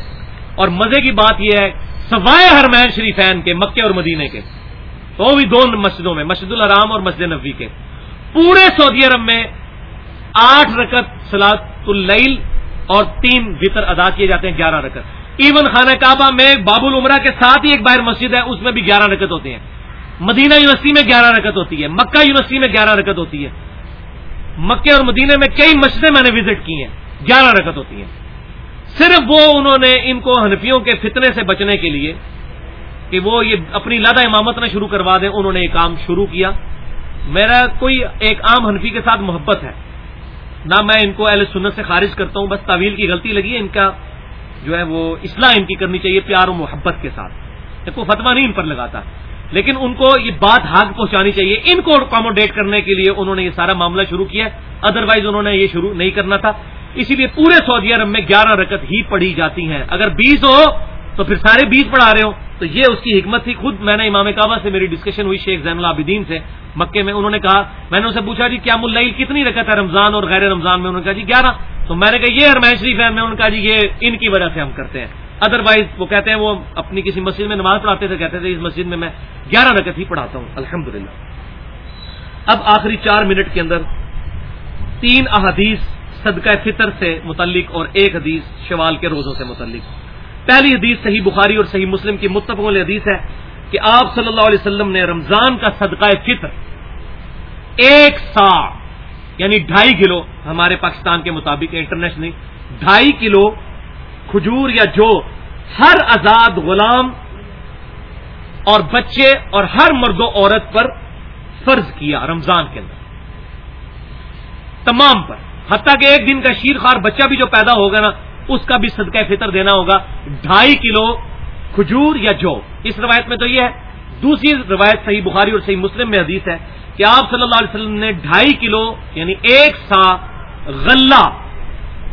اور مزے کی بات یہ ہے، سوائے ہرمین شریفین کے، مکے اور مدینے کے، تو بھی دو مسجدوں میں، مسجد الحرام اور مسجد نبی کے۔ پورے سعودی عرب میں آٹھ رکت سلاط اللیل اور تین وطر ادا کیے جاتے ہیں گیارہ رکت ایون خانہ کعبہ میں باب العمرہ کے ساتھ ہی ایک باہر مسجد ہے، اس میں بھی گیارہ رکت ہوتے ہیں۔ مدینہ یونیورسٹی میں گیارہ رکت ہوتی ہے، مکہ یونیورسٹی میں گیارہ رکت ہوتی ہے۔ مکے اور مدینے میں کئی مسجدیں میں نے وزٹ کی ہیں، گیارہ رکت ہوتی ہیں۔ صرف وہ انہوں نے ان کو ہنفیوں کے فتنے سے بچنے کے لیے کہ وہ یہ اپنی لادہ امامت نہ شروع کروا دیں، انہوں نے یہ کام شروع کیا۔ میرا کوئی ایک عام حنفی کے ساتھ محبت ہے۔ نہ میں ان کو اہل سنت سے خارج کرتا ہوں، بس طویل کی غلطی لگی ہے۔ ان کا جو ہے وہ اصلاح ان کی کرنی چاہیے، پیار و محبت کے ساتھ۔ کوئی فتوا نہیں ان پر لگاتا۔ لیکن ان کو یہ بات حق پہنچانی چاہیے۔ ان کو اکاموڈیٹ کرنے کے لیے انہوں نے یہ سارا معاملہ شروع کیا ادروائز انہوں نے یہ شروع نہیں کرنا تھا۔ اسی لیے پورے سعودی عرب میں گیارہ رکت ہی پڑھی جاتی ہیں۔ اگر بیس ہو تو پھر سارے بیس پڑھا رہے ہو۔ تو یہ اس کی حکمت تھی۔ خود میں نے امام کعبہ سے میری ڈسکشن ہوئی، شیخ زین العابدین سے۔ مکے میں انہوں نے کہا، میں نے اسے پوچھا جی کیا ملائی کتنی رکت ہے رمضان اور غیر رمضان میں؟ انہوں نے کہا جی گیارہ۔ تو میں نے کہا، یہ ہر شریف ہے میں؟ انہوں نے کہا جی یہ ان کی وجہ سے ہم کرتے ہیں۔ ادر وائز وہ کہتے ہیں، وہ اپنی کسی مسجد میں نماز پڑھاتے تھے، کہتے تھے، اس مسجد میں میں گیارہ رکت ہی پڑھاتا ہوں۔ الحمد اب آخری چار منٹ کے اندر تین احادیث صدقہ فطر سے متعلق اور ایک حدیث شوال کے روزوں سے متعلق۔ پہلی حدیث صحیح بخاری اور صحیح مسلم کی متفق حدیث ہے کہ آپ صلی اللہ علیہ وسلم نے رمضان کا صدقہ فطر ایک سا یعنی ڈھائی کلو، ہمارے پاکستان کے مطابق انٹرنیشنل ڈھائی کلو کھجور یا جو ہر آزاد غلام اور بچے اور ہر مرد و عورت پر فرض کیا رمضان کے اندر۔ تمام پر۔ حتیٰ کہ ایک دن کا شیر خار بچہ بھی جو پیدا ہوگا نا اس کا بھی صدقہ فطر دینا ہوگا۔ ڈھائی کلو کھجور یا جو۔ اس روایت میں تو یہ ہے۔ دوسری روایت صحیح بخاری اور صحیح مسلم میں حدیث ہے کہ آپ صلی اللہ علیہ وسلم نے ڈھائی کلو یعنی ایک سا غلہ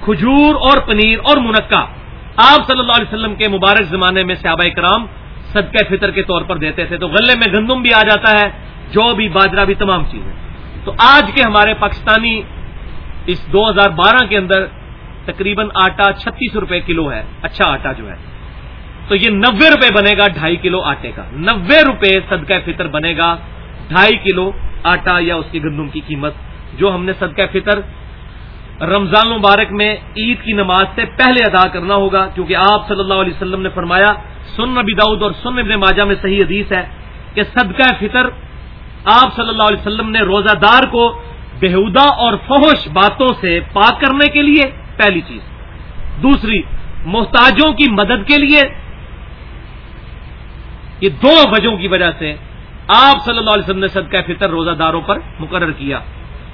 کھجور اور پنیر اور منقع آپ صلی اللہ علیہ وسلم کے مبارک زمانے میں صحابہ کرام صدقہ فطر کے طور پر دیتے تھے۔ تو غلے میں گندم بھی آ جاتا ہے، جو بھی باجرا بھی تمام چیزیں۔ تو آج کے ہمارے پاکستانی اس دو ہزار بارہ کے اندر تقریباً آٹا چھتیس روپے کلو ہے۔ اچھا آٹا جو ہے۔ تو یہ نوے روپے بنے گا ڈھائی کلو آٹے کا۔ نوے روپے صدقہ فطر بنے گا ڈھائی کلو آٹا یا اس کی گندم کی قیمت، جو ہم نے صدقہ فطر رمضان مبارک میں عید کی نماز سے پہلے ادا کرنا ہوگا، کیونکہ آپ صلی اللہ علیہ وسلم نے فرمایا سن نبی داؤد اور سن ابن ماجہ میں صحیح حدیث ہے کہ صدقہ فطر آپ صلی اللہ علیہ وسلم نے روزہ دار کو بےحدہ اور فحش باتوں سے پاک کرنے کے لیے پہلی چیز۔ دوسری، محتاجوں کی مدد کے لیے۔ یہ دو وجہوں کی وجہ سے آپ صلی اللہ علیہ وسلم نے صدقہ فطر روزہ داروں پر مقرر کیا۔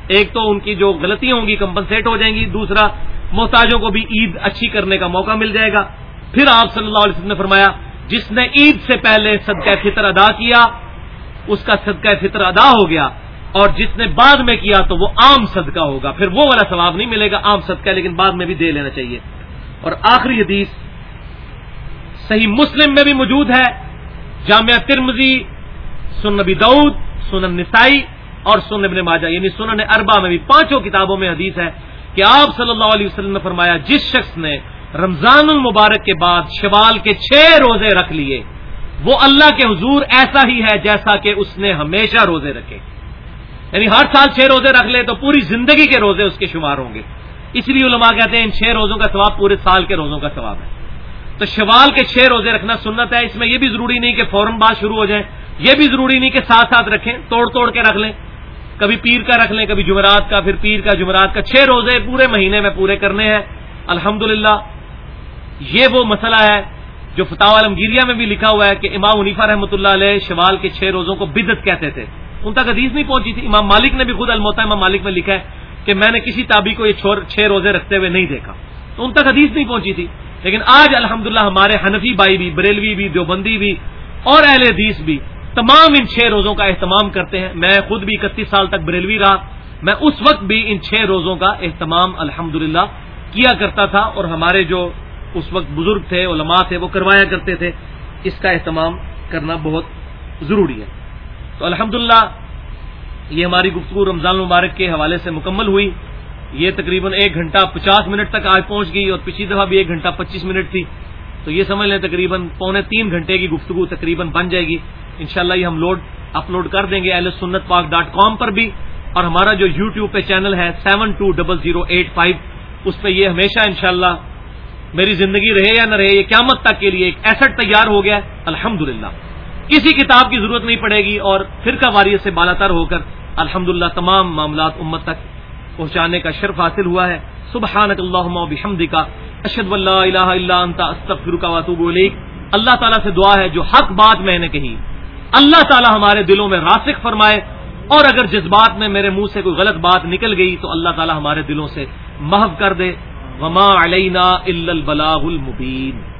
ایک تو ان کی جو غلطیاں ہوں گی، کمپنسیٹ ہو جائیں گی۔ دوسرا، محتاجوں کو بھی عید اچھی کرنے کا موقع مل جائے گا۔ پھر آپ صلی اللہ علیہ وسلم نے فرمایا، جس نے عید سے پہلے صدقہ فطر ادا کیا، اس کا صدقہ فطر ادا ہو گیا۔ اور جس نے بعد میں کیا تو وہ عام صدقہ ہوگا۔ پھر وہ والا ثواب نہیں ملے گا عام صدقہ، لیکن بعد میں بھی دے لینا چاہیے۔ اور آخری حدیث، صحیح مسلم میں بھی موجود ہے۔ جامعہ ترمزی سن نبی دعود سنن نسائی اور سن ابن ماجہ۔ یعنی سنن اربا میں بھی پانچوں کتابوں میں حدیث ہے کہ آپ صلی اللہ علیہ وسلم نے فرمایا، جس شخص نے رمضان المبارک کے بعد شوال کے چھ روزے رکھ لیے، وہ اللہ کے حضور ایسا ہی ہے جیسا کہ اس نے ہمیشہ روزے رکھے۔ یعنی ہر سال چھ روزے رکھ لے تو پوری زندگی کے روزے اس کے شمار ہوں گے۔ اس لیے علماء کہتے ہیں ان چھ روزوں کا ثواب پورے سال کے روزوں کا ثواب ہے۔ تو شوال کے چھ روزے رکھنا سنت ہے، اس میں یہ بھی ضروری نہیں کہ فوراً بات شروع ہو جائیں یہ بھی ضروری نہیں کہ ساتھ ساتھ رکھیں، توڑ توڑ کے رکھ لیں۔ کبھی پیر کا رکھ لیں، کبھی جمعرات کا، پھر پیر کا، جمعرات کا۔ چھ روزے پورے مہینے میں پورے کرنے ہیں۔ الحمد یہ وہ مسئلہ ہے جو فتح عالمگیریا میں بھی لکھا ہوا ہے کہ امام عنیفا رحمۃ اللہ علیہ شوال کے چھ روزوں کو بدت کہتے تھے۔ ان تک حدیث نہیں پہنچی تھی۔ امام مالک نے بھی خود الموتا امام مالک میں لکھا ہے کہ میں نے کسی تابی کو یہ چھ روزے رکھتے ہوئے نہیں دیکھا۔ تو ان تک حدیث نہیں پہنچی تھی۔ لیکن آج الحمد ہمارے حنفی بھائی بھی، بریلوی بھی، دیوبندی بھی، اور اہل حدیث بھی تمام ان چھ روزوں کا اہتمام کرتے ہیں۔ میں خود بھی اکتیس سال تک بریلوی رہا۔ میں اس وقت بھی ان چھ روزوں کا اہتمام الحمد کیا کرتا تھا اور ہمارے جو اس وقت بزرگ تھے، علماء تھے، وہ کروایا کرتے تھے۔ اس کا اہتمام کرنا بہت ضروری ہے۔ تو الحمد یہ ہماری گفتگو رمضان المبارک کے حوالے سے مکمل ہوئی۔ یہ تقریباً ایک گھنٹہ پچاس منٹ تک آج پہنچ گئی اور پچھلی دفعہ بھی ایک گھنٹہ پچیس منٹ تھی۔ تو یہ سمجھ لیں تقریباً پونے تین گھنٹے کی گفتگو تقریباً بن جائے گی۔ انشاءاللہ یہ ہم لوڈ، اپلوڈ کر دیں گے اہل سنت پاک ڈاٹ کام پر بھی۔ اور ہمارا جو یو ٹیوب پہ چینل ہے seven two double zero eight five, اس پہ یہ ہمیشہ انشاءاللہ میری زندگی رہے یا نہ رہے، یہ قیامت تک کے لیے ایک ایسٹ تیار ہو گیا۔ الحمد کسی کتاب کی ضرورت نہیں پڑے گی اور پھر کا واریت سے بالا تر ہو کر الحمد تمام معاملات امت تک پہنچانے کا شرف حاصل ہوا ہے۔ سبحانک اللہم و بحمدک کا اشد اللہ الہ الا انت، استغفرک و اتوب الیک۔ اللہ تعالیٰ سے دعا ہے جو حق بات میں نے کہی۔ اللہ تعالیٰ ہمارے دلوں میں راسک فرمائے اور اگر جس بات میں میرے منہ سے کوئی غلط بات نکل گئی تو اللہ تعالیٰ ہمارے دلوں سے محو کر دے۔ وما علینا الا البلاغ المبین۔